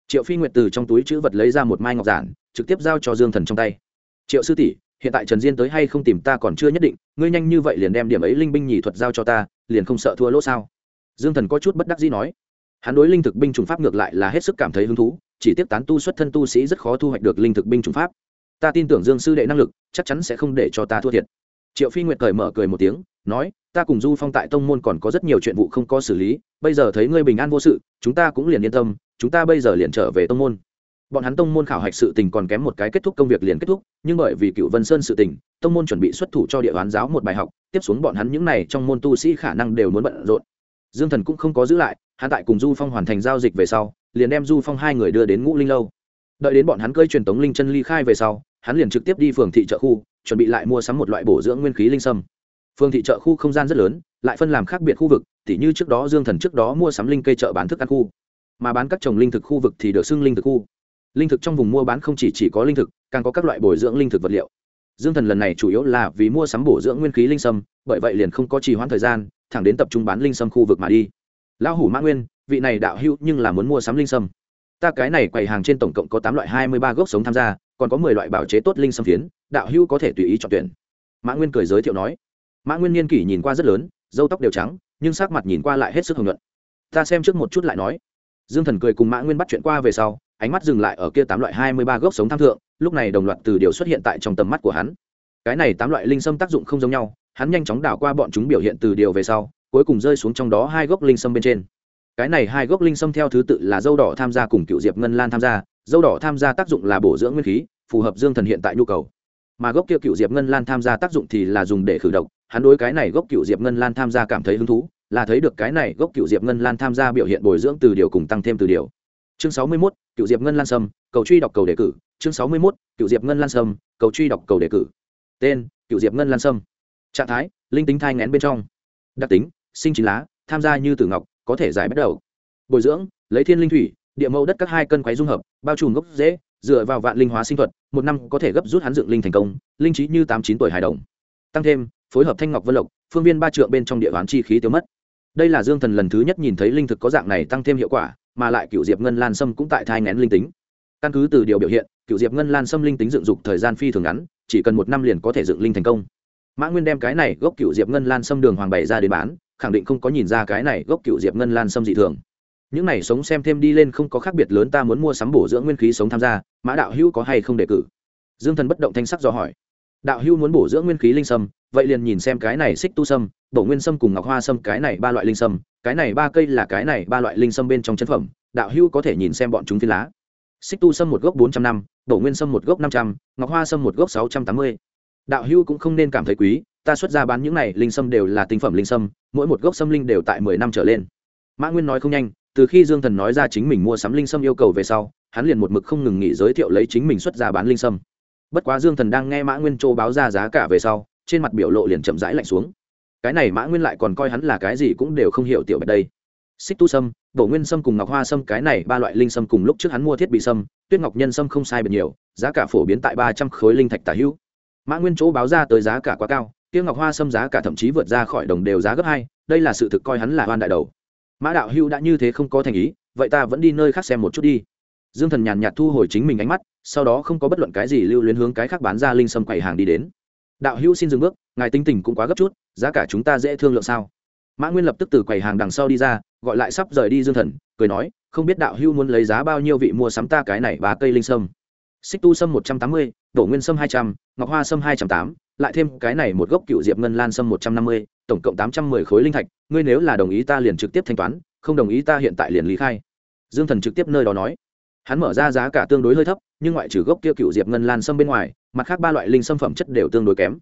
Triệu phi nguyệt từ trong túi chữ vật lấy ra một mai ngọc giản, trực tiếp giao cho dương thần trong tay. Triệu sư tỷ, hiện tại trần diên tới hay không tìm ta còn chưa nhất định, ngươi nhanh như vậy liền đem điểm ấy linh binh nhì thuật giao cho ta, liền không sợ thua lỗ sao? Dương thần có chút bất đắc dĩ nói hắn đối linh thực binh chủng pháp ngược lại là hết sức cảm thấy hứng thú, chỉ tiếp tán tu xuất thân tu sĩ rất khó thu hoạch được linh thực binh chủng pháp. Ta tin tưởng dương sư đệ năng lực, chắc chắn sẽ không để cho ta thua thiệt. Triệu phi nguyệt cởi mở cười một tiếng, nói, ta cùng du phong tại tông môn còn có rất nhiều chuyện vụ không có xử lý, bây giờ thấy ngươi bình an vô sự, chúng ta cũng liền yên tâm, chúng ta bây giờ liền trở về tông môn. Bọn hắn tông môn khảo hạch sự tình còn kém một cái kết thúc công việc liền kết thúc, nhưng bởi vì cựu vân sơn sự tình, tông môn chuẩn bị xuất thủ cho địa hoán giáo một bài học, tiếp xuống bọn hắn những n à y trong môn tu sĩ khả năng đều muốn bận rộn. Dương thần cũng không có giữ lại hắn tại cùng du phong hoàn thành giao dịch về sau liền đem du phong hai người đưa đến ngũ linh lâu. Đợi đến bọn hắn cơi truyền tống linh chân ly khai về sau hắn liền trực tiếp đi phường thị Chợ khu chuẩn bị lại mua sắm một loại bổ dưỡng nguyên khí linh sâm. Phường thị Chợ khu không gian rất lớn lại phân làm khác biệt khu vực tỉ như trước đó dương thần trước đó mua sắm linh cây chợ bán thức ăn khu. Mà bán các trồng linh thực khu vực thì được xưng linh thực khu. Linh thực trong vùng mua bán không chỉ, chỉ có linh thực càng có các loại bồi dưỡng linh thực vật liệu. Dương thần lần này chủ yếu là vì mua sắm bổ dưỡng nguyên khí linh sâm bởi vậy liền không có trì hoãn thời gian thẳng đến tập trung bán linh sâm khu vực mà đi lão hủ mã nguyên, vị này đạo hữu nhưng là muốn mua sắm linh sâm. Ta cái này quầy hàng trên tổng cộng có tám loại hai mươi ba gốc sống tham gia, còn có mười loại bảo chế tốt linh sâm phiến, đạo hữu có thể tùy ý chọn tuyển. Mã nguyên cười giới thiệu nói. Mã nguyên niên kỷ nhìn qua rất lớn dâu tóc đều trắng, nhưng sắc mặt nhìn qua lại hết sức hồng nhuận. Ta xem trước một chút lại nói. Dương thần cười cùng mã nguyên bắt chuyện qua về sau, ánh mắt dừng lại ở kia tám loại hai mươi ba gốc sống tham thượng, lúc này đồng loạt từ điều xuất hiện tại trong tầm mắt của hắn. Cái này tám loại linh sâm tác dụng không giống nhau, hắn nhanh chóng đảo qua bọn chúng biểu hiện từ điều về sau cuối cùng rơi xuống trong đó hai gốc linh sâm bên trên. Cái này hai gốc linh sâm theo thứ tự là dâu đỏ tham gia cùng cựu diệp ngân lan tham gia. Dâu đỏ tham gia tác dụng là bổ dưỡng nguyên khí phù hợp dương thần hiện tại nhu cầu. Mà gốc kia cựu diệp ngân lan tham gia tác dụng thì là dùng để khử độc. Hắn đối cái này gốc cựu diệp ngân lan tham gia cảm thấy hứng thú là thấy được cái này gốc cựu diệp ngân lan tham gia biểu hiện bồi dưỡng từ điều cùng tăng thêm từ điều. Chương sáu mươi 61, cựu diệp ngân lan sâm cầu truy đọc cầu đề cử. Chương sáu mươi 61, cựu diệp ngân lan sâm cầu truy đọc cầu đề cử. Tên cựu diệp ngân lan sâm. Trạng thái linh tính thai ngén bên trong. Đặc tính sinh chín lá, tham gia như tử ngọc, có thể giải bắt đầu. Bồi dưỡng, lấy thiên linh thủy, địa mẫu đất các hai cân quái dung hợp, bao trùm gốc dễ dựa vào vạn linh hóa sinh thuật, một năm có thể gấp rút hắn dựng linh thành công, linh trí như tám chín tuổi hài đồng. Tăng thêm, phối hợp thanh ngọc vân lộc, phương viên ba trượng bên trong địa bán chi khí tiêu mất. Đây là dương thần lần thứ nhất nhìn thấy linh thực có dạng này tăng thêm hiệu quả, mà lại cựu diệp ngân lan sâm cũng tại thai ngén linh tính. Căn cứ từ điều biểu hiện cựu diệp ngân lan sâm linh tính dựng dục thời gian phi thường ngắn, chỉ cần một năm liền có thể dựng linh thành công. Mã nguyên đem cái này gốc cựu diệp ngân lan sâm đường hoàng bày ra để bán khẳng định không có nhìn ra cái này gốc cựu diệp ngân lan sâm dị thường. Những này sống xem thêm đi lên không có khác biệt lớn ta muốn mua sắm bổ dưỡng nguyên khí sống tham gia, mã đạo hữu có hay không đề cử? Dương thần bất động thanh sắc do hỏi. Đạo hữu muốn bổ dưỡng nguyên khí linh sâm, vậy liền nhìn xem cái này xích tu sâm, bổ nguyên sâm cùng ngọc hoa sâm, cái này ba loại linh sâm, cái này ba cây là cái này ba loại linh sâm bên trong chân phẩm, đạo hữu có thể nhìn xem bọn chúng phi lá. Xích tu sâm một gốc bốn trăm năm, bổ nguyên sâm một gốc năm trăm, ngọc hoa sâm một gốc sáu trăm tám mươi đạo hưu cũng không nên cảm thấy quý, ta xuất ra bán những này, linh sâm đều là tinh phẩm linh sâm, mỗi một gốc sâm linh đều tại mười năm trở lên. Mã nguyên nói không nhanh, từ khi dương thần nói ra chính mình mua sắm linh sâm yêu cầu về sau, hắn liền một mực không ngừng nghỉ giới thiệu lấy chính mình xuất ra bán linh sâm. Bất quá dương thần đang nghe mã nguyên châu báo ra giá cả về sau, trên mặt biểu lộ liền chậm rãi lạnh xuống. Cái này mã nguyên lại còn coi hắn là cái gì cũng đều không hiểu tiểu bạch đây. Xích tu sâm, bổ nguyên sâm cùng ngọc hoa sâm, cái này ba loại linh sâm cùng lúc trước hắn mua thiết bị sâm, tuyết ngọc nhân sâm không sai biệt nhiều, giá cả phổ biến tại ba trăm khối linh thạch tả hữu mã nguyên chỗ báo ra tới giá cả quá cao tiêu ngọc hoa xâm giá cả thậm chí vượt ra khỏi đồng đều giá gấp hai, đây là sự thực coi hắn là hoan đại đầu. Mã đạo hưu đã như thế không có thành ý, vậy ta vẫn đi nơi khác xem một chút đi. Dương thần nhàn nhạt thu hồi chính mình ánh mắt, sau đó không có bất luận cái gì lưu luyến hướng cái khác bán ra linh sâm quầy hàng đi đến. Đạo hữu xin dừng bước, ngài tinh tình cũng quá gấp chút, giá cả chúng ta dễ thương lượng sao? Mã nguyên lập tức từ quầy hàng đằng sau đi ra, gọi lại sắp rời đi dương thần, cười nói, không biết đạo hữu muốn lấy giá bao nhiêu vị mua sắm ta cái này ba cây linh sâm. Xích tu sâm một trăm tám mươi đổ nguyên sâm hai trăm, ngọc hoa sâm hai trăm tám, lại thêm cái này một gốc cựu diệp ngân lan sâm một trăm năm mươi, tổng cộng tám trăm mười khối linh thạch, ngươi nếu là đồng ý ta liền trực tiếp thanh toán, không đồng ý ta hiện tại liền lý khai. Dương thần trực tiếp nơi đó nói. Hắn mở ra giá cả tương đối hơi thấp, nhưng ngoại trừ gốc kia cựu diệp ngân lan sâm bên ngoài, mặt khác ba loại linh sâm phẩm chất đều tương đối kém.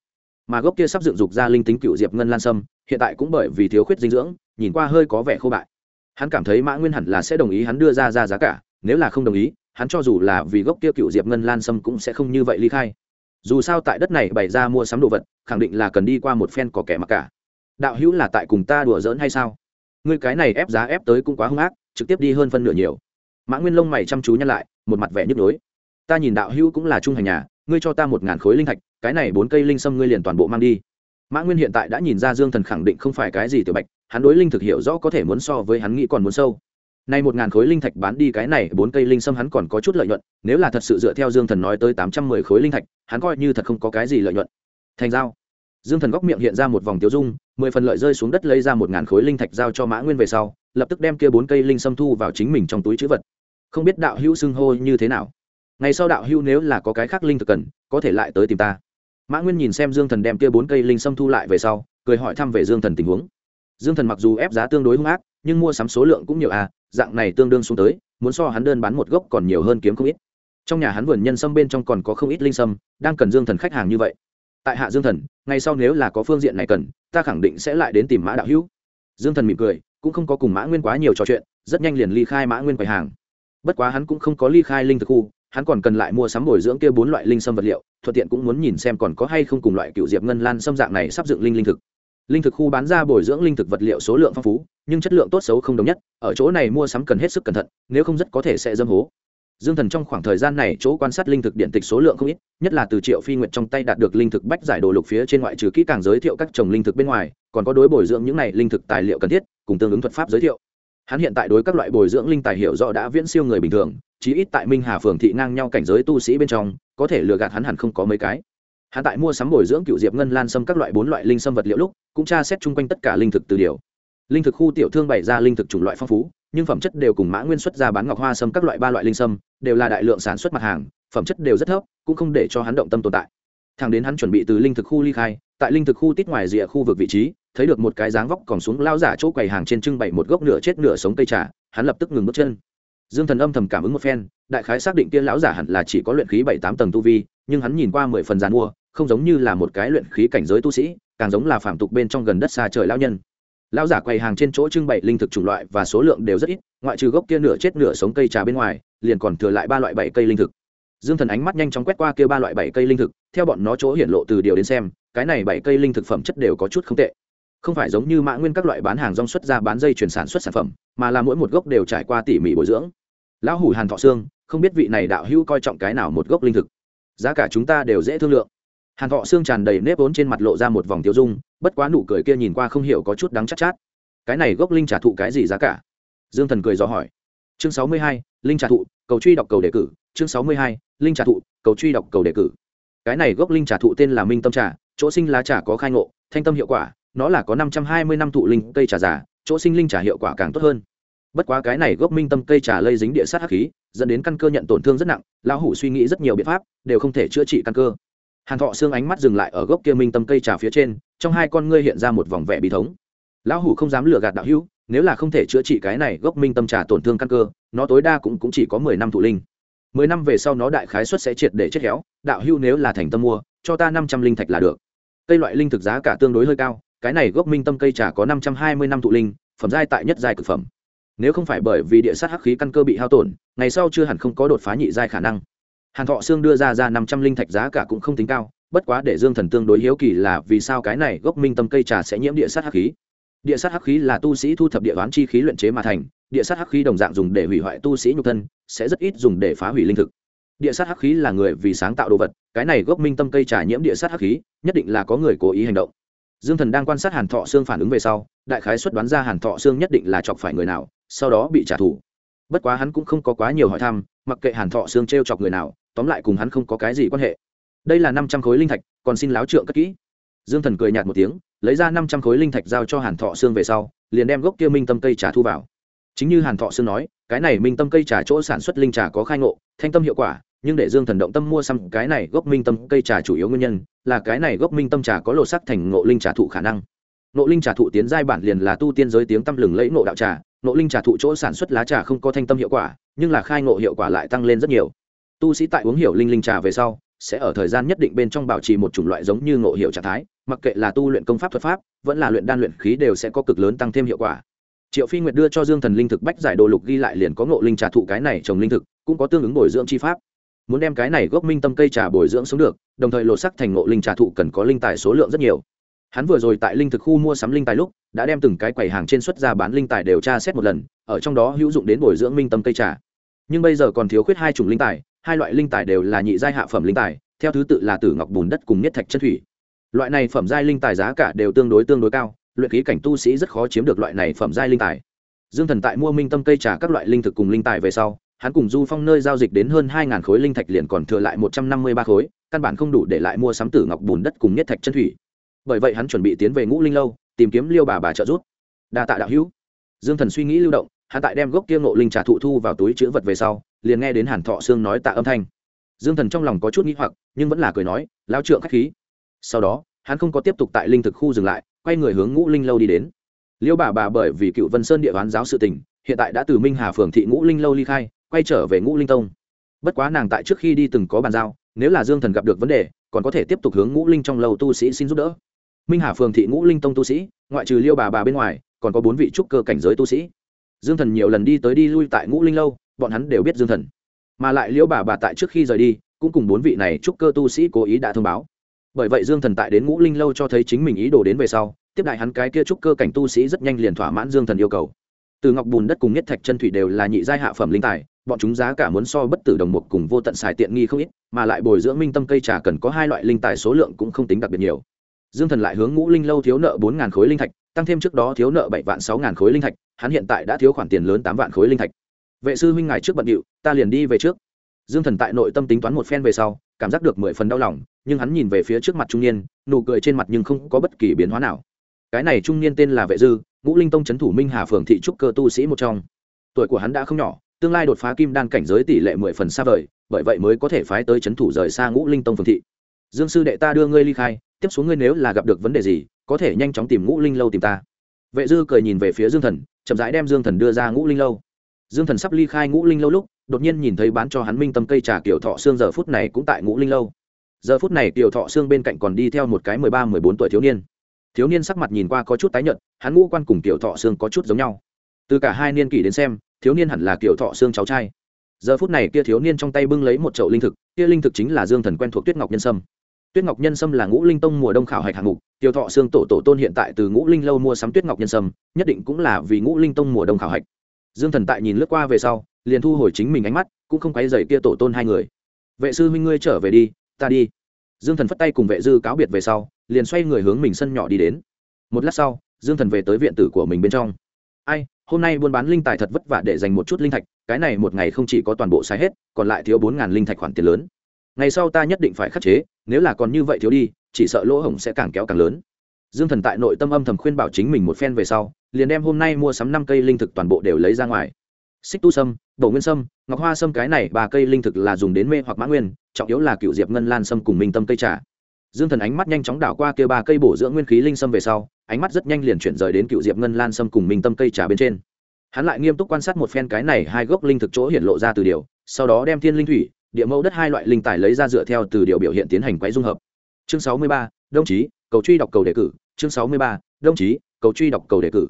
Mà gốc kia sắp dựng dục ra linh tính cựu diệp ngân lan sâm, hiện tại cũng bởi vì thiếu khuyết dinh dưỡng, nhìn qua hơi có vẻ khô bại. Hắn cảm thấy mã nguyên hẳn là sẽ đồng ý hắn đưa ra ra giá cả, nếu là không đồng ý hắn cho dù là vì gốc kia cựu diệp ngân lan sâm cũng sẽ không như vậy ly khai. Dù sao tại đất này bày ra mua sắm đồ vật, khẳng định là cần đi qua một phen có kẻ mặc cả. Đạo hữu là tại cùng ta đùa giỡn hay sao? Ngươi cái này ép giá ép tới cũng quá hung ác, trực tiếp đi hơn phân nửa nhiều. Mã nguyên lông mày chăm chú nhăn lại, một mặt vẻ nhức nhối. Ta nhìn đạo hữu cũng là trung hành nhà, ngươi cho ta một ngàn khối linh thạch, cái này bốn cây linh sâm ngươi liền toàn bộ mang đi. Mã nguyên hiện tại đã nhìn ra dương thần khẳng định không phải cái gì tiểu bạch, hắn đối linh thực hiểu rõ có thể muốn so với hắn nghĩ còn muốn sâu nay một ngàn khối linh thạch bán đi cái này, bốn cây linh sâm hắn còn có chút lợi nhuận, nếu là thật sự dựa theo dương thần nói tới tám trăm mười khối linh thạch, hắn coi như thật không có cái gì lợi nhuận. Thành giao. Dương thần góc miệng hiện ra một vòng tiêu dung, mười phần lợi rơi xuống đất lấy ra một ngàn khối linh thạch giao cho mã nguyên về sau, lập tức đem kia bốn cây linh sâm thu vào chính mình trong túi trữ vật. Không biết đạo hữu xưng hô như thế nào. Ngày sau đạo hữu nếu là có cái khác linh thực cần, có thể lại tới tìm ta. Mã nguyên nhìn xem dương thần đem kia bốn cây linh sâm thu lại về sau, cười hỏi thăm về dương thần tình huống. Dương thần mặc dù ép giá tương đối hung ác, nhưng mua sắm số lượng cũng nhiều à dạng này tương đương xuống tới, muốn so hắn đơn bán một gốc còn nhiều hơn kiếm không ít. Trong nhà hắn vườn nhân sâm bên trong còn có không ít linh sâm, đang cần dương thần khách hàng như vậy. Tại hạ dương thần, ngay sau nếu là có phương diện này cần, ta khẳng định sẽ lại đến tìm mã đạo hữu. Dương thần mỉm cười, cũng không có cùng mã nguyên quá nhiều trò chuyện, rất nhanh liền ly khai mã nguyên quầy hàng. Bất quá hắn cũng không có ly khai linh thực khu, hắn còn cần lại mua sắm bồi dưỡng kia bốn loại linh sâm vật liệu, thuận tiện cũng muốn nhìn xem còn có hay không cùng loại cựu diệp ngân lan sâm dạng này sắp dựng linh linh thực linh thực khu bán ra bồi dưỡng linh thực vật liệu số lượng phong phú, nhưng chất lượng tốt xấu không đồng nhất, ở chỗ này mua sắm cần hết sức cẩn thận, nếu không rất có thể sẽ dâm hố. Dương thần trong khoảng thời gian này chỗ quan sát linh thực điện tịch số lượng không ít, nhất là từ triệu phi nguyệt trong tay đạt được linh thực bách giải đồ lục phía trên ngoại trừ kỹ càng giới thiệu các trồng linh thực bên ngoài, còn có đối bồi dưỡng những này linh thực tài liệu cần thiết, cùng tương ứng thuật pháp giới thiệu. Hắn hiện tại đối các loại bồi dưỡng linh tài hiểu rõ đã viễn siêu người bình thường, chí ít tại minh hà phường thị ngang nhau cảnh giới tu sĩ bên trong, có thể lừa gạt hắn hẳn không có mấy cái hắn tại mua sắm bồi dưỡng cựu diệp ngân lan sâm các loại bốn loại linh sâm vật liệu lúc, cũng tra xét chung quanh tất cả linh thực từ điều. Linh thực khu tiểu thương bày ra linh thực chủng loại phong phú, nhưng phẩm chất đều cùng mã nguyên xuất ra bán ngọc hoa sâm các loại ba loại linh sâm, đều là đại lượng sản xuất mặt hàng, phẩm chất đều rất thấp, cũng không để cho hắn động tâm tồn tại. Thằng đến hắn chuẩn bị từ linh thực khu ly khai, tại linh thực khu tít ngoài rìa khu vực vị trí, thấy được một cái dáng vóc còn xuống lao giả chỗ quầy hàng trên trưng bày một gốc nửa chết nửa sống cây trà, hắn lập tức ngừng bước chân. Dương thần âm thầm cảm ứng một phen, đại khái xác định kia lão giả hẳn là chỉ có luyện khí bảy tám tầng tu vi, nhưng hắn nhìn qua mười phần giàn mua không giống như là một cái luyện khí cảnh giới tu sĩ, càng giống là phạm tục bên trong gần đất xa trời lão nhân. Lão giả quầy hàng trên chỗ trưng bày linh thực chủng loại và số lượng đều rất ít, ngoại trừ gốc kia nửa chết nửa sống cây trà bên ngoài, liền còn thừa lại ba loại bảy cây linh thực. Dương thần ánh mắt nhanh chóng quét qua kia ba loại bảy cây linh thực, theo bọn nó chỗ hiển lộ từ điều đến xem, cái này bảy cây linh thực phẩm chất đều có chút không tệ. Không phải giống như mã nguyên các loại bán hàng rong xuất ra bán dây chuyển sản xuất sản phẩm, mà là mỗi một gốc đều trải qua tỉ mỉ bồi dưỡng. Lão hủ hàn thọ xương không biết vị này đạo hữu coi trọng cái nào một gốc linh thực. Giá cả chúng ta đều dễ thương lượng hàn thọ xương tràn đầy nếp vốn trên mặt lộ ra một vòng tiêu dung bất quá nụ cười kia nhìn qua không hiểu có chút đắng chắc chát, chát. Cái này gốc linh trả thụ cái gì giá cả? Dương thần cười dò hỏi. Chương sáu mươi hai linh trả thụ cầu truy đọc cầu đề cử. Chương sáu mươi hai linh trả thụ cầu truy đọc cầu đề cử. Cái này gốc linh trả thụ tên là minh tâm trà chỗ sinh lá trà có khai ngộ thanh tâm hiệu quả nó là có năm trăm hai mươi năm thụ linh cây trà giả, chỗ sinh linh trà hiệu quả càng tốt hơn. Bất quá cái này gốc minh tâm cây trà lây dính địa sát hắc khí dẫn đến căn cơ nhận tổn thương rất nặng lão hủ suy nghĩ rất nhiều biện pháp đều không thể chữa trị căn cơ hàn thọ xương ánh mắt dừng lại ở gốc kia minh tâm cây trà phía trên trong hai con ngươi hiện ra một vòng vẻ bí thống. Lão hủ không dám lừa gạt đạo hữu nếu là không thể chữa trị cái này gốc minh tâm trà tổn thương căn cơ nó tối đa cũng, cũng chỉ có mười năm thụ linh. Mười năm về sau nó đại khái suất sẽ triệt để chết héo đạo hữu nếu là thành tâm mua cho ta năm trăm linh thạch là được. Cây loại linh thực giá cả tương đối hơi cao cái này gốc minh tâm cây trà có năm trăm hai mươi năm thụ linh phẩm giai tại nhất giai cực phẩm. Nếu không phải bởi vì địa sát hắc khí căn cơ bị hao tổn ngày sau chưa hẳn không có đột phá nhị giai khả năng hàn thọ xương đưa ra ra năm trăm linh thạch giá cả cũng không tính cao, bất quá để dương thần tương đối hiếu kỳ là vì sao cái này gốc minh tâm cây trà sẽ nhiễm địa sát hắc khí. Địa sát hắc khí là tu sĩ thu thập địa đoán chi khí luyện chế mà thành, địa sát hắc khí đồng dạng dùng để hủy hoại tu sĩ nhục thân, sẽ rất ít dùng để phá hủy linh thực. Địa sát hắc khí là người vì sáng tạo đồ vật, cái này gốc minh tâm cây trà nhiễm địa sát hắc khí, nhất định là có người cố ý hành động. Dương thần đang quan sát hàn thọ xương phản ứng về sau, đại khái xuất đoán ra hàn thọ xương nhất định là chọc phải người nào, sau đó bị trả thù. Bất quá hắn cũng không có quá nhiều hỏi thăm, mặc kệ hàn thọ xương t r e o chọc người nào tóm lại cùng hắn không có cái gì quan hệ. Đây là năm trăm khối linh thạch, còn xin láo trượng cất kỹ. Dương thần cười nhạt một tiếng, lấy ra năm trăm khối linh thạch giao cho hàn thọ xương về sau, liền đem gốc kia minh tâm cây trà thu vào. Chính như hàn thọ xương nói, cái này minh tâm cây trà chỗ sản xuất linh trà có khai ngộ, thanh tâm hiệu quả, nhưng để dương thần động tâm mua xăm cái này gốc minh tâm cây trà chủ yếu nguyên nhân là cái này gốc minh tâm trà có lộ sắc thành ngộ linh trà thụ khả năng. Ngộ linh trà thụ tiến giai bản liền là tu tiên giới tiếng tăm lừng lẫy ngộ đạo trà, ngộ linh trà thụ chỗ sản xuất lá trà không có thanh tâm hiệu quả, nhưng là khai ngộ hiệu quả lại tăng lên rất nhiều tu sĩ tại uống hiểu linh linh trà về sau, sẽ ở thời gian nhất định bên trong bảo trì một chủng loại giống như ngộ hiệu trạng thái, mặc kệ là tu luyện công pháp thuật pháp, vẫn là luyện đan luyện khí đều sẽ có cực lớn tăng thêm hiệu quả. Triệu phi nguyệt đưa cho dương thần linh thực bách giải đồ lục ghi lại liền có ngộ linh trà thụ cái này trồng linh thực, cũng có tương ứng bồi dưỡng chi pháp. Muốn đem cái này gốc minh tâm cây trà bồi dưỡng sống được, đồng thời lột sắc thành ngộ linh trà thụ cần có linh tài số lượng rất nhiều. Hắn vừa rồi tại linh thực khu mua sắm linh tài lúc, đã đem từng cái quầy hàng trên xuất ra bán linh tài đều tra xét một lần, ở trong đó hữu dụng đến bồi dưỡng minh tâm cây trà. Nhưng bây giờ còn thiếu khuyết hai chủng linh tài hai loại linh tài đều là nhị giai hạ phẩm linh tài, theo thứ tự là tử ngọc bùn đất cùng nhất thạch chân thủy. Loại này phẩm giai linh tài giá cả đều tương đối tương đối cao, luyện khí cảnh tu sĩ rất khó chiếm được loại này phẩm giai linh tài. Dương thần tại mua minh tâm cây trà các loại linh thực cùng linh tài về sau, hắn cùng du phong nơi giao dịch đến hơn hai khối linh thạch liền còn thừa lại một trăm năm mươi ba khối, căn bản không đủ để lại mua sắm tử ngọc bùn đất cùng nhất thạch chân thủy. Bởi vậy hắn chuẩn bị tiến về ngũ linh lâu, tìm kiếm liêu bà bà trợ giúp. Đa tạ đạo hữu. Dương thần suy nghĩ lưu động, hắn tại đem gốc kia ngộ linh trà thụ thu vào túi chữ vật về sau liền nghe đến hàn thọ sương nói tạ âm thanh. Dương thần trong lòng có chút nghĩ hoặc, nhưng vẫn là cười nói lao trượng k h á c h khí. Sau đó, hắn không có tiếp tục tại linh thực khu dừng lại, quay người hướng ngũ linh lâu đi đến. Liêu bà bà bởi vì cựu vân sơn địa bán giáo sự tỉnh hiện tại đã từ minh hà phường thị ngũ linh lâu ly khai, quay trở về ngũ linh tông. Bất quá nàng tại trước khi đi từng có bàn giao, nếu là dương thần gặp được vấn đề, còn có thể tiếp tục hướng ngũ linh trong lâu tu sĩ xin giúp đỡ. Minh hà phường thị ngũ linh tông tu sĩ, ngoại trừ liêu bà bà bên ngoài, còn có bốn vị trúc cơ cảnh giới tu sĩ. Dương thần nhiều lần đi tới đi lui tại ngũ linh lâu bọn hắn đều biết dương thần. Mà lại liễu bà bà tại trước khi rời đi, cũng cùng bốn vị này trúc cơ tu sĩ cố ý đã thông báo. Bởi vậy dương thần tại đến ngũ linh lâu cho thấy chính mình ý đồ đến về sau, tiếp đại hắn cái kia trúc cơ cảnh tu sĩ rất nhanh liền thỏa mãn dương thần yêu cầu. Từ ngọc bùn đất cùng nhất thạch chân thủy đều là nhị giai hạ phẩm linh tài, bọn chúng giá cả muốn so bất tử đồng một cùng vô tận xài tiện nghi không ít, mà lại bồi dưỡng minh tâm cây trà cần có hai loại linh tài số lượng cũng không tính đặc biệt nhiều. Dương thần lại hướng ngũ linh lâu thiếu nợ bốn khối linh thạch, tăng thêm trước đó thiếu nợ bảy vạn sáu khối linh thạch, hắn hiện tại đã thiếu khoản tiền lớn tám vạn khối linh thạch vệ sư huynh ngài trước bận điệu, ta liền đi về trước. Dương thần tại nội tâm tính toán một phen về sau, cảm giác được mười phần đau lòng, nhưng hắn nhìn về phía trước mặt trung niên, nụ cười trên mặt nhưng không có bất kỳ biến hóa nào. Cái này trung niên tên là vệ dư, ngũ linh tông c h ấ n thủ minh hà phường thị trúc cơ tu sĩ một trong. Tuổi của hắn đã không nhỏ, tương lai đột phá kim đan cảnh giới tỷ lệ mười phần xa vời, bởi vậy mới có thể phái tới c h ấ n thủ rời xa ngũ linh tông phường thị. Dương sư đệ ta đưa ngươi ly khai, tiếp xuống ngươi nếu là gặp được vấn đề gì, có thể nhanh chóng tìm ngũ linh lâu tìm ta. Vệ dư cười nhìn về phía dương thần, chậm rãi đem dương thần đưa ra ngũ linh lâu dương thần sắp ly khai ngũ linh lâu lúc, đột nhiên nhìn thấy bán cho hắn minh tâm cây trà kiểu thọ xương giờ phút này cũng tại ngũ linh lâu. Giờ phút này Tiểu thọ xương bên cạnh còn đi theo một cái mười ba, mười bốn tuổi thiếu niên. Thiếu niên sắc mặt nhìn qua có chút tái nhợt, hắn ngũ quan cùng Tiểu thọ xương có chút giống nhau. Từ cả hai niên kỷ đến xem, thiếu niên hẳn là kiểu thọ xương cháu trai. Giờ phút này kia thiếu niên trong tay bưng lấy một chậu linh thực, kia linh thực chính là dương thần quen thuộc tuyết ngọc nhân sâm. Tuyết ngọc nhân sâm là ngũ linh tông mùa đông khảo hạch hạng mục tiểu thọ xương tổ tổ tôn hiện tại từ ngũ linh lâu mua sắm tuyết ngọc nhân sâm, nhất định cũng là vì ngũ linh tông mùa đông khảo hạch dương thần tại nhìn lướt qua về sau, liền thu hồi chính mình ánh mắt, cũng không quấy dày kia tổ tôn hai người. Vệ sư huynh ngươi trở về đi, ta đi. Dương thần phất tay cùng vệ dư cáo biệt về sau, liền xoay người hướng mình sân nhỏ đi đến. Một lát sau, dương thần về tới viện tử của mình bên trong. Ai, hôm nay buôn bán linh tài thật vất vả để dành một chút linh thạch, cái này một ngày không chỉ có toàn bộ sai hết, còn lại thiếu bốn ngàn linh thạch khoản tiền lớn. Ngày sau ta nhất định phải khắc chế, nếu là còn như vậy thiếu đi, chỉ sợ lỗ hổng sẽ càng kéo càng lớn. Dương thần tại nội tâm âm thầm khuyên bảo chính mình một phen về sau liền đem hôm nay mua sắm năm cây linh thực toàn bộ đều lấy ra ngoài. Xích tu sâm, bổ nguyên sâm, ngọc hoa sâm cái này ba cây linh thực là dùng đến mê hoặc mã nguyên, trọng yếu là cựu diệp ngân lan sâm cùng minh tâm cây trà. Dương thần ánh mắt nhanh chóng đảo qua kia ba cây bổ dưỡng nguyên khí linh sâm về sau, ánh mắt rất nhanh liền chuyển rời đến cựu diệp ngân lan sâm cùng minh tâm cây trà bên trên. Hắn lại nghiêm túc quan sát một phen cái này hai gốc linh thực chỗ hiện lộ ra từ điều, sau đó đem thiên linh thủy, địa mẫu đất hai loại linh tài lấy ra dựa theo từ điều biểu hiện tiến hành quấy dung hợp. Chương sáu mươi ba đồng chí, cầu truy đọc cầu đề cử. Chương sáu mươi ba đồng chí, cầu truy đọc cầu đề cử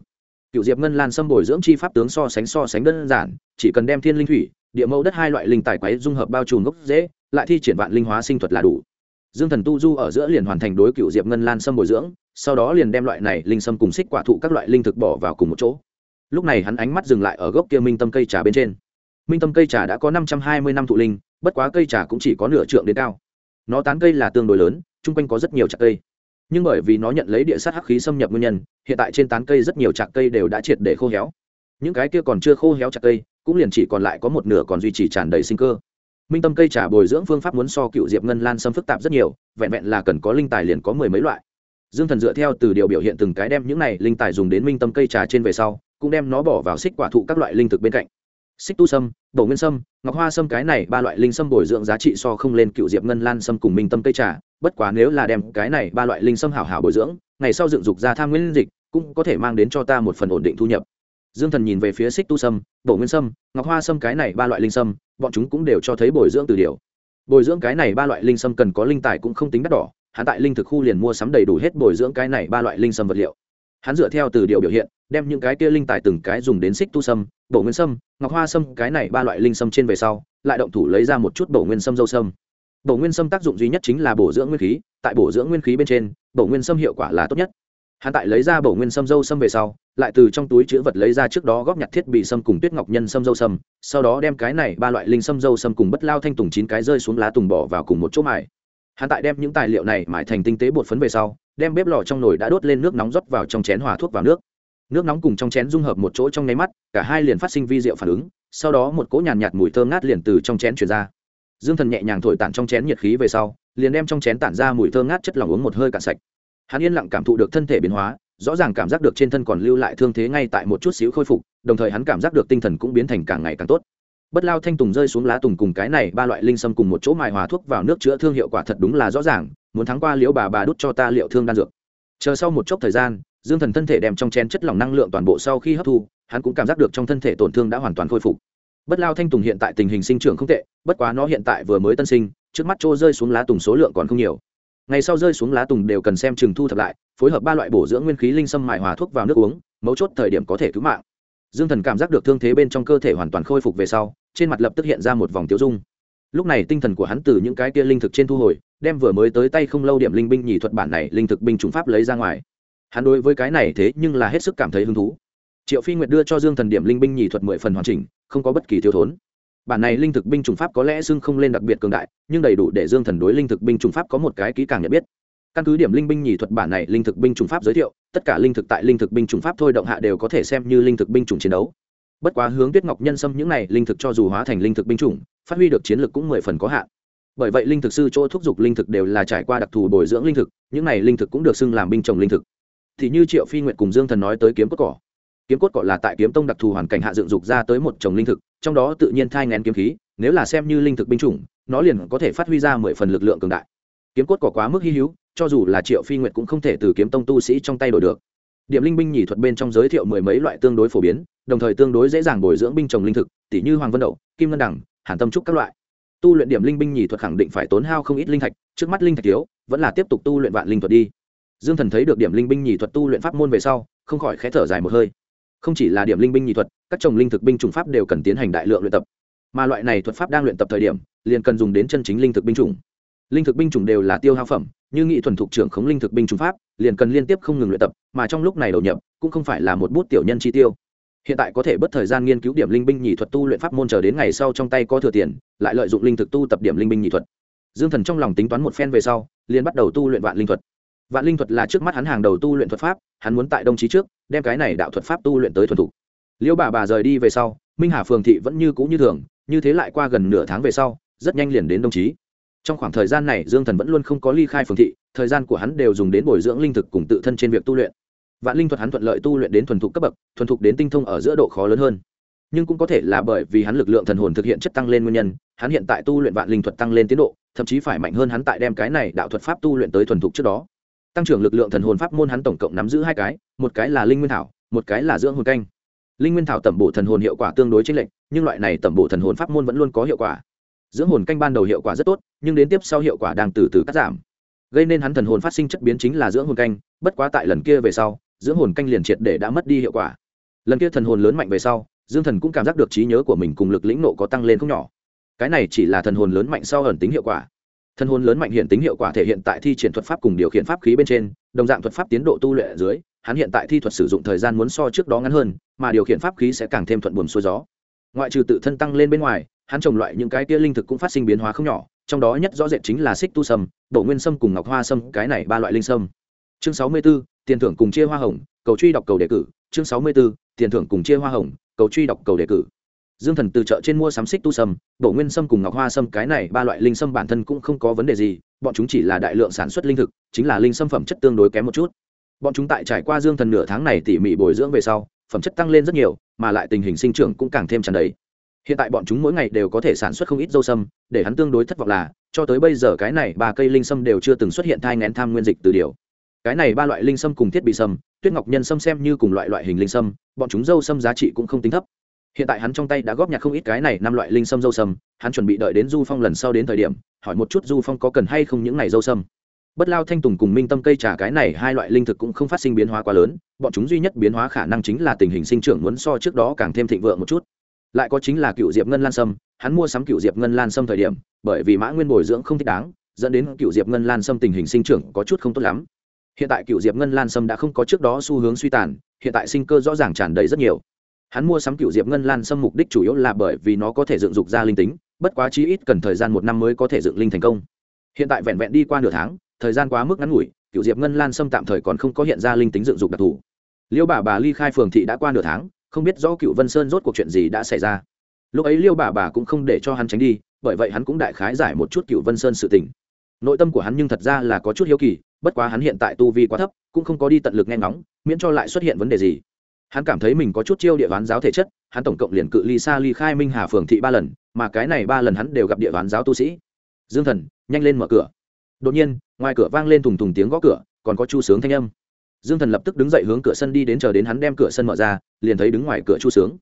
cựu diệp ngân lan xâm bồi dưỡng chi pháp tướng so sánh so sánh đơn giản, chỉ cần đem thiên linh thủy, địa mẫu đất hai loại linh tài quái dung hợp bao trùm gốc dễ lại thi triển vạn linh hóa sinh thuật là đủ. Dương thần tu du ở giữa liền hoàn thành đối cựu diệp ngân lan xâm bồi dưỡng, sau đó liền đem loại này linh sâm cùng xích quả thụ các loại linh thực bỏ vào cùng một chỗ. Lúc này hắn ánh mắt dừng lại ở gốc kia minh tâm cây trà bên trên. Minh tâm cây trà đã có năm trăm hai mươi năm thụ linh, bất quá cây trà cũng chỉ có nửa trượng đến cao. Nó tán cây là tương đối lớn, chung quanh có rất nhiều chặt cây nhưng bởi vì nó nhận lấy địa sát hắc khí xâm nhập nguyên nhân, hiện tại trên tán cây rất nhiều chạc cây đều đã triệt để khô héo. Những cái kia còn chưa khô héo chạc cây, cũng liền chỉ còn lại có một nửa còn duy trì tràn đầy sinh cơ. Minh tâm cây trà bồi dưỡng phương pháp muốn so cựu diệp ngân lan xâm phức tạp rất nhiều, vẹn vẹn là cần có linh tài liền có mười mấy loại. Dương thần dựa theo từ điều biểu hiện từng cái đem những này linh tài dùng đến minh tâm cây trà trên về sau, cũng đem nó bỏ vào xích quả thụ các loại linh thực bên cạnh. Xích tu sâm, bổ nguyên sâm, ngọc hoa sâm, cái này ba loại linh sâm bồi dưỡng giá trị so không lên cựu diệp ngân lan sâm cùng minh tâm cây trà bất quá nếu là đem cái này ba loại linh sâm hảo hảo bồi dưỡng, ngày sau dựng dục ra tham nguyên dịch, cũng có thể mang đến cho ta một phần ổn định thu nhập. Dương thần nhìn về phía xích tu sâm, bổ nguyên sâm, ngọc hoa sâm cái này ba loại linh sâm bọn chúng cũng đều cho thấy bồi dưỡng từ điều. Bồi dưỡng cái này ba loại linh sâm cần có linh tài cũng không tính đắt đỏ, hắn tại linh thực khu liền mua sắm đầy đủ hết bồi dưỡng cái này ba loại linh sâm vật liệu. Hắn dựa theo từ điều biểu hiện, đem những cái kia linh tài từng cái dùng đến xích tu sâm, bổ nguyên sâm, ngọc hoa sâm cái này ba loại linh sâm trên về sau, lại động thủ lấy ra một chút bổ nguyên sâm dâu sâm bổ nguyên sâm tác dụng duy nhất chính là bổ dưỡng nguyên khí tại bổ dưỡng nguyên khí bên trên bổ nguyên sâm hiệu quả là tốt nhất. Hắn tại lấy ra bổ nguyên sâm dâu sâm về sau lại từ trong túi chữ vật lấy ra trước đó góp nhặt thiết bị sâm cùng tuyết ngọc nhân sâm dâu sâm sau đó đem cái này ba loại linh sâm dâu sâm cùng bất lao thanh tùng chín cái rơi xuống lá tùng bỏ vào cùng một chỗ mài. Hắn tại đem những tài liệu này mài thành tinh tế bột phấn về sau đem bếp lò trong nồi đã đốt lên nước nóng rót vào trong chén hòa thuốc vào nước. Nước nóng cùng trong chén dung hợp một chỗ trong nháy mắt cả hai liền phát sinh vi rượu phản ứng sau đó một cỗ nhàn nhạt, nhạt mùi thơm ngát liền từ trong chén chuyển ra dương thần nhẹ nhàng thổi tản trong chén nhiệt khí về sau, liền đem trong chén tản ra mùi thơm ngát chất lỏng uống một hơi cạn sạch. Hắn yên lặng cảm thụ được thân thể biến hóa, rõ ràng cảm giác được trên thân còn lưu lại thương thế ngay tại một chút xíu khôi phục, đồng thời hắn cảm giác được tinh thần cũng biến thành càng ngày càng tốt. Bất lao thanh tùng rơi xuống lá tùng cùng cái này ba loại linh sâm cùng một chỗ mài hòa thuốc vào nước chữa thương hiệu quả thật đúng là rõ ràng, muốn thắng qua liễu bà bà đút cho ta liệu thương đan dược. Chờ sau một chốc thời gian, dương thần thân thể đem trong chén chất lỏng năng lượng toàn bộ sau khi hấp thu, hắn cũng cảm giác được trong thân thể tổn thương đã hoàn toàn khôi phục bất lao thanh tùng hiện tại tình hình sinh trưởng không tệ, bất quá nó hiện tại vừa mới tân sinh, trước mắt trô rơi xuống lá tùng số lượng còn không nhiều. Ngày sau rơi xuống lá tùng đều cần xem chừng thu thập lại, phối hợp ba loại bổ dưỡng nguyên khí linh sâm mài hòa thuốc vào nước uống, mấu chốt thời điểm có thể cứu mạng. Dương thần cảm giác được thương thế bên trong cơ thể hoàn toàn khôi phục về sau, trên mặt lập tức hiện ra một vòng tiêu dung. Lúc này tinh thần của hắn từ những cái kia linh thực trên thu hồi, đem vừa mới tới tay không lâu điểm linh binh nhì thuật bản này linh thực binh chúng pháp lấy ra ngoài. Hắn đối với cái này thế nhưng là hết sức cảm thấy hứng thú. Triệu phi nguyệt đưa cho dương thần điểm linh binh nhì thuật mười phần hoàn chỉnh không có bất kỳ thiếu thốn bản này linh thực binh chủng pháp có lẽ xưng không lên đặc biệt cường đại nhưng đầy đủ để dương thần đối linh thực binh chủng pháp có một cái kỹ càng nhận biết căn cứ điểm linh binh nhì thuật bản này linh thực binh chủng pháp giới thiệu tất cả linh thực tại linh thực binh chủng pháp thôi động hạ đều có thể xem như linh thực binh chủng chiến đấu bất quá hướng tuyết ngọc nhân xâm những này linh thực cho dù hóa thành linh thực binh chủng phát huy được chiến lược cũng mười phần có hạn bởi vậy linh thực sư chỗ thúc giục linh thực đều là trải qua đặc thù bồi dưỡng linh thực những này linh thực cũng được xưng làm binh trồng linh thực thì như triệu phi nguyện cùng dương thần nói tới kiếm cốt cỏ kiếm cốt gọi là tại kiếm tông đặc thù hoàn cảnh hạ dựng dục ra tới một chồng linh thực, trong đó tự nhiên thai ngén kiếm khí, nếu là xem như linh thực binh chủng, nó liền có thể phát huy ra mười phần lực lượng cường đại. Kiếm cốt cỏ quá mức hy hữu, cho dù là triệu phi nguyệt cũng không thể từ kiếm tông tu sĩ trong tay đổi được. Điểm linh binh nhì thuật bên trong giới thiệu mười mấy loại tương đối phổ biến, đồng thời tương đối dễ dàng bồi dưỡng binh trồng linh thực tỷ như hoàng vân đậu, kim ngân đẳng, hàn tâm trúc các loại. Tu luyện điểm linh binh nhì thuật khẳng định phải tốn hao không ít linh thạch, trước mắt linh thạch thiếu, vẫn là tiếp tục tu luyện vạn linh thuật đi. Dương thần thấy được điểm linh binh nhì thuật tu luyện pháp môn về sau, không khỏi khé thở dài một hơi không chỉ là điểm linh binh nhị thuật, các trồng linh thực binh chủng pháp đều cần tiến hành đại lượng luyện tập. Mà loại này thuật pháp đang luyện tập thời điểm, liền cần dùng đến chân chính linh thực binh chủng. Linh thực binh chủng đều là tiêu hao phẩm, như nghị thuần thục trưởng khống linh thực binh chủng pháp, liền cần liên tiếp không ngừng luyện tập, mà trong lúc này đầu nhập, cũng không phải là một bút tiểu nhân chi tiêu. Hiện tại có thể bất thời gian nghiên cứu điểm linh binh nhị thuật tu luyện pháp môn chờ đến ngày sau trong tay có thừa tiền, lại lợi dụng linh thực tu tập điểm linh binh nhị thuật. Dương thần trong lòng tính toán một phen về sau, liền bắt đầu tu luyện vạn linh thuật vạn linh thuật là trước mắt hắn hàng đầu tu luyện thuật pháp, hắn muốn tại đồng chí trước, đem cái này đạo thuật pháp tu luyện tới thuần thục. Liêu bà bà rời đi về sau, minh hà phường thị vẫn như cũ như thường, như thế lại qua gần nửa tháng về sau, rất nhanh liền đến đồng chí. Trong khoảng thời gian này, dương thần vẫn luôn không có ly khai phường thị, thời gian của hắn đều dùng đến bồi dưỡng linh thực cùng tự thân trên việc tu luyện. Vạn linh thuật hắn thuận lợi tu luyện đến thuần thục cấp bậc, thuần thục đến tinh thông ở giữa độ khó lớn hơn. Nhưng cũng có thể là bởi vì hắn lực lượng thần hồn thực hiện chất tăng lên nguyên nhân, hắn hiện tại tu luyện vạn linh thuật tăng lên tiến độ, thậm chí phải mạnh hơn hắn tại đem cái này đạo thuật pháp tu luyện tới thuần thục trước đó tăng trưởng lực lượng thần hồn pháp môn hắn tổng cộng nắm giữ hai cái, một cái là linh nguyên thảo, một cái là dưỡng hồn canh. Linh nguyên thảo tẩm bổ thần hồn hiệu quả tương đối chênh lệch, nhưng loại này tẩm bổ thần hồn pháp môn vẫn luôn có hiệu quả. Dưỡng hồn canh ban đầu hiệu quả rất tốt, nhưng đến tiếp sau hiệu quả đang từ từ cắt giảm. Gây nên hắn thần hồn phát sinh chất biến chính là dưỡng hồn canh, bất quá tại lần kia về sau, dưỡng hồn canh liền triệt để đã mất đi hiệu quả. Lần kia thần hồn lớn mạnh về sau, dương thần cũng cảm giác được trí nhớ của mình cùng lực lĩnh nộ có tăng lên không nhỏ. Cái này chỉ là thần hồn lớn mạnh sau ẩn tính hiệu quả thân hôn lớn mạnh hiện tính hiệu quả thể hiện tại thi triển thuật pháp cùng điều khiển pháp khí bên trên đồng dạng thuật pháp tiến độ tu luyện ở dưới hắn hiện tại thi thuật sử dụng thời gian muốn so trước đó ngắn hơn mà điều khiển pháp khí sẽ càng thêm thuận buồm xuôi gió. Ngoại trừ tự thân tăng lên bên ngoài hắn trồng loại những cái tia linh thực cũng phát sinh biến hóa không nhỏ trong đó nhất rõ rệt chính là xích tu sâm bổ nguyên sâm cùng ngọc hoa sâm cái này ba loại linh sâm. Chương sáu mươi 64, tiền thưởng cùng chia hoa hồng cầu truy đọc cầu đề cử. Chương sáu mươi 64, tiền thưởng cùng chia hoa hồng cầu truy đọc cầu đề cử dương thần từ chợ trên mua sắm xích tu sâm, bổ nguyên sâm cùng ngọc hoa sâm, cái này ba loại linh sâm bản thân cũng không có vấn đề gì, bọn chúng chỉ là đại lượng sản xuất linh thực, chính là linh sâm phẩm chất tương đối kém một chút. Bọn chúng tại trải qua dương thần nửa tháng này tỉ mỉ bồi dưỡng về sau, phẩm chất tăng lên rất nhiều, mà lại tình hình sinh trưởng cũng càng thêm tràn đầy. Hiện tại bọn chúng mỗi ngày đều có thể sản xuất không ít dâu sâm, để hắn tương đối thất vọng là, cho tới bây giờ cái này ba cây linh sâm đều chưa từng xuất hiện thai ngén tham nguyên dịch từ điều. Cái này ba loại linh sâm cùng thiết bị sâm, tuyết ngọc nhân sâm xem như cùng loại loại hình linh sâm, bọn chúng dâu sâm giá trị cũng không tính thấp hiện tại hắn trong tay đã góp nhặt không ít cái này năm loại linh sâm dâu sâm, hắn chuẩn bị đợi đến du phong lần sau đến thời điểm, hỏi một chút du phong có cần hay không những này dâu sâm. Bất lao thanh tùng cùng minh tâm cây trà cái này hai loại linh thực cũng không phát sinh biến hóa quá lớn, bọn chúng duy nhất biến hóa khả năng chính là tình hình sinh trưởng muốn so trước đó càng thêm thịnh vượng một chút. Lại có chính là cựu diệp ngân lan sâm, hắn mua sắm cựu diệp ngân lan sâm thời điểm, bởi vì mã nguyên bồi dưỡng không thích đáng, dẫn đến cựu diệp ngân lan sâm tình hình sinh trưởng có chút không tốt lắm. Hiện tại cựu diệp ngân lan sâm đã không có trước đó xu hướng suy tàn, hiện tại sinh cơ rõ ràng tràn đầy rất nhiều hắn mua sắm cựu diệp ngân lan sâm mục đích chủ yếu là bởi vì nó có thể dựng dục ra linh tính, bất quá chí ít cần thời gian một năm mới có thể dựng linh thành công. Hiện tại vẹn vẹn đi qua nửa tháng, thời gian quá mức ngắn ngủi, cựu diệp ngân lan sâm tạm thời còn không có hiện ra linh tính dựng dục đặc thù. Liêu bà bà ly khai phường thị đã qua nửa tháng, không biết rõ cựu vân sơn rốt cuộc chuyện gì đã xảy ra. Lúc ấy liêu bà bà cũng không để cho hắn tránh đi, bởi vậy hắn cũng đại khái giải một chút cựu vân sơn sự tình. Nội tâm của hắn nhưng thật ra là có chút hiếu kỳ, bất quá hắn hiện tại tu vi quá thấp, cũng không có đi tận lực nghe ngóng, miễn cho lại xuất hiện vấn đề gì hắn cảm thấy mình có chút chiêu địa ván giáo thể chất, hắn tổng cộng liền cự ly xa ly khai minh hà phường thị ba lần, mà cái này ba lần hắn đều gặp địa ván giáo tu sĩ. Dương thần, nhanh lên mở cửa. Đột nhiên, ngoài cửa vang lên thùng thùng tiếng gõ cửa, còn có chu sướng thanh âm. Dương thần lập tức đứng dậy hướng cửa sân đi đến chờ đến hắn đem cửa sân mở ra, liền thấy đứng ngoài cửa chu sướng.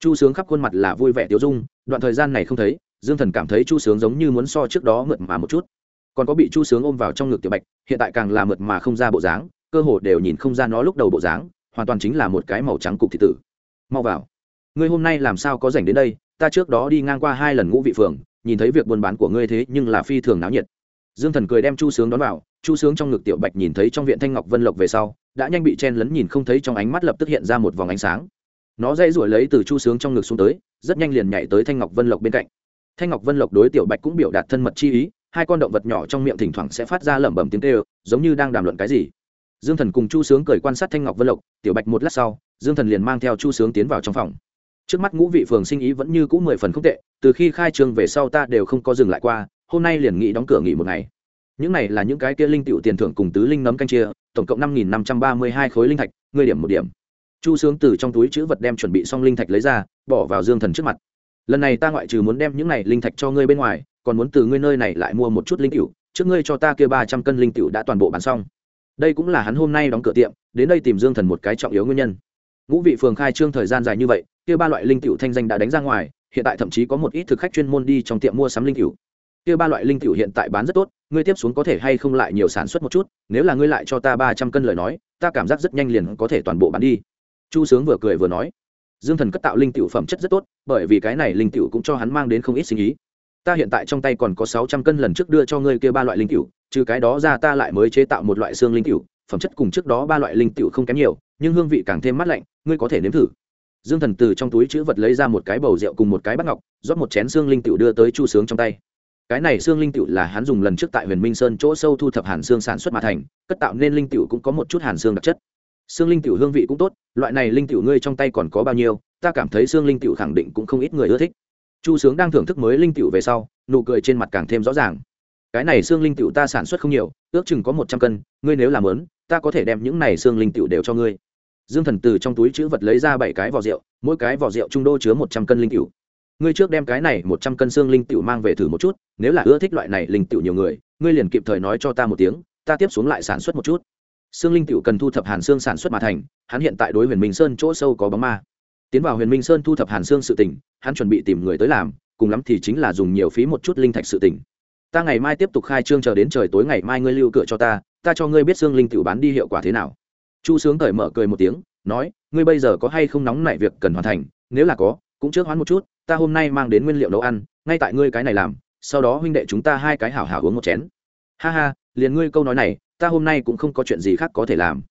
Chu sướng khắp khuôn mặt là vui vẻ tiêu dung, đoạn thời gian này không thấy, dương thần cảm thấy chu sướng giống như muốn so trước đó mượt mà một chút. Còn có bị chu sướng ôm vào trong ngực tiểu bạch, hiện tại càng là mượt mà không ra bộ dáng, cơ hồ đều nhìn không ra nó lúc đầu bộ dáng hoàn toàn chính là một cái màu trắng cục thị tử. Mau vào. Ngươi hôm nay làm sao có rảnh đến đây? Ta trước đó đi ngang qua hai lần ngũ vị phường, nhìn thấy việc buôn bán của ngươi thế nhưng là phi thường náo nhiệt. Dương thần cười đem chu sướng đón vào. Chu sướng trong ngực tiểu bạch nhìn thấy trong viện thanh ngọc vân lộc về sau, đã nhanh bị chen lấn nhìn không thấy trong ánh mắt lập tức hiện ra một vòng ánh sáng. Nó dây rủi lấy từ chu sướng trong ngực xuống tới, rất nhanh liền nhảy tới thanh ngọc vân lộc bên cạnh. Thanh ngọc vân lộc đối tiểu bạch cũng biểu đạt thân mật chi ý, hai con động vật nhỏ trong miệng thỉnh thoảng sẽ phát ra lẩm bẩm tiếng kêu, giống như đang đàm luận cái gì dương thần cùng chu sướng cười quan sát thanh ngọc vân lộc, tiểu bạch một lát sau, dương thần liền mang theo chu sướng tiến vào trong phòng. Trước mắt ngũ vị phường sinh ý vẫn như cũ mười phần không tệ, từ khi khai trương về sau ta đều không có dừng lại qua, hôm nay liền nghĩ đóng cửa nghỉ một ngày. Những này là những cái kia linh tiểu tiền thưởng cùng tứ linh nấm canh chia, tổng cộng năm nghìn năm trăm ba mươi hai khối linh thạch, ngươi điểm một điểm. Chu sướng từ trong túi chữ vật đem chuẩn bị xong linh thạch lấy ra, bỏ vào dương thần trước mặt. Lần này ta ngoại trừ muốn đem những này linh thạch cho ngươi bên ngoài, còn muốn từ ngươi nơi này lại mua một chút linh tiểu, trước ngươi cho ta kia ba trăm cân linh tiểu đã toàn bộ bán xong đây cũng là hắn hôm nay đóng cửa tiệm, đến đây tìm dương thần một cái trọng yếu nguyên nhân. Ngũ vị phường khai trương thời gian dài như vậy, kia ba loại linh tiểu thanh danh đã đánh ra ngoài, hiện tại thậm chí có một ít thực khách chuyên môn đi trong tiệm mua sắm linh tiểu. Kia ba loại linh tiểu hiện tại bán rất tốt, ngươi tiếp xuống có thể hay không lại nhiều sản xuất một chút, nếu là ngươi lại cho ta ba trăm cân lời nói, ta cảm giác rất nhanh liền có thể toàn bộ bán đi. Chu sướng vừa cười vừa nói. Dương thần cất tạo linh tiểu phẩm chất rất tốt, bởi vì cái này linh tiểu cũng cho hắn mang đến không ít sinh ý ta hiện tại trong tay còn có sáu trăm cân lần trước đưa cho ngươi kia ba loại linh tiểu trừ cái đó ra ta lại mới chế tạo một loại xương linh tiểu phẩm chất cùng trước đó ba loại linh tiểu không kém nhiều, nhưng hương vị càng thêm mát lạnh, ngươi có thể nếm thử. Dương thần từ trong túi chữ vật lấy ra một cái bầu rượu cùng một cái bát ngọc, rót một chén xương linh tiểu đưa tới chu sướng trong tay. Cái này xương linh tiểu là hắn dùng lần trước tại huyền minh sơn chỗ sâu thu thập hàn xương sản xuất mà thành, cất tạo nên linh tiểu cũng có một chút hàn xương đặc chất. Xương linh tiểu hương vị cũng tốt, loại này linh tiểu ngươi trong tay còn có bao nhiêu, ta cảm thấy xương linh tiểu khẳng định cũng không ít người ưa thích chu sướng đang thưởng thức mới linh tiểu về sau, nụ cười trên mặt càng thêm rõ ràng. Cái này xương linh tiểu ta sản xuất không nhiều, ước chừng có một trăm cân, ngươi nếu làm lớn, ta có thể đem những này xương linh tiểu đều cho ngươi. Dương thần từ trong túi chữ vật lấy ra bảy cái vỏ rượu, mỗi cái vỏ rượu trung đô chứa một trăm cân linh tiểu. Ngươi trước đem cái này một trăm cân xương linh tiểu mang về thử một chút, nếu là ưa thích loại này linh tiểu nhiều người, ngươi liền kịp thời nói cho ta một tiếng, ta tiếp xuống lại sản xuất một chút. Xương linh tiểu cần thu thập hàn xương sản xuất mà thành, hắn hiện tại đối huyền minh sơn chỗ sâu có bóng ma tiến vào huyền minh sơn thu thập hàn xương sự tỉnh hắn chuẩn bị tìm người tới làm, cùng lắm thì chính là dùng nhiều phí một chút linh thạch sự tỉnh ta ngày mai tiếp tục khai trương chờ đến trời tối ngày mai ngươi lưu cửa cho ta ta cho ngươi biết xương linh tự bán đi hiệu quả thế nào. Chu sướng cởi mở cười một tiếng, nói, ngươi bây giờ có hay không nóng nảy việc cần hoàn thành, nếu là có, cũng trước hoán một chút, ta hôm nay mang đến nguyên liệu nấu ăn, ngay tại ngươi cái này làm, sau đó huynh đệ chúng ta hai cái hảo hảo uống một chén. Ha ha, liền ngươi câu nói này, ta hôm nay cũng không có chuyện gì khác có thể làm.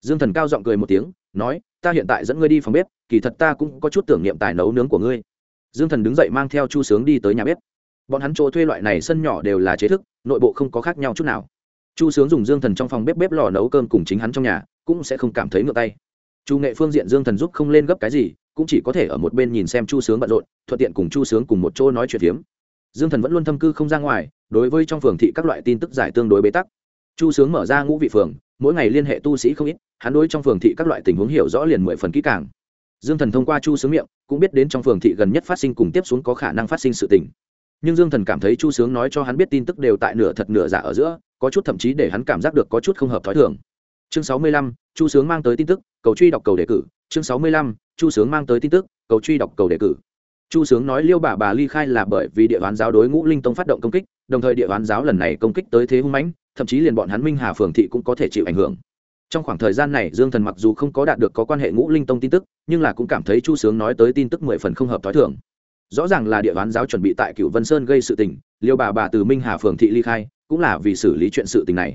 Dương thần cao giọng cười một tiếng, nói ta hiện tại dẫn ngươi đi phòng bếp, kỳ thật ta cũng có chút tưởng niệm tài nấu nướng của ngươi. Dương thần đứng dậy mang theo chu sướng đi tới nhà bếp. Bọn hắn chỗ thuê loại này sân nhỏ đều là chế thức, nội bộ không có khác nhau chút nào. Chu sướng dùng dương thần trong phòng bếp bếp lò nấu cơm cùng chính hắn trong nhà, cũng sẽ không cảm thấy ngược tay. Chu nghệ phương diện dương thần giúp không lên gấp cái gì, cũng chỉ có thể ở một bên nhìn xem chu sướng bận rộn, thuận tiện cùng chu sướng cùng một chỗ nói chuyện phiếm. Dương thần vẫn luôn thâm cư không ra ngoài, đối với trong phường thị các loại tin tức giải tương đối bế tắc. Chu sướng mở ra ngũ vị phường, mỗi ngày liên hệ tu sĩ không ít hắn đối trong phường thị các loại tình huống hiểu rõ liền mười phần kỹ càng. Dương thần thông qua chu sướng miệng, cũng biết đến trong phường thị gần nhất phát sinh cùng tiếp xuống có khả năng phát sinh sự tình. Nhưng dương thần cảm thấy chu sướng nói cho hắn biết tin tức đều tại nửa thật nửa giả ở giữa, có chút thậm chí để hắn cảm giác được có chút không hợp t h ó i thường. Chương sáu mươi lăm, chu sướng mang tới tin tức, cầu truy đọc cầu đề cử. Chương sáu mươi lăm, chu sướng mang tới tin tức, cầu truy đọc cầu đề cử. Chu sướng nói liêu bà bà ly khai là bởi vì địa bán giáo đối ngũ linh tông phát động công kích, đồng thời địa bán giáo lần này công kích tới thế hung mãnh, thậm chí liền bọn hắn minh hà phường thị cũng có thể chịu ảnh hưởng trong khoảng thời gian này, dương thần mặc dù không có đạt được có quan hệ ngũ linh tông tin tức, nhưng là cũng cảm thấy chu sướng nói tới tin tức mười phần không hợp t h ó i thưởng rõ ràng là địa bán giáo chuẩn bị tại cựu vân sơn gây sự tình, liêu bà bà từ minh hà phường thị ly khai, cũng là vì xử lý chuyện sự tình này.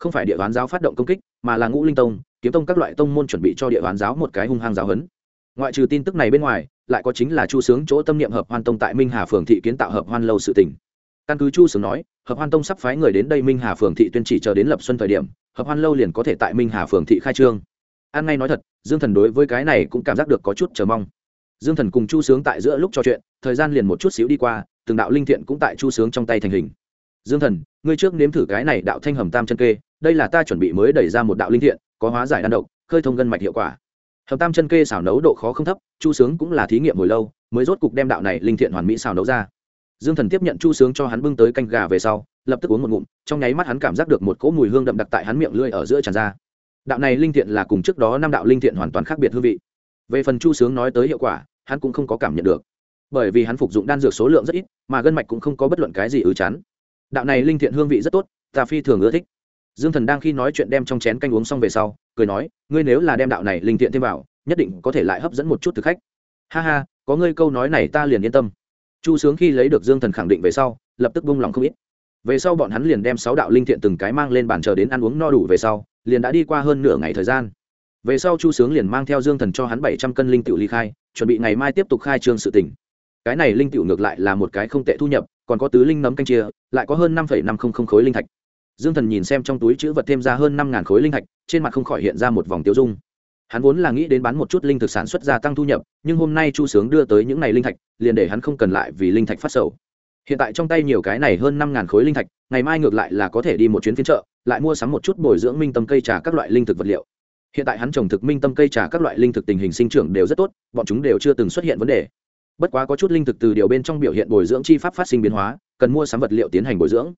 Không phải địa bán giáo phát động công kích, mà là ngũ linh tông, kiếm tông các loại tông môn chuẩn bị cho địa bán giáo một cái hung hăng giáo hấn ngoại trừ tin tức này bên ngoài, lại có chính là chu sướng chỗ tâm niệm hợp hoan tông tại minh hà phường thị kiến tạo hợp hoan lâu sự tỉnh căn cứ chu sướng nói, hợp hoan tông sắp phái người đến đây minh hà phường thị tuyên chỉ chờ đến lập xuân thời điểm hợp hoan lâu liền có thể tại minh hà phường thị khai trương. An ngay nói thật, dương thần đối với cái này cũng cảm giác được có chút chờ mong. Dương thần cùng chu sướng tại giữa lúc trò chuyện, thời gian liền một chút xíu đi qua, từng đạo linh thiện cũng tại chu sướng trong tay thành hình. Dương thần, ngươi trước nếm thử cái này đạo thanh hầm tam chân kê, đây là ta chuẩn bị mới đẩy ra một đạo linh thiện, có hóa giải đan độc, khơi thông gân mạch hiệu quả. Hầm tam chân kê xào nấu độ khó không thấp, chu sướng cũng là thí nghiệm hồi lâu, mới rốt cục đem đạo này linh thiện hoàn mỹ xào nấu ra dương thần tiếp nhận chu sướng cho hắn bưng tới canh gà về sau, lập tức uống một ngụm, trong nháy mắt hắn cảm giác được một cỗ mùi hương đậm đặc tại hắn miệng lưỡi ở giữa tràn ra. Đạo này linh thiện là cùng trước đó năm đạo linh thiện hoàn toàn khác biệt hương vị. Về phần chu sướng nói tới hiệu quả, hắn cũng không có cảm nhận được. Bởi vì hắn phục dụng đan dược số lượng rất ít, mà gân mạch cũng không có bất luận cái gì ứ chán. Đạo này linh thiện hương vị rất tốt, ta phi thường ưa thích. Dương thần đang khi nói chuyện đem trong chén canh uống xong về sau, cười nói, ngươi nếu là đem đạo này linh thiện thêm vào, nhất định có thể lại hấp dẫn một chút thực khách. Ha ha, có ngươi câu nói này ta liền yên tâm chu sướng khi lấy được dương thần khẳng định về sau, lập tức bung lòng không ít. Về sau bọn hắn liền đem sáu đạo linh thiện từng cái mang lên bàn chờ đến ăn uống no đủ về sau, liền đã đi qua hơn nửa ngày thời gian. Về sau chu sướng liền mang theo dương thần cho hắn bảy trăm cân linh tiểu ly khai, chuẩn bị ngày mai tiếp tục khai trương sự tỉnh cái này linh tiểu ngược lại là một cái không tệ thu nhập, còn có tứ linh nấm canh chia, lại có hơn năm năm không không khối linh thạch. Dương thần nhìn xem trong túi chữ vật thêm ra hơn năm ngàn khối linh thạch, trên mặt không khỏi hiện ra một vòng tiêu dung hắn vốn là nghĩ đến bán một chút linh thực sản xuất gia tăng thu nhập, nhưng hôm nay chu sướng đưa tới những n à y linh thạch, liền để hắn không cần lại vì linh thạch phát sầu. Hiện tại trong tay nhiều cái này hơn năm ngàn khối linh thạch, ngày mai ngược lại là có thể đi một chuyến phiên chợ, lại mua sắm một chút bồi dưỡng minh tâm cây trà các loại linh thực vật liệu. Hiện tại hắn trồng thực minh tâm cây trà các loại linh thực tình hình sinh trưởng đều rất tốt, bọn chúng đều chưa từng xuất hiện vấn đề. Bất quá có chút linh thực từ điều bên trong biểu hiện bồi dưỡng chi pháp phát sinh biến hóa, cần mua sắm vật liệu tiến hành bồi dưỡng.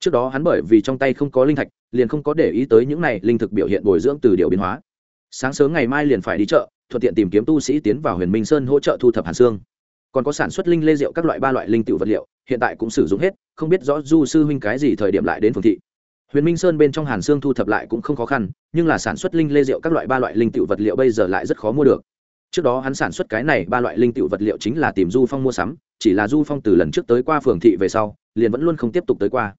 Trước đó hắn bởi vì trong tay không có linh thạch, liền không có để ý tới những này linh thực biểu hiện bồi dưỡng từ điều biến hóa sáng sớm ngày mai liền phải đi chợ, thuận tiện tìm kiếm tu sĩ tiến vào huyền minh sơn hỗ trợ thu thập hàn xương. Còn có sản xuất linh lê rượu các loại ba loại linh tự vật liệu, hiện tại cũng sử dụng hết, không biết rõ du sư huynh cái gì thời điểm lại đến phường thị. Huyền minh sơn bên trong hàn xương thu thập lại cũng không khó khăn, nhưng là sản xuất linh lê rượu các loại ba loại linh tự vật liệu bây giờ lại rất khó mua được. Trước đó hắn sản xuất cái này ba loại linh tự vật liệu chính là tìm du phong mua sắm, chỉ là du phong từ lần trước tới qua phường thị về sau, liền vẫn luôn không tiếp tục tới qua.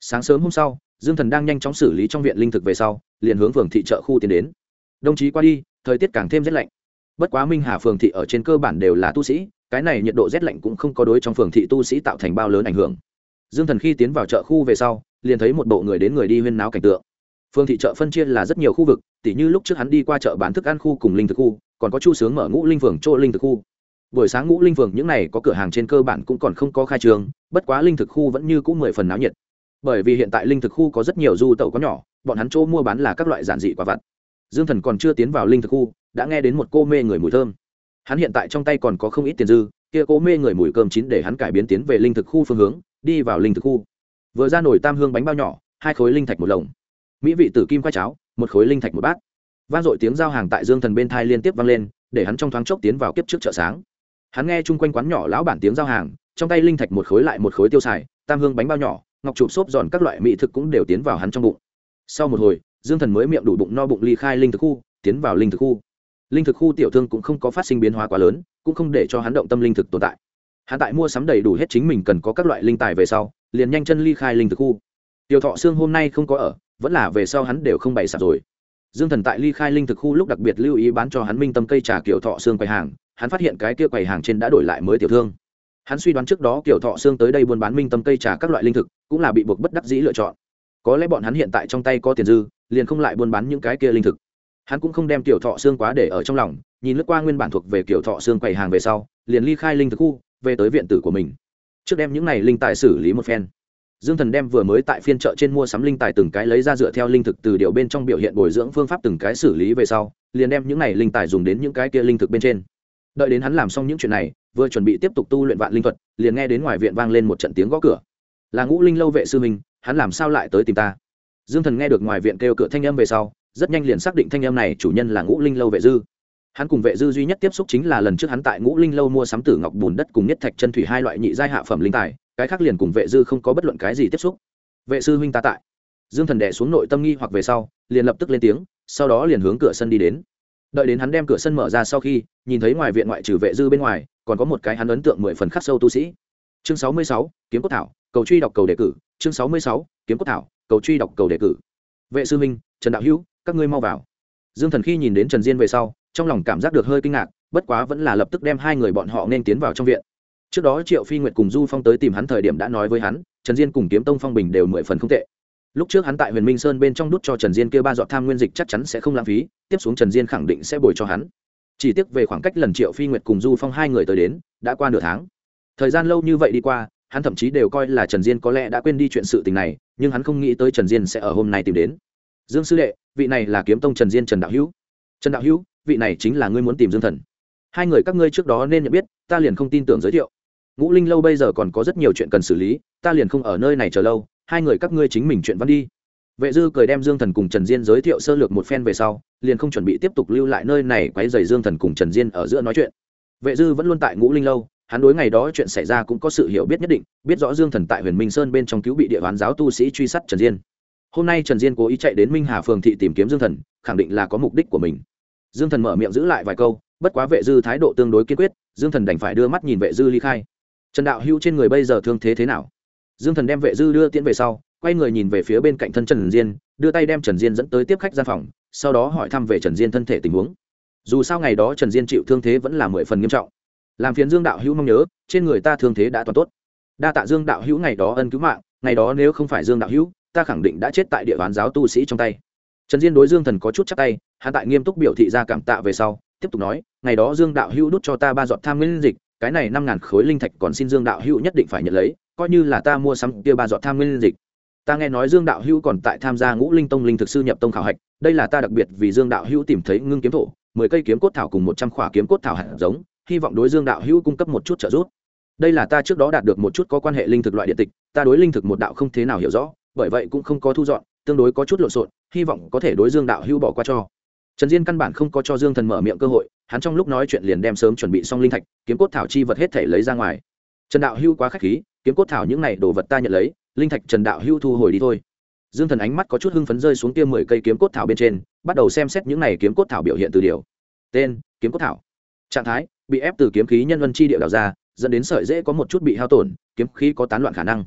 Sáng sớm hôm sau, dương thần đang nhanh chóng xử lý trong viện linh thực về sau, liền hướng phường thị chợ khu tiến đến đồng chí qua đi, thời tiết càng thêm rét lạnh. Bất quá minh hà phường thị ở trên cơ bản đều là tu sĩ, cái này nhiệt độ rét lạnh cũng không có đối trong phường thị tu sĩ tạo thành bao lớn ảnh hưởng. Dương thần khi tiến vào chợ khu về sau, liền thấy một bộ người đến người đi huyên náo cảnh tượng. Phường thị chợ phân chia là rất nhiều khu vực, tỉ như lúc trước hắn đi qua chợ bán thức ăn khu cùng linh thực khu, còn có chu sướng mở ngũ linh phường chỗ linh thực khu. Buổi sáng ngũ linh phường những này có cửa hàng trên cơ bản cũng còn không có khai trường bất quá linh thực khu vẫn như cũng mười phần náo nhiệt. Bởi vì hiện tại linh thực khu có rất nhiều du tàu có nhỏ, bọn hắn chỗ mua bán là các loại giản dị quả vặt dương thần còn chưa tiến vào linh thực khu, đã nghe đến một cô mê người mùi thơm. Hắn hiện tại trong tay còn có không ít tiền dư, kia cô mê người mùi cơm chín để hắn cải biến tiến về linh thực khu phương hướng, đi vào linh thực khu. Vừa ra nổi tam hương bánh bao nhỏ, hai khối linh thạch một lồng. Mỹ vị tử kim khoai cháo, một khối linh thạch một bát. Vang dội tiếng giao hàng tại dương thần bên thai liên tiếp vang lên, để hắn trong thoáng chốc tiến vào kiếp trước chợ sáng. Hắn nghe chung quanh quán nhỏ lão bản tiếng giao hàng, trong tay linh thạch một khối lại một khối tiêu xài, tam hương bánh bao nhỏ, ngọc chụp xốp giòn các loại mỹ thực cũng đều tiến vào hắn trong bụng. Sau một hồi dương thần mới miệng đủ bụng no bụng ly khai linh thực khu, tiến vào linh thực khu. Linh thực khu tiểu thương cũng không có phát sinh biến hóa quá lớn, cũng không để cho hắn động tâm linh thực tồn tại. Hắn tại mua sắm đầy đủ hết chính mình cần có các loại linh tài về sau, liền nhanh chân ly khai linh thực khu. Tiểu thọ xương hôm nay không có ở, vẫn là về sau hắn đều không bày sạp rồi. Dương thần tại ly khai linh thực khu lúc đặc biệt lưu ý bán cho hắn minh tâm cây trà kiểu thọ xương quầy hàng, hắn phát hiện cái kia quầy hàng trên đã đổi lại mới tiểu thương. Hắn suy đoán trước đó kiểu thọ xương tới đây buôn bán minh tâm cây trà các loại linh thực, cũng là bị buộc bất đắc dĩ lựa chọn có lẽ bọn hắn hiện tại trong tay có tiền dư, liền không lại buôn bán những cái kia linh thực. Hắn cũng không đem tiểu thọ xương quá để ở trong lòng, nhìn lướt qua nguyên bản thuộc về kiểu thọ xương quầy hàng về sau, liền ly khai linh thực khu, về tới viện tử của mình. Trước đem những này linh tài xử lý một phen. Dương thần đem vừa mới tại phiên chợ trên mua sắm linh tài từng cái lấy ra dựa theo linh thực từ điều bên trong biểu hiện bồi dưỡng phương pháp từng cái xử lý về sau, liền đem những này linh tài dùng đến những cái kia linh thực bên trên. Đợi đến hắn làm xong những chuyện này, vừa chuẩn bị tiếp tục tu luyện vạn linh thuật, liền nghe đến ngoài viện vang lên một trận tiếng gõ cửa. Là ngũ linh lâu vệ sư minh hắn làm sao lại tới tìm ta? Dương thần nghe được ngoài viện kêu cửa thanh âm về sau, rất nhanh liền xác định thanh âm này chủ nhân là ngũ linh lâu vệ dư. Hắn cùng vệ dư duy nhất tiếp xúc chính là lần trước hắn tại ngũ linh lâu mua sắm tử ngọc bùn đất cùng nhất thạch chân thủy hai loại nhị giai hạ phẩm linh tài, cái khác liền cùng vệ dư không có bất luận cái gì tiếp xúc. Vệ sư huynh ta tại. Dương thần đẻ xuống nội tâm nghi hoặc về sau, liền lập tức lên tiếng, sau đó liền hướng cửa sân đi đến. Đợi đến hắn đem cửa sân mở ra sau khi, nhìn thấy ngoài viện ngoại trừ vệ dư bên ngoài, còn có một cái hắn ấn tượng mười phần khắc sâu tu sĩ. Chương sáu mươi sáu, kiếm cốt thảo cầu truy đọc cầu đề cử, chương sáu mươi sáu, kiếm cốt thảo, cầu truy đọc cầu đề cử. Vệ sư minh, trần đạo hữu, các ngươi mau vào. Dương thần khi nhìn đến trần diên về sau, trong lòng cảm giác được hơi kinh ngạc, bất quá vẫn là lập tức đem hai người bọn họ nên tiến vào trong viện. Trước đó triệu phi nguyệt cùng du phong tới tìm hắn thời điểm đã nói với hắn, trần diên cùng kiếm tông phong bình đều mười phần không tệ. Lúc trước hắn tại huyền minh sơn bên trong đút cho trần diên kia ba dọn tham nguyên dịch chắc chắn sẽ không lãng phí, tiếp xuống trần diên khẳng định sẽ bồi cho hắn. Chỉ tiếc về khoảng cách lần triệu phi nguyệt cùng du phong hai người tới đến, đã qua nửa tháng. Thời gian lâu như vậy đi qua hắn thậm chí đều coi là trần diên có lẽ đã quên đi chuyện sự tình này, nhưng hắn không nghĩ tới trần diên sẽ ở hôm nay tìm đến. Dương sư đệ, vị này là kiếm tông trần diên trần đạo hữu. Trần đạo hữu, vị này chính là ngươi muốn tìm dương thần. Hai người các ngươi trước đó nên nhận biết, ta liền không tin tưởng giới thiệu. Ngũ linh lâu bây giờ còn có rất nhiều chuyện cần xử lý, ta liền không ở nơi này chờ lâu, hai người các ngươi chính mình chuyện văn đi. Vệ dư cười đem dương thần cùng trần diên giới thiệu sơ lược một phen về sau, liền không chuẩn bị tiếp tục lưu lại nơi này, quấy dày dương thần cùng trần diên ở giữa nói chuyện. Vệ dư vẫn luôn tại ngũ linh lâu hắn đối ngày đó chuyện xảy ra cũng có sự hiểu biết nhất định, biết rõ dương thần tại huyền minh sơn bên trong cứu bị địa bán giáo tu sĩ truy sát trần diên. Hôm nay trần diên cố ý chạy đến minh hà phường thị tìm kiếm dương thần, khẳng định là có mục đích của mình. Dương thần mở miệng giữ lại vài câu, bất quá vệ dư thái độ tương đối kiên quyết, dương thần đành phải đưa mắt nhìn vệ dư ly khai. Trần đạo hữu trên người bây giờ thương thế thế nào? Dương thần đem vệ dư đưa tiễn về sau, quay người nhìn về phía bên cạnh thân trần diên, đưa tay đem trần diên dẫn tới tiếp khách gian phòng, sau đó hỏi thăm về trần diên thân thể tình huống. Dù sao ngày đó trần diên chịu thương thế vẫn là mười phần nghiêm trọng làm phiền dương đạo hữu mong nhớ, trên người ta thương thế đã toàn tốt. Đa tạ dương đạo hữu ngày đó ân cứu mạng, ngày đó nếu không phải dương đạo hữu, ta khẳng định đã chết tại địa bàn giáo tu sĩ trong tay. Trần diên đối dương thần có chút chắc tay hạ tại nghiêm túc biểu thị ra cảm tạ về sau, tiếp tục nói, ngày đó dương đạo hữu đút cho ta ba giọt tham nguyên dịch, cái này năm ngàn khối linh thạch còn xin dương đạo hữu nhất định phải nhận lấy, coi như là ta mua sắm kia ba giọt tham nguyên dịch. Ta nghe nói dương đạo hữu còn tại tham gia ngũ linh tông linh thực sư nhập tông khảo hạch, đây là ta đặc biệt vì dương đạo hữu tìm thấy ngưng kiếm thổ, mười cây kiếm cốt thảo cùng một trăm khỏa kiếm cốt thảo hạt giống hy vọng đối dương đạo hữu cung cấp một chút trợ giúp. Đây là ta trước đó đạt được một chút có quan hệ linh thực loại điện tịch, ta đối linh thực một đạo không thế nào hiểu rõ, bởi vậy cũng không có thu dọn, tương đối có chút lộn xộn, hy vọng có thể đối dương đạo hữu bỏ qua cho. Trần diên căn bản không có cho dương thần mở miệng cơ hội, hắn trong lúc nói chuyện liền đem sớm chuẩn bị xong linh thạch, kiếm cốt thảo chi vật hết thể lấy ra ngoài. Trần đạo hữu quá k h á c h khí, kiếm cốt thảo những này đồ vật ta nhận lấy, linh thạch trần đạo hữu thu hồi đi thôi. Dương thần ánh mắt có chút hưng phấn rơi xuống kia mười cây kiếm cốt thảo bên trên, bắt đầu xem xét những này kiếm cốt thảo biểu hiện từ điều. Tên, kiếm cốt thảo trạng thái, bị ép từ kiếm khí nhân vân chi địa đào ra, dẫn đến sợi dễ có một chút bị hao tổn, kiếm khí có tán loạn khả năng.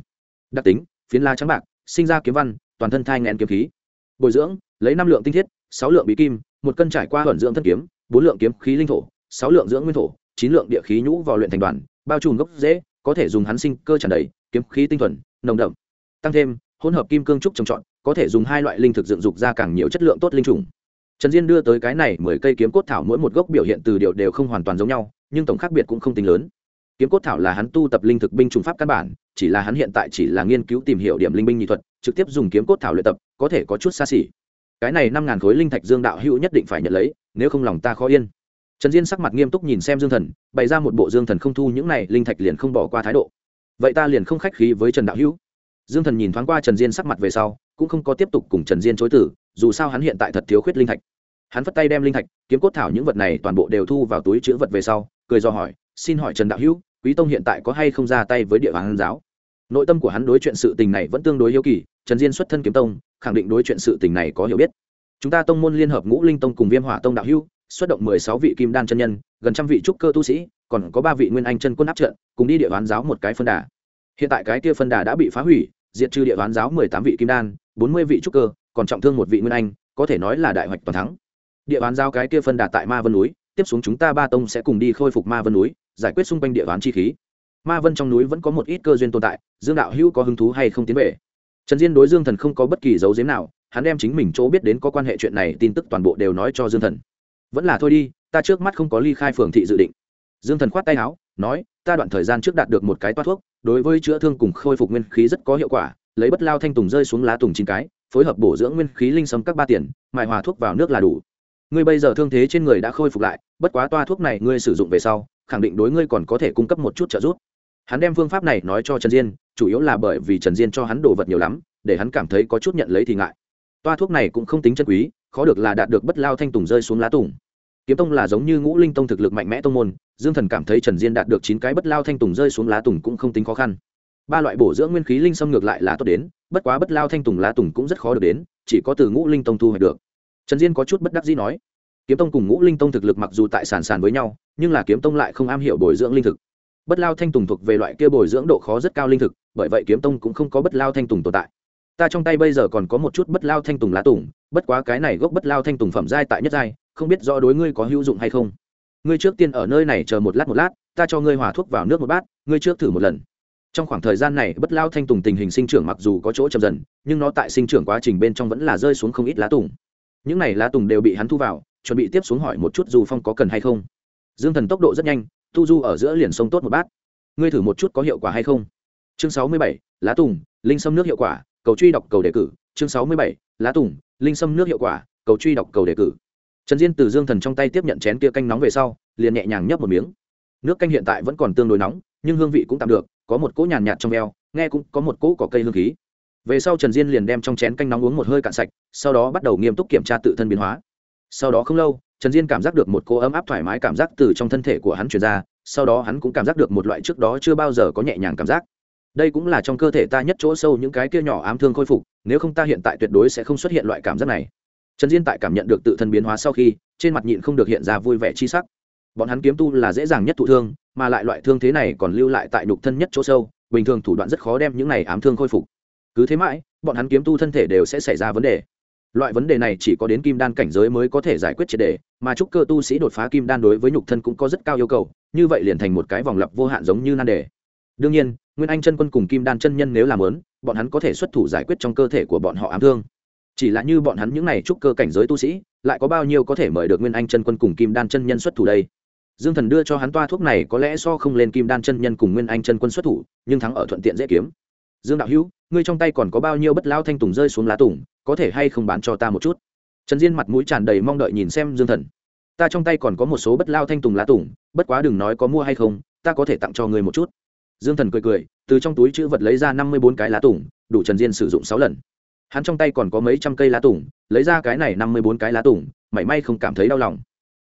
Đặc tính, phiến la trắng bạc, sinh ra kiếm văn, toàn thân thai ngẹn kiếm khí. Bồi dưỡng, lấy năm lượng tinh thiết, sáu lượng bí kim, một cân trải qua hận dưỡng thân kiếm, bốn lượng kiếm khí linh thổ, sáu lượng dưỡng nguyên thổ, chín lượng địa khí nhũ vào luyện thành đoàn, bao trùm gốc dễ có thể dùng hắn sinh cơ tràn đầy, kiếm khí tinh thuần, nồng đậm. Tăng thêm, hỗn hợp kim cương trúc trồng trọt, có thể dùng hai loại linh thực dựng dục ra càng nhiều chất lượng tốt linh trùng trần diên đưa tới cái này mười cây kiếm cốt thảo mỗi một gốc biểu hiện từ điều đều không hoàn toàn giống nhau, nhưng tổng khác biệt cũng không tính lớn. Kiếm cốt thảo là hắn tu tập linh thực binh trùng pháp căn bản, chỉ là hắn hiện tại chỉ là nghiên cứu tìm hiểu điểm linh binh nhị thuật, trực tiếp dùng kiếm cốt thảo luyện tập, có thể có chút xa xỉ. Cái này năm ngàn khối linh thạch dương đạo hữu nhất định phải nhận lấy, nếu không lòng ta khó yên. Trần diên sắc mặt nghiêm túc nhìn xem dương thần, bày ra một bộ dương thần không thu những này linh thạch liền không bỏ qua thái độ. Vậy ta liền không khách khí với trần đạo hữu. Dương thần nhìn thoáng qua trần diên sắc mặt về sau, cũng không có tiếp tục cùng trần diên chối tử dù sao hắn hiện tại thật thiếu khuyết linh thạch. Hắn phất tay đem linh thạch, kiếm cốt thảo những vật này toàn bộ đều thu vào túi chữ vật về sau, cười do hỏi, xin hỏi trần đạo hữu, quý tông hiện tại có hay không ra tay với địa bàn giáo? Nội tâm của hắn đối chuyện sự tình này vẫn tương đối hiếu kỳ, trần diên xuất thân kiếm tông, khẳng định đối chuyện sự tình này có hiểu biết. Chúng ta tông môn liên hợp ngũ linh tông cùng viêm hỏa tông đạo hữu, xuất động mười sáu vị kim đan chân nhân, gần trăm vị trúc cơ tu sĩ, còn có ba vị nguyên anh chân quân áp trận, cùng đi địa bàn giáo một cái phân đà. Hiện tại cái kia phân đà đã bị phá hủy, diệt trừ địa bàn giáo mười tám vị kim đan, bốn mươi vị trúc cơ còn trọng thương một vị nguyên anh, có thể nói là đại hoạch toàn thắng. Địa bàn giao cái kia phân đạt tại ma vân núi, tiếp xuống chúng ta ba tông sẽ cùng đi khôi phục ma vân núi, giải quyết xung quanh địa bàn chi khí. Ma vân trong núi vẫn có một ít cơ duyên tồn tại, dương đạo hữu có hứng thú hay không tiến về? Trần diên đối dương thần không có bất kỳ dấu diếm nào, hắn đem chính mình chỗ biết đến có quan hệ chuyện này tin tức toàn bộ đều nói cho dương thần. Vẫn là thôi đi, ta trước mắt không có ly khai phường thị dự định. Dương thần khoát tay áo, nói, ta đoạn thời gian trước đạt được một cái toát thuốc, đối với chữa thương cùng khôi phục nguyên khí rất có hiệu quả, lấy bất lao thanh tùng rơi xuống lá tùng chín cái phối hợp bổ dưỡng nguyên khí linh sấm các ba tiền, mài hòa thuốc vào nước là đủ. Ngươi bây giờ thương thế trên người đã khôi phục lại, bất quá toa thuốc này ngươi sử dụng về sau, khẳng định đối ngươi còn có thể cung cấp một chút trợ giúp. Hắn đem phương pháp này nói cho trần diên, chủ yếu là bởi vì trần diên cho hắn đồ vật nhiều lắm, để hắn cảm thấy có chút nhận lấy thì ngại. Toa thuốc này cũng không tính chân quý, khó được là đạt được bất lao thanh tùng rơi xuống lá tùng. Kiếm tông là giống như ngũ linh tông thực lực mạnh mẽ tông môn, dương thần cảm thấy trần diên đạt được chín cái bất lao thanh tùng rơi xuống lá tùng cũng không tính khó khăn. Ba loại bổ dưỡng nguyên khí linh xâm ngược lại là tốt đến bất quá bất lao thanh tùng lá tùng cũng rất khó được đến, chỉ có từ ngũ linh tông thu hoạch được. Trần diên có chút bất đắc dĩ nói, kiếm tông cùng ngũ linh tông thực lực mặc dù tại sàn sàn với nhau, nhưng là kiếm tông lại không am hiểu bồi dưỡng linh thực. Bất lao thanh tùng thuộc về loại kia bồi dưỡng độ khó rất cao linh thực, bởi vậy kiếm tông cũng không có bất lao thanh tùng tồn tại. Ta trong tay bây giờ còn có một chút bất lao thanh tùng lá tùng, bất quá cái này gốc bất lao thanh tùng phẩm giai tại nhất giai, không biết do đối ngươi có hữu dụng hay không. Ngươi trước tiên ở nơi này chờ một lát một lát, ta cho ngươi hòa thuốc vào nước một bát, ngươi trước thử một lần trong khoảng thời gian này, bất lao thanh tùng tình hình sinh trưởng mặc dù có chỗ chậm dần, nhưng nó tại sinh trưởng quá trình bên trong vẫn là rơi xuống không ít lá tùng. Những này lá tùng đều bị hắn thu vào, chuẩn bị tiếp xuống hỏi một chút dù phong có cần hay không. Dương thần tốc độ rất nhanh, tu du ở giữa liền sông tốt một bát. Ngươi thử một chút có hiệu quả hay không? Chương sáu mươi bảy, lá tùng, linh sâm nước hiệu quả, cầu truy đọc cầu đề cử. Chương sáu mươi bảy, lá tùng, linh sâm nước hiệu quả, cầu truy đọc cầu đề cử. Trần diên từ dương thần trong tay tiếp nhận chén kia canh nóng về sau, liền nhẹ nhàng nhấp một miếng. Nước canh hiện tại vẫn còn tương đối nóng, nhưng hương vị cũng tạm được có một cỗ nhàn nhạt trong veo, nghe cũng có một cỗ cỏ cây hương khí. Về sau trần diên liền đem trong chén canh nóng uống một hơi cạn sạch sau đó bắt đầu nghiêm túc kiểm tra tự thân biến hóa. Sau đó không lâu trần diên cảm giác được một cỗ ấm áp thoải mái cảm giác từ trong thân thể của hắn truyền ra sau đó hắn cũng cảm giác được một loại trước đó chưa bao giờ có nhẹ nhàng cảm giác. Đây cũng là trong cơ thể ta nhất chỗ sâu những cái kia nhỏ ám thương khôi phục nếu không ta hiện tại tuyệt đối sẽ không xuất hiện loại cảm giác này. Trần diên tại cảm nhận được tự thân biến hóa sau khi trên mặt nhịn không được hiện ra vui vẻ chi sắc. Bọn hắn kiếm tu là dễ dàng nhất thụ thương mà lại loại thương thế này còn lưu lại tại nhục thân nhất chỗ sâu, bình thường thủ đoạn rất khó đem những này ám thương khôi phục. Cứ thế mãi, bọn hắn kiếm tu thân thể đều sẽ xảy ra vấn đề. Loại vấn đề này chỉ có đến kim đan cảnh giới mới có thể giải quyết triệt đề, mà trúc cơ tu sĩ đột phá kim đan đối với nhục thân cũng có rất cao yêu cầu, như vậy liền thành một cái vòng lặp vô hạn giống như nan đề. Đương nhiên, nguyên anh chân quân cùng kim đan chân nhân nếu làm lớn, bọn hắn có thể xuất thủ giải quyết trong cơ thể của bọn họ ám thương. Chỉ là như bọn hắn những này trúc cơ cảnh giới tu sĩ, lại có bao nhiêu có thể mời được nguyên anh chân quân cùng kim đan chân nhân xuất thủ đây? Dương thần đưa cho hắn toa thuốc này có lẽ so không lên kim đan chân nhân cùng nguyên anh chân quân xuất thủ, nhưng thắng ở thuận tiện dễ kiếm. Dương đạo hữu, ngươi trong tay còn có bao nhiêu bất lao thanh tùng rơi xuống lá tùng, có thể hay không bán cho ta một chút? Trần diên mặt mũi tràn đầy mong đợi nhìn xem dương thần. Ta trong tay còn có một số bất lao thanh tùng lá tùng, bất quá đừng nói có mua hay không, ta có thể tặng cho ngươi một chút. Dương thần cười cười, từ trong túi chữ vật lấy ra năm mươi bốn cái lá tùng, đủ trần diên sử dụng sáu lần. Hắn trong tay còn có mấy trăm cây lá tùng, lấy ra cái này năm mươi bốn cái lá tùng, mảy may không cảm thấy đau lòng.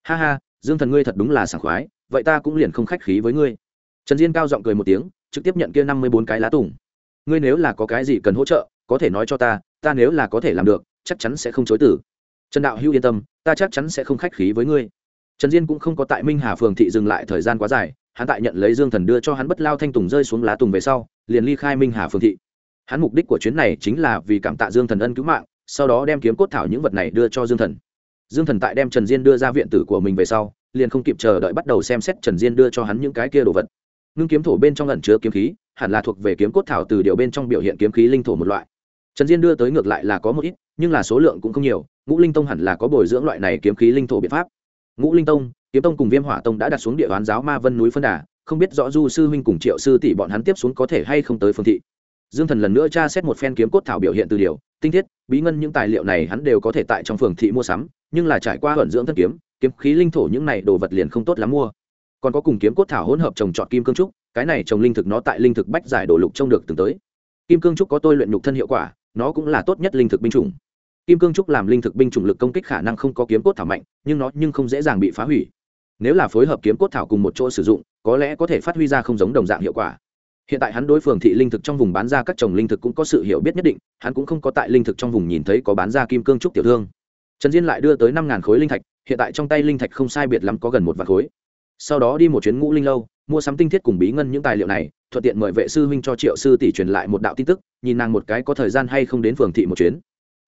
Ha ha dương thần ngươi thật đúng là sảng khoái, vậy ta cũng liền không khách khí với ngươi. Trần diên cao giọng cười một tiếng, trực tiếp nhận kia năm mươi bốn cái lá tùng. Ngươi nếu là có cái gì cần hỗ trợ, có thể nói cho ta ta nếu là có thể làm được, chắc chắn sẽ không chối tử trần đạo hữu yên tâm, ta chắc chắn sẽ không khách khí với ngươi. Trần diên cũng không có tại minh hà phường thị dừng lại thời gian quá dài, hắn tại nhận lấy dương thần đưa cho hắn bất lao thanh tùng rơi xuống lá tùng về sau, liền ly khai minh hà phường thị. Hắn mục đích của chuyến này chính là vì cảm tạ dương thần ân cứu mạng, sau đó đem kiếm cốt thảo những vật này đưa cho dương thần dương thần tại đem trần diên đưa ra viện tử của mình về sau, liền không kịp chờ đợi bắt đầu xem xét trần diên đưa cho hắn những cái kia đồ vật. Ngưng kiếm thổ bên trong lần chứa kiếm khí, hẳn là thuộc về kiếm cốt thảo từ điều bên trong biểu hiện kiếm khí linh thổ một loại. Trần diên đưa tới ngược lại là có một ít, nhưng là số lượng cũng không nhiều, ngũ linh tông hẳn là có bồi dưỡng loại này kiếm khí linh thổ biện pháp. Ngũ linh tông, kiếm tông cùng viêm hỏa tông đã đặt xuống địa đoán giáo ma vân núi phân đà, không biết rõ du sư huynh cùng triệu sư tỷ bọn hắn tiếp xuống có thể hay không tới phương thị. Dương thần lần nữa tra xét một phen kiếm cốt thảo biểu hiện từ điều tinh thiết, bí ngân những tài liệu này hắn đều có thể tại trong phường thị mua sắm, nhưng là trải qua hận dưỡng thân kiếm kiếm khí linh thổ những này đồ vật liền không tốt lắm mua. Còn có cùng kiếm cốt thảo hỗn hợp trồng trọt kim cương trúc, cái này trồng linh thực nó tại linh thực bách giải đổ lục trông được từng tới. Kim cương trúc có tôi luyện nhục thân hiệu quả, nó cũng là tốt nhất linh thực binh chủng. Kim cương trúc làm linh thực binh chủng lực công kích khả năng không có kiếm cốt thảo mạnh, nhưng nó nhưng không dễ dàng bị phá hủy. Nếu là phối hợp kiếm cốt thảo cùng một chỗ sử dụng, có lẽ có thể phát huy ra không giống đồng dạng hiệu quả hiện tại hắn đối phường thị linh thực trong vùng bán ra các trồng linh thực cũng có sự hiểu biết nhất định, hắn cũng không có tại linh thực trong vùng nhìn thấy có bán ra kim cương trúc tiểu thương. Trần diên lại đưa tới năm khối linh thạch, hiện tại trong tay linh thạch không sai biệt lắm có gần một vạn khối. Sau đó đi một chuyến ngũ linh lâu, mua sắm tinh thiết cùng bí ngân những tài liệu này, thuận tiện mời vệ sư huynh cho triệu sư tỷ truyền lại một đạo tin tức, nhìn nàng một cái có thời gian hay không đến phường thị một chuyến.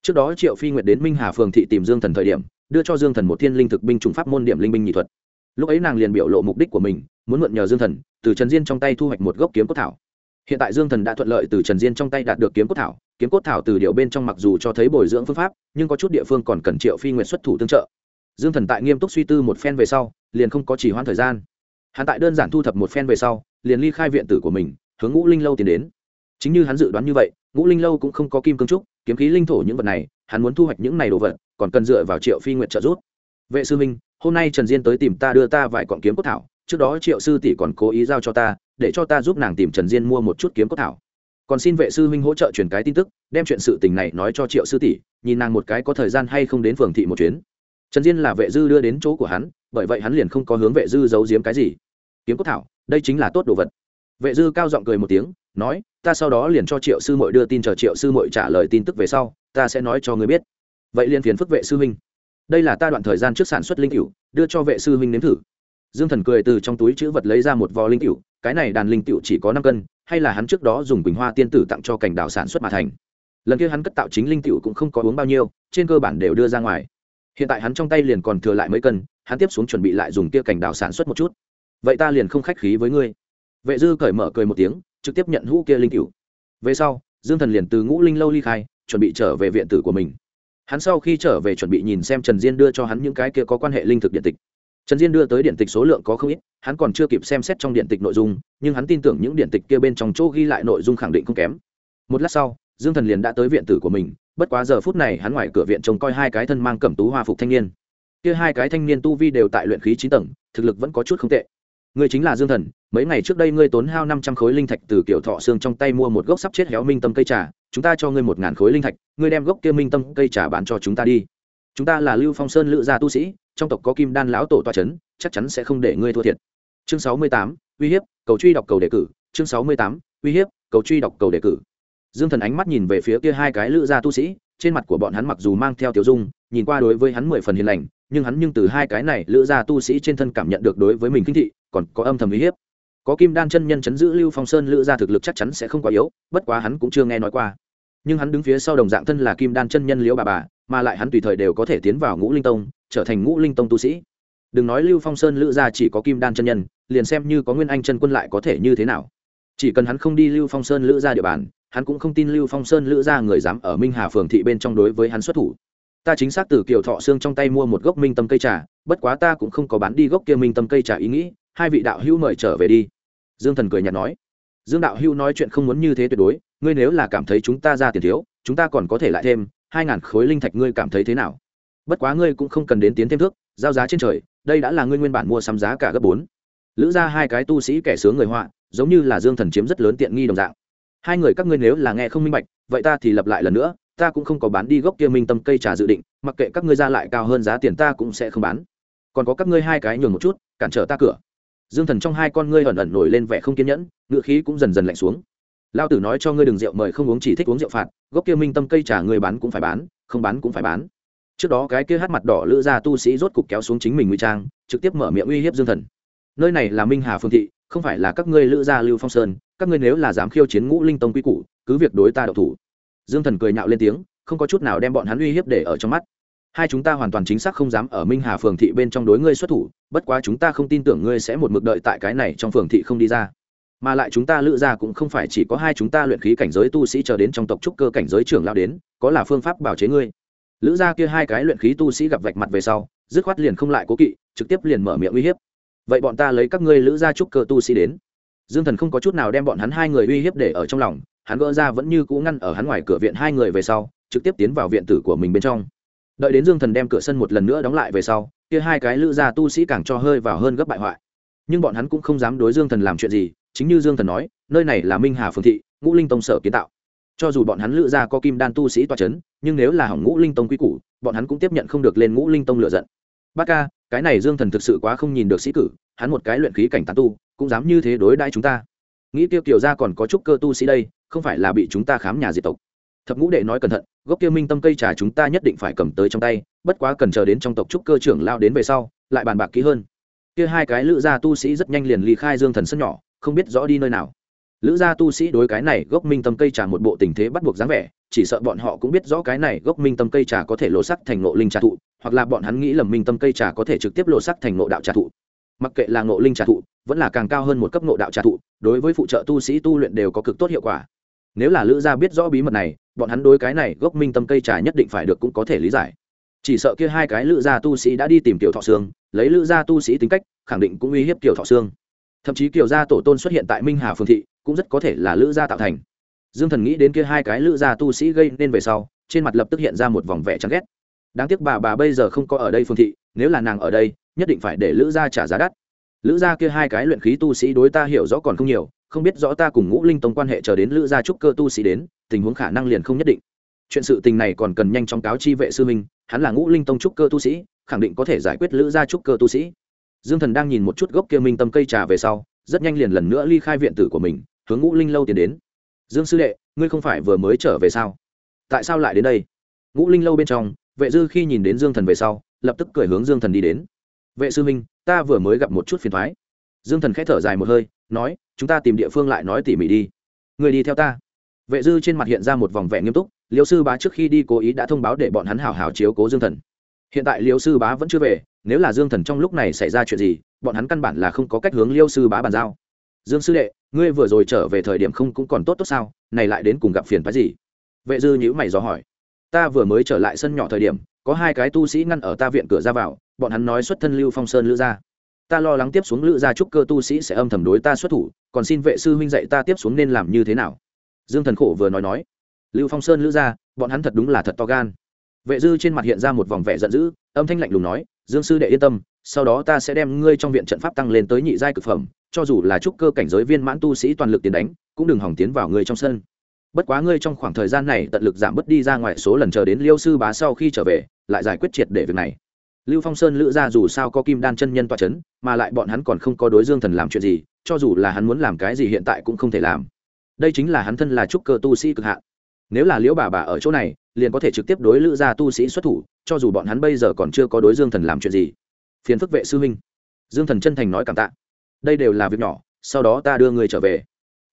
Trước đó triệu phi nguyệt đến minh hà phường thị tìm dương thần thời điểm, đưa cho dương thần một thiên linh thực binh trùng pháp môn điểm linh binh nhị thuật lúc ấy nàng liền biểu lộ mục đích của mình, muốn mượn nhờ dương thần, từ trần diên trong tay thu hoạch một gốc kiếm cốt thảo. Hiện tại dương thần đã thuận lợi từ trần diên trong tay đạt được kiếm cốt thảo, kiếm cốt thảo từ điều bên trong mặc dù cho thấy bồi dưỡng phương pháp, nhưng có chút địa phương còn cần triệu phi nguyệt xuất thủ tương trợ. Dương thần tại nghiêm túc suy tư một phen về sau, liền không có chỉ hoãn thời gian. Hắn tại đơn giản thu thập một phen về sau, liền ly khai viện tử của mình, hướng ngũ linh lâu tiến đến. Chính như hắn dự đoán như vậy, ngũ linh lâu cũng không có kim cương trúc, kiếm khí linh thổ những vật này, hắn muốn thu hoạch những này đồ vật, còn cần dựa vào triệu phi nguyện trợ giúp. Vệ sư minh hôm nay trần diên tới tìm ta đưa ta vài cọn kiếm cốt thảo, trước đó triệu sư tỷ còn cố ý giao cho ta, để cho ta giúp nàng tìm trần diên mua một chút kiếm cốt thảo. Còn xin vệ sư huynh hỗ trợ truyền cái tin tức, đem chuyện sự tình này nói cho triệu sư tỷ, nhìn nàng một cái có thời gian hay không đến phường thị một chuyến. Trần diên là vệ dư đưa đến chỗ của hắn, bởi vậy hắn liền không có hướng vệ dư giấu giếm cái gì. Kiếm cốt thảo, đây chính là tốt đồ vật. Vệ dư cao giọng cười một tiếng, nói, ta sau đó liền cho triệu sư mội đưa tin chờ triệu sư mội trả lời tin tức về sau, ta sẽ nói cho người biết. Vậy liền phiền phức vệ sư huynh đây là ta đoạn thời gian trước sản xuất linh cựu đưa cho vệ sư huynh nếm thử. Dương thần cười từ trong túi chữ vật lấy ra một vò linh cựu cái này đàn linh cựu chỉ có năm cân, hay là hắn trước đó dùng bình hoa tiên tử tặng cho cảnh đào sản xuất mà thành. Lần kia hắn cất tạo chính linh cựu cũng không có uống bao nhiêu, trên cơ bản đều đưa ra ngoài. Hiện tại hắn trong tay liền còn thừa lại mấy cân, hắn tiếp xuống chuẩn bị lại dùng kia cảnh đào sản xuất một chút. Vậy ta liền không khách khí với ngươi. Vệ dư cởi mở cười một tiếng, trực tiếp nhận hũ kia linh cựu về sau, dương thần liền từ ngũ linh lâu ly khai, chuẩn bị trở về viện tử của mình hắn sau khi trở về chuẩn bị nhìn xem trần diên đưa cho hắn những cái kia có quan hệ linh thực điện tịch. Trần diên đưa tới điện tịch số lượng có không ít, hắn còn chưa kịp xem xét trong điện tịch nội dung, nhưng hắn tin tưởng những điện tịch kia bên trong chỗ ghi lại nội dung khẳng định không kém. Một lát sau, dương thần liền đã tới viện tử của mình, bất quá giờ phút này hắn ngoài cửa viện trông coi hai cái thân mang cẩm tú hoa phục thanh niên. Kia hai cái thanh niên tu vi đều tại luyện khí chín tầng, thực lực vẫn có chút không tệ. Ngươi chính là dương thần, mấy ngày trước đây ngươi tốn hao năm trăm khối linh thạch từ kiểu thọ xương trong tay mua một gốc sắp chết héo minh tâm cây trà chúng ta cho ngươi một ngàn khối linh thạch, ngươi đem gốc kia minh tâm cây trà bán cho chúng ta đi. Chúng ta là lưu phong sơn lự gia tu sĩ, trong tộc có kim đan lão tổ toa c h ấ n chắc chắn sẽ không để ngươi thua thiệt. Chương sáu mươi tám, uy hiếp, cầu truy đọc cầu đề cử. Chương sáu mươi tám, uy hiếp, cầu truy đọc cầu đề cử. Dương thần ánh mắt nhìn về phía kia hai cái lự gia tu sĩ, trên mặt của bọn hắn mặc dù mang theo tiểu dung, nhìn qua đối với hắn mười phần hiền lành, nhưng hắn nhưng từ hai cái này lữ gia tu sĩ trên thân cảm nhận được đối với mình kinh thị, còn có âm thầm uy hiếp. Có kim đan chân nhân chấn giữ lưu phong sơn lữ gia thực lực chắc chắn sẽ không quá yếu, bất quá hắn cũng chưa nghe nói qua nhưng hắn đứng phía sau đồng dạng thân là kim đan chân nhân liễu bà bà, mà lại hắn tùy thời đều có thể tiến vào ngũ linh tông, trở thành ngũ linh tông tu sĩ. Đừng nói lưu phong sơn lữ gia chỉ có kim đan chân nhân, liền xem như có nguyên anh chân quân lại có thể như thế nào. Chỉ cần hắn không đi lưu phong sơn lữ gia địa bàn, hắn cũng không tin lưu phong sơn lữ gia người dám ở minh hà phường thị bên trong đối với hắn xuất thủ. Ta chính xác từ kiều thọ xương trong tay mua một gốc minh tâm cây trà, bất quá ta cũng không có bán đi gốc kia minh tâm cây trà ý nghĩ, hai vị đạo hữu mời trở về đi. Dương thần cười nhạt nói. Dương đạo hữu nói chuyện không muốn như thế tuyệt đối ngươi nếu là cảm thấy chúng ta ra tiền thiếu, chúng ta còn có thể lại thêm hai ngàn khối linh thạch, ngươi cảm thấy thế nào? Bất quá ngươi cũng không cần đến tiến thêm thước, giao giá trên trời, đây đã là ngươi nguyên bản mua sắm giá cả gấp bốn. Lữ ra hai cái tu sĩ kẻ sướng người họa, giống như là dương thần chiếm rất lớn tiện nghi đồng dạng. Hai người các ngươi nếu là nghe không minh bạch, vậy ta thì lập lại lần nữa, ta cũng không có bán đi gốc kia minh tâm cây trà dự định, mặc kệ các ngươi ra lại cao hơn giá tiền ta cũng sẽ không bán. Còn có các ngươi hai cái nhường một chút, cản trở ta cửa. Dương thần trong hai con ngươi ẩn ẩn nổi lên vẻ không kiên nhẫn ngựa khí cũng dần dần lạnh xuống lao tử nói cho ngươi đừng rượu mời không uống, chỉ thích uống rượu phạt, gốc kia minh tâm cây trả người bán cũng phải bán, không bán cũng phải bán. Trước đó cái kia hát mặt đỏ lữ ra tu sĩ rốt cục kéo xuống chính mình nguy trang, trực tiếp mở miệng uy hiếp dương thần. Nơi này là minh hà phương thị, không phải là các ngươi lữ gia lưu phong sơn, các ngươi nếu là dám khiêu chiến ngũ linh tông quy củ, cứ việc đối ta đậu thủ. Dương thần cười nhạo lên tiếng, không có chút nào đem bọn hắn uy hiếp để ở trong mắt. Hai chúng ta hoàn toàn chính xác không dám ở minh hà phường thị bên trong đối ngươi xuất thủ, bất quá chúng ta không tin tưởng ngươi sẽ một mực đợi tại cái này trong phường thị không đi ra mà lại chúng ta lựa ra cũng không phải chỉ có hai chúng ta luyện khí cảnh giới tu sĩ chờ đến trong tộc trúc cơ cảnh giới trưởng lao đến, có là phương pháp bảo chế ngươi. Lữ gia kia hai cái luyện khí tu sĩ gặp vạch mặt về sau, dứt khoát liền không lại cố kỵ, trực tiếp liền mở miệng uy hiếp. Vậy bọn ta lấy các ngươi lữ gia trúc cơ tu sĩ đến. Dương thần không có chút nào đem bọn hắn hai người uy hiếp để ở trong lòng, hắn gỡ ra vẫn như cũ ngăn ở hắn ngoài cửa viện hai người về sau, trực tiếp tiến vào viện tử của mình bên trong. Đợi đến dương thần đem cửa sân một lần nữa đóng lại về sau, kia hai cái lữ gia tu sĩ càng cho hơi vào hơn gấp bại hoại. Nhưng bọn hắn cũng không dám đối dương thần làm chuyện gì chính như dương thần nói, nơi này là minh hà phương thị, ngũ linh tông sở kiến tạo. Cho dù bọn hắn lữ gia có kim đan tu sĩ toa c h ấ n nhưng nếu là hỏng ngũ linh tông quy củ, bọn hắn cũng tiếp nhận không được lên ngũ linh tông lựa giận. Bác ca, cái này dương thần thực sự quá không nhìn được sĩ cử, hắn một cái luyện khí cảnh tán tu, cũng dám như thế đối đãi chúng ta. Nghĩ tiêu kiểu ra còn có chút cơ tu sĩ đây, không phải là bị chúng ta khám nhà diệt tộc. Thập ngũ đệ nói cẩn thận, gốc kia minh tâm cây trà chúng ta nhất định phải cầm tới trong tay, bất quá cần chờ đến trong tộc trúc cơ trưởng lao đến về sau, lại bàn bạc kỹ hơn. Kia hai cái lữ gia tu sĩ rất nhanh liền ly khai dương thần sân nhỏ không biết rõ đi nơi nào. Lữ gia tu sĩ đối cái này gốc minh tâm cây trà một bộ tình thế bắt buộc dáng vẻ, chỉ sợ bọn họ cũng biết rõ cái này gốc minh tâm cây trà có thể lộ sắc thành ngộ linh trà thụ, hoặc là bọn hắn nghĩ lầm minh tâm cây trà có thể trực tiếp lộ sắc thành ngộ đạo trà thụ. Mặc kệ là ngộ linh trà thụ, vẫn là càng cao hơn một cấp ngộ đạo trà thụ, đối với phụ trợ tu sĩ tu luyện đều có cực tốt hiệu quả. Nếu là lữ gia biết rõ bí mật này, bọn hắn đối cái này gốc minh tâm cây trà nhất định phải được cũng có thể lý giải. Chỉ sợ kia hai cái lữ gia tu sĩ đã đi tìm tiểu thọ xương lấy lữ gia tu sĩ tính cách, khẳng định cũng uy hiếp tiểu thọ xương thậm chí kiều gia tổ tôn xuất hiện tại minh hà phương thị cũng rất có thể là lữ gia tạo thành dương thần nghĩ đến kia hai cái lữ gia tu sĩ gây nên về sau trên mặt lập tức hiện ra một vòng vẻ chán ghét đáng tiếc bà bà bây giờ không có ở đây phương thị nếu là nàng ở đây nhất định phải để lữ gia trả giá đắt lữ gia kia hai cái luyện khí tu sĩ đối ta hiểu rõ còn không nhiều không biết rõ ta cùng ngũ linh tông quan hệ chờ đến lữ gia trúc cơ tu sĩ đến tình huống khả năng liền không nhất định chuyện sự tình này còn cần nhanh chóng cáo chi vệ sư minh hắn là ngũ linh tông trúc cơ tu sĩ khẳng định có thể giải quyết lữ gia trúc cơ tu sĩ dương thần đang nhìn một chút gốc kia minh tâm cây trà về sau, rất nhanh liền lần nữa ly khai viện tử của mình, hướng ngũ linh lâu tiến đến. Dương sư đệ, ngươi không phải vừa mới trở về sao? Tại sao lại đến đây? Ngũ linh lâu bên trong, vệ dư khi nhìn đến dương thần về sau, lập tức cười hướng dương thần đi đến. Vệ sư minh ta vừa mới gặp một chút phiền thoái. Dương thần k h ẽ thở dài một hơi, nói, chúng ta tìm địa phương lại nói tỉ mỉ đi. Người đi theo ta. Vệ dư trên mặt hiện ra một vòng vẻ nghiêm túc, liêu sư bá trước khi đi cố ý đã thông báo để bọn hắn hào hào chiếu cố dương thần hiện tại liêu sư bá vẫn chưa về, nếu là dương thần trong lúc này xảy ra chuyện gì, bọn hắn căn bản là không có cách hướng liêu sư bá bàn giao. Dương sư đệ, ngươi vừa rồi trở về thời điểm không cũng còn tốt tốt sao? Này lại đến cùng gặp phiền phái gì? Vệ dư nhữ mày dò hỏi. Ta vừa mới trở lại sân nhỏ thời điểm, có hai cái tu sĩ ngăn ở ta viện cửa ra vào, bọn hắn nói xuất thân lưu phong sơn lữ gia. Ta lo lắng tiếp xuống lữ gia trúc cơ tu sĩ sẽ âm thầm đối ta xuất thủ, còn xin vệ sư huynh dạy ta tiếp xuống nên làm như thế nào? Dương thần khổ vừa nói nói. Lưu phong sơn lữ gia, bọn hắn thật đúng là thật to gan vệ dư trên mặt hiện ra một vòng vẻ giận dữ, âm thanh lạnh lùng nói, dương sư đệ yên tâm, sau đó ta sẽ đem ngươi trong viện trận pháp tăng lên tới nhị giai cực phẩm, cho dù là trúc cơ cảnh giới viên mãn tu sĩ toàn lực tiến đánh, cũng đừng hỏng tiến vào ngươi trong sân. Bất quá ngươi trong khoảng thời gian này tận lực giảm bớt đi ra ngoài số lần chờ đến liêu sư bá sau khi trở về, lại giải quyết triệt để việc này. Lưu phong sơn lữ ra dù sao có kim đan chân nhân toa c h ấ n mà lại bọn hắn còn không có đối dương thần làm chuyện gì, cho dù là hắn muốn làm cái gì hiện tại cũng không thể làm. Đây chính là hắn thân là trúc cơ tu sĩ cực hạn. Nếu là liễu bà bà ở chỗ này liền có thể trực tiếp đối lữ gia tu sĩ xuất thủ, cho dù bọn hắn bây giờ còn chưa có đối dương thần làm chuyện gì. Phiền phức vệ sư huynh. Dương thần chân thành nói cảm tạ. Đây đều là việc nhỏ, sau đó ta đưa người trở về.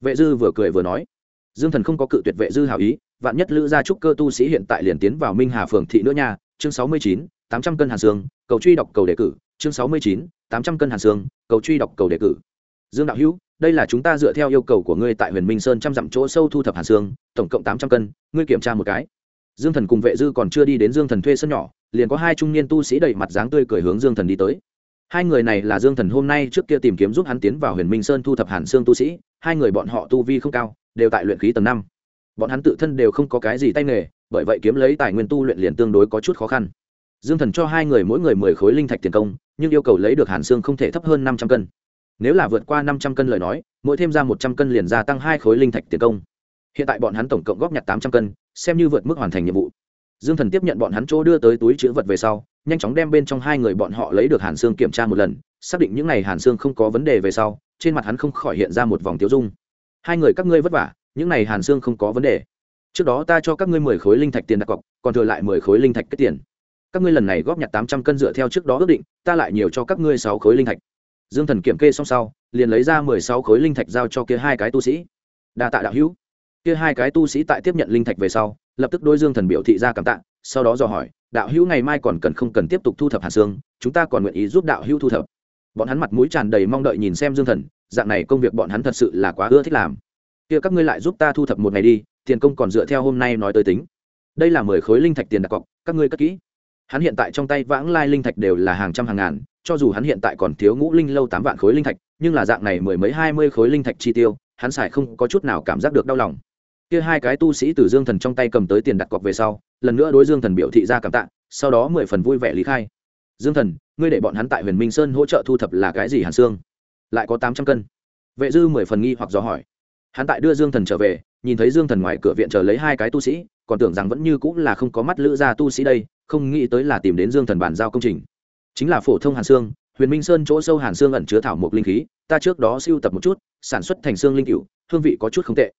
Vệ dư vừa cười vừa nói. Dương thần không có cự tuyệt vệ dư hảo ý, vạn nhất lữ gia trúc cơ tu sĩ hiện tại liền tiến vào minh hà phường thị nữa nha. Chương sáu mươi chín, tám trăm cân hàn xương, cầu truy đọc cầu đề cử. Chương sáu mươi chín, tám trăm cân hàn xương, cầu truy đọc cầu đề cử. Dương đạo hữu, đây là chúng ta dựa theo yêu cầu của ngươi tại huyền minh sơn trăm dặm chỗ sâu thu thập hàn xương, tổng cộng tám trăm cân, ngươi kiểm tra một cái dương thần cùng vệ dư còn chưa đi đến dương thần thuê sân nhỏ, liền có hai trung niên tu sĩ đầy mặt dáng tươi cười hướng dương thần đi tới. Hai người này là dương thần hôm nay trước kia tìm kiếm giúp hắn tiến vào huyền minh sơn thu thập hàn xương tu sĩ, hai người bọn họ tu vi không cao, đều tại luyện khí tầng năm. Bọn hắn tự thân đều không có cái gì tay nghề, bởi vậy kiếm lấy tài nguyên tu luyện liền tương đối có chút khó khăn. Dương thần cho hai người mỗi người mười khối linh thạch tiền công, nhưng yêu cầu lấy được hàn xương không thể thấp hơn năm trăm cân. Nếu là vượt qua năm trăm cân lời nói, mỗi thêm ra một trăm cân liền gia tăng hai khối linh thạch tiền công hiện tại bọn hắn tổng cộng góp nhặt tám trăm cân, xem như vượt mức hoàn thành nhiệm vụ. Dương thần tiếp nhận bọn hắn chỗ đưa tới túi chữ vật về sau, nhanh chóng đem bên trong hai người bọn họ lấy được hàn xương kiểm tra một lần, xác định những n à y hàn xương không có vấn đề về sau, trên mặt hắn không khỏi hiện ra một vòng tiêu dung. Hai người các ngươi vất vả, những n à y hàn xương không có vấn đề. Trước đó ta cho các ngươi mười khối linh thạch tiền đặt cọc, còn thừa lại mười khối linh thạch kết tiền. Các ngươi lần này góp nhặt tám trăm cân dựa theo trước đó ước định, ta lại nhiều cho các ngươi sáu khối linh thạch. Dương thần kiểm kê xong sau, liền lấy ra mười sáu khối linh thạch giao cho kia hai cái tu sĩ. Đa tạ đạo hữu kia hai cái tu sĩ tại tiếp nhận linh thạch về sau, lập tức đôi dương thần biểu thị ra cảm tạ, sau đó dò hỏi, đạo hữu ngày mai còn cần không cần tiếp tục thu thập hàn xương chúng ta còn nguyện ý giúp đạo hữu thu thập. Bọn hắn mặt mũi tràn đầy mong đợi nhìn xem dương thần, dạng này công việc bọn hắn thật sự là quá ưa thích làm. Kia các ngươi lại giúp ta thu thập một ngày đi, tiền công còn dựa theo hôm nay nói tới tính. Đây là mười khối linh thạch tiền đặt cọc, các ngươi cất kỹ. Hắn hiện tại trong tay vãng lai linh thạch đều là hàng trăm hàng ngàn, cho dù hắn hiện tại còn thiếu ngũ linh lâu tám vạn khối linh thạch, nhưng là dạng này mười mấy hai mươi khối linh thạch chi tiêu, hắn xài không có chút nào cảm giác được đau lòng kia hai cái tu sĩ từ dương thần trong tay cầm tới tiền đặt cọc về sau, lần nữa đối dương thần biểu thị ra cảm tạ, sau đó mười phần vui vẻ lý khai. Dương thần, ngươi để bọn hắn tại huyền minh sơn hỗ trợ thu thập là cái gì hàn xương? Lại có tám trăm cân. Vệ dư mười phần nghi hoặc dò hỏi. Hắn tại đưa dương thần trở về, nhìn thấy dương thần ngoài cửa viện chờ lấy hai cái tu sĩ, còn tưởng rằng vẫn như cũng là không có mắt lữ gia tu sĩ đây, không nghĩ tới là tìm đến dương thần bàn giao công trình. Chính là phổ thông hàn xương, huyền minh sơn chỗ sâu hàn xương ẩn chứa thảo mộc linh khí, ta trước đó siêu tập một chút, sản xuất thành xương linh cựu hương vị có chút không tệ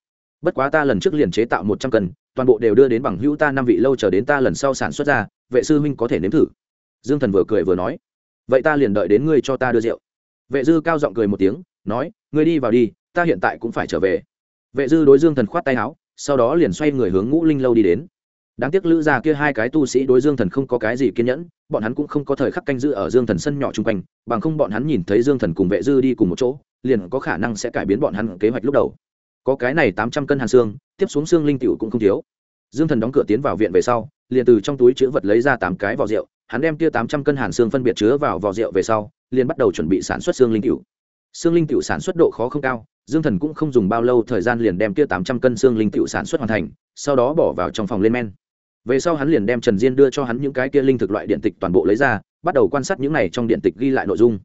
bất quá ta lần trước liền chế tạo một trăm cân, toàn bộ đều đưa đến bằng hữu ta năm vị lâu chờ đến ta lần sau sản xuất ra, vệ sư huynh có thể nếm thử. Dương thần vừa cười vừa nói, vậy ta liền đợi đến ngươi cho ta đưa rượu. Vệ dư cao giọng cười một tiếng, nói, ngươi đi vào đi, ta hiện tại cũng phải trở về. Vệ dư đối dương thần khoát tay áo, sau đó liền xoay người hướng ngũ linh lâu đi đến. Đáng tiếc lữ già kia hai cái tu sĩ đối dương thần không có cái gì kiên nhẫn, bọn hắn cũng không có thời khắc canh giữ ở dương thần sân nhỏ chung quanh, bằng không bọn hắn nhìn thấy dương thần cùng vệ dư đi cùng một chỗ, liền có khả năng sẽ cải biến bọn hắn kế hoạch lúc đầu có cái này tám trăm cân hàn xương, tiếp xuống xương linh cựu cũng không thiếu. Dương thần đóng cửa tiến vào viện về sau, liền từ trong túi chữ vật lấy ra tám cái vỏ rượu, hắn đem kia tám trăm cân hàn xương phân biệt chứa vào vỏ rượu về sau, liền bắt đầu chuẩn bị sản xuất xương linh cựu xương linh cựu sản xuất độ khó không cao, dương thần cũng không dùng bao lâu thời gian liền đem kia tám trăm cân xương linh cựu sản xuất hoàn thành, sau đó bỏ vào trong phòng lên men. Về sau hắn liền đem trần diên đưa cho hắn những cái kia linh thực loại điện tịch toàn bộ lấy ra, bắt đầu quan sát những này trong điện tịch ghi lại nội dung.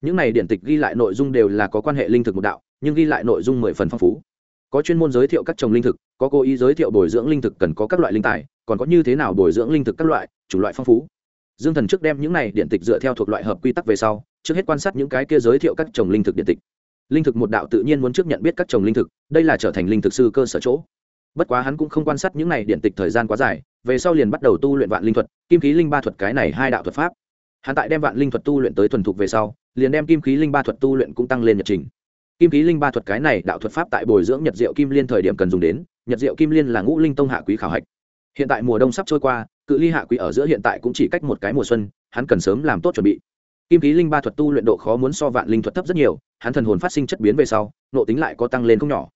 Những này điện tịch ghi lại nội dung đều là có quan hệ linh thực một đạo, nhưng ghi lại nội dung mười phần phong phú có chuyên môn giới thiệu các trồng linh thực, có cố ý giới thiệu bồi dưỡng linh thực cần có các loại linh tài, còn có như thế nào bồi dưỡng linh thực các loại chủ loại phong phú. Dương thần trước đem những này điện tịch dựa theo thuộc loại hợp quy tắc về sau, trước hết quan sát những cái kia giới thiệu các trồng linh thực điện tịch. Linh thực một đạo tự nhiên muốn trước nhận biết các trồng linh thực, đây là trở thành linh thực sư cơ sở chỗ. Bất quá hắn cũng không quan sát những này điện tịch thời gian quá dài, về sau liền bắt đầu tu luyện vạn linh thuật, kim khí linh ba thuật cái này hai đạo thuật pháp. Hắn tại đem vạn linh thuật tu luyện tới thuần thục về sau, liền đem kim khí linh ba thuật tu luyện cũng tăng lên nhật trình kim khí linh ba thuật cái này đạo thuật pháp tại bồi dưỡng nhật diệu kim liên thời điểm cần dùng đến, nhật diệu kim liên là ngũ linh tông hạ quý khảo hạch. Hiện tại mùa đông sắp trôi qua, cự ly hạ quý ở giữa hiện tại cũng chỉ cách một cái mùa xuân, hắn cần sớm làm tốt chuẩn bị. Kim khí linh ba thuật tu luyện độ khó muốn so vạn linh thuật thấp rất nhiều, hắn thần hồn phát sinh chất biến về sau nộ tính lại có tăng lên không nhỏ.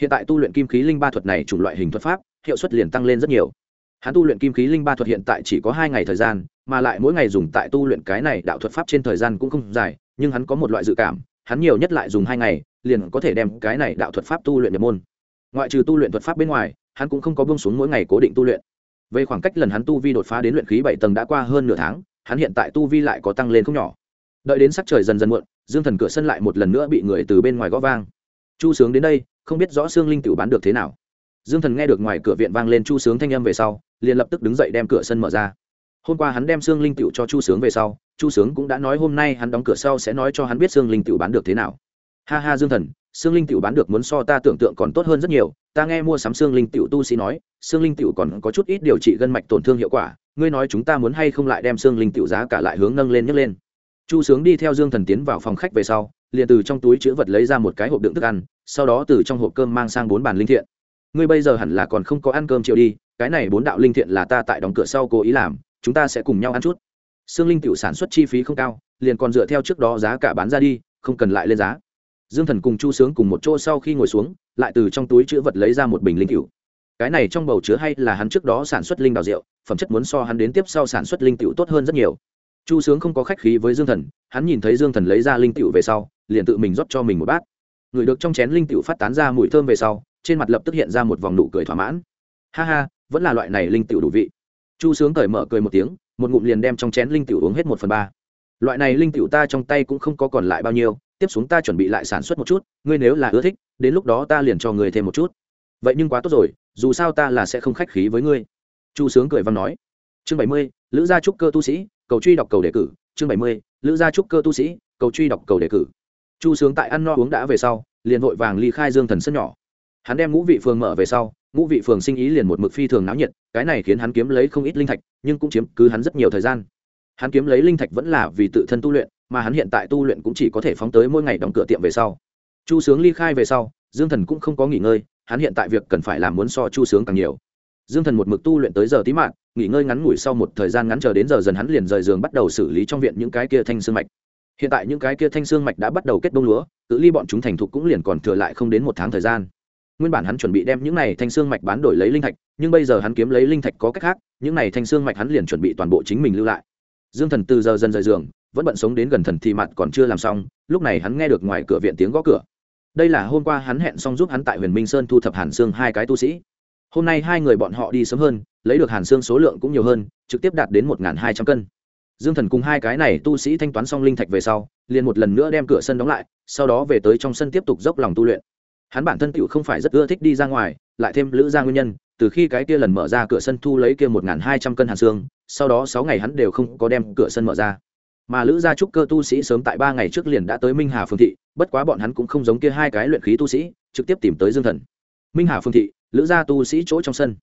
Hiện tại tu luyện kim khí linh ba thuật này chủng loại hình thuật pháp, hiệu suất liền tăng lên rất nhiều. Hắn tu luyện kim khí linh ba thuật hiện tại chỉ có hai ngày thời gian, mà lại mỗi ngày dùng tại tu luyện cái này đạo thuật pháp trên thời gian cũng không dài, nhưng hắn có một loại dự cảm, hắn nhiều nhất lại dùng hai ngày liền có thể đem cái này đạo thuật pháp tu luyện nhập môn. Ngoại trừ tu luyện thuật pháp bên ngoài, hắn cũng không có buông xuống mỗi ngày cố định tu luyện. Về khoảng cách lần hắn tu vi đột phá đến luyện khí bảy tầng đã qua hơn nửa tháng, hắn hiện tại tu vi lại có tăng lên không nhỏ. Đợi đến sắc trời dần dần muộn, dương thần cửa sân lại một lần nữa bị người từ bên ngoài gõ vang. Chu sướng đến đây, không biết rõ xương linh tiểu bán được thế nào. Dương thần nghe được ngoài cửa viện vang lên chu sướng thanh âm về sau, liền lập tức đứng dậy đem cửa sân mở ra. Hôm qua hắn đem xương linh tiểu cho chu sướng về sau, chu sướng cũng đã nói hôm nay hắn đóng cửa sau sẽ nói cho hắn biết xương linh tiểu bán được thế nào ha ha dương thần xương linh tiểu bán được muốn so ta tưởng tượng còn tốt hơn rất nhiều. Ta nghe mua sắm xương linh tiểu tu sĩ nói xương linh tiểu còn có chút ít điều trị gân mạch tổn thương hiệu quả. Ngươi nói chúng ta muốn hay không lại đem xương linh tiểu giá cả lại hướng nâng lên nhấc lên. Chu sướng đi theo dương thần tiến vào phòng khách về sau, liền từ trong túi chữ vật lấy ra một cái hộp đựng thức ăn, sau đó từ trong hộp cơm mang sang bốn bàn linh thiện. Ngươi bây giờ hẳn là còn không có ăn cơm chiều đi, cái này bốn đạo linh thiện là ta tại đóng cửa sau cố ý làm, chúng ta sẽ cùng nhau ăn chút. Xương linh tiểu sản xuất chi phí không cao, liền còn dựa theo trước đó giá cả bán ra đi, không cần lại lên giá dương thần cùng chu sướng cùng một chỗ sau khi ngồi xuống, lại từ trong túi chữ vật lấy ra một bình linh cựu cái này trong bầu chứa hay là hắn trước đó sản xuất linh đào rượu, phẩm chất muốn so hắn đến tiếp sau sản xuất linh cựu tốt hơn rất nhiều. Chu sướng không có khách khí với dương thần, hắn nhìn thấy dương thần lấy ra linh cựu về sau, liền tự mình rót cho mình một bát. Người được trong chén linh cựu phát tán ra mùi thơm về sau, trên mặt lập tức hiện ra một vòng nụ cười thỏa mãn. Ha ha, vẫn là loại này linh cựu đủ vị. Chu sướng cởi mở cười một tiếng, một ngụm liền đem trong chén linh cựu uống hết một phần ba. Loại này linh cựu ta trong tay cũng không có còn lại bao nhiêu tiếp xuống ta chuẩn bị lại sản xuất một chút, ngươi nếu là ưa thích, đến lúc đó ta liền cho ngươi thêm một chút. Vậy nhưng quá tốt rồi, dù sao ta là sẽ không khách khí với ngươi. Chu sướng cười văn nói. Chương bảy mươi, lữ gia trúc cơ tu sĩ, cầu truy đọc cầu đề cử. Chương bảy mươi, lữ gia trúc cơ tu sĩ, cầu truy đọc cầu đề cử. Chu sướng tại ăn no uống đã về sau, liền vội vàng ly khai dương thần sân nhỏ. Hắn đem ngũ vị phường mở về sau, ngũ vị phường sinh ý liền một mực phi thường náo nhiệt, cái này khiến hắn kiếm lấy không ít linh thạch, nhưng cũng chiếm cứ hắn rất nhiều thời gian. Hắn kiếm lấy linh thạch vẫn là vì tự thân tu luyện mà hắn hiện tại tu luyện cũng chỉ có thể phóng tới mỗi ngày đóng cửa tiệm về sau. Chu sướng ly khai về sau, dương thần cũng không có nghỉ ngơi, hắn hiện tại việc cần phải làm muốn so chu sướng càng nhiều. Dương thần một mực tu luyện tới giờ tí mạng, nghỉ ngơi ngắn ngủi sau một thời gian ngắn chờ đến giờ dần hắn liền rời giường bắt đầu xử lý trong viện những cái kia thanh xương mạch. Hiện tại những cái kia thanh xương mạch đã bắt đầu kết đông lúa tự ly bọn chúng thành thục cũng liền còn thừa lại không đến một tháng thời gian. Nguyên bản hắn chuẩn bị đem những này thanh xương mạch bán đổi lấy linh thạch, nhưng bây giờ hắn kiếm lấy linh thạch có cách khác, những này thanh xương mạch hắn liền chuẩn bị toàn bộ chính mình lưu lại. Dương thần từ giờ dần rời giường vẫn bận sống đến gần thần thì mặt còn chưa làm xong, lúc này hắn nghe được ngoài cửa viện tiếng gõ cửa. Đây là hôm qua hắn hẹn xong giúp hắn tại huyền minh sơn thu thập hàn xương hai cái tu sĩ. Hôm nay hai người bọn họ đi sớm hơn, lấy được hàn xương số lượng cũng nhiều hơn, trực tiếp đạt đến một hai trăm cân. Dương thần cùng hai cái này tu sĩ thanh toán xong linh thạch về sau, liền một lần nữa đem cửa sân đóng lại, sau đó về tới trong sân tiếp tục dốc lòng tu luyện. Hắn bản thân tựu không phải rất ưa thích đi ra ngoài, lại thêm lữ ra nguyên nhân, từ khi cái kia lần mở ra cửa sân thu lấy kia một hai trăm cân hàn xương sau đó sáu ngày hắn đều không có đem cửa sân mở ra mà lữ gia trúc cơ tu sĩ sớm tại ba ngày trước liền đã tới minh hà phương thị, bất quá bọn hắn cũng không giống kia hai cái luyện khí tu sĩ, trực tiếp tìm tới dương thần. Minh hà phương thị, lữ gia tu sĩ chỗ trong sân.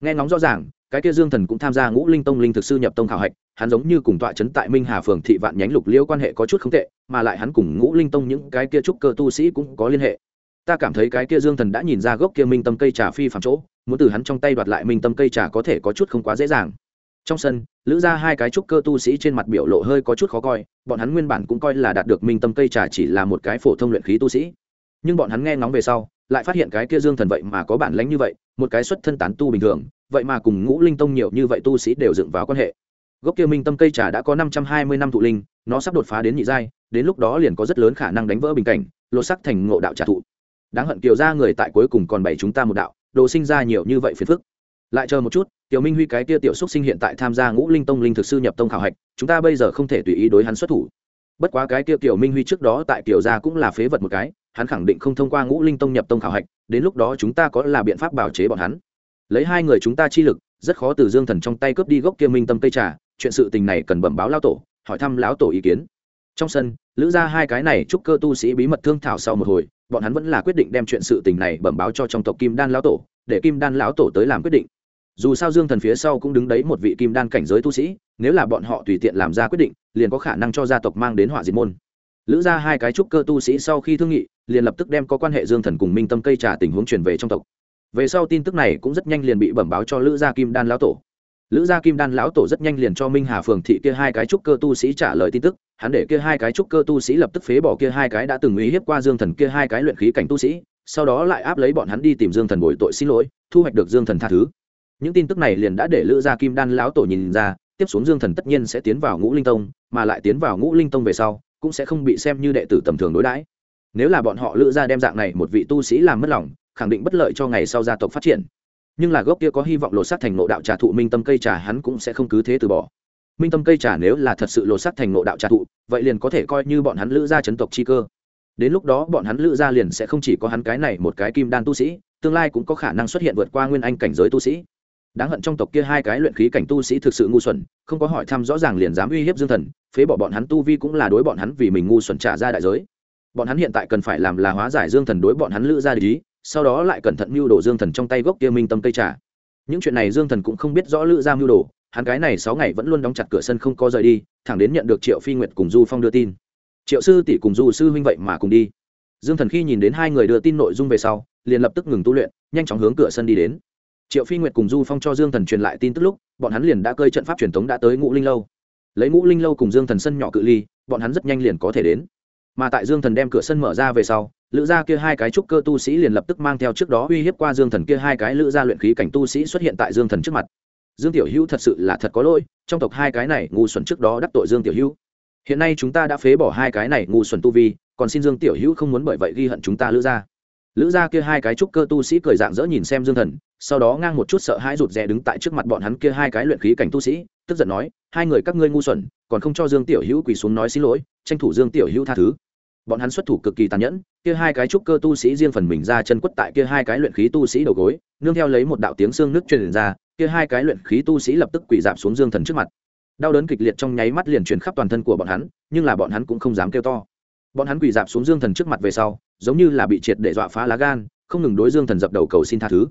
Nghe ngóng rõ ràng, cái kia dương thần cũng tham gia ngũ linh tông linh thực sư nhập tông khảo hạch, hắn giống như cùng tọa chấn tại minh hà phường thị vạn nhánh lục liễu quan hệ có chút không tệ, mà lại hắn cùng ngũ linh tông những cái kia trúc cơ tu sĩ cũng có liên hệ. Ta cảm thấy cái kia dương thần đã nhìn ra gốc kia minh tâm cây trà phi phạm chỗ, muốn từ hắn trong tay đoạt lại minh tâm cây trà có thể có chút không quá dễ dàng trong sân, lữ ra hai cái trúc cơ tu sĩ trên mặt biểu lộ hơi có chút khó coi, bọn hắn nguyên bản cũng coi là đạt được minh tâm cây trà chỉ là một cái phổ thông luyện khí tu sĩ. Nhưng bọn hắn nghe ngóng về sau, lại phát hiện cái kia dương thần vậy mà có bản lánh như vậy, một cái xuất thân tán tu bình thường, vậy mà cùng ngũ linh tông nhiều như vậy tu sĩ đều dựng vào quan hệ. Gốc kia minh tâm cây trà đã có năm trăm hai mươi năm thụ linh, nó sắp đột phá đến nhị giai, đến lúc đó liền có rất lớn khả năng đánh vỡ bình cảnh, lột sắc thành ngộ đạo trả thụ. Đáng hận kiều ra người tại cuối cùng còn bày chúng ta một đạo, đồ sinh ra nhiều như vậy phiền phức lại chờ một chút, tiểu minh huy cái kia tiểu xúc sinh hiện tại tham gia ngũ linh tông linh thực sư nhập tông khảo hạch, chúng ta bây giờ không thể tùy ý đối hắn xuất thủ. Bất quá cái kia tiểu minh huy trước đó tại tiểu gia cũng là phế vật một cái, hắn khẳng định không thông qua ngũ linh tông nhập tông khảo hạch, đến lúc đó chúng ta có là biện pháp bảo chế bọn hắn. Lấy hai người chúng ta chi lực, rất khó từ dương thần trong tay cướp đi gốc kia minh tâm cây trà, chuyện sự tình này cần bẩm báo lao tổ, hỏi thăm lão tổ ý kiến. Trong sân, lữ ra hai cái này chúc cơ tu sĩ bí mật thương thảo sau một hồi, bọn hắn vẫn là quyết định đem chuyện sự tình này bẩm báo cho trong tộc kim đan lão tổ, để kim đan lão tổ tới làm quyết định dù sao dương thần phía sau cũng đứng đấy một vị kim đan cảnh giới tu sĩ, nếu là bọn họ tùy tiện làm ra quyết định, liền có khả năng cho gia tộc mang đến họa diệt môn. Lữ ra hai cái trúc cơ tu sĩ sau khi thương nghị, liền lập tức đem có quan hệ dương thần cùng minh tâm cây trà tình huống truyền về trong tộc. Về sau tin tức này cũng rất nhanh liền bị bẩm báo cho lữ gia kim đan lão tổ. Lữ gia kim đan lão tổ rất nhanh liền cho minh hà phường thị kia hai cái trúc cơ tu sĩ trả lời tin tức, hắn để kia hai cái trúc cơ tu sĩ lập tức phế bỏ kia hai cái đã từng uy hiếp qua dương thần kia hai cái luyện khí cảnh tu sĩ, sau đó lại áp lấy bọn hắn đi tìm dương thần bồi tội xin lỗi, thu hoạch được dương thần tha thứ những tin tức này liền đã để lữ gia kim đan lão tổ nhìn ra, tiếp xuống dương thần tất nhiên sẽ tiến vào ngũ linh tông, mà lại tiến vào ngũ linh tông về sau, cũng sẽ không bị xem như đệ tử tầm thường đối đãi. Nếu là bọn họ lữ gia đem dạng này một vị tu sĩ làm mất lòng, khẳng định bất lợi cho ngày sau gia tộc phát triển. Nhưng là gốc kia có hy vọng lột xác thành nộ đạo trà thụ minh tâm cây trà hắn cũng sẽ không cứ thế từ bỏ. Minh tâm cây trà nếu là thật sự lột xác thành nộ đạo trà thụ, vậy liền có thể coi như bọn hắn lữ gia chấn tộc chi cơ. Đến lúc đó bọn hắn lữ gia liền sẽ không chỉ có hắn cái này một cái kim đan tu sĩ, tương lai cũng có khả năng xuất hiện vượt qua nguyên anh cảnh giới tu sĩ đáng hận trong tộc kia hai cái luyện khí cảnh tu sĩ thực sự ngu xuẩn, không có hỏi thăm rõ ràng liền dám uy hiếp dương thần, phế bỏ bọn hắn tu vi cũng là đối bọn hắn vì mình ngu xuẩn trả ra đại giới. Bọn hắn hiện tại cần phải làm là hóa giải dương thần đối bọn hắn lữ ra lý sau đó lại cẩn thận mưu đồ dương thần trong tay gốc kia minh tâm cây trà. Những chuyện này dương thần cũng không biết rõ lữ ra mưu đồ, hắn cái này sáu ngày vẫn luôn đóng chặt cửa sân không có rời đi, thẳng đến nhận được triệu phi nguyệt cùng du phong đưa tin. Triệu sư tỷ cùng du sư huynh vậy mà cùng đi. Dương thần khi nhìn đến hai người đưa tin nội dung về sau, liền lập tức ngừng tu luyện, nhanh chóng hướng cửa sân đi đến triệu phi nguyệt cùng du phong cho dương thần truyền lại tin tức lúc, bọn hắn liền đã cơi trận pháp truyền thống đã tới ngũ linh lâu. Lấy ngũ linh lâu cùng dương thần sân nhỏ cự ly, bọn hắn rất nhanh liền có thể đến. Mà tại dương thần đem cửa sân mở ra về sau, lữ gia kia hai cái trúc cơ tu sĩ liền lập tức mang theo trước đó uy hiếp qua dương thần kia hai cái lữ gia luyện khí cảnh tu sĩ xuất hiện tại dương thần trước mặt. Dương tiểu hữu thật sự là thật có lỗi, trong tộc hai cái này ngu xuẩn trước đó đắc tội dương tiểu hữu. Hiện nay chúng ta đã phế bỏ hai cái này ngu xuẩn tu vi, còn xin dương tiểu hữu không muốn bởi vậy ghi hận chúng ta lữ gia lữ gia kia hai cái trúc cơ tu sĩ cười dạng dỡ nhìn xem dương thần, sau đó ngang một chút sợ hãi rụt rè đứng tại trước mặt bọn hắn kia hai cái luyện khí cảnh tu sĩ, tức giận nói, hai người các ngươi ngu xuẩn, còn không cho dương tiểu hữu quỳ xuống nói xin lỗi, tranh thủ dương tiểu hữu tha thứ. Bọn hắn xuất thủ cực kỳ tàn nhẫn, kia hai cái trúc cơ tu sĩ riêng phần mình ra chân quất tại kia hai cái luyện khí tu sĩ đầu gối, nương theo lấy một đạo tiếng xương nước truyền ra, kia hai cái luyện khí tu sĩ lập tức quỳ giảm xuống dương thần trước mặt. Đau đớn kịch liệt trong nháy mắt liền truyền khắp toàn thân của bọn hắn, nhưng là bọn hắn cũng không dám kêu to. Bọn hắn quỳ dạp xuống dương thần trước mặt về sau giống như là bị triệt để dọa phá lá gan, không ngừng đối dương thần dập đầu cầu xin tha thứ.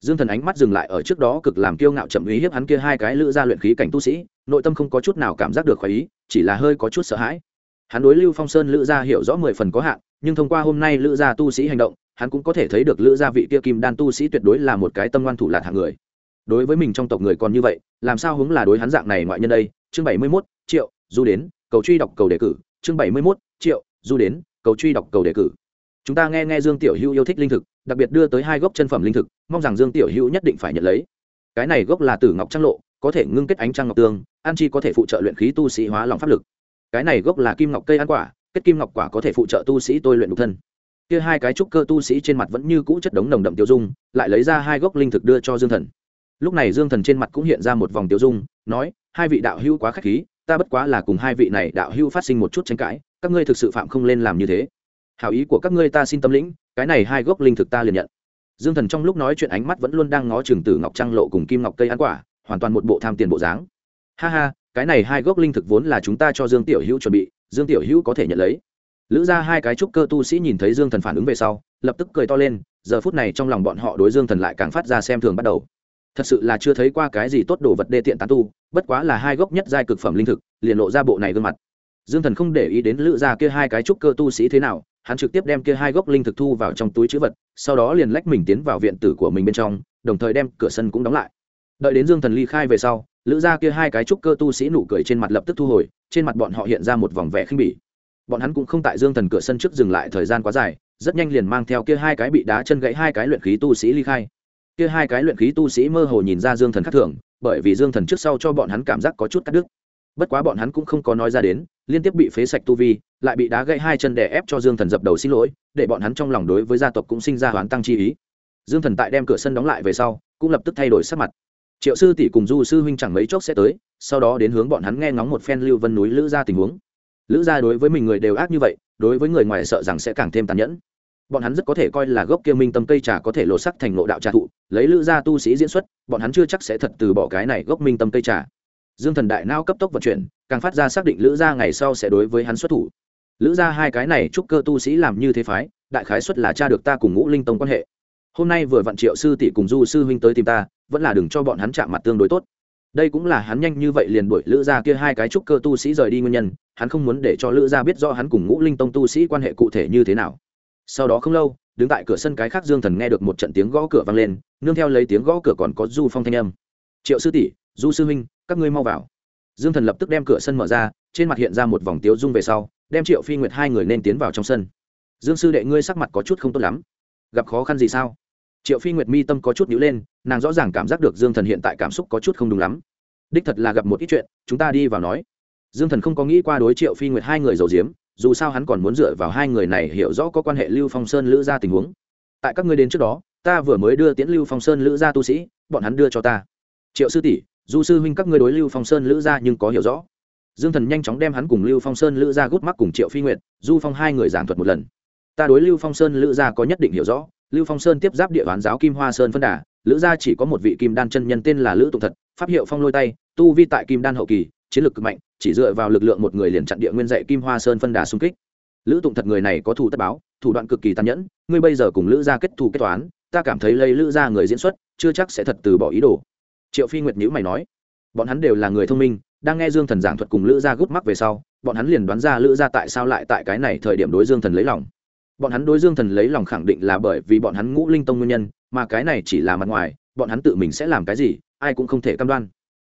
Dương thần ánh mắt dừng lại ở trước đó cực làm kiêu ngạo chậm ý hiếp hắn kia hai cái lữ ra luyện khí cảnh tu sĩ, nội tâm không có chút nào cảm giác được khỏi ý, chỉ là hơi có chút sợ hãi. Hắn đối lưu phong sơn lữ gia hiểu rõ mười phần có hạn, nhưng thông qua hôm nay lữ gia tu sĩ hành động, hắn cũng có thể thấy được lữ gia vị kia kim đan tu sĩ tuyệt đối là một cái tâm ngoan thủ lạt hạng người. Đối với mình trong tộc người còn như vậy, làm sao hướng là đối hắn dạng này ngoại nhân đây? Chương bảy mươi mốt, triệu, du đến, cầu truy đọc cầu đề cử. Chương bảy mươi mốt, triệu, du đến, cầu truy đọc cầu đề cử chúng ta nghe nghe dương tiểu hữu yêu thích linh thực, đặc biệt đưa tới hai gốc chân phẩm linh thực, mong rằng dương tiểu hữu nhất định phải nhận lấy. Cái này gốc là tử ngọc trăng lộ, có thể ngưng kết ánh trăng ngọc tương an chi có thể phụ trợ luyện khí tu sĩ hóa lòng pháp lực. Cái này gốc là kim ngọc cây ăn quả, kết kim ngọc quả có thể phụ trợ tu sĩ tôi luyện đục thân. Kia hai cái trúc cơ tu sĩ trên mặt vẫn như cũ chất đống nồng đậm tiêu dung, lại lấy ra hai gốc linh thực đưa cho dương thần. Lúc này dương thần trên mặt cũng hiện ra một vòng tiêu dung, nói, hai vị đạo hữu quá k h á c h khí, ta bất quá là cùng hai vị này đạo hữu phát sinh một chút tranh cãi, các ngươi thực sự phạm không lên làm như thế hảo ý của các ngươi ta xin tâm lĩnh, cái này hai gốc linh thực ta liền nhận. Dương thần trong lúc nói chuyện ánh mắt vẫn luôn đang ngó trường tử ngọc trăng lộ cùng kim ngọc cây ăn quả, hoàn toàn một bộ tham tiền bộ dáng. Ha ha, cái này hai gốc linh thực vốn là chúng ta cho dương tiểu hữu chuẩn bị, dương tiểu hữu có thể nhận lấy. Lữ ra hai cái trúc cơ tu sĩ nhìn thấy dương thần phản ứng về sau, lập tức cười to lên, giờ phút này trong lòng bọn họ đối dương thần lại càng phát ra xem thường bắt đầu. Thật sự là chưa thấy qua cái gì tốt đồ vật đê tiện tán tu, bất quá là hai gốc nhất giai cực phẩm linh thực, liền lộ ra bộ này gương mặt. Dương thần không để ý đến lữ ra kia hai cái trúc cơ tu sĩ thế nào hắn trực tiếp đem kia hai gốc linh thực thu vào trong túi chữ vật, sau đó liền lách mình tiến vào viện tử của mình bên trong, đồng thời đem cửa sân cũng đóng lại. Đợi đến dương thần ly khai về sau, lữ ra kia hai cái trúc cơ tu sĩ nụ cười trên mặt lập tức thu hồi, trên mặt bọn họ hiện ra một vòng vẻ khinh bỉ. Bọn hắn cũng không tại dương thần cửa sân trước dừng lại thời gian quá dài, rất nhanh liền mang theo kia hai cái bị đá chân gãy hai cái luyện khí tu sĩ ly khai. Kia hai cái luyện khí tu sĩ mơ hồ nhìn ra dương thần khắc thường, bởi vì dương thần trước sau cho bọn hắn cảm giác có chút cắt đứt. Bất quá bọn hắn cũng không có nói ra đến, liên tiếp bị phế sạch tu vi lại bị đá gãy hai chân đè ép cho dương thần dập đầu xin lỗi, để bọn hắn trong lòng đối với gia tộc cũng sinh ra hoán tăng chi ý. Dương thần tại đem cửa sân đóng lại về sau, cũng lập tức thay đổi sắc mặt. Triệu sư tỷ cùng du sư huynh chẳng mấy chốc sẽ tới, sau đó đến hướng bọn hắn nghe ngóng một phen lưu vân núi lữ ra tình huống. Lữ ra đối với mình người đều ác như vậy, đối với người ngoài sợ rằng sẽ càng thêm tàn nhẫn. Bọn hắn rất có thể coi là gốc kia minh tâm cây trà có thể lộ sắc thành nộ đạo trà thụ, lấy lữ gia tu sĩ diễn xuất, bọn hắn chưa chắc sẽ thật từ bỏ cái này gốc minh tâm cây trà. Dương thần đại nao cấp tốc vận chuyển, càng phát ra xác định lữ gia ngày sau sẽ đối với hắn xuất thủ lữ gia hai cái này chúc cơ tu sĩ làm như thế phái, đại khái xuất là cha được ta cùng ngũ linh tông quan hệ. Hôm nay vừa vặn triệu sư tỷ cùng du sư huynh tới tìm ta, vẫn là đừng cho bọn hắn chạm mặt tương đối tốt. Đây cũng là hắn nhanh như vậy liền đuổi lữ gia kia hai cái trúc cơ tu sĩ rời đi nguyên nhân, hắn không muốn để cho lữ gia biết rõ hắn cùng ngũ linh tông tu sĩ quan hệ cụ thể như thế nào. Sau đó không lâu, đứng tại cửa sân cái khác dương thần nghe được một trận tiếng gõ cửa vang lên, nương theo lấy tiếng gõ cửa còn có du phong thanh âm. Triệu sư tỷ, du sư huynh, các ngươi mau vào. Dương thần lập tức đem cửa sân mở ra, trên mặt hiện ra một vòng tiếu dung về sau đem triệu phi nguyệt hai người nên tiến vào trong sân dương sư đệ ngươi sắc mặt có chút không tốt lắm gặp khó khăn gì sao triệu phi nguyệt mi tâm có chút nhữ lên nàng rõ ràng cảm giác được dương thần hiện tại cảm xúc có chút không đúng lắm đích thật là gặp một ít chuyện chúng ta đi vào nói dương thần không có nghĩ qua đối triệu phi nguyệt hai người giàu diếm dù sao hắn còn muốn dựa vào hai người này hiểu rõ có quan hệ lưu phong sơn lữ ra tình huống tại các ngươi đến trước đó ta vừa mới đưa tiễn lưu phong sơn lữ gia tu sĩ bọn hắn đưa cho ta triệu sư tỷ du sư huynh các ngươi đối lưu phong sơn lữ gia nhưng có hiểu rõ dương thần nhanh chóng đem hắn cùng lưu phong sơn, lữ gia gút mắt cùng triệu phi nguyệt, du phong hai người giảng thuật một lần. Ta đối lưu phong sơn, lữ gia có nhất định hiểu rõ. Lưu phong sơn tiếp giáp địa bán giáo kim hoa sơn phân đà. Lữ gia chỉ có một vị kim đan chân nhân tên là lữ tụng thật, pháp hiệu phong lôi tay, tu vi tại kim đan hậu kỳ, chiến lược cực mạnh, chỉ dựa vào lực lượng một người liền chặn địa nguyên dạy kim hoa sơn phân đà xung kích. Lữ tụng thật người này có thủ tất báo, thủ đoạn cực kỳ tàn nhẫn, ngươi bây giờ cùng lữ gia kết thù kết toán, ta cảm thấy lấy lữ gia người diễn xuất, chưa chắc sẽ thật từ bỏ ý đồ. Triệu phi nguyệt nhữ mày nói bọn hắn đều là người thông minh, đang nghe dương thần giảng thuật cùng lữ gia gút mắc về sau, bọn hắn liền đoán ra lữ gia tại sao lại tại cái này thời điểm đối dương thần lấy lòng. Bọn hắn đối dương thần lấy lòng khẳng định là bởi vì bọn hắn ngũ linh tông nguyên nhân, mà cái này chỉ là mặt ngoài, bọn hắn tự mình sẽ làm cái gì, ai cũng không thể cam đoan.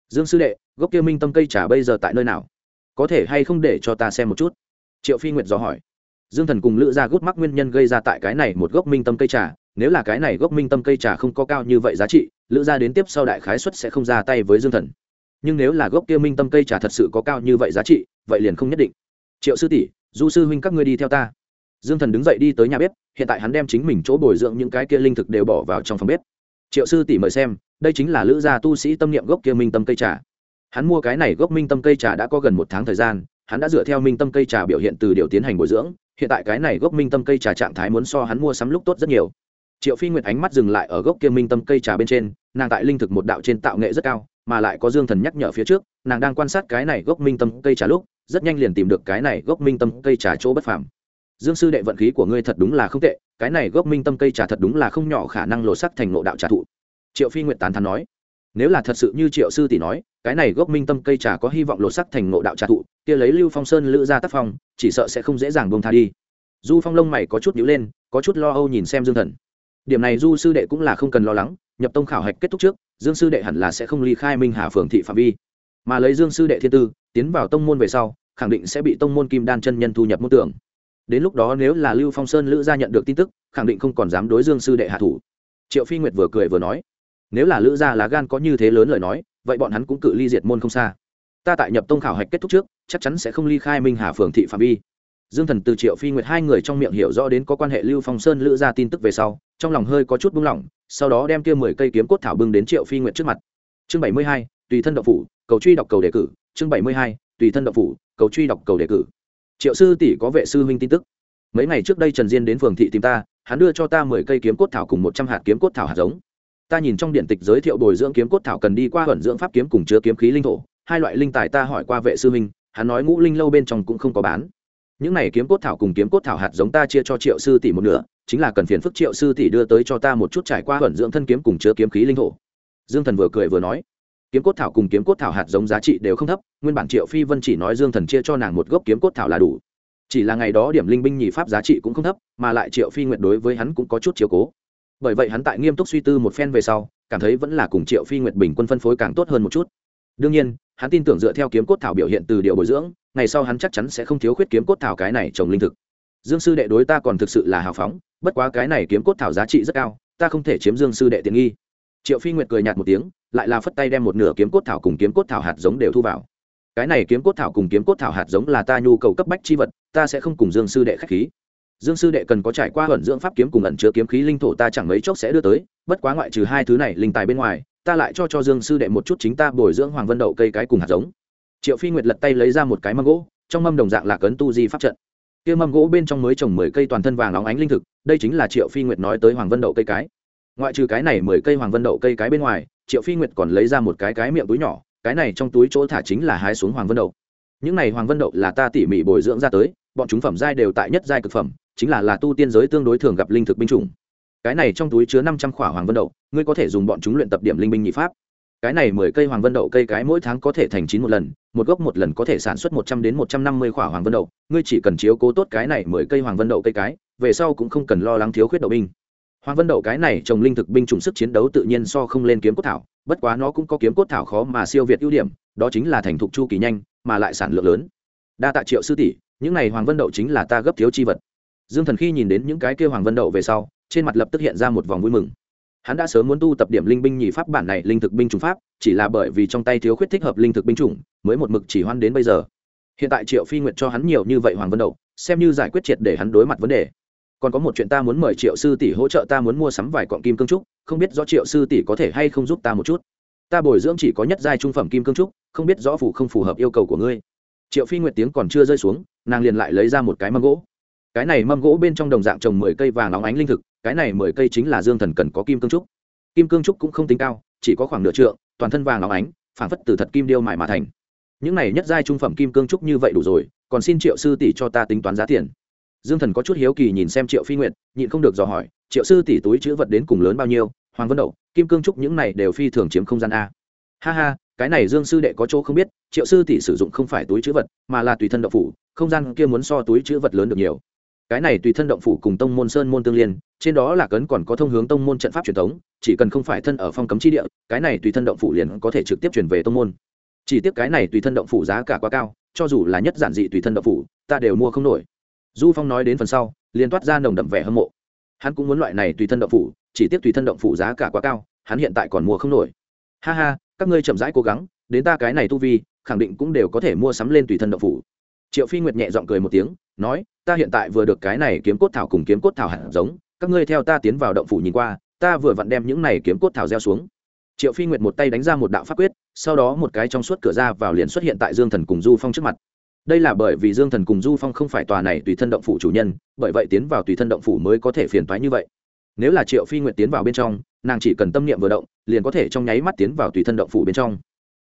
Dương sư đệ, gốc kia minh tâm cây trà bây giờ tại nơi nào? Có thể hay không để cho ta xem một chút? Triệu phi nguyệt dò hỏi. Dương thần cùng lữ gia gút mắc nguyên nhân gây ra tại cái này một gốc minh tâm cây trà, nếu là cái này gốc minh tâm cây trà không có cao như vậy giá trị, lữ gia đến tiếp sau đại khái xuất sẽ không ra tay với dương thần nhưng nếu là gốc kia minh tâm cây trà thật sự có cao như vậy giá trị, vậy liền không nhất định. Triệu sư tỷ, du sư huynh các ngươi đi theo ta. Dương thần đứng dậy đi tới nhà bếp, hiện tại hắn đem chính mình chỗ bồi dưỡng những cái kia linh thực đều bỏ vào trong phòng bếp. Triệu sư tỷ mời xem, đây chính là lữ gia tu sĩ tâm niệm gốc kia minh tâm cây trà. Hắn mua cái này gốc minh tâm cây trà đã có gần một tháng thời gian, hắn đã dựa theo minh tâm cây trà biểu hiện từ điều tiến hành bồi dưỡng, hiện tại cái này gốc minh tâm cây trà trạng thái muốn so hắn mua sắm lúc tốt rất nhiều. Triệu phi nguyệt ánh mắt dừng lại ở gốc kia minh tâm cây trà bên trên, nàng tại linh thực một đạo trên tạo nghệ rất cao mà lại có dương thần nhắc nhở phía trước, nàng đang quan sát cái này gốc minh tâm cây trà lúc, rất nhanh liền tìm được cái này gốc minh tâm cây trà chỗ bất phàm. Dương sư đệ vận khí của ngươi thật đúng là không tệ, cái này gốc minh tâm cây trà thật đúng là không nhỏ khả năng lộ sắc thành ngộ đạo trà thụ. Triệu phi nguyện tán thắn nói, nếu là thật sự như triệu sư tỷ nói, cái này gốc minh tâm cây trà có hy vọng lộ sắc thành ngộ đạo trà thụ, kia lấy lưu phong sơn lữ ra tác phong, chỉ sợ sẽ không dễ dàng bông tha đi. Du phong lông mày có chút nhíu lên, có chút lo âu nhìn xem dương thần. Điểm này du sư đệ cũng là không cần lo lắng nhập tông khảo hạch kết thúc trước, dương sư đệ hẳn là sẽ không ly khai minh hà phường thị phạm vi. Mà lấy dương sư đệ thiên tư, tiến vào tông môn về sau, khẳng định sẽ bị tông môn kim đan chân nhân thu nhập môn tưởng. Đến lúc đó nếu là lưu phong sơn lữ gia nhận được tin tức, khẳng định không còn dám đối dương sư đệ hạ thủ. Triệu phi nguyệt vừa cười vừa nói, nếu là lữ gia lá gan có như thế lớn lời nói, vậy bọn hắn cũng cự ly diệt môn không xa. Ta tại nhập tông khảo hạch kết thúc trước, chắc chắn sẽ không ly khai minh hà phường thị phạm vi. Dương thần từ triệu phi nguyệt hai người trong miệng hiểu rõ đến có quan hệ lưu phong sơn lữ gia tin tức về sau trong lòng hơi có chút buông lỏng, sau đó đem kia mười cây kiếm cốt thảo bưng đến triệu phi nguyện trước mặt. Chương bảy mươi hai, tùy thân độc phủ, cầu truy đọc cầu đề cử. Chương bảy mươi hai, tùy thân độc phủ, cầu truy đọc cầu đề cử. Triệu sư tỷ có vệ sư huynh tin tức. Mấy ngày trước đây trần diên đến phường thị tìm ta, hắn đưa cho ta mười cây kiếm cốt thảo cùng một trăm hạt kiếm cốt thảo hạt giống. Ta nhìn trong điện tịch giới thiệu bồi dưỡng kiếm cốt thảo cần đi qua hẩn dưỡng pháp kiếm cùng chứa kiếm khí linh thổ, hai loại linh tài ta hỏi qua vệ sư huynh, hắn nói ngũ linh lâu bên trong cũng không có bán những này kiếm cốt thảo cùng kiếm cốt thảo hạt giống ta chia cho triệu sư tỷ một nửa, chính là cần phiền phức triệu sư tỷ đưa tới cho ta một chút trải qua hẩn dưỡng thân kiếm cùng chứa kiếm khí linh thổ. Dương thần vừa cười vừa nói, kiếm cốt thảo cùng kiếm cốt thảo hạt giống giá trị đều không thấp, nguyên bản triệu phi vân chỉ nói dương thần chia cho nàng một gốc kiếm cốt thảo là đủ. Chỉ là ngày đó điểm linh binh nhì pháp giá trị cũng không thấp, mà lại triệu phi nguyệt đối với hắn cũng có chút chiếu cố. Bởi vậy hắn tại nghiêm túc suy tư một phen về sau, cảm thấy vẫn là cùng triệu phi nguyệt bình quân phân phối càng tốt hơn một chút đương nhiên, hắn tin tưởng dựa theo kiếm cốt thảo biểu hiện từ điều bồi dưỡng, ngày sau hắn chắc chắn sẽ không thiếu khuyết kiếm cốt thảo cái này trồng linh thực. Dương sư đệ đối ta còn thực sự là hào phóng, bất quá cái này kiếm cốt thảo giá trị rất cao, ta không thể chiếm dương sư đệ tiện nghi. Triệu phi nguyệt cười nhạt một tiếng, lại là phất tay đem một nửa kiếm cốt thảo cùng kiếm cốt thảo hạt giống đều thu vào. Cái này kiếm cốt thảo cùng kiếm cốt thảo hạt giống là ta nhu cầu cấp bách chi vật, ta sẽ không cùng dương sư đệ k h á c h khí. Dương sư đệ cần có trải qua hận dưỡng pháp kiếm cùng ẩn chứa kiếm khí linh thổ ta chẳng mấy chốc sẽ đưa tới, bất quá ngoại trừ hai thứ này linh tài bên ngoài ta lại cho cho dương sư đệ một chút chính ta bồi dưỡng hoàng vân đậu cây cái cùng hạt giống. Triệu phi nguyệt lật tay lấy ra một cái mâm gỗ, trong mâm đồng dạng là cấn tu di pháp trận. Kia mâm gỗ bên trong mới trồng mười cây toàn thân vàng óng ánh linh thực, đây chính là triệu phi nguyệt nói tới hoàng vân đậu cây cái. Ngoại trừ cái này mười cây hoàng vân đậu cây cái bên ngoài, triệu phi nguyệt còn lấy ra một cái cái miệng túi nhỏ, cái này trong túi chỗ thả chính là hái xuống hoàng vân đậu. Những này hoàng vân đậu là ta tỉ mỉ bồi dưỡng ra tới, bọn chúng phẩm giai đều tại nhất giai cực phẩm, chính là là tu tiên giới tương đối thường gặp linh thực binh chủng cái này trong túi chứa năm trăm khỏa hoàng vân đậu, ngươi có thể dùng bọn chúng luyện tập điểm linh binh nhị pháp. Cái này mười cây hoàng vân đậu cây cái mỗi tháng có thể thành chín một lần, một gốc một lần có thể sản xuất một trăm đến một trăm năm mươi khỏa hoàng vân đậu. Ngươi chỉ cần chiếu cố tốt cái này mười cây hoàng vân đậu cây cái, về sau cũng không cần lo lắng thiếu khuyết đậu binh. Hoàng vân đậu cái này trồng linh thực binh chủng sức chiến đấu tự nhiên so không lên kiếm cốt thảo, bất quá nó cũng có kiếm cốt thảo khó mà siêu việt ưu điểm, đó chính là thành thục chu kỳ nhanh, mà lại sản lượng lớn. Đa tạ triệu sư tỷ, những này hoàng vân đậu chính là ta gấp thiếu chi vật. Dương thần khi nhìn đến những cái kêu hoàng vân đậu về sau trên mặt lập tức hiện ra một vòng vui mừng. Hắn đã sớm muốn tu tập điểm linh binh nhì pháp bản này, linh thực binh chủng pháp, chỉ là bởi vì trong tay thiếu khuyết thích hợp linh thực binh chủng, mới một mực chỉ hoan đến bây giờ. Hiện tại triệu phi nguyệt cho hắn nhiều như vậy hoàng vân đậu, xem như giải quyết triệt để hắn đối mặt vấn đề. Còn có một chuyện ta muốn mời triệu sư tỷ hỗ trợ ta muốn mua sắm vài cọng kim cương trúc, không biết rõ triệu sư tỷ có thể hay không giúp ta một chút. Ta bồi dưỡng chỉ có nhất giai trung phẩm kim cương trúc, không biết rõ phù không phù hợp yêu cầu của ngươi. Triệu phi nguyệt tiếng còn chưa rơi xuống, nàng liền lại lấy ra một cái mâm gỗ. Cái này mâm gỗ bên trong đồng dạng trồng mười cây vàng óng ánh linh thực cái này mười cây chính là dương thần cần có kim cương trúc. Kim cương trúc cũng không tính cao, chỉ có khoảng nửa trượng, toàn thân vàng óng ánh phản phất từ thật kim điêu mài mà thành. Những này nhất giai trung phẩm kim cương trúc như vậy đủ rồi, còn xin triệu sư tỷ cho ta tính toán giá tiền. Dương thần có chút hiếu kỳ nhìn xem triệu phi nguyện nhịn không được dò hỏi, triệu sư tỷ túi chữ vật đến cùng lớn bao nhiêu? Hoàng vân đậu, kim cương trúc những này đều phi thường chiếm không gian a. Ha ha, cái này dương sư đệ có chỗ không biết, triệu sư tỷ sử dụng không phải túi chữ vật, mà là tùy thân đậu phủ, không gian kia muốn so túi chữ vật lớn được nhiều cái này tùy thân động phủ cùng tông môn sơn môn tương liên, trên đó là cấn còn có thông hướng tông môn trận pháp truyền thống, chỉ cần không phải thân ở phong cấm chi địa, cái này tùy thân động phủ liền có thể trực tiếp chuyển về tông môn. Chỉ tiếp cái này tùy thân động phủ giá cả quá cao, cho dù là nhất giản dị tùy thân động phủ, ta đều mua không nổi. Du phong nói đến phần sau, liền toát ra nồng đậm vẻ hâm mộ. Hắn cũng muốn loại này tùy thân động phủ, chỉ tiếp tùy thân động phủ giá cả quá cao, hắn hiện tại còn mua không nổi. Ha ha, các ngươi chậm rãi cố gắng, đến ta cái này tu vi, khẳng định cũng đều có thể mua sắm lên tùy thân động phủ. Triệu phi nguyệt nhẹ g i ọ n g cười một tiếng nói, ta hiện tại vừa được cái này kiếm cốt thảo cùng kiếm cốt thảo hạt giống, các ngươi theo ta tiến vào động phủ nhìn qua, ta vừa vặn đem những này kiếm cốt thảo gieo xuống. Triệu phi nguyệt một tay đánh ra một đạo pháp quyết, sau đó một cái trong suốt cửa ra vào liền xuất hiện tại dương thần cùng du phong trước mặt. Đây là bởi vì dương thần cùng du phong không phải tòa này tùy thân động phủ chủ nhân, bởi vậy tiến vào tùy thân động phủ mới có thể phiền toái như vậy. Nếu là triệu phi nguyệt tiến vào bên trong, nàng chỉ cần tâm niệm vừa động, liền có thể trong nháy mắt tiến vào tùy thân động phủ bên trong.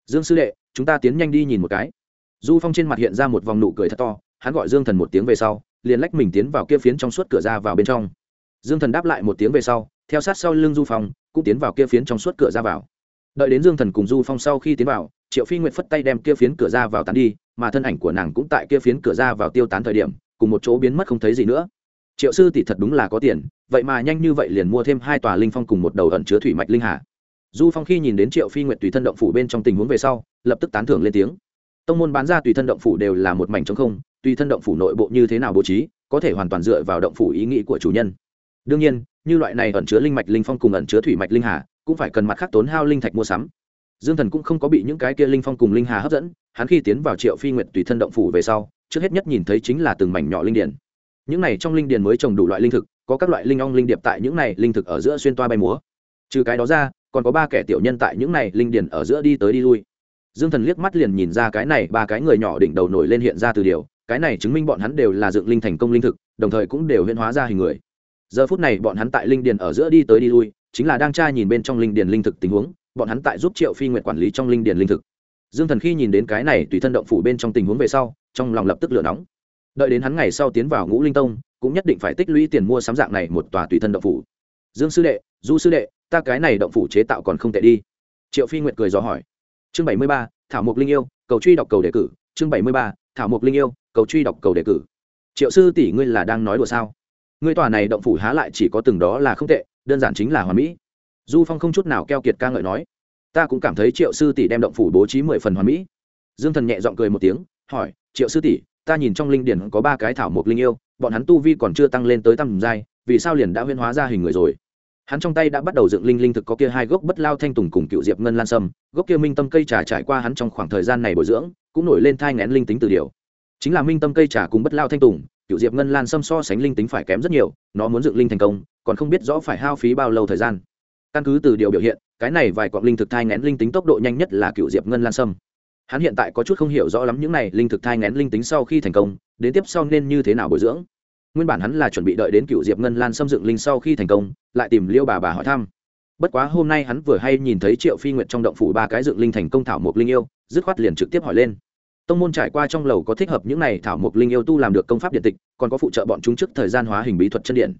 Dương sư đệ, chúng ta tiến nhanh đi nhìn một cái. Du phong trên mặt hiện ra một vòng nụ cười thật to hắn gọi dương thần một tiếng về sau, liền lách mình tiến vào kia phiến trong suốt cửa ra vào bên trong. Dương thần đáp lại một tiếng về sau, theo sát sau lưng du phong, cũng tiến vào kia phiến trong suốt cửa ra vào. Đợi đến dương thần cùng du phong sau khi tiến vào, triệu phi nguyệt phất tay đem kia phiến cửa ra vào tán đi, mà thân ảnh của nàng cũng tại kia phiến cửa ra vào tiêu tán thời điểm, cùng một chỗ biến mất không thấy gì nữa. Triệu sư tỷ thật đúng là có tiền, vậy mà nhanh như vậy liền mua thêm hai tòa linh phong cùng một đầu ẩn chứa thủy mạch linh hà. Du phong khi nhìn đến triệu phi nguyệt tùy thân động phủ bên trong tình huống về sau, lập tức tán thưởng lên tiếng tông môn bán ra tùy thân động phủ đều là một mảnh trống không, tùy thân động phủ nội bộ như thế nào bố trí, có thể hoàn toàn dựa vào động phủ ý nghĩ của chủ nhân. Đương nhiên, như loại này ẩn chứa linh mạch linh phong cùng ẩn chứa thủy mạch linh hà, cũng phải cần mặt khác tốn hao linh thạch mua sắm. Dương thần cũng không có bị những cái kia linh phong cùng linh hà hấp dẫn, hắn khi tiến vào triệu phi nguyệt tùy thân động phủ về sau, trước hết nhất nhìn thấy chính là từng mảnh nhỏ linh điển những này trong linh điển mới trồng đủ loại linh thực, có các loại linh ong linh điệp tại những này linh thực ở giữa xuyên toa bay múa. Trừ cái đó ra, còn có ba kẻ tiểu nhân tại những này linh điển ở giữa đi tới đi lui dương thần liếc mắt liền nhìn ra cái này ba cái người nhỏ đỉnh đầu nổi lên hiện ra từ điều, cái này chứng minh bọn hắn đều là dựng linh thành công linh thực, đồng thời cũng đều huyễn hóa ra hình người. Giờ phút này bọn hắn tại linh điền ở giữa đi tới đi lui, chính là đang tra nhìn bên trong linh điền linh thực tình huống, bọn hắn tại giúp triệu phi nguyện quản lý trong linh điền linh thực. Dương thần khi nhìn đến cái này tùy thân động phủ bên trong tình huống về sau, trong lòng lập tức lửa nóng. Đợi đến hắn ngày sau tiến vào ngũ linh tông, cũng nhất định phải tích lũy tiền mua sắm dạng này một tòa tùy thân động phủ. Dương sư đệ, du sư đệ, ta cái này động phủ chế tạo còn không tệ đi. Triệu phi nguyệt cười dò hỏi chương bảy mươi ba, thảo mục linh yêu, cầu truy đọc cầu đề cử. Chương bảy mươi ba, thảo mục linh yêu, cầu truy đọc cầu đề cử. Triệu sư tỷ ngươi là đang nói đùa sao? Ngươi tòa này động phủ há lại chỉ có từng đó là không tệ, đơn giản chính là hoàn mỹ. Du phong không chút nào keo kiệt ca ngợi nói. Ta cũng cảm thấy triệu sư tỷ đem động phủ bố trí mười phần hoàn mỹ. Dương thần nhẹ g i ọ n g cười một tiếng, hỏi, triệu sư tỷ, ta nhìn trong linh điển có ba cái thảo mộc linh yêu, bọn hắn tu vi còn chưa tăng lên tới tầm giai, vì sao liền đã huyên hóa ra hình người rồi? Hắn trong tay đã bắt đầu dựng linh linh thực có kia hai gốc bất lao thanh tùng cùng cựu diệp ngân lan sâm, gốc kia minh tâm cây trà trải qua hắn trong khoảng thời gian này bồi dưỡng, cũng nổi lên thai ngén linh tính từ điều. Chính là minh tâm cây trà cùng bất lao thanh tùng, cựu diệp ngân lan sâm so sánh linh tính phải kém rất nhiều, nó muốn dựng linh thành công, còn không biết rõ phải hao phí bao lâu thời gian. Căn cứ từ điều biểu hiện, cái này vài cọng linh thực thai ngén linh tính tốc độ nhanh nhất là cựu diệp ngân lan sâm. Hắn hiện tại có chút không hiểu rõ lắm những này linh thực thai ngén linh tính sau khi thành công, đến tiếp sau nên như thế nào bồi dưỡng nguyên bản hắn là chuẩn bị đợi đến cựu diệp ngân lan xâm dựng linh sau khi thành công, lại tìm liêu bà bà hỏi thăm. Bất quá hôm nay hắn vừa hay nhìn thấy triệu phi Nguyệt trong động phủ ba cái dựng linh thành công thảo mộc linh yêu, dứt khoát liền trực tiếp hỏi lên. Tông môn trải qua trong lầu có thích hợp những này thảo mộc linh yêu tu làm được công pháp điện tịch, còn có phụ trợ bọn chúng trước thời gian hóa hình bí thuật chân điện.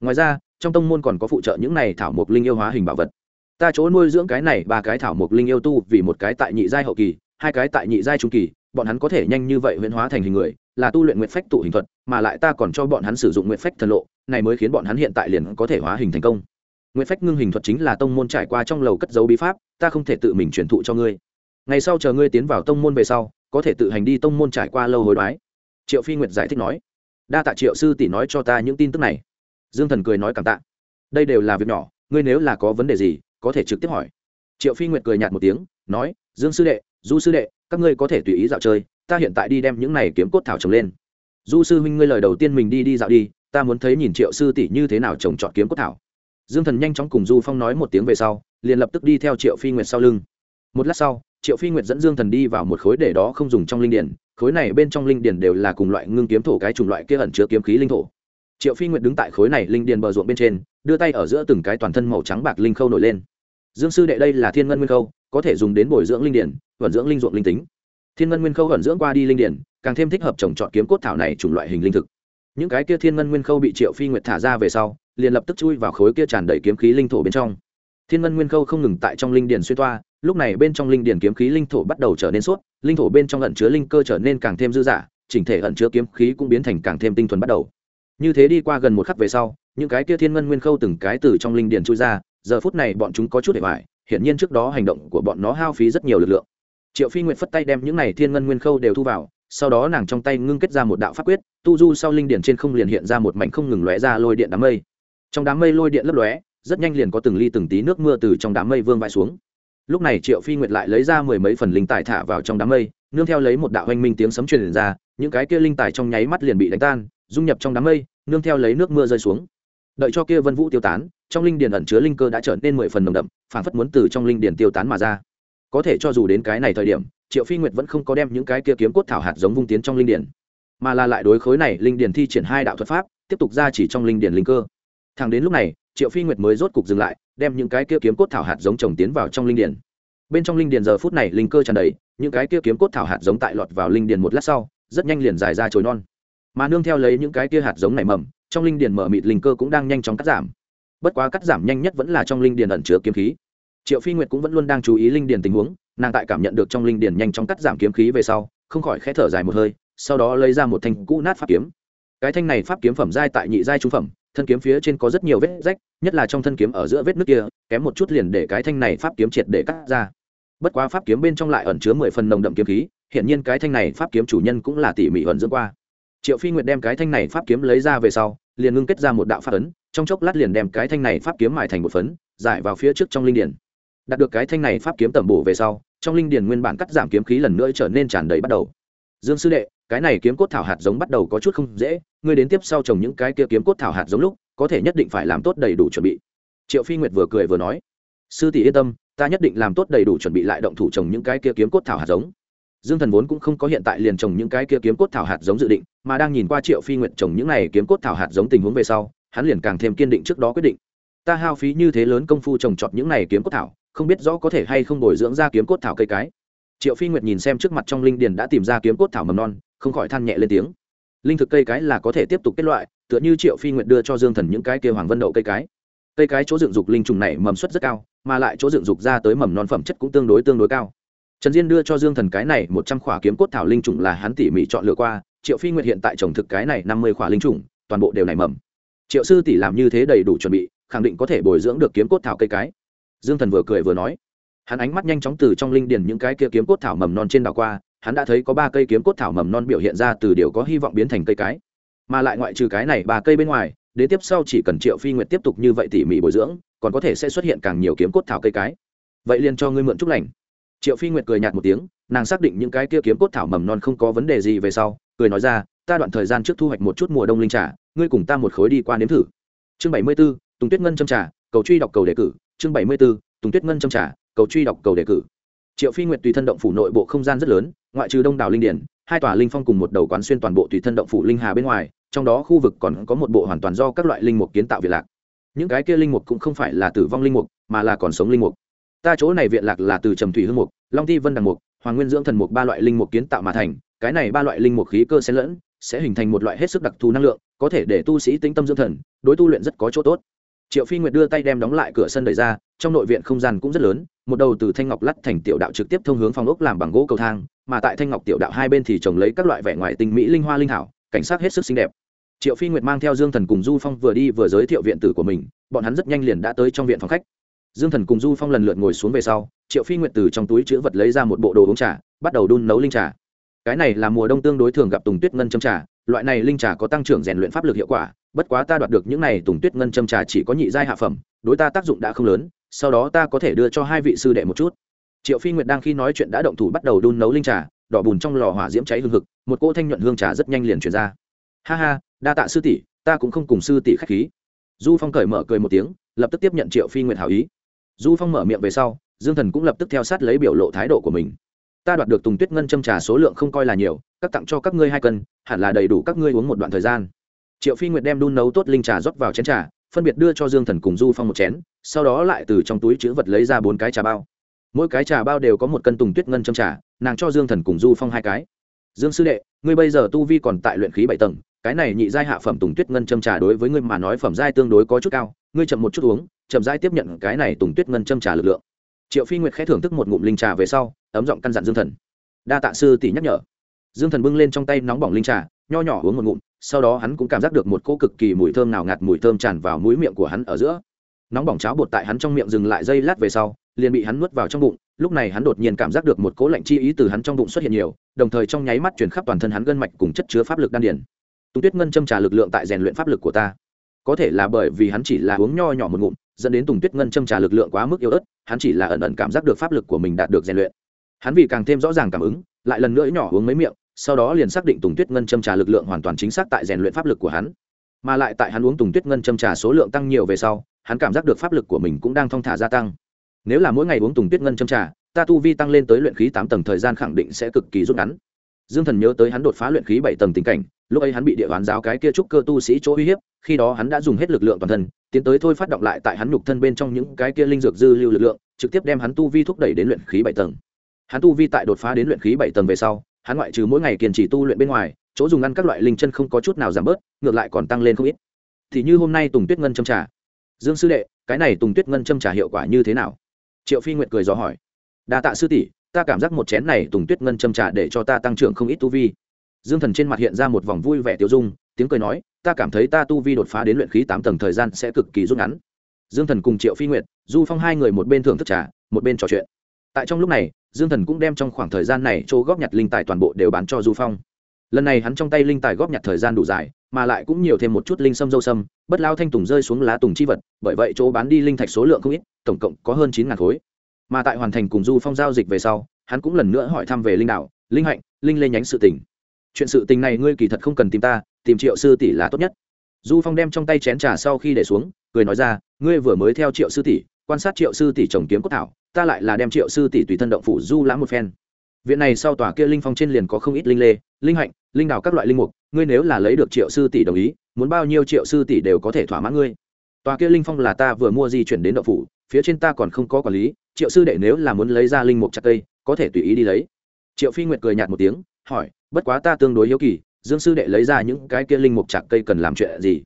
Ngoài ra, trong tông môn còn có phụ trợ những này thảo mộc linh yêu hóa hình bảo vật. Ta chỗ nuôi dưỡng cái này ba cái thảo mộc linh yêu tu vì một cái tại nhị giai hậu kỳ, hai cái tại nhị giai trung kỳ, bọn hắn có thể nhanh như vậy huyễn hóa thành hình người là tu luyện nguyện phách tụ hình thuật, mà lại ta còn cho bọn hắn sử dụng nguyện phách thần lộ, này mới khiến bọn hắn hiện tại liền có thể hóa hình thành công. Nguyện phách ngưng hình thuật chính là tông môn trải qua trong lầu cất dấu bí pháp, ta không thể tự mình truyền thụ cho ngươi. Ngày sau chờ ngươi tiến vào tông môn về sau, có thể tự hành đi tông môn trải qua lâu hối đoái. Triệu phi nguyệt giải thích nói. Đa tạ triệu sư tỷ nói cho ta những tin tức này. Dương thần cười nói cảm tạ. Đây đều là việc nhỏ, ngươi nếu là có vấn đề gì, có thể trực tiếp hỏi. Triệu phi nguyệt cười nhạt một tiếng, nói, dương sư đệ, du sư đệ, các ngươi có thể tùy ý dạo chơi ta hiện tại đi đem những này kiếm cốt thảo trồng lên. Du sư huynh ngươi lời đầu tiên mình đi đi dạo đi, ta muốn thấy nhìn triệu sư tỷ như thế nào trồng trọt kiếm cốt thảo. Dương thần nhanh chóng cùng du phong nói một tiếng về sau, liền lập tức đi theo triệu phi nguyệt sau lưng. Một lát sau, triệu phi nguyệt dẫn dương thần đi vào một khối để đó không dùng trong linh điển, khối này bên trong linh điển đều là cùng loại ngưng kiếm thổ cái chủng loại kia ẩn chứa kiếm khí linh thổ. Triệu phi nguyệt đứng tại khối này linh điển bờ ruộng bên trên, đưa tay ở giữa từng cái toàn thân màu trắng bạc linh khâu nổi lên. Dương sư đệ đây là thiên ngân nguyên khâu, có thể dùng đến bồi dưỡng linh điển, vận dưỡng linh ruộng linh tính thiên ngân nguyên khâu hận dưỡng qua đi linh điển, càng thêm thích hợp trồng trọt kiếm cốt thảo này chủng loại hình linh thực. Những cái kia thiên ngân nguyên khâu bị triệu phi nguyệt thả ra về sau, liền lập tức chui vào khối kia tràn đầy kiếm khí linh thổ bên trong. Thiên ngân nguyên khâu không ngừng tại trong linh điển xuyên toa, lúc này bên trong linh điển kiếm khí linh thổ bắt đầu trở nên suốt linh thổ bên trong ẩn chứa linh cơ trở nên càng thêm dư dả, chỉnh thể ẩn chứa kiếm khí cũng biến thành càng thêm tinh thuần bắt đầu. Như thế đi qua gần một khắc về sau, những cái kia thiên ngân nguyên khâu từng cái từ trong linh điển chui ra, giờ phút này bọn chúng có chút để hoài hiển nhiên trước đó hành động của bọn nó hao phí rất nhiều lực lượng triệu phi nguyện phất tay đem những này thiên ngân nguyên khâu đều thu vào, sau đó nàng trong tay ngưng kết ra một đạo pháp quyết, tu du sau linh điển trên không liền hiện ra một mảnh không ngừng lóe ra lôi điện đám mây. Trong đám mây lôi điện lấp lóe, rất nhanh liền có từng ly từng tí nước mưa từ trong đám mây vương vãi xuống. Lúc này triệu phi nguyệt lại lấy ra mười mấy phần linh tài thả vào trong đám mây, nương theo lấy một đạo hoanh minh tiếng sấm truyền ra, những cái kia linh tài trong nháy mắt liền bị đánh tan, dung nhập trong đám mây, nương theo lấy nước mưa rơi xuống. Đợi cho kia vân vũ tiêu tán, trong linh điền ẩn chứa linh cơ đã trở nên mười phần nồng đậm, phản phất muốn từ trong linh điền tiêu tán mà ra có thể cho dù đến cái này thời điểm triệu phi nguyệt vẫn không có đem những cái kia kiếm cốt thảo hạt giống vung tiến trong linh điển, mà là lại đối khối này linh điển thi triển hai đạo thuật pháp tiếp tục ra chỉ trong linh điển linh cơ. Thẳng đến lúc này triệu phi nguyệt mới rốt cục dừng lại đem những cái kia kiếm cốt thảo hạt giống trồng tiến vào trong linh điển. bên trong linh điển giờ phút này linh cơ tràn đầy những cái kia kiếm cốt thảo hạt giống tại lọt vào linh điển một lát sau rất nhanh liền dài ra chồi non. Mà nương theo lấy những cái kia hạt giống này mầm trong linh điển mở mịt linh cơ cũng đang nhanh chóng cắt giảm. Bất quá cắt giảm nhanh nhất vẫn là trong linh điển ẩn chứa kiếm khí triệu phi nguyệt cũng vẫn luôn đang chú ý linh điền tình huống, nàng tại cảm nhận được trong linh điền nhanh chóng cắt giảm kiếm khí về sau, không khỏi khẽ thở dài một hơi, sau đó lấy ra một thanh cũ nát pháp kiếm. Cái thanh này pháp kiếm phẩm giai tại nhị giai trung phẩm, thân kiếm phía trên có rất nhiều vết rách, nhất là trong thân kiếm ở giữa vết nước kia, kém một chút liền để cái thanh này pháp kiếm triệt để cắt ra. Bất quá pháp kiếm bên trong lại ẩn chứa mười phần nồng đậm kiếm khí hiện nhiên cái thanh này pháp kiếm chủ nhân cũng là tỉ mỉ ẩn dưỡng qua. Triệu phi nguyệt đem cái thanh này pháp kiếm lấy ra về sau, liền ngưng kết ra một đạo pháp ấn, trong chốc lát liền đem cái thanh này pháp kiếm mài thành một phấn, giải vào phía trước trong linh điển đạt được cái thanh này pháp kiếm tẩm bổ về sau, trong linh điển nguyên bản cắt giảm kiếm khí lần nữa trở nên tràn đầy bắt đầu. Dương sư đệ, cái này kiếm cốt thảo hạt giống bắt đầu có chút không dễ, ngươi đến tiếp sau trồng những cái kia kiếm cốt thảo hạt giống lúc, có thể nhất định phải làm tốt đầy đủ chuẩn bị. Triệu phi nguyệt vừa cười vừa nói, sư tỷ yên tâm, ta nhất định làm tốt đầy đủ chuẩn bị lại động thủ trồng những cái kia kiếm cốt thảo hạt giống. Dương thần vốn cũng không có hiện tại liền trồng những cái kia kiếm cốt thảo hạt giống dự định, mà đang nhìn qua triệu phi Nguyệt trồng những này kiếm cốt thảo hạt giống tình huống về sau, hắn liền càng thêm kiên định trước đó quyết định. Ta hao phí như thế lớn công phu trồng trọt những này kiếm cốt thảo không biết rõ có thể hay không bồi dưỡng ra kiếm cốt thảo cây cái. Triệu phi nguyệt nhìn xem trước mặt trong linh điền đã tìm ra kiếm cốt thảo mầm non, không khỏi than nhẹ lên tiếng. Linh thực cây cái là có thể tiếp tục kết loại, tựa như triệu phi nguyệt đưa cho dương thần những cái kia hoàng vân đậu cây cái. Cây cái chỗ dựng dục linh trùng này mầm suất rất cao, mà lại chỗ dựng dục ra tới mầm non phẩm chất cũng tương đối tương đối cao. Trần diên đưa cho dương thần cái này một trăm khỏa kiếm cốt thảo linh trùng là hắn tỉ mỉ chọn lựa qua, triệu phi nguyệt hiện tại trồng thực cái này năm mươi khỏa linh trùng, toàn bộ đều nảy mầm. Triệu sư tỷ làm như thế đầy đủ chuẩn bị, khẳng định có thể bồi dưỡng được kiếm cốt thảo cây cái dương thần vừa cười vừa nói. Hắn ánh mắt nhanh chóng từ trong linh điền những cái kia kiếm cốt thảo mầm non trên đảo qua, hắn đã thấy có ba cây kiếm cốt thảo mầm non biểu hiện ra từ điều có hy vọng biến thành cây cái. Mà lại ngoại trừ cái này ba cây bên ngoài, đến tiếp sau chỉ cần triệu phi nguyệt tiếp tục như vậy tỉ mỉ bồi dưỡng, còn có thể sẽ xuất hiện càng nhiều kiếm cốt thảo cây cái. Vậy liền cho ngươi mượn chúc lành. Triệu phi nguyệt cười nhạt một tiếng, nàng xác định những cái kia kiếm cốt thảo mầm non không có vấn đề gì về sau, cười nói ra, ta đoạn thời gian trước thu hoạch một chút mùa đông linh trà, ngươi cùng ta một khối đi qua nếm thử. Chương bảy mươi b ố tùng tuyết ngân châm trà, cầu truy đọc cầu đề cử chương bảy mươi b ố tùng tuyết ngân trong trà cầu truy đọc, cầu đề cử. Triệu phi nguyệt tùy thân động phủ nội bộ không gian rất lớn, ngoại trừ đông đảo linh điển, hai tòa linh phong cùng một đầu quán xuyên toàn bộ tùy thân động phủ linh hà bên ngoài, trong đó khu vực còn có một bộ hoàn toàn do các loại linh mục kiến tạo viện lạc. Những cái kia linh mục cũng không phải là tử vong linh mục, mà là còn sống linh mục. Ta chỗ này viện lạc là từ trầm thủy hương mục, long thi vân đằng mục, hoàng nguyên dưỡng thần mục ba loại linh mục kiến tạo mà thành, cái này ba loại linh mục khí cơ xen lẫn, sẽ hình thành một loại hết sức đặc thù năng lượng, có thể để tu sĩ tĩnh tâm dưỡng thần, đối tu luyện rất có chỗ tốt triệu phi nguyệt đưa tay đem đóng lại cửa sân đẩy ra, trong nội viện không gian cũng rất lớn, một đầu từ thanh ngọc lắt thành tiểu đạo trực tiếp thông hướng phòng ốc làm bằng gỗ cầu thang, mà tại thanh ngọc tiểu đạo hai bên thì trồng lấy các loại vẻ ngoài tinh mỹ linh hoa linh hảo cảnh sát hết sức xinh đẹp. Triệu phi nguyệt mang theo dương thần cùng du phong vừa đi vừa giới thiệu viện tử của mình, bọn hắn rất nhanh liền đã tới trong viện phòng khách. Dương thần cùng du phong lần lượt ngồi xuống về sau, triệu phi nguyệt từ trong túi chữ vật lấy ra một bộ đồ uống trà, bắt đầu đun nấu linh trà. Cái này là mùa đông tương đối thường gặp tùng tuyết ngân châm trà, loại này linh trà có tăng trưởng rèn luyện pháp lực hiệu quả bất quá ta đoạt được những này tùng tuyết ngân châm trà chỉ có nhị giai hạ phẩm, đối ta tác dụng đã không lớn, sau đó ta có thể đưa cho hai vị sư đệ một chút. Triệu phi nguyệt đang khi nói chuyện đã động thủ bắt đầu đun nấu linh trà, đỏ bùn trong lò hỏa diễm cháy hương hực, một cỗ thanh nhuận hương trà rất nhanh liền truyền ra. Ha ha, đa tạ sư tỷ, ta cũng không cùng sư tỷ khách khí. Du phong cởi mở cười một tiếng, lập tức tiếp nhận triệu phi nguyệt hảo ý. Du phong mở miệng về sau, dương thần cũng lập tức theo sát lấy biểu lộ thái độ của mình. Ta đoạt được tùng tuyết ngân châm trà số lượng không coi là nhiều, các tặng cho các ngươi hai cân, hẳn là đầy đủ các ngươi uống một đoạn thời gian triệu phi nguyệt đem đun nấu tốt linh trà rót vào chén trà, phân biệt đưa cho dương thần cùng du phong một chén, sau đó lại từ trong túi chữ vật lấy ra bốn cái trà bao. Mỗi cái trà bao đều có một cân tùng tuyết ngân châm trà, nàng cho dương thần cùng du phong hai cái. Dương sư đệ, ngươi bây giờ tu vi còn tại luyện khí bảy tầng, cái này nhị giai hạ phẩm tùng tuyết ngân châm trà đối với ngươi mà nói phẩm giai tương đối có chút cao, ngươi chậm một chút uống, chậm giai tiếp nhận cái này tùng tuyết ngân châm trà lực lượng. Triệu phi nguyệt khẽ thưởng thức một ngụm linh trà về sau, ấm giọng căn dặn dương thần. Đa tạ sư tỷ nhắc nhở dương thần bưng lên trong tay nóng bỏng linh trà, nho nhỏ uống một ngụm, sau đó hắn cũng cảm giác được một cỗ cực kỳ mùi thơm nào ngạt mùi thơm tràn vào mũi miệng của hắn ở giữa. Nóng bỏng cháo bột tại hắn trong miệng dừng lại dây lát về sau, liền bị hắn nuốt vào trong bụng, lúc này hắn đột nhiên cảm giác được một cỗ lạnh chi ý từ hắn trong bụng xuất hiện nhiều, đồng thời trong nháy mắt chuyển khắp toàn thân hắn gân mạch cùng chất chứa pháp lực đan điển tùng tuyết ngân châm trà lực lượng tại rèn luyện pháp lực của ta. Có thể là bởi vì hắn chỉ là uống nho nhỏ một ngụm, dẫn đến tùng tuyết ngân châm trà lực lượng quá mức yếu ớt, hắn chỉ là ẩn ẩn cảm giác được pháp lực của mình đạt được rèn luyện. Hắn vì càng thêm rõ ràng cảm ứng lại lần nữa nhỏ uống mấy miệng, sau đó liền xác định tùng tuyết ngân châm trà lực lượng hoàn toàn chính xác tại rèn luyện pháp lực của hắn. Mà lại tại hắn uống tùng tuyết ngân châm trà số lượng tăng nhiều về sau, hắn cảm giác được pháp lực của mình cũng đang thong thả gia tăng. Nếu là mỗi ngày uống tùng tuyết ngân châm trà, ta tu vi tăng lên tới luyện khí tám tầng thời gian khẳng định sẽ cực kỳ rút ngắn. Dương thần nhớ tới hắn đột phá luyện khí bảy tầng tình cảnh, lúc ấy hắn bị địa hoán giáo cái kia trúc cơ tu sĩ chỗ uy hiếp, khi đó hắn đã dùng hết lực lượng toàn thân, tiến tới thôi phát động lại tại hắn nhục thân bên trong những cái kia linh dược dư lưu lực lượng, trực tiếp đem hắn tu vi thúc đẩy đến luyện khí bảy tầng hắn tu vi tại đột phá đến luyện khí bảy tầng về sau, hắn ngoại trừ mỗi ngày kiên trì tu luyện bên ngoài, chỗ dùng ăn các loại linh chân không có chút nào giảm bớt, ngược lại còn tăng lên không ít. Thì như hôm nay tùng tuyết ngân châm trà. Dương sư đệ, cái này tùng tuyết ngân châm trà hiệu quả như thế nào? Triệu phi nguyệt cười dò hỏi. Đa tạ sư tỷ, ta cảm giác một chén này tùng tuyết ngân châm trà để cho ta tăng trưởng không ít tu vi. Dương thần trên mặt hiện ra một vòng vui vẻ tiêu dung, tiếng cười nói, ta cảm thấy ta tu vi đột phá đến luyện khí tám tầng thời gian sẽ cực kỳ rút ngắn. Dương thần cùng triệu phi nguyệt, du phong hai người một bên thưởng thức trà, một bên trò chuyện. Tại trong lúc này dương thần cũng đem trong khoảng thời gian này chỗ góp nhặt linh tài toàn bộ đều bán cho du phong. Lần này hắn trong tay linh tài góp nhặt thời gian đủ dài, mà lại cũng nhiều thêm một chút linh sâm dâu sâm, bất lao thanh tùng rơi xuống lá tùng chi vật, bởi vậy chỗ bán đi linh thạch số lượng không ít, tổng cộng có hơn chín ngàn khối. Mà tại hoàn thành cùng du phong giao dịch về sau, hắn cũng lần nữa hỏi thăm về linh đạo, linh hạnh, linh lê nhánh sự tình. Chuyện sự tình này ngươi kỳ thật không cần tìm ta, tìm triệu sư tỷ là tốt nhất. Du phong đem trong tay chén trà sau khi để xuống, cười nói ra, ngươi vừa mới theo triệu sư tỷ quan sát triệu sư tỷ trồng kiếm cốt thảo, ta lại là đem triệu sư tỷ tùy thân động phủ du lãm một phen. Viện này sau tòa kia linh phong trên liền có không ít linh lê, linh hạnh, linh đào các loại linh mục, ngươi nếu là lấy được triệu sư tỷ đồng ý, muốn bao nhiêu triệu sư tỷ đều có thể thỏa mãn ngươi. Tòa kia linh phong là ta vừa mua di chuyển đến động phủ, phía trên ta còn không có quản lý, triệu sư đệ nếu là muốn lấy ra linh mục chặt cây, có thể tùy ý đi lấy. Triệu phi nguyệt cười nhạt một tiếng, hỏi, bất quá ta tương đối hiếu kỳ, dương sư đệ lấy ra những cái kia linh mục chặt cây cần làm chuyện gì?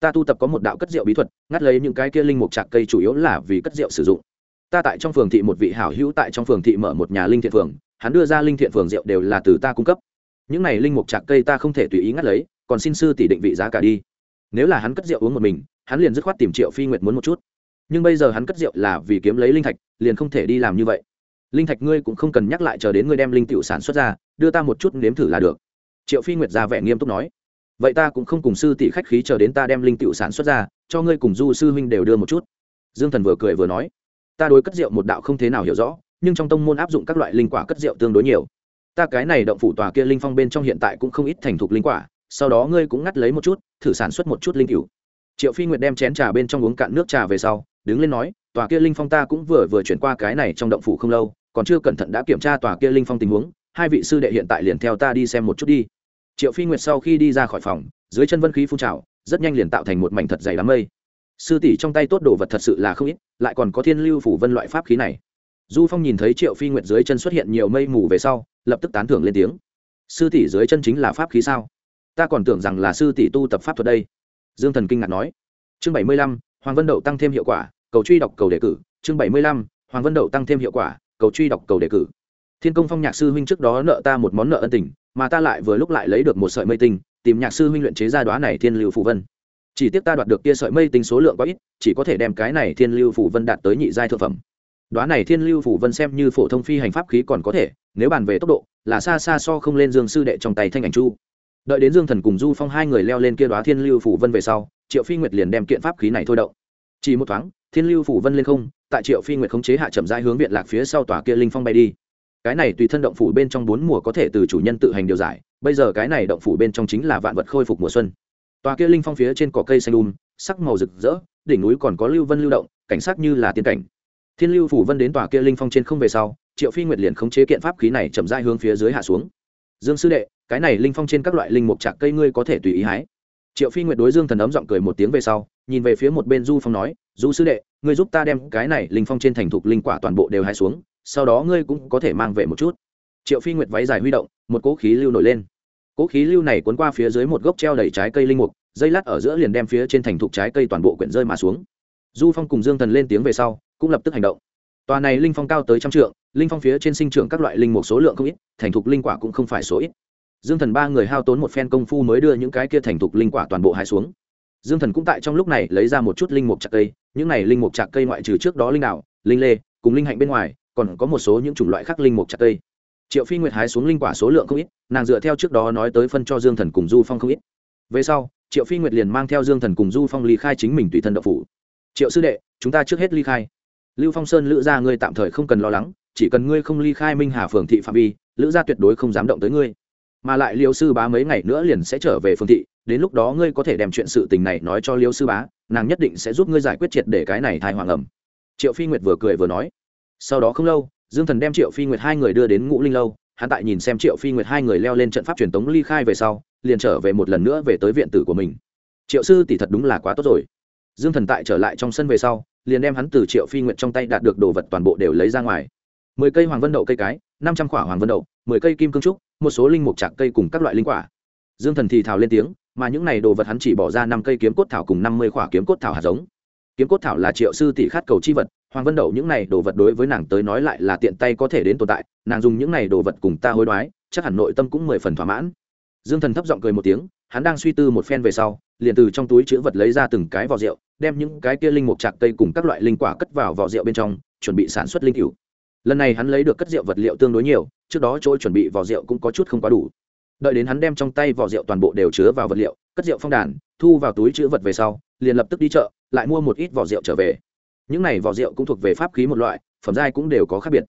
Ta tu tập có một đạo cất rượu bí thuật, ngắt lấy những cái kia linh mục chặt cây chủ yếu là vì cất rượu sử dụng. Ta tại trong phường thị một vị hảo hữu tại trong phường thị mở một nhà linh thiện phường, hắn đưa ra linh thiện phường rượu đều là từ ta cung cấp. Những này linh mục chặt cây ta không thể tùy ý ngắt lấy, còn xin sư tỷ định vị giá cả đi. Nếu là hắn cất rượu uống một mình, hắn liền dứt khoát tìm triệu phi nguyệt muốn một chút. Nhưng bây giờ hắn cất rượu là vì kiếm lấy linh thạch, liền không thể đi làm như vậy. Linh thạch ngươi cũng không cần nhắc lại chờ đến ngươi đem linh tiểu sản xuất ra, đưa ta một chút nếm thử là được. Triệu phi nguyệt ra vẻ nghiêm túc nói vậy ta cũng không cùng sư tỷ khách khí chờ đến ta đem linh tiệu sản xuất ra, cho ngươi cùng du sư huynh đều đưa một chút. Dương thần vừa cười vừa nói. Ta đối cất rượu một đạo không thế nào hiểu rõ, nhưng trong tông môn áp dụng các loại linh quả cất rượu tương đối nhiều. Ta cái này động phủ tòa kia linh phong bên trong hiện tại cũng không ít thành thục linh quả, sau đó ngươi cũng ngắt lấy một chút, thử sản xuất một chút linh cựu triệu phi nguyệt đem chén trà bên trong uống cạn nước trà về sau, đứng lên nói, tòa kia linh phong ta cũng vừa vừa chuyển qua cái này trong động phủ không lâu, còn chưa cẩn thận đã kiểm tra tòa kia linh phong tình huống, hai vị sư đệ hiện tại liền theo ta đi xem một chút đi triệu phi nguyệt sau khi đi ra khỏi phòng, dưới chân vân khí phun trào, rất nhanh liền tạo thành một mảnh thật dày đám mây. Sư tỷ trong tay tốt đồ vật thật sự là không ít, lại còn có thiên lưu phủ vân loại pháp khí này. Du phong nhìn thấy triệu phi nguyệt dưới chân xuất hiện nhiều mây mù về sau, lập tức tán thưởng lên tiếng. Sư tỷ dưới chân chính là pháp khí sao? Ta còn tưởng rằng là sư tỷ tu tập pháp thuật đây. Dương thần kinh ngạc nói. Chương bảy mươi lăm, hoàng vân đậu tăng thêm hiệu quả, cầu truy đọc cầu đề cử. Chương bảy mươi lăm, hoàng vân đậu tăng thêm hiệu quả, cầu truy đọc cầu đề cử. Thiên công phong nhạc sư huynh trước đó nợ ta một món nợ ân tình mà ta lại vừa lúc lại lấy được một sợi mây tinh, tìm nhạc sư huynh luyện chế ra đoá này thiên lưu phù vân. Chỉ tiếc ta đoạt được kia sợi mây tinh số lượng quá ít, chỉ có thể đem cái này thiên lưu phù vân đạt tới nhị giai thượng phẩm. Đoá này thiên lưu phù vân xem như phổ thông phi hành pháp khí còn có thể, nếu bàn về tốc độ, là xa xa so không lên dương sư đệ trong tay thanh ảnh chu. Đợi đến dương thần cùng du phong hai người leo lên kia đoá thiên lưu phủ vân về sau, triệu phi nguyệt liền đem kiện pháp khí này thôi động. Chỉ một thoáng, thiên lưu phủ vân lên không, tại triệu phi nguyệt khống chế hạ chậm rãi hướng viện lạc phía sau tòa kia linh phong bay đi cái này tùy thân động phủ bên trong bốn mùa có thể từ chủ nhân tự hành điều giải bây giờ cái này động phủ bên trong chính là vạn vật khôi phục mùa xuân. Tòa kia linh phong phía trên cỏ cây xanh đun um, sắc màu rực rỡ đỉnh núi còn có lưu vân lưu động cảnh sắc như là tiên cảnh. Thiên lưu phủ vân đến tòa kia linh phong trên không về sau triệu phi nguyệt liền khống chế kiện pháp khí này chậm rãi hướng phía dưới hạ xuống. Dương sư đệ cái này linh phong trên các loại linh mục trạc cây ngươi có thể tùy ý hái. Triệu phi nguyệt đối dương thần ấm giọng cười một tiếng về sau nhìn về phía một bên du phong nói du sư đệ ngươi giúp ta đem cái này linh phong trên thành thục linh quả toàn bộ đều hái xuống sau đó ngươi cũng có thể mang về một chút. Triệu phi nguyệt váy dài huy động, một cỗ khí lưu nổi lên. Cỗ khí lưu này cuốn qua phía dưới một gốc treo đầy trái cây linh mục, dây lát ở giữa liền đem phía trên thành thục trái cây toàn bộ quyển rơi mà xuống. Du phong cùng dương thần lên tiếng về sau, cũng lập tức hành động. Tòa này linh phong cao tới trăm trượng, linh phong phía trên sinh trưởng các loại linh mục số lượng không ít, thành thục linh quả cũng không phải số ít. Dương thần ba người hao tốn một phen công phu mới đưa những cái kia thành thục linh quả toàn bộ hai xuống. Dương thần cũng tại trong lúc này lấy ra một chút linh mục chặt cây, những này linh mục chặt cây ngoại trừ trước đó linh đạo linh lê, cùng linh hạnh bên ngoài còn có một số những chủng loại khác linh mục chặt cây triệu phi nguyệt hái xuống linh quả số lượng không ít, nàng dựa theo trước đó nói tới phân cho dương thần cùng du phong không ít. Về sau, triệu phi nguyệt liền mang theo dương thần cùng du phong ly khai chính mình tùy thân đậu phủ. Triệu sư đệ, chúng ta trước hết ly khai. Lưu phong sơn lữ gia ngươi tạm thời không cần lo lắng, chỉ cần ngươi không ly khai minh hà phường thị phạm vi, lữ gia tuyệt đối không dám động tới ngươi. Mà lại liêu sư bá mấy ngày nữa liền sẽ trở về phương thị, đến lúc đó ngươi có thể đem chuyện sự tình này nói cho liêu sư bá, nàng nhất định sẽ giúp ngươi giải quyết triệt để cái này thai hoàng ẩm triệu phi nguyệt vừa cười vừa nói sau đó không lâu, dương thần đem triệu phi nguyệt hai người đưa đến ngũ linh lâu, hắn tại nhìn xem triệu phi nguyệt hai người leo lên trận pháp truyền tống ly khai về sau, liền trở về một lần nữa về tới viện tử của mình. Triệu sư tỷ thật đúng là quá tốt rồi. Dương thần tại trở lại trong sân về sau, liền đem hắn từ triệu phi nguyệt trong tay đạt được đồ vật toàn bộ đều lấy ra ngoài. Mười cây hoàng vân đậu cây cái, năm trăm quả hoàng vân đậu, mười cây kim cương trúc, một số linh mục trạc cây cùng các loại linh quả. Dương thần thì thào lên tiếng, mà những này đồ vật hắn chỉ bỏ ra năm cây kiếm cốt thảo cùng năm mươi quả kiếm cốt thảo hạt giống. Kiếm cốt thảo là triệu sư tỷ khát cầu chi vật hoàng vân đậu những này đồ vật đối với nàng tới nói lại là tiện tay có thể đến tồn tại, nàng dùng những này đồ vật cùng ta hối đoái, chắc hẳn nội tâm cũng mười phần thỏa mãn. Dương thần thấp giọng cười một tiếng, hắn đang suy tư một phen về sau, liền từ trong túi chữ vật lấy ra từng cái vỏ rượu, đem những cái kia linh mục trạc cây cùng các loại linh quả cất vào vỏ rượu bên trong, chuẩn bị sản xuất linh cựu lần này hắn lấy được cất rượu vật liệu tương đối nhiều, trước đó chỗ chuẩn bị vỏ rượu cũng có chút không quá đủ. Đợi đến hắn đem trong tay vỏ rượu toàn bộ đều chứa vào vật liệu, cất rượu phong đàn, thu vào túi chữ vật về sau, liền lập tức đi chợ, lại mua một ít vỏ rượu trở về những này vỏ rượu cũng thuộc về pháp khí một loại, phẩm giai cũng đều có khác biệt.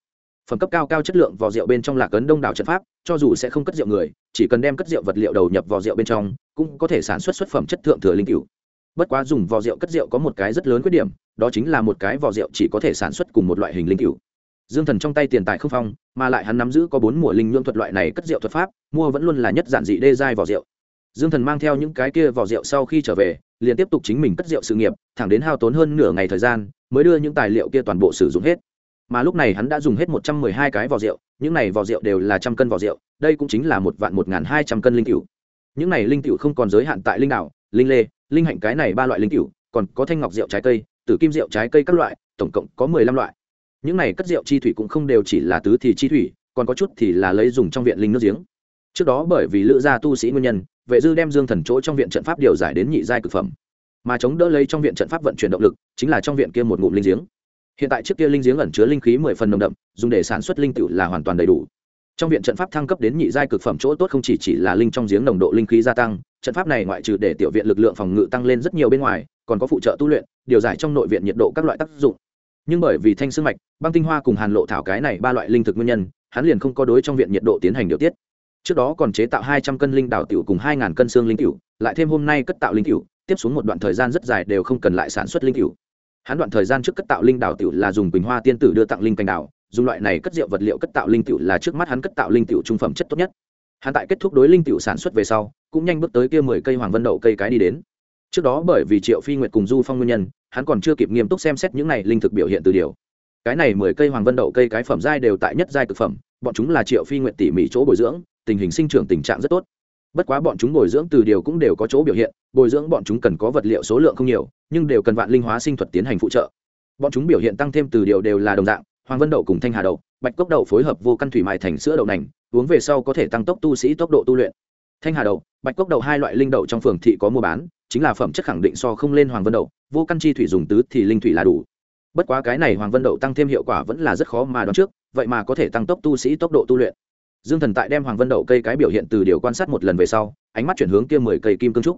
Phẩm cấp cao cao chất lượng vỏ rượu bên trong là cấn đông đảo trận pháp, cho dù sẽ không cất rượu người, chỉ cần đem cất rượu vật liệu đầu nhập vỏ rượu bên trong, cũng có thể sản xuất xuất phẩm chất thượng thừa linh cựu bất quá dùng vỏ rượu cất rượu có một cái rất lớn khuyết điểm, đó chính là một cái vỏ rượu chỉ có thể sản xuất cùng một loại hình linh cựu dương thần trong tay tiền tài không phong, mà lại hắn nắm giữ có bốn mùa linh nhưỡng thuật loại này cất rượu thuật pháp, mua vẫn luôn là nhất giản dị đê giai vỏ rượu. Dương thần mang theo những cái kia vỏ rượu sau khi trở về liền tiếp tục chính mình cất rượu sự nghiệp, thẳng đến hao tốn hơn nửa ngày thời gian, mới đưa những tài liệu kia toàn bộ sử dụng hết. Mà lúc này hắn đã dùng hết một trăm mười hai cái vỏ rượu, những này vỏ rượu đều là trăm cân vỏ rượu, đây cũng chính là một vạn một n g h n hai trăm cân linh cựu những này linh cựu không còn giới hạn tại linh đạo linh lê, linh hạnh cái này ba loại linh cựu còn có thanh ngọc rượu trái cây, tử kim rượu trái cây các loại, tổng cộng có mười lăm loại. Những này cất rượu chi thủy cũng không đều chỉ là tứ thì chi thủy, còn có chút thì là lấy dùng trong viện linh nước giếng. Trước đó bởi vì lữ gia tu sĩ nguyên nhân vệ dư đem dương thần chỗ trong viện trận pháp điều giải đến nhị giai cực phẩm. Mà chống đỡ lấy trong viện trận pháp vận chuyển động lực, chính là trong viện kia một ngụm linh giếng. Hiện tại trước kia linh giếng ẩn chứa linh khí mười phần nồng đậm, dùng để sản xuất linh tự là hoàn toàn đầy đủ. Trong viện trận pháp thăng cấp đến nhị giai cực phẩm chỗ tốt không chỉ chỉ là linh trong giếng nồng độ linh khí gia tăng, trận pháp này ngoại trừ để tiểu viện lực lượng phòng ngự tăng lên rất nhiều bên ngoài, còn có phụ trợ tu luyện, điều giải trong nội viện nhiệt độ các loại tác dụng. Nhưng bởi vì thanh sương mạch, băng tinh hoa cùng hàn lộ thảo cái này ba loại linh thực nguyên nhân, hắn liền không có đối trong viện nhiệt độ tiến hành điều tiết trước đó còn chế tạo hai trăm cân linh đảo tiểu cùng hai ngàn cân xương linh tiểu, lại thêm hôm nay cất tạo linh tiểu, tiếp xuống một đoạn thời gian rất dài đều không cần lại sản xuất linh tiểu. Hắn đoạn thời gian trước cất tạo linh đảo tiểu là dùng bình hoa tiên tử đưa tặng linh cành đảo dùng loại này cất rượu vật liệu cất tạo linh tiểu là trước mắt hắn cất tạo linh tiểu trung phẩm chất tốt nhất. Hắn tại kết thúc đối linh tiểu sản xuất về sau, cũng nhanh bước tới kia mười cây hoàng vân đậu cây cái đi đến. Trước đó bởi vì triệu phi nguyệt cùng du phong nguyên nhân, hắn còn chưa kịp nghiêm túc xem xét những này linh thực biểu hiện từ điều. Cái này mười cây hoàng vân đậu cây cái phẩm giai đều tại nhất giai cực phẩm, bọn chúng là triệu phi nguyệt tỉ mỉ chỗ bồi dưỡng tình hình sinh trưởng tình trạng rất tốt. Bất quá bọn chúng bồi dưỡng từ điều cũng đều có chỗ biểu hiện, bồi dưỡng bọn chúng cần có vật liệu số lượng không nhiều, nhưng đều cần vạn linh hóa sinh thuật tiến hành phụ trợ. Bọn chúng biểu hiện tăng thêm từ điều đều là đồng dạng, hoàng vân đậu cùng thanh hà đậu, bạch cốc đậu phối hợp vô căn thủy mài thành sữa đậu nành, uống về sau có thể tăng tốc tu sĩ tốc độ tu luyện. Thanh hà đậu, bạch cốc đậu hai loại linh đậu trong phường thị có mua bán, chính là phẩm chất khẳng định so không lên hoàng vân đậu, vô căn chi thủy dùng tứ thì linh thủy là đủ. Bất quá cái này hoàng vân đậu tăng thêm hiệu quả vẫn là rất khó mà đoán trước, vậy mà có thể tăng tốc tu sĩ tốc độ tu luyện dương thần tại đem hoàng vân đậu cây cái biểu hiện từ điều quan sát một lần về sau, ánh mắt chuyển hướng kia mười cây kim cương trúc.